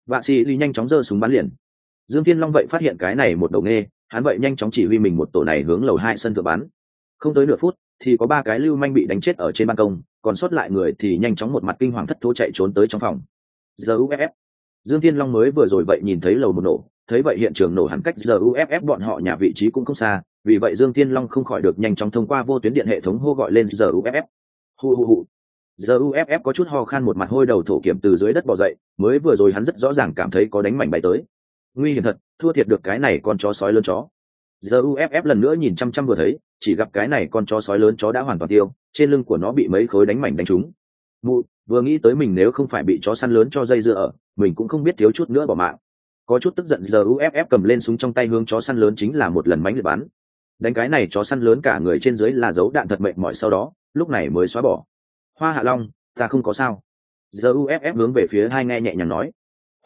Vạ xì ly nhanh chóng giơ súng bắn liền. Dương thiên long vậy phát hiện cái này một đầu nghe, hắn vậy nhanh chóng chỉ huy mình một tổ này hướng lầu hai sân thượng bắn không tới nửa phút, thì có ba cái lưu manh bị đánh chết ở trên ban công, còn sót lại người thì nhanh chóng một mặt kinh hoàng thất thố chạy trốn tới trong phòng. Giờ uff dương thiên long mới vừa rồi vậy nhìn thấy lầu một nổ, thấy vậy hiện trường nổ hẳn cách giờ uff bọn họ nhà vị trí cũng không xa, vì vậy dương thiên long không khỏi được nhanh chóng thông qua vô tuyến điện hệ thống hô gọi lên giờ uff hu hu hu giờ uff có chút ho khan một mặt hôi đầu thổ kiểm từ dưới đất bỏ dậy, mới vừa rồi hắn rất rõ ràng cảm thấy có đánh mảnh bay tới. Nguy hiểm thật, thua thiệt được cái này con chó sói lớn chó giờ uff lần nữa nhìn chăm chăm vừa thấy, chỉ gặp cái này con chó sói lớn chó đã hoàn toàn tiêu, trên lưng của nó bị mấy khối đánh mảnh đánh trúng. Mụ, vừa nghĩ tới mình nếu không phải bị chó săn lớn cho dây dưa ở, mình cũng không biết thiếu chút nữa bỏ mạng. Có chút tức giận, giờ uff cầm lên súng trong tay hướng chó săn lớn chính là một lần mánh liệt bắn. Đánh cái này chó săn lớn cả người trên dưới là dấu đạn thật mệnh mỏi sau đó, lúc này mới xóa bỏ. Hoa hạ long, ta không có sao. Giờ uff hướng về phía hai nghe nhẹ nhàng nói.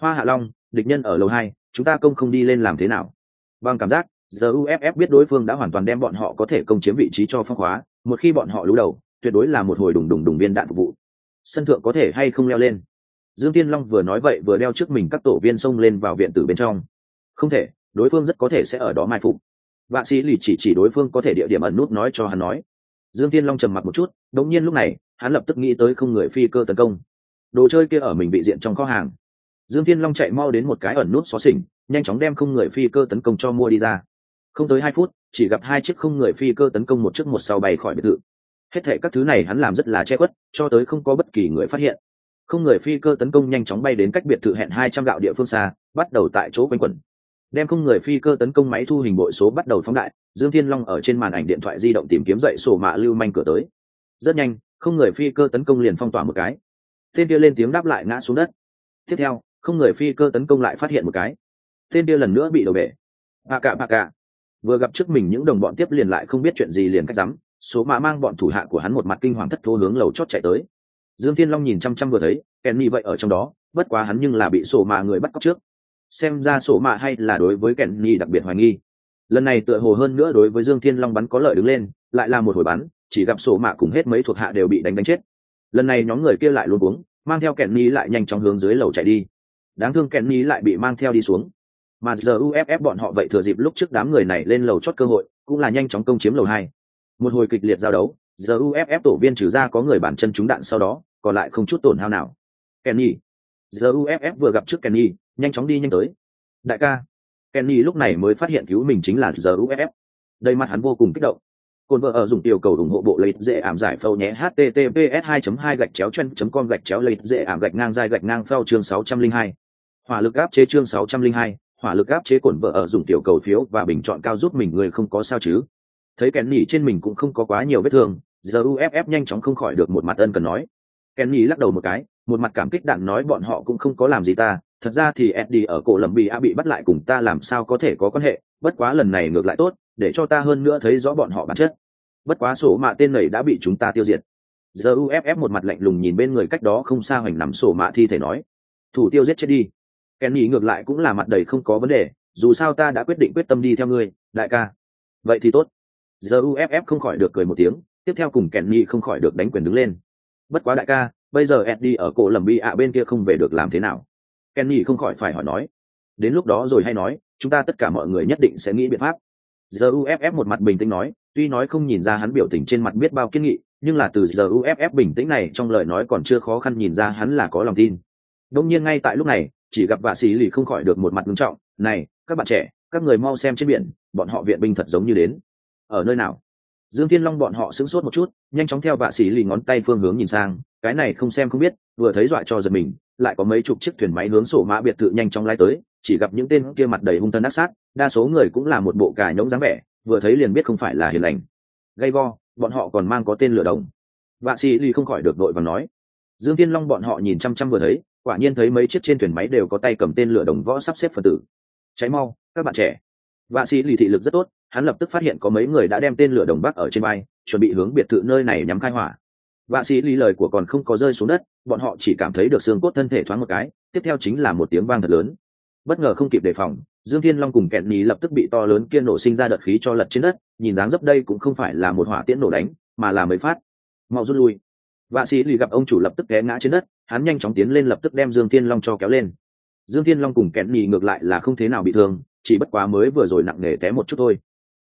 Hoa hạ long, địch nhân ở lầu hai, chúng ta công không đi lên làm thế nào? Bằng cảm giác giờ uff biết đối phương đã hoàn toàn đem bọn họ có thể công chiếm vị trí cho phong khóa, một khi bọn họ lú đầu, tuyệt đối là một hồi đùng đùng đùng viên đạn phục vụ. Sân thượng có thể hay không leo lên? Dương tiên long vừa nói vậy vừa đeo trước mình các tổ viên xông lên vào viện tử bên trong. Không thể, đối phương rất có thể sẽ ở đó mai phục. Vạ sĩ lì chỉ chỉ đối phương có thể địa điểm ẩn nút nói cho hắn nói. Dương tiên long trầm mặt một chút, đống nhiên lúc này, hắn lập tức nghĩ tới không người phi cơ tấn công. Đồ chơi kia ở mình bị diện trong kho hàng. Dương tiên long chạy mau đến một cái ẩn nút xó xỉnh, nhanh chóng đem không người phi cơ tấn công cho mua đi ra không tới hai phút, chỉ gặp hai chiếc không người phi cơ tấn công một chiếc một sau bay khỏi biệt thự. Hết thệ các thứ này hắn làm rất là che khuất, cho tới không có bất kỳ người phát hiện. Không người phi cơ tấn công nhanh chóng bay đến cách biệt thự hẹn hai trăm gạo địa phương xa, bắt đầu tại chỗ quanh quẩn. Đem không người phi cơ tấn công máy thu hình bội số bắt đầu phóng đại, dương thiên long ở trên màn ảnh điện thoại di động tìm kiếm dậy sổ mạ lưu manh cửa tới. Rất nhanh, không người phi cơ tấn công liền phong tỏa một cái. Tên kia lên tiếng đáp lại ngã xuống đất. Tiếp theo, không người phi cơ tấn công lại phát hiện một cái. Tên kia lần nữa bị đổ bể. Bà cạ bà cạ vừa gặp trước mình những đồng bọn tiếp liền lại không biết chuyện gì liền cách rắm số mã mang bọn thủ hạ của hắn một mặt kinh hoàng thất thố hướng lầu chót chạy tới. Dương thiên long nhìn chăm chăm vừa thấy kenny vậy ở trong đó, bất quá hắn nhưng là bị sổ mạ người bắt cóc trước. Xem ra sổ mạ hay là đối với kenny đặc biệt hoài nghi. Lần này tựa hồ hơn nữa đối với dương thiên long bắn có lợi đứng lên, lại là một hồi bắn, chỉ gặp sổ mạ cùng hết mấy thuộc hạ đều bị đánh đánh chết. Lần này nhóm người kia lại luôn uống mang theo kenny lại nhanh chóng hướng dưới lầu chạy đi. Đáng thương kenny lại bị mang theo đi xuống mà giờ uff bọn họ vậy thừa dịp lúc trước đám người này lên lầu chót cơ hội cũng là nhanh chóng công chiếm lầu hai. Một hồi kịch liệt giao đấu giờ uff tổ viên trừ ra có người bản chân trúng đạn sau đó còn lại không chút tổn hao nào. Kenny. Giờ uff vừa gặp trước kenny nhanh chóng đi nhanh tới. Đại ca. Kenny lúc này mới phát hiện cứu mình chính là giờ uff đây mặt hắn vô cùng kích động. Cồn vợ ở dùng tiểu cầu ủng hộ bộ lấy dễ ảm giải phâu nhé https 2 2 gạch chéo chân com gạch chéo lấy dễ ảm gạch ngang dài gạch ngang phao chương 602. hỏa lực áp chế chương 602, hỏa lực áp chế cồn vợ ở dùng tiểu cầu phiếu và bình chọn cao giúp mình, người không có sao chứ? Thấy kèn nhỉ trên mình cũng không có quá nhiều vết thương, giờ uff nhanh chóng không khỏi được một mặt ân cần nói. Kèn nhỉ lắc đầu một cái, một mặt cảm kích đạn nói bọn họ cũng không có làm gì ta, thật ra thì eddie ở cổ lầm bị a bị bắt lại cùng ta làm sao có thể có quan hệ, bất quá lần này ngược lại tốt, để cho ta hơn nữa thấy rõ bọn họ bản chất. Bất quá sổ mạ tên này đã bị chúng ta tiêu diệt. Giờ uff một mặt lạnh lùng nhìn bên người cách đó không xa hoành nằm sổ mạ thi thể nói. Thủ tiêu giết chết đi kenny ngược lại cũng là mặt đầy không có vấn đề, dù sao ta đã quyết định quyết tâm đi theo ngươi, đại ca. Vậy thì tốt. Giờ uff không khỏi được cười một tiếng, tiếp theo cùng kenny không khỏi được đánh quyền đứng lên. Bất quá đại ca, bây giờ eddie ở cổ lầm bi ạ bên kia không về được làm thế nào? Kenny không khỏi phải hỏi nói. Đến lúc đó rồi hay nói, chúng ta tất cả mọi người nhất định sẽ nghĩ biện pháp. Giờ uff một mặt bình tĩnh nói, tuy nói không nhìn ra hắn biểu tình trên mặt biết bao kiên nghị, nhưng là từ giờ uff bình tĩnh này trong lời nói còn chưa khó khăn nhìn ra hắn là có lòng tin. Đông nhiên ngay tại lúc này chỉ gặp vạ xì lì không khỏi được một mặt nghiêm trọng, này, các bạn trẻ, các người mau xem trên biển, bọn họ viện binh thật giống như đến. Ở nơi nào? Dương thiên long bọn họ sững sốt một chút, nhanh chóng theo vạ xì lì ngón tay phương hướng nhìn sang, cái này không xem không biết, vừa thấy dọa cho giật mình, lại có mấy chục chiếc thuyền máy hướng sổ mã biệt thự nhanh chóng lái tới, chỉ gặp những tên kia mặt đầy hung thân ác sát, đa số người cũng là một bộ cà nhỗng dáng vẻ, vừa thấy liền biết không phải là hiền lành. Gay go, bọn họ còn mang có tên lửa đồng. Vạ xì lì không khỏi được đội và nói. Dương thiên long bọn họ nhìn chăm chăm vừa thấy quả nhiên thấy mấy chiếc trên thuyền máy đều có tay cầm tên lửa đồng võ sắp xếp phần tử. Cháy mau, các bạn trẻ. Vạ sĩ lì thị lực rất tốt, hắn lập tức phát hiện có mấy người đã đem tên lửa đồng bắc ở trên bay chuẩn bị hướng biệt thự nơi này nhắm khai hỏa. Vạ sĩ lì lời của còn không có rơi xuống đất, bọn họ chỉ cảm thấy được xương cốt thân thể thoáng một cái, tiếp theo chính là một tiếng vang thật lớn. Bất ngờ không kịp đề phòng, dương thiên long cùng kẹn nhí lập tức bị to lớn kia nổ sinh ra đợt khí cho lật trên đất, nhìn dáng dấp đây cũng không phải là một hỏa tiễn nổ đánh, mà là mới phát. Mau rút lui vạ sĩ lì gặp ông chủ lập tức té ngã trên đất, hắn nhanh chóng tiến lên lập tức đem dương thiên long cho kéo lên. Dương thiên long cùng kẹn nhì ngược lại là không thế nào bị thương, chỉ bất quá mới vừa rồi nặng nề té một chút thôi.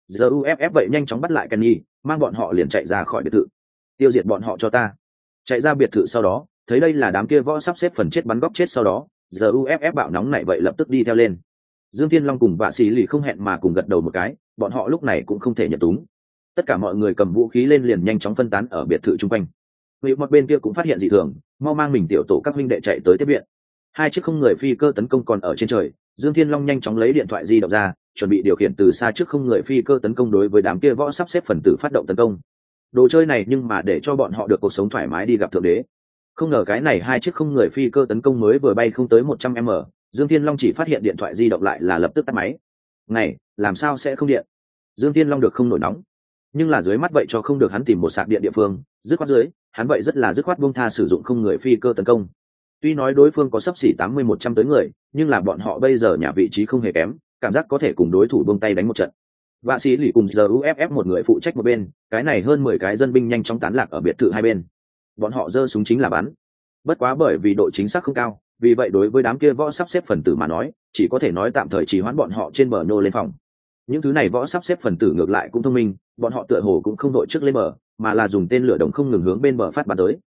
Giờ uff vậy nhanh chóng bắt lại kẹn nhì, mang bọn họ liền chạy ra khỏi biệt thự. Tiêu diệt bọn họ cho ta. Chạy ra biệt thự sau đó, thấy đây là đám kia võ sắp xếp phần chết bắn góc chết sau đó giờ uff bạo nóng này vậy lập tức đi theo lên. Dương thiên long cùng vạ sĩ lì không hẹn mà cùng gật đầu một cái, bọn họ lúc này cũng không thể nhận túng. Tất cả mọi người cầm vũ khí lên liền nhanh chóng phân tán ở biệt thự chung quanh vị một bên kia cũng phát hiện dị thường, mau mang mình tiểu tổ các huynh đệ chạy tới tiếp viện. Hai chiếc không người phi cơ tấn công còn ở trên trời, dương thiên long nhanh chóng lấy điện thoại di động ra, chuẩn bị điều khiển từ xa trước không người phi cơ tấn công đối với đám kia võ sắp xếp phần tử phát động tấn công. Đồ chơi này nhưng mà để cho bọn họ được cuộc sống thoải mái đi gặp thượng đế. Không ngờ cái này hai chiếc không người phi cơ tấn công mới vừa bay không tới một trăm m, dương thiên long chỉ phát hiện điện thoại di động lại là lập tức tắt máy. Này, làm sao sẽ không điện? Dương thiên long được không nổi nóng nhưng là dưới mắt vậy cho không được hắn tìm một sạc điện địa phương, dứt khoát dưới, hắn vậy rất là dứt khoát buông tha sử dụng không người phi cơ tấn công. Tuy nói đối phương có sấp xỉ tám mươi một trăm tới người, nhưng là bọn họ bây giờ nhà vị trí không hề kém, cảm giác có thể cùng đối thủ buông tay đánh một trận. Vạ sĩ lì cùng giờ uff một người phụ trách một bên, cái này hơn mười cái dân binh nhanh chóng tán lạc ở biệt thự hai bên. Bọn họ giơ súng chính là bắn. Bất quá bởi vì độ chính xác không cao, vì vậy đối với đám kia võ sắp xếp phần tử mà nói, chỉ có thể nói tạm thời chỉ hoãn bọn họ trên bờ nhô lên phòng. Những thứ này võ sắp xếp phần tử ngược lại cũng thông minh bọn họ tựa hồ cũng không đội trước lên bờ, mà là dùng tên lửa đồng không ngừng hướng bên bờ phát bắn tới.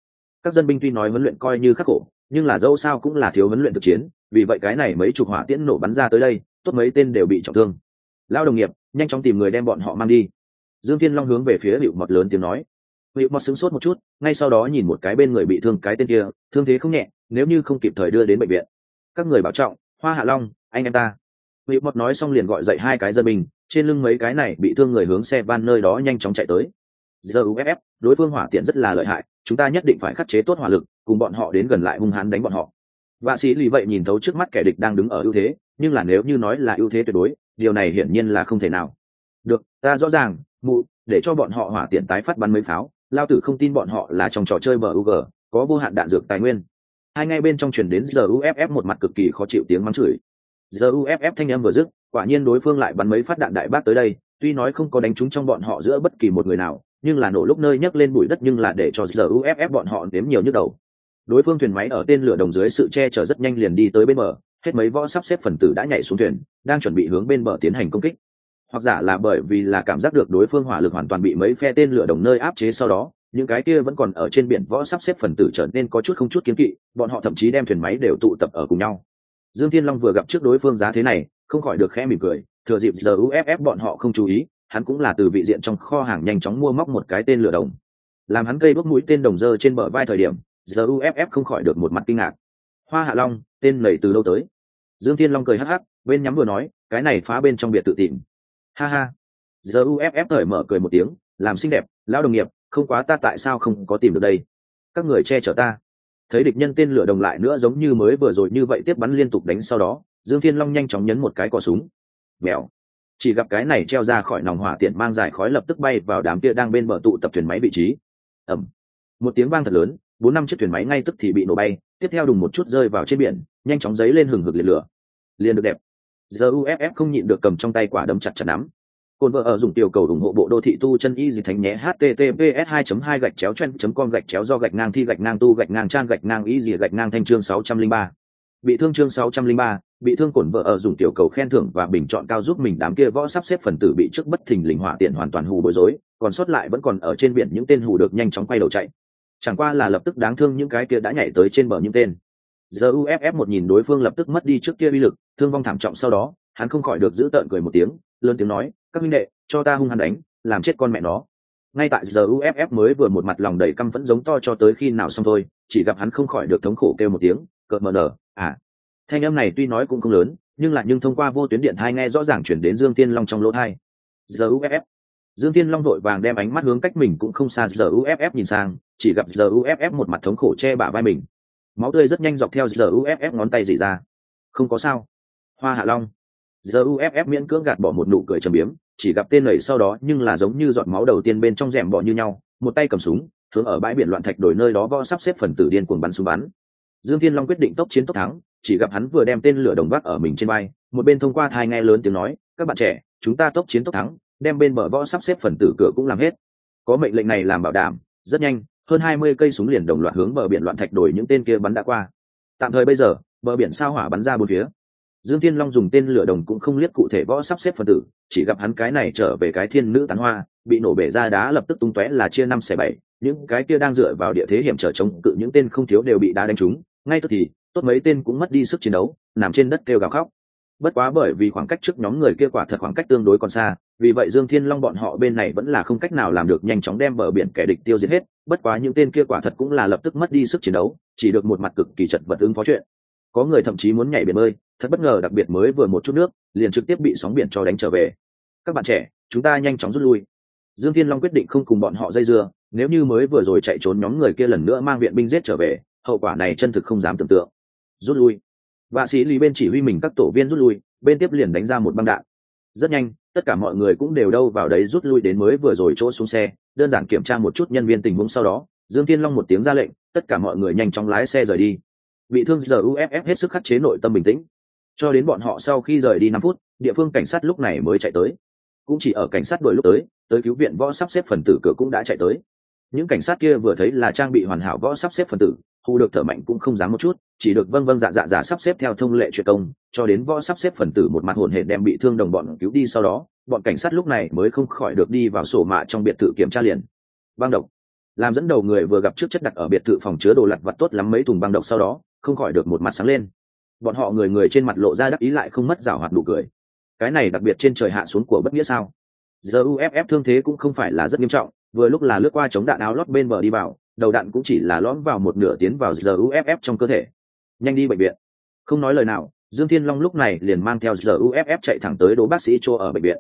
Các dân binh tuy nói huấn luyện coi như khắc khổ, nhưng là dẫu sao cũng là thiếu huấn luyện thực chiến, vì vậy cái này mấy chục hỏa tiễn nổ bắn ra tới đây, tốt mấy tên đều bị trọng thương. Lao đồng nghiệp, nhanh chóng tìm người đem bọn họ mang đi. Dương thiên long hướng về phía hiệu mọt lớn tiếng nói. Hiệu mọt sững sốt một chút, ngay sau đó nhìn một cái bên người bị thương cái tên kia, thương thế không nhẹ, nếu như không kịp thời đưa đến bệnh viện. Các người bảo trọng, hoa hạ long, anh em ta. Hiệu mọt nói xong liền gọi dậy hai cái dân binh trên lưng mấy cái này bị thương người hướng xe van nơi đó nhanh chóng chạy tới. Giờ uff đối phương hỏa tiện rất là lợi hại, chúng ta nhất định phải khắc chế tốt hỏa lực, cùng bọn họ đến gần lại hung hãn đánh bọn họ. Vạ sĩ lì vậy nhìn thấu trước mắt kẻ địch đang đứng ở ưu thế, nhưng là nếu như nói là ưu thế tuyệt đối, điều này hiển nhiên là không thể nào. Được, ta rõ ràng, mụ, để cho bọn họ hỏa tiện tái phát bắn mấy pháo, lao tử không tin bọn họ là trong trò chơi bờ ug có vô hạn đạn dược tài nguyên. Hai ngay bên trong chuyển đến giờ uff một mặt cực kỳ khó chịu tiếng mắng chửi. Giờ uff thanh âm vừa dứt quả nhiên đối phương lại bắn mấy phát đạn đại bác tới đây, tuy nói không có đánh trúng trong bọn họ giữa bất kỳ một người nào, nhưng là nổ lúc nơi nhấc lên bụi đất nhưng là để cho giờ uff bọn họ nếm nhiều nhức đầu. Đối phương thuyền máy ở tên lửa đồng dưới sự che chở rất nhanh liền đi tới bên bờ, hết mấy võ sắp xếp phần tử đã nhảy xuống thuyền, đang chuẩn bị hướng bên bờ tiến hành công kích. Hoặc giả là bởi vì là cảm giác được đối phương hỏa lực hoàn toàn bị mấy phe tên lửa đồng nơi áp chế sau đó, những cái kia vẫn còn ở trên biển võ sắp xếp phần tử trở nên có chút không chút kiến kỵ, bọn họ thậm chí đem thuyền máy đều tụ tập ở cùng nhau. Dương thiên long vừa gặp trước đối phương giá thế này không khỏi được khẽ mỉm cười, thừa dịp giờ uff bọn họ không chú ý, hắn cũng là từ vị diện trong kho hàng nhanh chóng mua móc một cái tên lửa đồng. Làm hắn cây bước mũi tên đồng dơ trên bờ vai thời điểm, giờ uff không khỏi được một mặt kinh ngạc. Hoa hạ long, tên nảy từ lâu tới? Dương thiên long cười hắc hắc, bên nhắm vừa nói, cái này phá bên trong biệt tự tìm. Ha ha. Giờ uff thời mở cười một tiếng, làm xinh đẹp, lão đồng nghiệp, không quá ta tại sao không có tìm được đây? Các người che chở ta. Thấy địch nhân tên lửa đồng lại nữa giống như mới vừa rồi như vậy tiếp bắn liên tục đánh sau đó dương thiên long nhanh chóng nhấn một cái cò súng. Mèo. Chỉ gặp cái này treo ra khỏi nòng hỏa tiện mang dài khói lập tức bay vào đám kia đang bên bờ tụ tập thuyền máy vị trí. Ẩm một tiếng vang thật lớn bốn năm chiếc thuyền máy ngay tức thì bị nổ bay tiếp theo đùng một chút rơi vào trên biển nhanh chóng dấy lên hừng hực liệt lửa. Liền được đẹp. Giờ uff không nhịn được cầm trong tay quả đấm chặt chặt nắm. Cồn vợ ở dùng tiểu cầu ủng hộ bộ đô thị tu chân y gì thánh nhé https 2 2 gạch chéo chen com gạch chéo do gạch ngang thi gạch ngang tu gạch ngang trang gạch ngang y gì gạch ngang thanh chương 603. bị thương chương 603, bị thương cổn vợ ở dùng tiểu cầu khen thưởng và bình chọn cao giúp mình đám kia võ sắp xếp phần tử bị trước bất thình lình hỏa tiện hoàn toàn hù bối rối, còn sót lại vẫn còn ở trên biển những tên hù được nhanh chóng quay đầu chạy. Chẳng qua là lập tức đáng thương những cái kia đã nhảy tới trên bờ những tên. Giờ uff một nhìn đối phương lập tức mất đi trước kia uy lực, thương vong thảm trọng sau đó, hắn không khỏi được giữ tợn cười một tiếng, lớn tiếng nói, các minh đệ, cho ta hung hăng đánh, làm chết con mẹ nó. Ngay tại giờ uff mới vừa một mặt lòng đầy căm phẫn giống to cho tới khi nào xong thôi, chỉ gặp hắn không khỏi được thống khổ kêu một tiếng, cợt mờ nở à thanh âm này tuy nói cũng không lớn, nhưng lại nhưng thông qua vô tuyến điện thai nghe rõ ràng chuyển đến dương tiên long trong lỗ thai. Giờ uff dương tiên long đội vàng đem ánh mắt hướng cách mình cũng không xa giờ uff nhìn sang, chỉ gặp giờ uff một mặt thống khổ che bả vai mình. Máu tươi rất nhanh dọc theo giờ uff ngón tay dỉ ra. Không có sao. Hoa hạ long. Giờ uff miễn cưỡng gạt bỏ một nụ cười trầm biếm, chỉ gặp tên lầy sau đó nhưng là giống như giọt máu đầu tiên bên trong rèm bỏ như nhau, một tay cầm súng, hướng ở bãi biển loạn thạch đổi nơi đó vo sắp xếp phần tử điên cuồng bắn súng bắn. Dương thiên long quyết định tốc chiến tốc thắng chỉ gặp hắn vừa đem tên lửa đồng vác ở mình trên bay một bên thông qua thai nghe lớn tiếng nói, các bạn trẻ, chúng ta tốc chiến tốc thắng, đem bên bờ võ sắp xếp phần tử cửa cũng làm hết. Có mệnh lệnh này làm bảo đảm, rất nhanh, hơn hai mươi cây súng liền đồng loạt hướng bờ biển loạn thạch đổi những tên kia bắn đã qua. Tạm thời bây giờ, bờ biển sao hỏa bắn ra bốn phía. Dương thiên long dùng tên lửa đồng cũng không liếc cụ thể võ sắp xếp phần tử, chỉ gặp hắn cái này trở về cái thiên nữ tán hoa, bị nổ bể ra đá lập tức tung tóe là chia năm xẻ bảy, những cái kia đang dựa vào địa thế hiểm trở chống cự những tên không thiếu đều bị đá đánh trúng, ngay tức thì tốt mấy tên cũng mất đi sức chiến đấu, nằm trên đất kêu gào khóc. Bất quá bởi vì khoảng cách trước nhóm người kia quả thật khoảng cách tương đối còn xa, vì vậy dương thiên long bọn họ bên này vẫn là không cách nào làm được nhanh chóng đem bờ biển kẻ địch tiêu diệt hết, bất quá những tên kia quả thật cũng là lập tức mất đi sức chiến đấu, chỉ được một mặt cực kỳ chật vật ứng phó chuyện. Có người thậm chí muốn nhảy biển bơi thật bất ngờ đặc biệt mới vừa một chút nước, liền trực tiếp bị sóng biển cho đánh trở về. Các bạn trẻ, chúng ta nhanh chóng rút lui. Dương thiên long quyết định không cùng bọn họ dây dưa, nếu như mới vừa rồi chạy trốn nhóm người kia lần nữa mang viện binh giết trở về, hậu quả này chân thực không dám tưởng tượng rút lui. Vạ sĩ lý bên chỉ huy mình các tổ viên rút lui, bên tiếp liền đánh ra một băng đạn. Rất nhanh, tất cả mọi người cũng đều đâu vào đấy rút lui đến mới vừa rồi chỗ xuống xe, đơn giản kiểm tra một chút nhân viên tình huống sau đó, dương thiên long một tiếng ra lệnh, tất cả mọi người nhanh chóng lái xe rời đi. Bị thương giờ uff hết sức khắc chế nội tâm bình tĩnh. Cho đến bọn họ sau khi rời đi năm phút, địa phương cảnh sát lúc này mới chạy tới. Cũng chỉ ở cảnh sát đuổi lúc tới tới cứu viện võ sắp xếp phần tử cửa cũng đã chạy tới. Những cảnh sát kia vừa thấy là trang bị hoàn hảo võ sắp xếp phần tử hù được thở mạnh cũng không dám một chút, chỉ được vâng vâng dạ dạ dạ sắp xếp theo thông lệ truyền công, cho đến võ sắp xếp phần tử một mặt hồn hển đem bị thương đồng bọn cứu đi sau đó, bọn cảnh sát lúc này mới không khỏi được đi vào sổ mạ trong biệt thự kiểm tra liền. Băng độc. Làm dẫn đầu người vừa gặp trước chất đặt ở biệt thự phòng chứa đồ lặt vặt tốt lắm mấy thùng băng độc sau đó, không khỏi được một mặt sáng lên. Bọn họ người người trên mặt lộ ra đắc ý lại không mất rào hoạt đủ cười. Cái này đặc biệt trên trời hạ xuống của bất nghĩa sao? Giờ uff thương thế cũng không phải là rất nghiêm trọng, vừa lúc là lướt qua chống đạn áo lót bên bờ đi vào đầu đạn cũng chỉ là lõm vào một nửa tiến vào giờ uff trong cơ thể. Nhanh đi bệnh viện. Không nói lời nào, dương thiên long lúc này liền mang theo giờ uff chạy thẳng tới đỗ bác sĩ chỗ ở bệnh viện.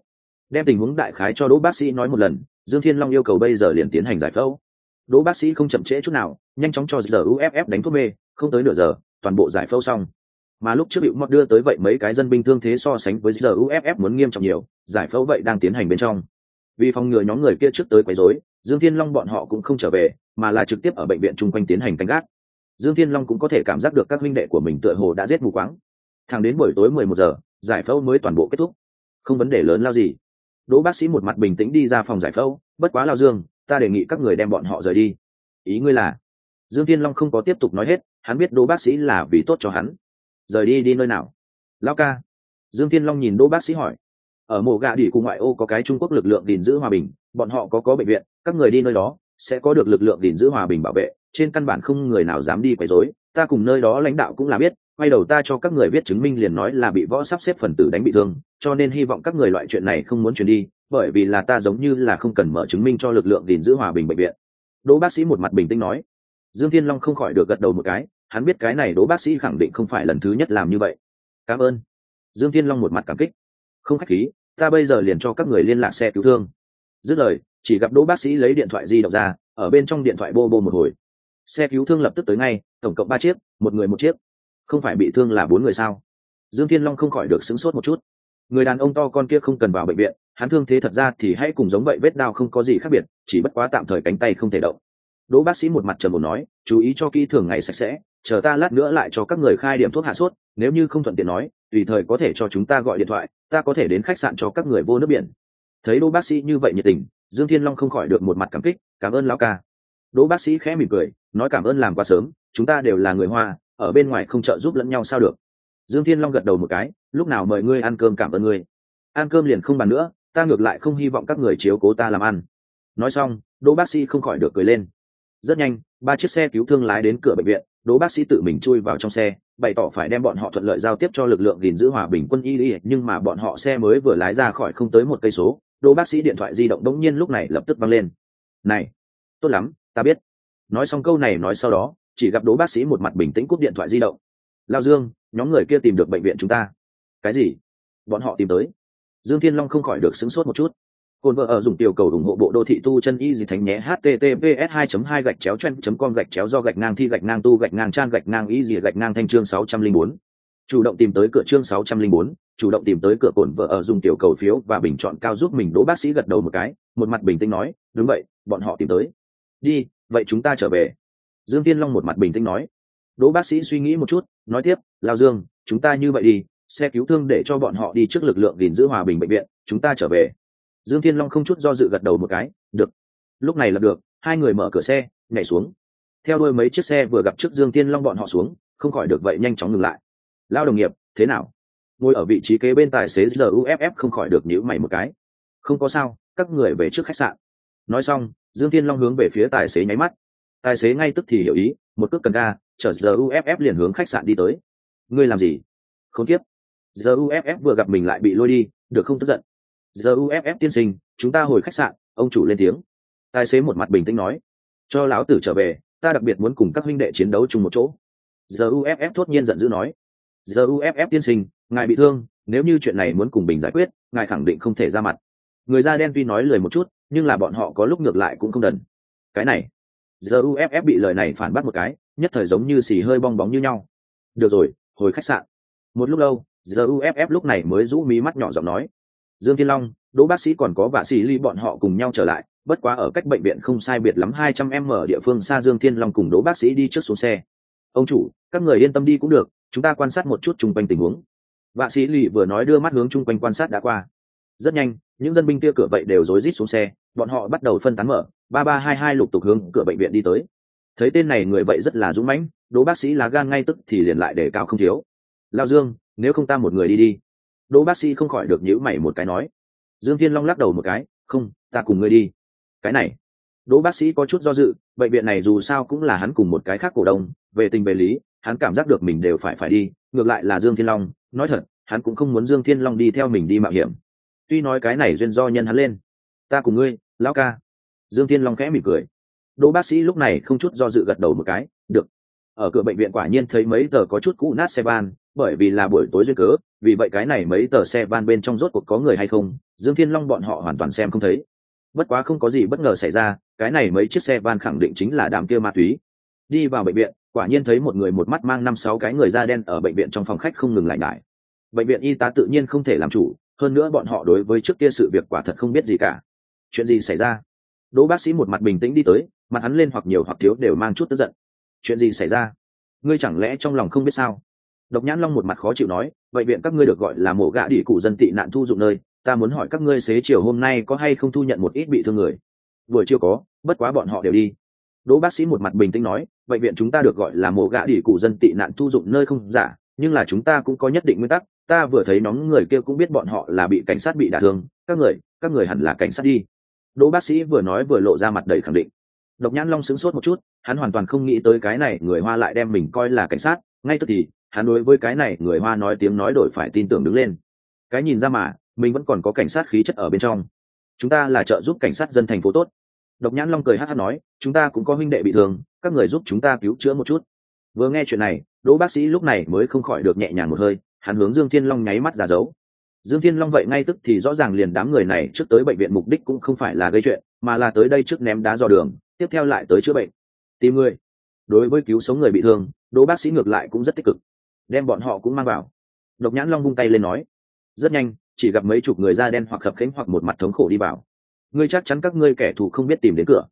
Đem tình huống đại khái cho đỗ bác sĩ nói một lần, dương thiên long yêu cầu bây giờ liền tiến hành giải phẫu. Đỗ bác sĩ không chậm trễ chút nào, nhanh chóng cho giờ uff đánh thuốc mê, không tới nửa giờ, toàn bộ giải phẫu xong. Mà lúc trước bị mọt đưa tới vậy mấy cái dân binh thương thế so sánh với giờ uff muốn nghiêm trọng nhiều, giải phẫu vậy đang tiến hành bên trong. Vì phòng ngừa nhóm người kia trước tới quấy rối dương thiên long bọn họ cũng không trở về, mà là trực tiếp ở bệnh viện chung quanh tiến hành canh gác. Dương thiên long cũng có thể cảm giác được các huynh đệ của mình tựa hồ đã giết mù quáng. Thẳng đến buổi tối mười một giờ, giải phẫu mới toàn bộ kết thúc. Không vấn đề lớn lao gì. Đỗ bác sĩ một mặt bình tĩnh đi ra phòng giải phẫu, bất quá lao dương, ta đề nghị các người đem bọn họ rời đi. Ý ngươi là? Dương thiên long không có tiếp tục nói hết, hắn biết đỗ bác sĩ là vì tốt cho hắn. Rời đi đi nơi nào? Lao ca. Dương thiên long nhìn đỗ bác sĩ hỏi. Ở mộ gạ đỉ cùng ngoại ô có cái trung quốc lực lượng gìn giữ hòa bình, bọn họ có có bệnh viện các người đi nơi đó, sẽ có được lực lượng gìn giữ hòa bình bảo vệ, trên căn bản không người nào dám đi quấy rối, ta cùng nơi đó lãnh đạo cũng là biết, quay đầu ta cho các người viết chứng minh liền nói là bị võ sắp xếp phần tử đánh bị thương, cho nên hy vọng các người loại chuyện này không muốn chuyển đi, bởi vì là ta giống như là không cần mở chứng minh cho lực lượng gìn giữ hòa bình bệnh viện. Đỗ bác sĩ một mặt bình tĩnh nói. Dương thiên long không khỏi được gật đầu một cái, hắn biết cái này đỗ bác sĩ khẳng định không phải lần thứ nhất làm như vậy. Cảm ơn. Dương thiên long một mặt cảm kích. Không khách khí, ta bây giờ liền cho các người liên lạc xe cứu thương. Dứt lời chỉ gặp đỗ bác sĩ lấy điện thoại di động ra, ở bên trong điện thoại bô bô một hồi. Xe cứu thương lập tức tới ngay, tổng cộng ba chiếc, một người một chiếc. Không phải bị thương là bốn người sao? Dương thiên long không khỏi được sửng sốt một chút. Người đàn ông to con kia không cần vào bệnh viện, hắn thương thế thật ra thì hãy cùng giống vậy vết đau không có gì khác biệt, chỉ bất quá tạm thời cánh tay không thể động. Đỗ bác sĩ một mặt trầm một nói, chú ý cho kỹ thường ngày sạch sẽ, chờ ta lát nữa lại cho các người khai điểm thuốc hạ sốt, nếu như không thuận tiện nói, tùy thời có thể cho chúng ta gọi điện thoại, ta có thể đến khách sạn cho các người vô nước biển. Thấy đỗ bác sĩ như vậy nhiệt tình dương thiên long không khỏi được một mặt cảm kích, cảm ơn lão ca. Đỗ bác sĩ khẽ mỉm cười, nói, cảm ơn làm quá sớm, chúng ta đều là người hoa, ở bên ngoài không trợ giúp lẫn nhau sao được? Dương thiên long gật đầu một cái, lúc nào mời ngươi ăn cơm cảm ơn ngươi. Ăn cơm liền không bàn nữa, ta ngược lại không hy vọng các người chiếu cố ta làm ăn. Nói xong, đỗ bác sĩ không khỏi được cười lên. Rất nhanh, ba chiếc xe cứu thương lái đến cửa bệnh viện, đỗ bác sĩ tự mình chui vào trong xe, bày tỏ phải đem bọn họ thuận lợi giao tiếp cho lực lượng gìn giữ hòa bình quân y y nhưng mà bọn họ xe mới vừa lái ra khỏi không tới một cây số đô bác sĩ điện thoại di động đống nhiên lúc này lập tức văng lên. Này tốt lắm ta biết. Nói xong câu này nói sau đó chỉ gặp đỗ bác sĩ một mặt bình tĩnh cúp điện thoại di động. Lao dương nhóm người kia tìm được bệnh viện chúng ta. Cái gì? Bọn họ tìm tới. Dương thiên long không khỏi được sửng sốt một chút. Cồn vợ ở dùng tiểu cầu ủng hộ bộ đô thị tu chân y gì thánh nhé https 2 2 gạch chéo chen com gạch chéo do gạch ngang thi gạch ngang tu gạch ngang trang gạch ngang y gì gạch ngang thanh chương 604. chủ động tìm tới cửa chương 604, chủ động tìm tới cửa cổn vợ ở dùng tiểu cầu phiếu và bình chọn cao giúp mình đỗ bác sĩ gật đầu một cái, một mặt bình tĩnh nói, đúng vậy, bọn họ tìm tới. Đi, vậy chúng ta trở về. Dương tiên long một mặt bình tĩnh nói. Đỗ bác sĩ suy nghĩ một chút, nói tiếp, lao dương, chúng ta như vậy đi, xe cứu thương để cho bọn họ đi trước lực lượng gìn giữ hòa bình bệnh viện, chúng ta trở về. Dương thiên long không chút do dự gật đầu một cái, được. Lúc này là được, hai người mở cửa xe, nhảy xuống. Theo đuôi mấy chiếc xe vừa gặp trước dương thiên long bọn họ xuống, không khỏi được vậy nhanh chóng ngừng lại. Lao đồng nghiệp, thế nào? Ngồi ở vị trí kế bên tài xế giờ uff không khỏi được nhíu mày một cái. Không có sao, các người về trước khách sạn. Nói xong, dương thiên long hướng về phía tài xế nháy mắt. Tài xế ngay tức thì hiểu ý, một cước cần ga, chở giờ uff liền hướng khách sạn đi tới. Ngươi làm gì? Không tiếp. Giờ uff vừa gặp mình lại bị lôi đi, được không tức giận. Giờ uff tiên sinh, chúng ta hồi khách sạn, ông chủ lên tiếng. Tài xế một mặt bình tĩnh nói. Cho lão tử trở về, ta đặc biệt muốn cùng các huynh đệ chiến đấu chung một chỗ. Giờ uff thốt nhiên giận dữ nói. Giờ uff tiên sinh ngài bị thương, nếu như chuyện này muốn cùng bình giải quyết, ngài khẳng định không thể ra mặt. Người da đen tuy nói lời một chút, nhưng là bọn họ có lúc ngược lại cũng không đần. Cái này giờ uff bị lời này phản bác một cái, nhất thời giống như xì hơi bong bóng như nhau. Được rồi, hồi khách sạn. Một lúc lâu giờ uff lúc này mới rũ mí mắt nhỏ giọng nói. Dương thiên long, đỗ bác sĩ còn có vạ sĩ ly bọn họ cùng nhau trở lại, bất quá ở cách bệnh viện không sai biệt lắm hai trăm em ở địa phương xa dương thiên long cùng đỗ bác sĩ đi trước xuống xe. Ông chủ, các người yên tâm đi cũng được, chúng ta quan sát một chút chung quanh tình huống vạ sĩ lì vừa nói đưa mắt hướng chung quanh quan sát đã qua. Rất nhanh, những dân binh kia cửa vậy đều rối rít xuống xe, bọn họ bắt đầu phân tán mở, ba ba hai hai lục tục hướng cửa bệnh viện đi tới. Thấy tên này người vậy rất là dũng mãnh, đỗ bác sĩ lá gan ngay tức thì liền lại để cao không thiếu. Lao dương, nếu không ta một người đi đi. Đỗ bác sĩ không khỏi được nhữ mày một cái nói. Dương thiên long lắc đầu một cái, không, ta cùng ngươi đi. Cái này? Đỗ bác sĩ có chút do dự, bệnh viện này dù sao cũng là hắn cùng một cái khác cổ đông, về tình về lý, hắn cảm giác được mình đều phải phải đi ngược lại là dương thiên long, nói thật, hắn cũng không muốn dương thiên long đi theo mình đi mạo hiểm. Tuy nói cái này duyên do nhân hắn lên. Ta cùng ngươi, lão ca. Dương thiên long khẽ mỉm cười. Đỗ bác sĩ lúc này không chút do dự gật đầu một cái, được. Ở cửa bệnh viện quả nhiên thấy mấy tờ có chút cũ nát xe van, bởi vì là buổi tối duyên cớ, vì vậy cái này mấy tờ xe van bên trong rốt cuộc có người hay không, dương thiên long bọn họ hoàn toàn xem không thấy. Bất quá không có gì bất ngờ xảy ra, cái này mấy chiếc xe van khẳng định chính là đám kia ma túy. Đi vào bệnh viện quả nhiên thấy một người một mắt mang năm sáu cái người da đen ở bệnh viện trong phòng khách không ngừng lại ngại bệnh viện y tá tự nhiên không thể làm chủ, hơn nữa bọn họ đối với trước kia sự việc quả thật không biết gì cả. Chuyện gì xảy ra? Đỗ bác sĩ một mặt bình tĩnh đi tới, mặt hắn lên hoặc nhiều hoặc thiếu đều mang chút tức giận. Chuyện gì xảy ra? Ngươi chẳng lẽ trong lòng không biết sao? Độc nhãn long một mặt khó chịu nói, vậy viện các ngươi được gọi là mổ gạ đỉ cụ dân tị nạn thu dụng nơi, ta muốn hỏi các ngươi xế chiều hôm nay có hay không thu nhận một ít bị thương người? Buổi chiều có, bất quá bọn họ đều đi đỗ bác sĩ một mặt bình tĩnh nói, bệnh viện chúng ta được gọi là mổ gạ đỉ cụ dân tị nạn thu dụng nơi không giả, nhưng là chúng ta cũng có nhất định nguyên tắc, ta vừa thấy nhóm người kia cũng biết bọn họ là bị cảnh sát bị đả thương, các người các người hẳn là cảnh sát đi. Đỗ bác sĩ vừa nói vừa lộ ra mặt đầy khẳng định. Độc nhãn long sững sốt một chút, hắn hoàn toàn không nghĩ tới cái này người hoa lại đem mình coi là cảnh sát, ngay tức thì, hắn đối với cái này người hoa nói tiếng nói đổi phải tin tưởng đứng lên. Cái nhìn ra mà, mình vẫn còn có cảnh sát khí chất ở bên trong. Chúng ta là trợ giúp cảnh sát dân thành phố tốt độc nhãn long cười hát hát nói, chúng ta cũng có huynh đệ bị thương, các người giúp chúng ta cứu chữa một chút. Vừa nghe chuyện này, đỗ bác sĩ lúc này mới không khỏi được nhẹ nhàng một hơi, hắn hướng dương thiên long nháy mắt ra dấu. Dương thiên long vậy ngay tức thì rõ ràng liền đám người này trước tới bệnh viện mục đích cũng không phải là gây chuyện, mà là tới đây trước ném đá dò đường, tiếp theo lại tới chữa bệnh. Tìm người. Đối với cứu sống người bị thương, đỗ bác sĩ ngược lại cũng rất tích cực. Đem bọn họ cũng mang vào. Độc nhãn long vung tay lên nói, rất nhanh, chỉ gặp mấy chục người da đen hoặc khập khánh hoặc một mặt thống khổ đi vào ngươi chắc chắn các ngươi kẻ thù không biết tìm đến cửa.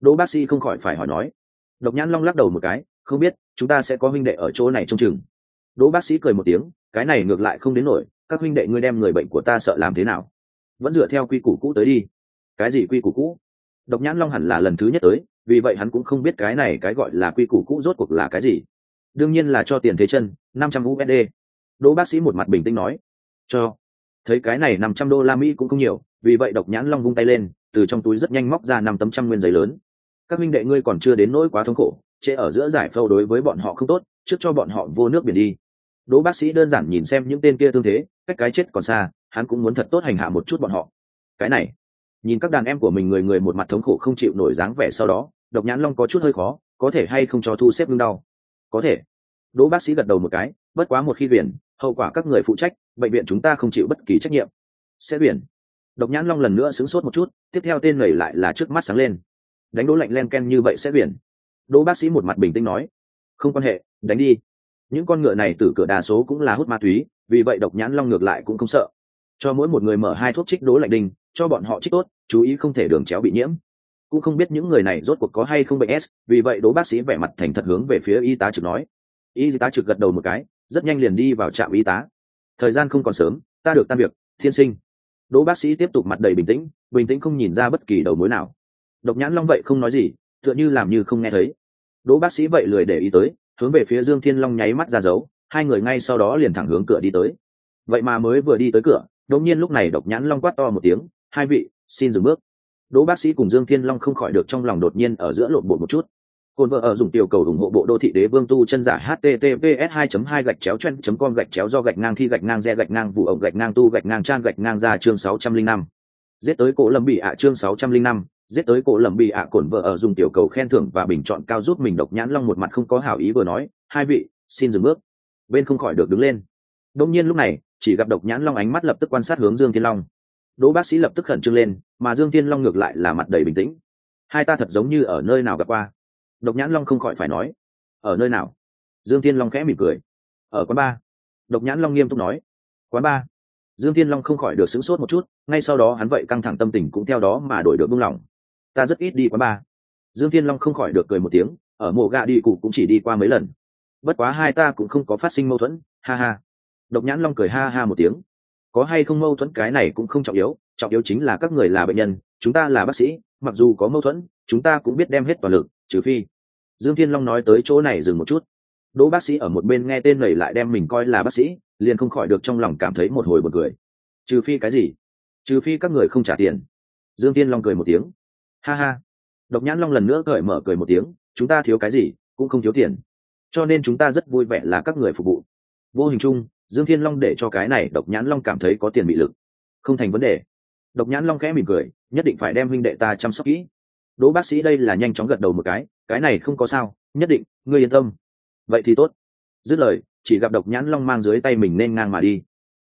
Đỗ bác sĩ không khỏi phải hỏi nói. Độc nhãn long lắc đầu một cái, không biết, chúng ta sẽ có huynh đệ ở chỗ này trông chừng. Đỗ bác sĩ cười một tiếng, cái này ngược lại không đến nổi, các huynh đệ ngươi đem người bệnh của ta sợ làm thế nào? Vẫn dựa theo quy củ cũ tới đi. Cái gì quy củ cũ? Độc nhãn long hẳn là lần thứ nhất tới, vì vậy hắn cũng không biết cái này cái gọi là quy củ cũ rốt cuộc là cái gì. Đương nhiên là cho tiền thế chân, năm trăm usd đỗ bác sĩ một mặt bình tĩnh nói. Cho thấy cái này năm trăm đô la mỹ cũng không nhiều, vì vậy độc nhãn long vung tay lên, từ trong túi rất nhanh móc ra năm tấm trăm nguyên giấy lớn. Các minh đệ ngươi còn chưa đến nỗi quá thống khổ, trễ ở giữa giải phâu đối với bọn họ không tốt, trước cho bọn họ vô nước biển đi. Đỗ bác sĩ đơn giản nhìn xem những tên kia thương thế, cách cái chết còn xa, hắn cũng muốn thật tốt hành hạ một chút bọn họ. Cái này, nhìn các đàn em của mình người người một mặt thống khổ không chịu nổi dáng vẻ sau đó, độc nhãn long có chút hơi khó, có thể hay không cho thu xếp lưng đau? Có thể. Đỗ bác sĩ gật đầu một cái, bất quá một khi biển hậu quả các người phụ trách, bệnh viện chúng ta không chịu bất kỳ trách nhiệm. Sẽ biển. Độc nhãn long lần nữa sửng sốt một chút, tiếp theo tên nảy lại là trước mắt sáng lên. Đánh đỗ lạnh len ken như vậy sẽ biển. Đỗ bác sĩ một mặt bình tĩnh nói. Không quan hệ, đánh đi. Những con ngựa này từ cửa đa số cũng là hút ma túy, vì vậy độc nhãn long ngược lại cũng không sợ. Cho mỗi một người mở hai thuốc trích đố lạnh đinh, cho bọn họ trích tốt, chú ý không thể đường chéo bị nhiễm. Cũng không biết những người này rốt cuộc có hay không bệnh s, vì vậy đố bác sĩ vẻ mặt thành thật hướng về phía y tá trực nói. Y tá trực gật đầu một cái rất nhanh liền đi vào trạm y tá. Thời gian không còn sớm, ta được tan việc thiên sinh. Đỗ bác sĩ tiếp tục mặt đầy bình tĩnh bình tĩnh không nhìn ra bất kỳ đầu mối nào. Độc nhãn long vậy không nói gì, tựa như làm như không nghe thấy. Đỗ bác sĩ vậy lười để ý tới, hướng về phía dương thiên long nháy mắt ra dấu, hai người ngay sau đó liền thẳng hướng cửa đi tới. Vậy mà mới vừa đi tới cửa, đột nhiên lúc này độc nhãn long quát to một tiếng, hai vị, xin dừng bước. Đỗ bác sĩ cùng dương thiên long không khỏi được trong lòng đột nhiên ở giữa lộn bột một chút. Côn vợ ở dùng tiểu cầu ủng hộ bộ đô thị đế vương tu chân giả https 2 2 gạch chéo chen com gạch chéo do gạch ngang thi gạch ngang re gạch ngang vụ ổng gạch ngang tu gạch ngang trang gạch ngang ra chương 605. Giết tới cổ lầm bị ạ chương 605, giết tới cổ lầm bị ạ à cổn vợ ở dùng tiểu cầu khen thưởng và bình chọn cao giúp mình độc nhãn long một mặt không có hảo ý vừa nói, hai vị, xin dừng bước. Bên không khỏi được đứng lên. Đương nhiên lúc này, chỉ gặp độc nhãn long ánh mắt lập tức quan sát hướng Dương Thiên Long. Đỗ bác sĩ lập tức khẩn trương lên, mà Dương Thiên Long ngược lại là mặt đầy bình tĩnh. Hai ta thật giống như ở nơi nào gặp qua độc nhãn long không khỏi phải nói, ở nơi nào? Dương thiên long khẽ mỉm cười, ở quán ba. Độc nhãn long nghiêm túc nói, quán ba. Dương thiên long không khỏi được sửng sốt một chút, ngay sau đó hắn vậy căng thẳng tâm tình cũng theo đó mà đổi được buông lỏng ta rất ít đi quán ba. Dương thiên long không khỏi được cười một tiếng, ở mộ gạ đi cụ cũng chỉ đi qua mấy lần. Bất quá hai ta cũng không có phát sinh mâu thuẫn, ha ha. Độc nhãn long cười ha ha một tiếng, có hay không mâu thuẫn cái này cũng không trọng yếu trọng yếu chính là các người là bệnh nhân, chúng ta là bác sĩ, mặc dù có mâu thuẫn, chúng ta cũng biết đem hết toàn lực, trừ phi dương thiên long nói tới chỗ này dừng một chút. Đỗ bác sĩ ở một bên nghe tên này lại đem mình coi là bác sĩ, liền không khỏi được trong lòng cảm thấy một hồi buồn cười. Trừ phi cái gì? Trừ phi các người không trả tiền. Dương thiên long cười một tiếng. Ha ha. Độc nhãn long lần nữa cởi mở cười một tiếng. Chúng ta thiếu cái gì, cũng không thiếu tiền. Cho nên chúng ta rất vui vẻ là các người phục vụ. Vô hình chung, dương thiên long để cho cái này độc nhãn long cảm thấy có tiền bị lực. Không thành vấn đề. Độc nhãn long khẽ mỉm cười, nhất định phải đem huynh đệ ta chăm sóc kỹ. Đỗ bác sĩ đây là nhanh chóng gật đầu một cái cái này không có sao, nhất định, ngươi yên tâm. Vậy thì tốt. Dứt lời, chỉ gặp độc nhãn long mang dưới tay mình nên ngang mà đi.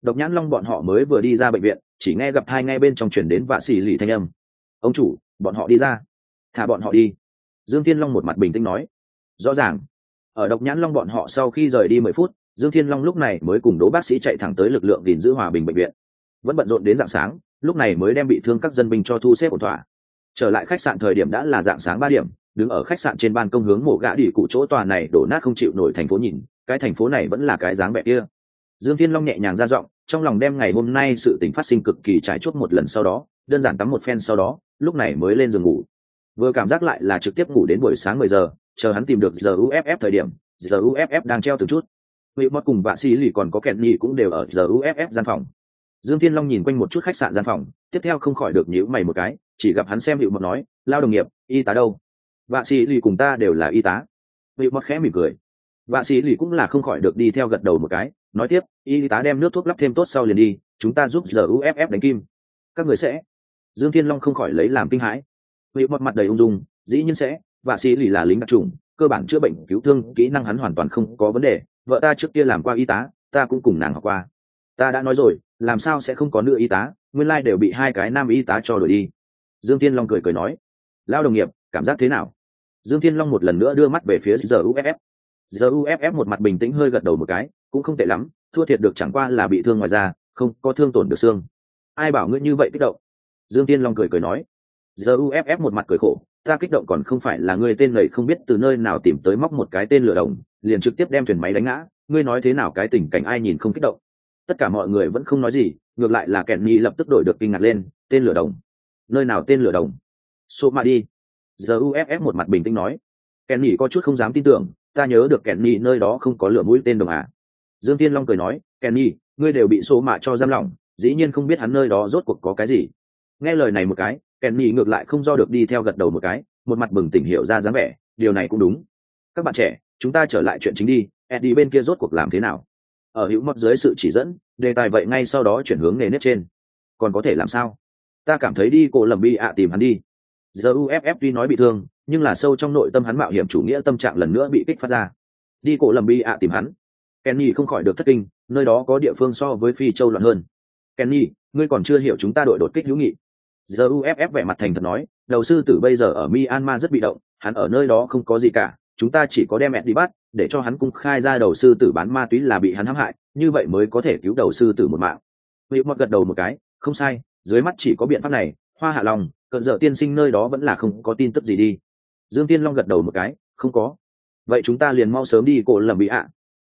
Độc nhãn long bọn họ mới vừa đi ra bệnh viện, chỉ nghe gặp hai ngay bên trong chuyển đến vạ xỉ lì thanh âm. Ông chủ, bọn họ đi ra. Thả bọn họ đi. Dương thiên long một mặt bình tĩnh nói. Rõ ràng. Ở độc nhãn long bọn họ sau khi rời đi mười phút, dương thiên long lúc này mới cùng đỗ bác sĩ chạy thẳng tới lực lượng gìn giữ hòa bình bệnh viện. Vẫn bận rộn đến dạng sáng, lúc này mới đem bị thương các dân binh cho thu xếp ổn thỏa. Trở lại khách sạn thời điểm đã là dạng sáng ba điểm đứng ở khách sạn trên ban công hướng mổ gã đi cụ chỗ tòa này đổ nát không chịu nổi thành phố nhìn, cái thành phố này vẫn là cái dáng vẻ kia. Dương thiên long nhẹ nhàng ra giọng, trong lòng đem ngày hôm nay sự tình phát sinh cực kỳ trải chuốt một lần sau đó, đơn giản tắm một phen sau đó, lúc này mới lên giường ngủ. Vừa cảm giác lại là trực tiếp ngủ đến buổi sáng mười giờ, chờ hắn tìm được giờ uff thời điểm giờ uff đang treo từng chút. Vị mất cùng vạ xì lì còn có kẹn nhị cũng đều ở giờ uff gian phòng. Dương thiên long nhìn quanh một chút khách sạn gian phòng, tiếp theo không khỏi được nhíu mày một cái, chỉ gặp hắn xem hiệu Mật nói, lao đồng nghiệp, y tá đâu? Vạ sĩ lì cùng ta đều là y tá. Vị một khẽ mỉm cười. Vạ sĩ lì cũng là không khỏi được đi theo gật đầu một cái, nói tiếp, y tá đem nước thuốc lắp thêm tốt sau liền đi, chúng ta giúp giờ uff đánh kim. Các người sẽ. Dương thiên long không khỏi lấy làm kinh hãi. Vị một mặt đầy ung dung, dĩ nhiên sẽ, vạ sĩ lì là lính đặc trùng cơ bản chữa bệnh, cứu thương, kỹ năng hắn hoàn toàn không có vấn đề. Vợ ta trước kia làm qua y tá, ta cũng cùng nàng học qua. Ta đã nói rồi, làm sao sẽ không có nữ y tá, nguyên lai đều bị hai cái nam y tá cho đổi đi. Dương thiên long cười cười nói, lao đồng nghiệp, cảm giác thế nào? Dương thiên long một lần nữa đưa mắt về phía giờ uff giờ uff một mặt bình tĩnh hơi gật đầu một cái, cũng không tệ lắm, thua thiệt được chẳng qua là bị thương ngoài ra không có thương tổn được xương. Ai bảo ngươi như vậy kích động? Dương thiên long cười cười nói. Giờ uff một mặt cười khổ, ta kích động còn không phải là ngươi tên này không biết từ nơi nào tìm tới móc một cái tên lửa đồng, liền trực tiếp đem thuyền máy đánh ngã, ngươi nói thế nào cái tình cảnh ai nhìn không kích động? Tất cả mọi người vẫn không nói gì, ngược lại là Kẹn nhi lập tức đổi được kinh ngạc lên, tên lửa đồng. Nơi nào tên lửa đồng? Số mà đi giờ uff một mặt bình tĩnh nói. Kẻn nhi có chút không dám tin tưởng, ta nhớ được kẻn nơi đó không có lửa mũi tên đồng à. Dương tiên long cười nói kẻn ngươi đều bị số mạ cho giam lỏng, dĩ nhiên không biết hắn nơi đó rốt cuộc có cái gì. Nghe lời này một cái kẻn ngược lại không do được đi theo gật đầu một cái, một mặt bừng tỉnh hiểu ra dáng vẻ, điều này cũng đúng. Các bạn trẻ, chúng ta trở lại chuyện chính đi, eddie bên kia rốt cuộc làm thế nào? Ở hữu mập dưới sự chỉ dẫn, đề tài vậy ngay sau đó chuyển hướng nghề nếp trên. Còn có thể làm sao? Ta cảm thấy đi cổ lầm bi ạ tìm hắn đi giờ uff tuy nói bị thương, nhưng là sâu trong nội tâm hắn mạo hiểm chủ nghĩa tâm trạng lần nữa bị kích phát ra. Đi cổ lầm bi ạ tìm hắn. Kenny không khỏi được thất kinh, nơi đó có địa phương so với phi châu loạn hơn. Kenny, ngươi còn chưa hiểu chúng ta đội đột kích hữu nghị. Giờ uff vẻ mặt thành thật nói, đầu sư tử bây giờ ở myanmar rất bị động, hắn ở nơi đó không có gì cả, chúng ta chỉ có đem mẹ đi bắt, để cho hắn cung khai ra đầu sư tử bán ma túy là bị hắn hãm hại, như vậy mới có thể cứu đầu sư tử một mạng. Vị mọt gật đầu một cái, không sai, dưới mắt chỉ có biện pháp này, hoa hạ lòng cận dợ tiên sinh nơi đó vẫn là không có tin tức gì đi. Dương tiên long gật đầu một cái, không có. Vậy chúng ta liền mau sớm đi cổ lầm bị ạ.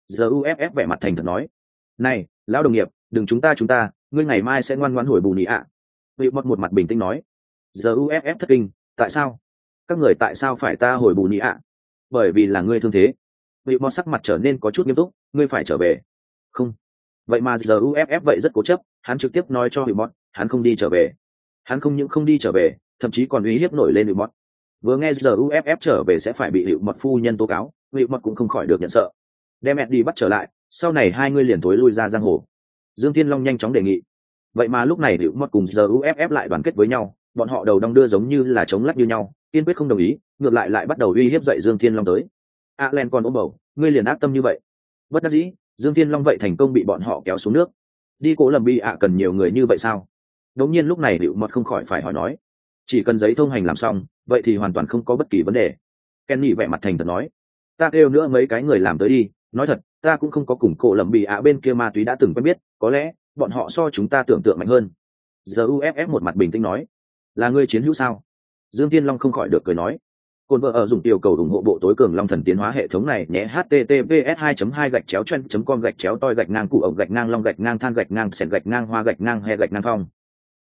Giờ uff vẻ mặt thành thật nói, này, lão đồng nghiệp, đừng chúng ta chúng ta, ngươi ngày mai sẽ ngoan ngoãn hồi bù nị ạ. Vị mọt một mặt bình tĩnh nói giờ uff thất kinh, tại sao? Các người tại sao phải ta hồi bù nị ạ? Bởi vì là ngươi thương thế. Vị mọt sắc mặt trở nên có chút nghiêm túc, ngươi phải trở về. Không. Vậy mà giờ uff vậy rất cố chấp, hắn trực tiếp nói cho vị mọt hắn không đi trở về hắn không những không đi trở về, thậm chí còn uy hiếp nổi lên hiệu mọt. Vừa nghe giờ uff trở về sẽ phải bị hiệu mật phu nhân tố cáo hiệu mật cũng không khỏi được nhận sợ. Đem mẹ đi bắt trở lại, sau này hai ngươi liền thối lui ra giang hồ. Dương thiên long nhanh chóng đề nghị. Vậy mà lúc này hiệu mật cùng giờ uff lại đoàn kết với nhau, bọn họ đầu đong đưa giống như là chống lắc như nhau, kiên quyết không đồng ý, ngược lại lại bắt đầu uy hiếp dậy dương thiên long tới. A len còn ôm bầu, ngươi liền ác tâm như vậy. Bất đắc dĩ, dương thiên long vậy thành công bị bọn họ kéo xuống nước. Đi cố lầm bi ạ cần nhiều người như vậy sao? Đống nhiên lúc này liệu mật không khỏi phải hỏi nói, chỉ cần giấy thông hành làm xong, vậy thì hoàn toàn không có bất kỳ vấn đề. Kenny vẻ mặt thành thật nói, ta kêu nữa mấy cái người làm tới đi, nói thật, ta cũng không có cùng cổ lầm bị ạ bên kia ma túy đã từng quen biết, có lẽ, bọn họ so chúng ta tưởng tượng mạnh hơn. Giờ uff một mặt bình tĩnh nói, là ngươi chiến hữu sao? Dương tiên long không khỏi được cười nói cồn vợ ở dùng yêu cầu ủng hộ bộ tối cường long thần tiến hóa hệ thống này nhé, https 2 2 gạch chéo chen com gạch chéo toi gạch ngang cụ ổng gạch ngang long gạch ngang than gạch ngang sẹn gạch ngang hoa gạch ngang he gạch ngang phong.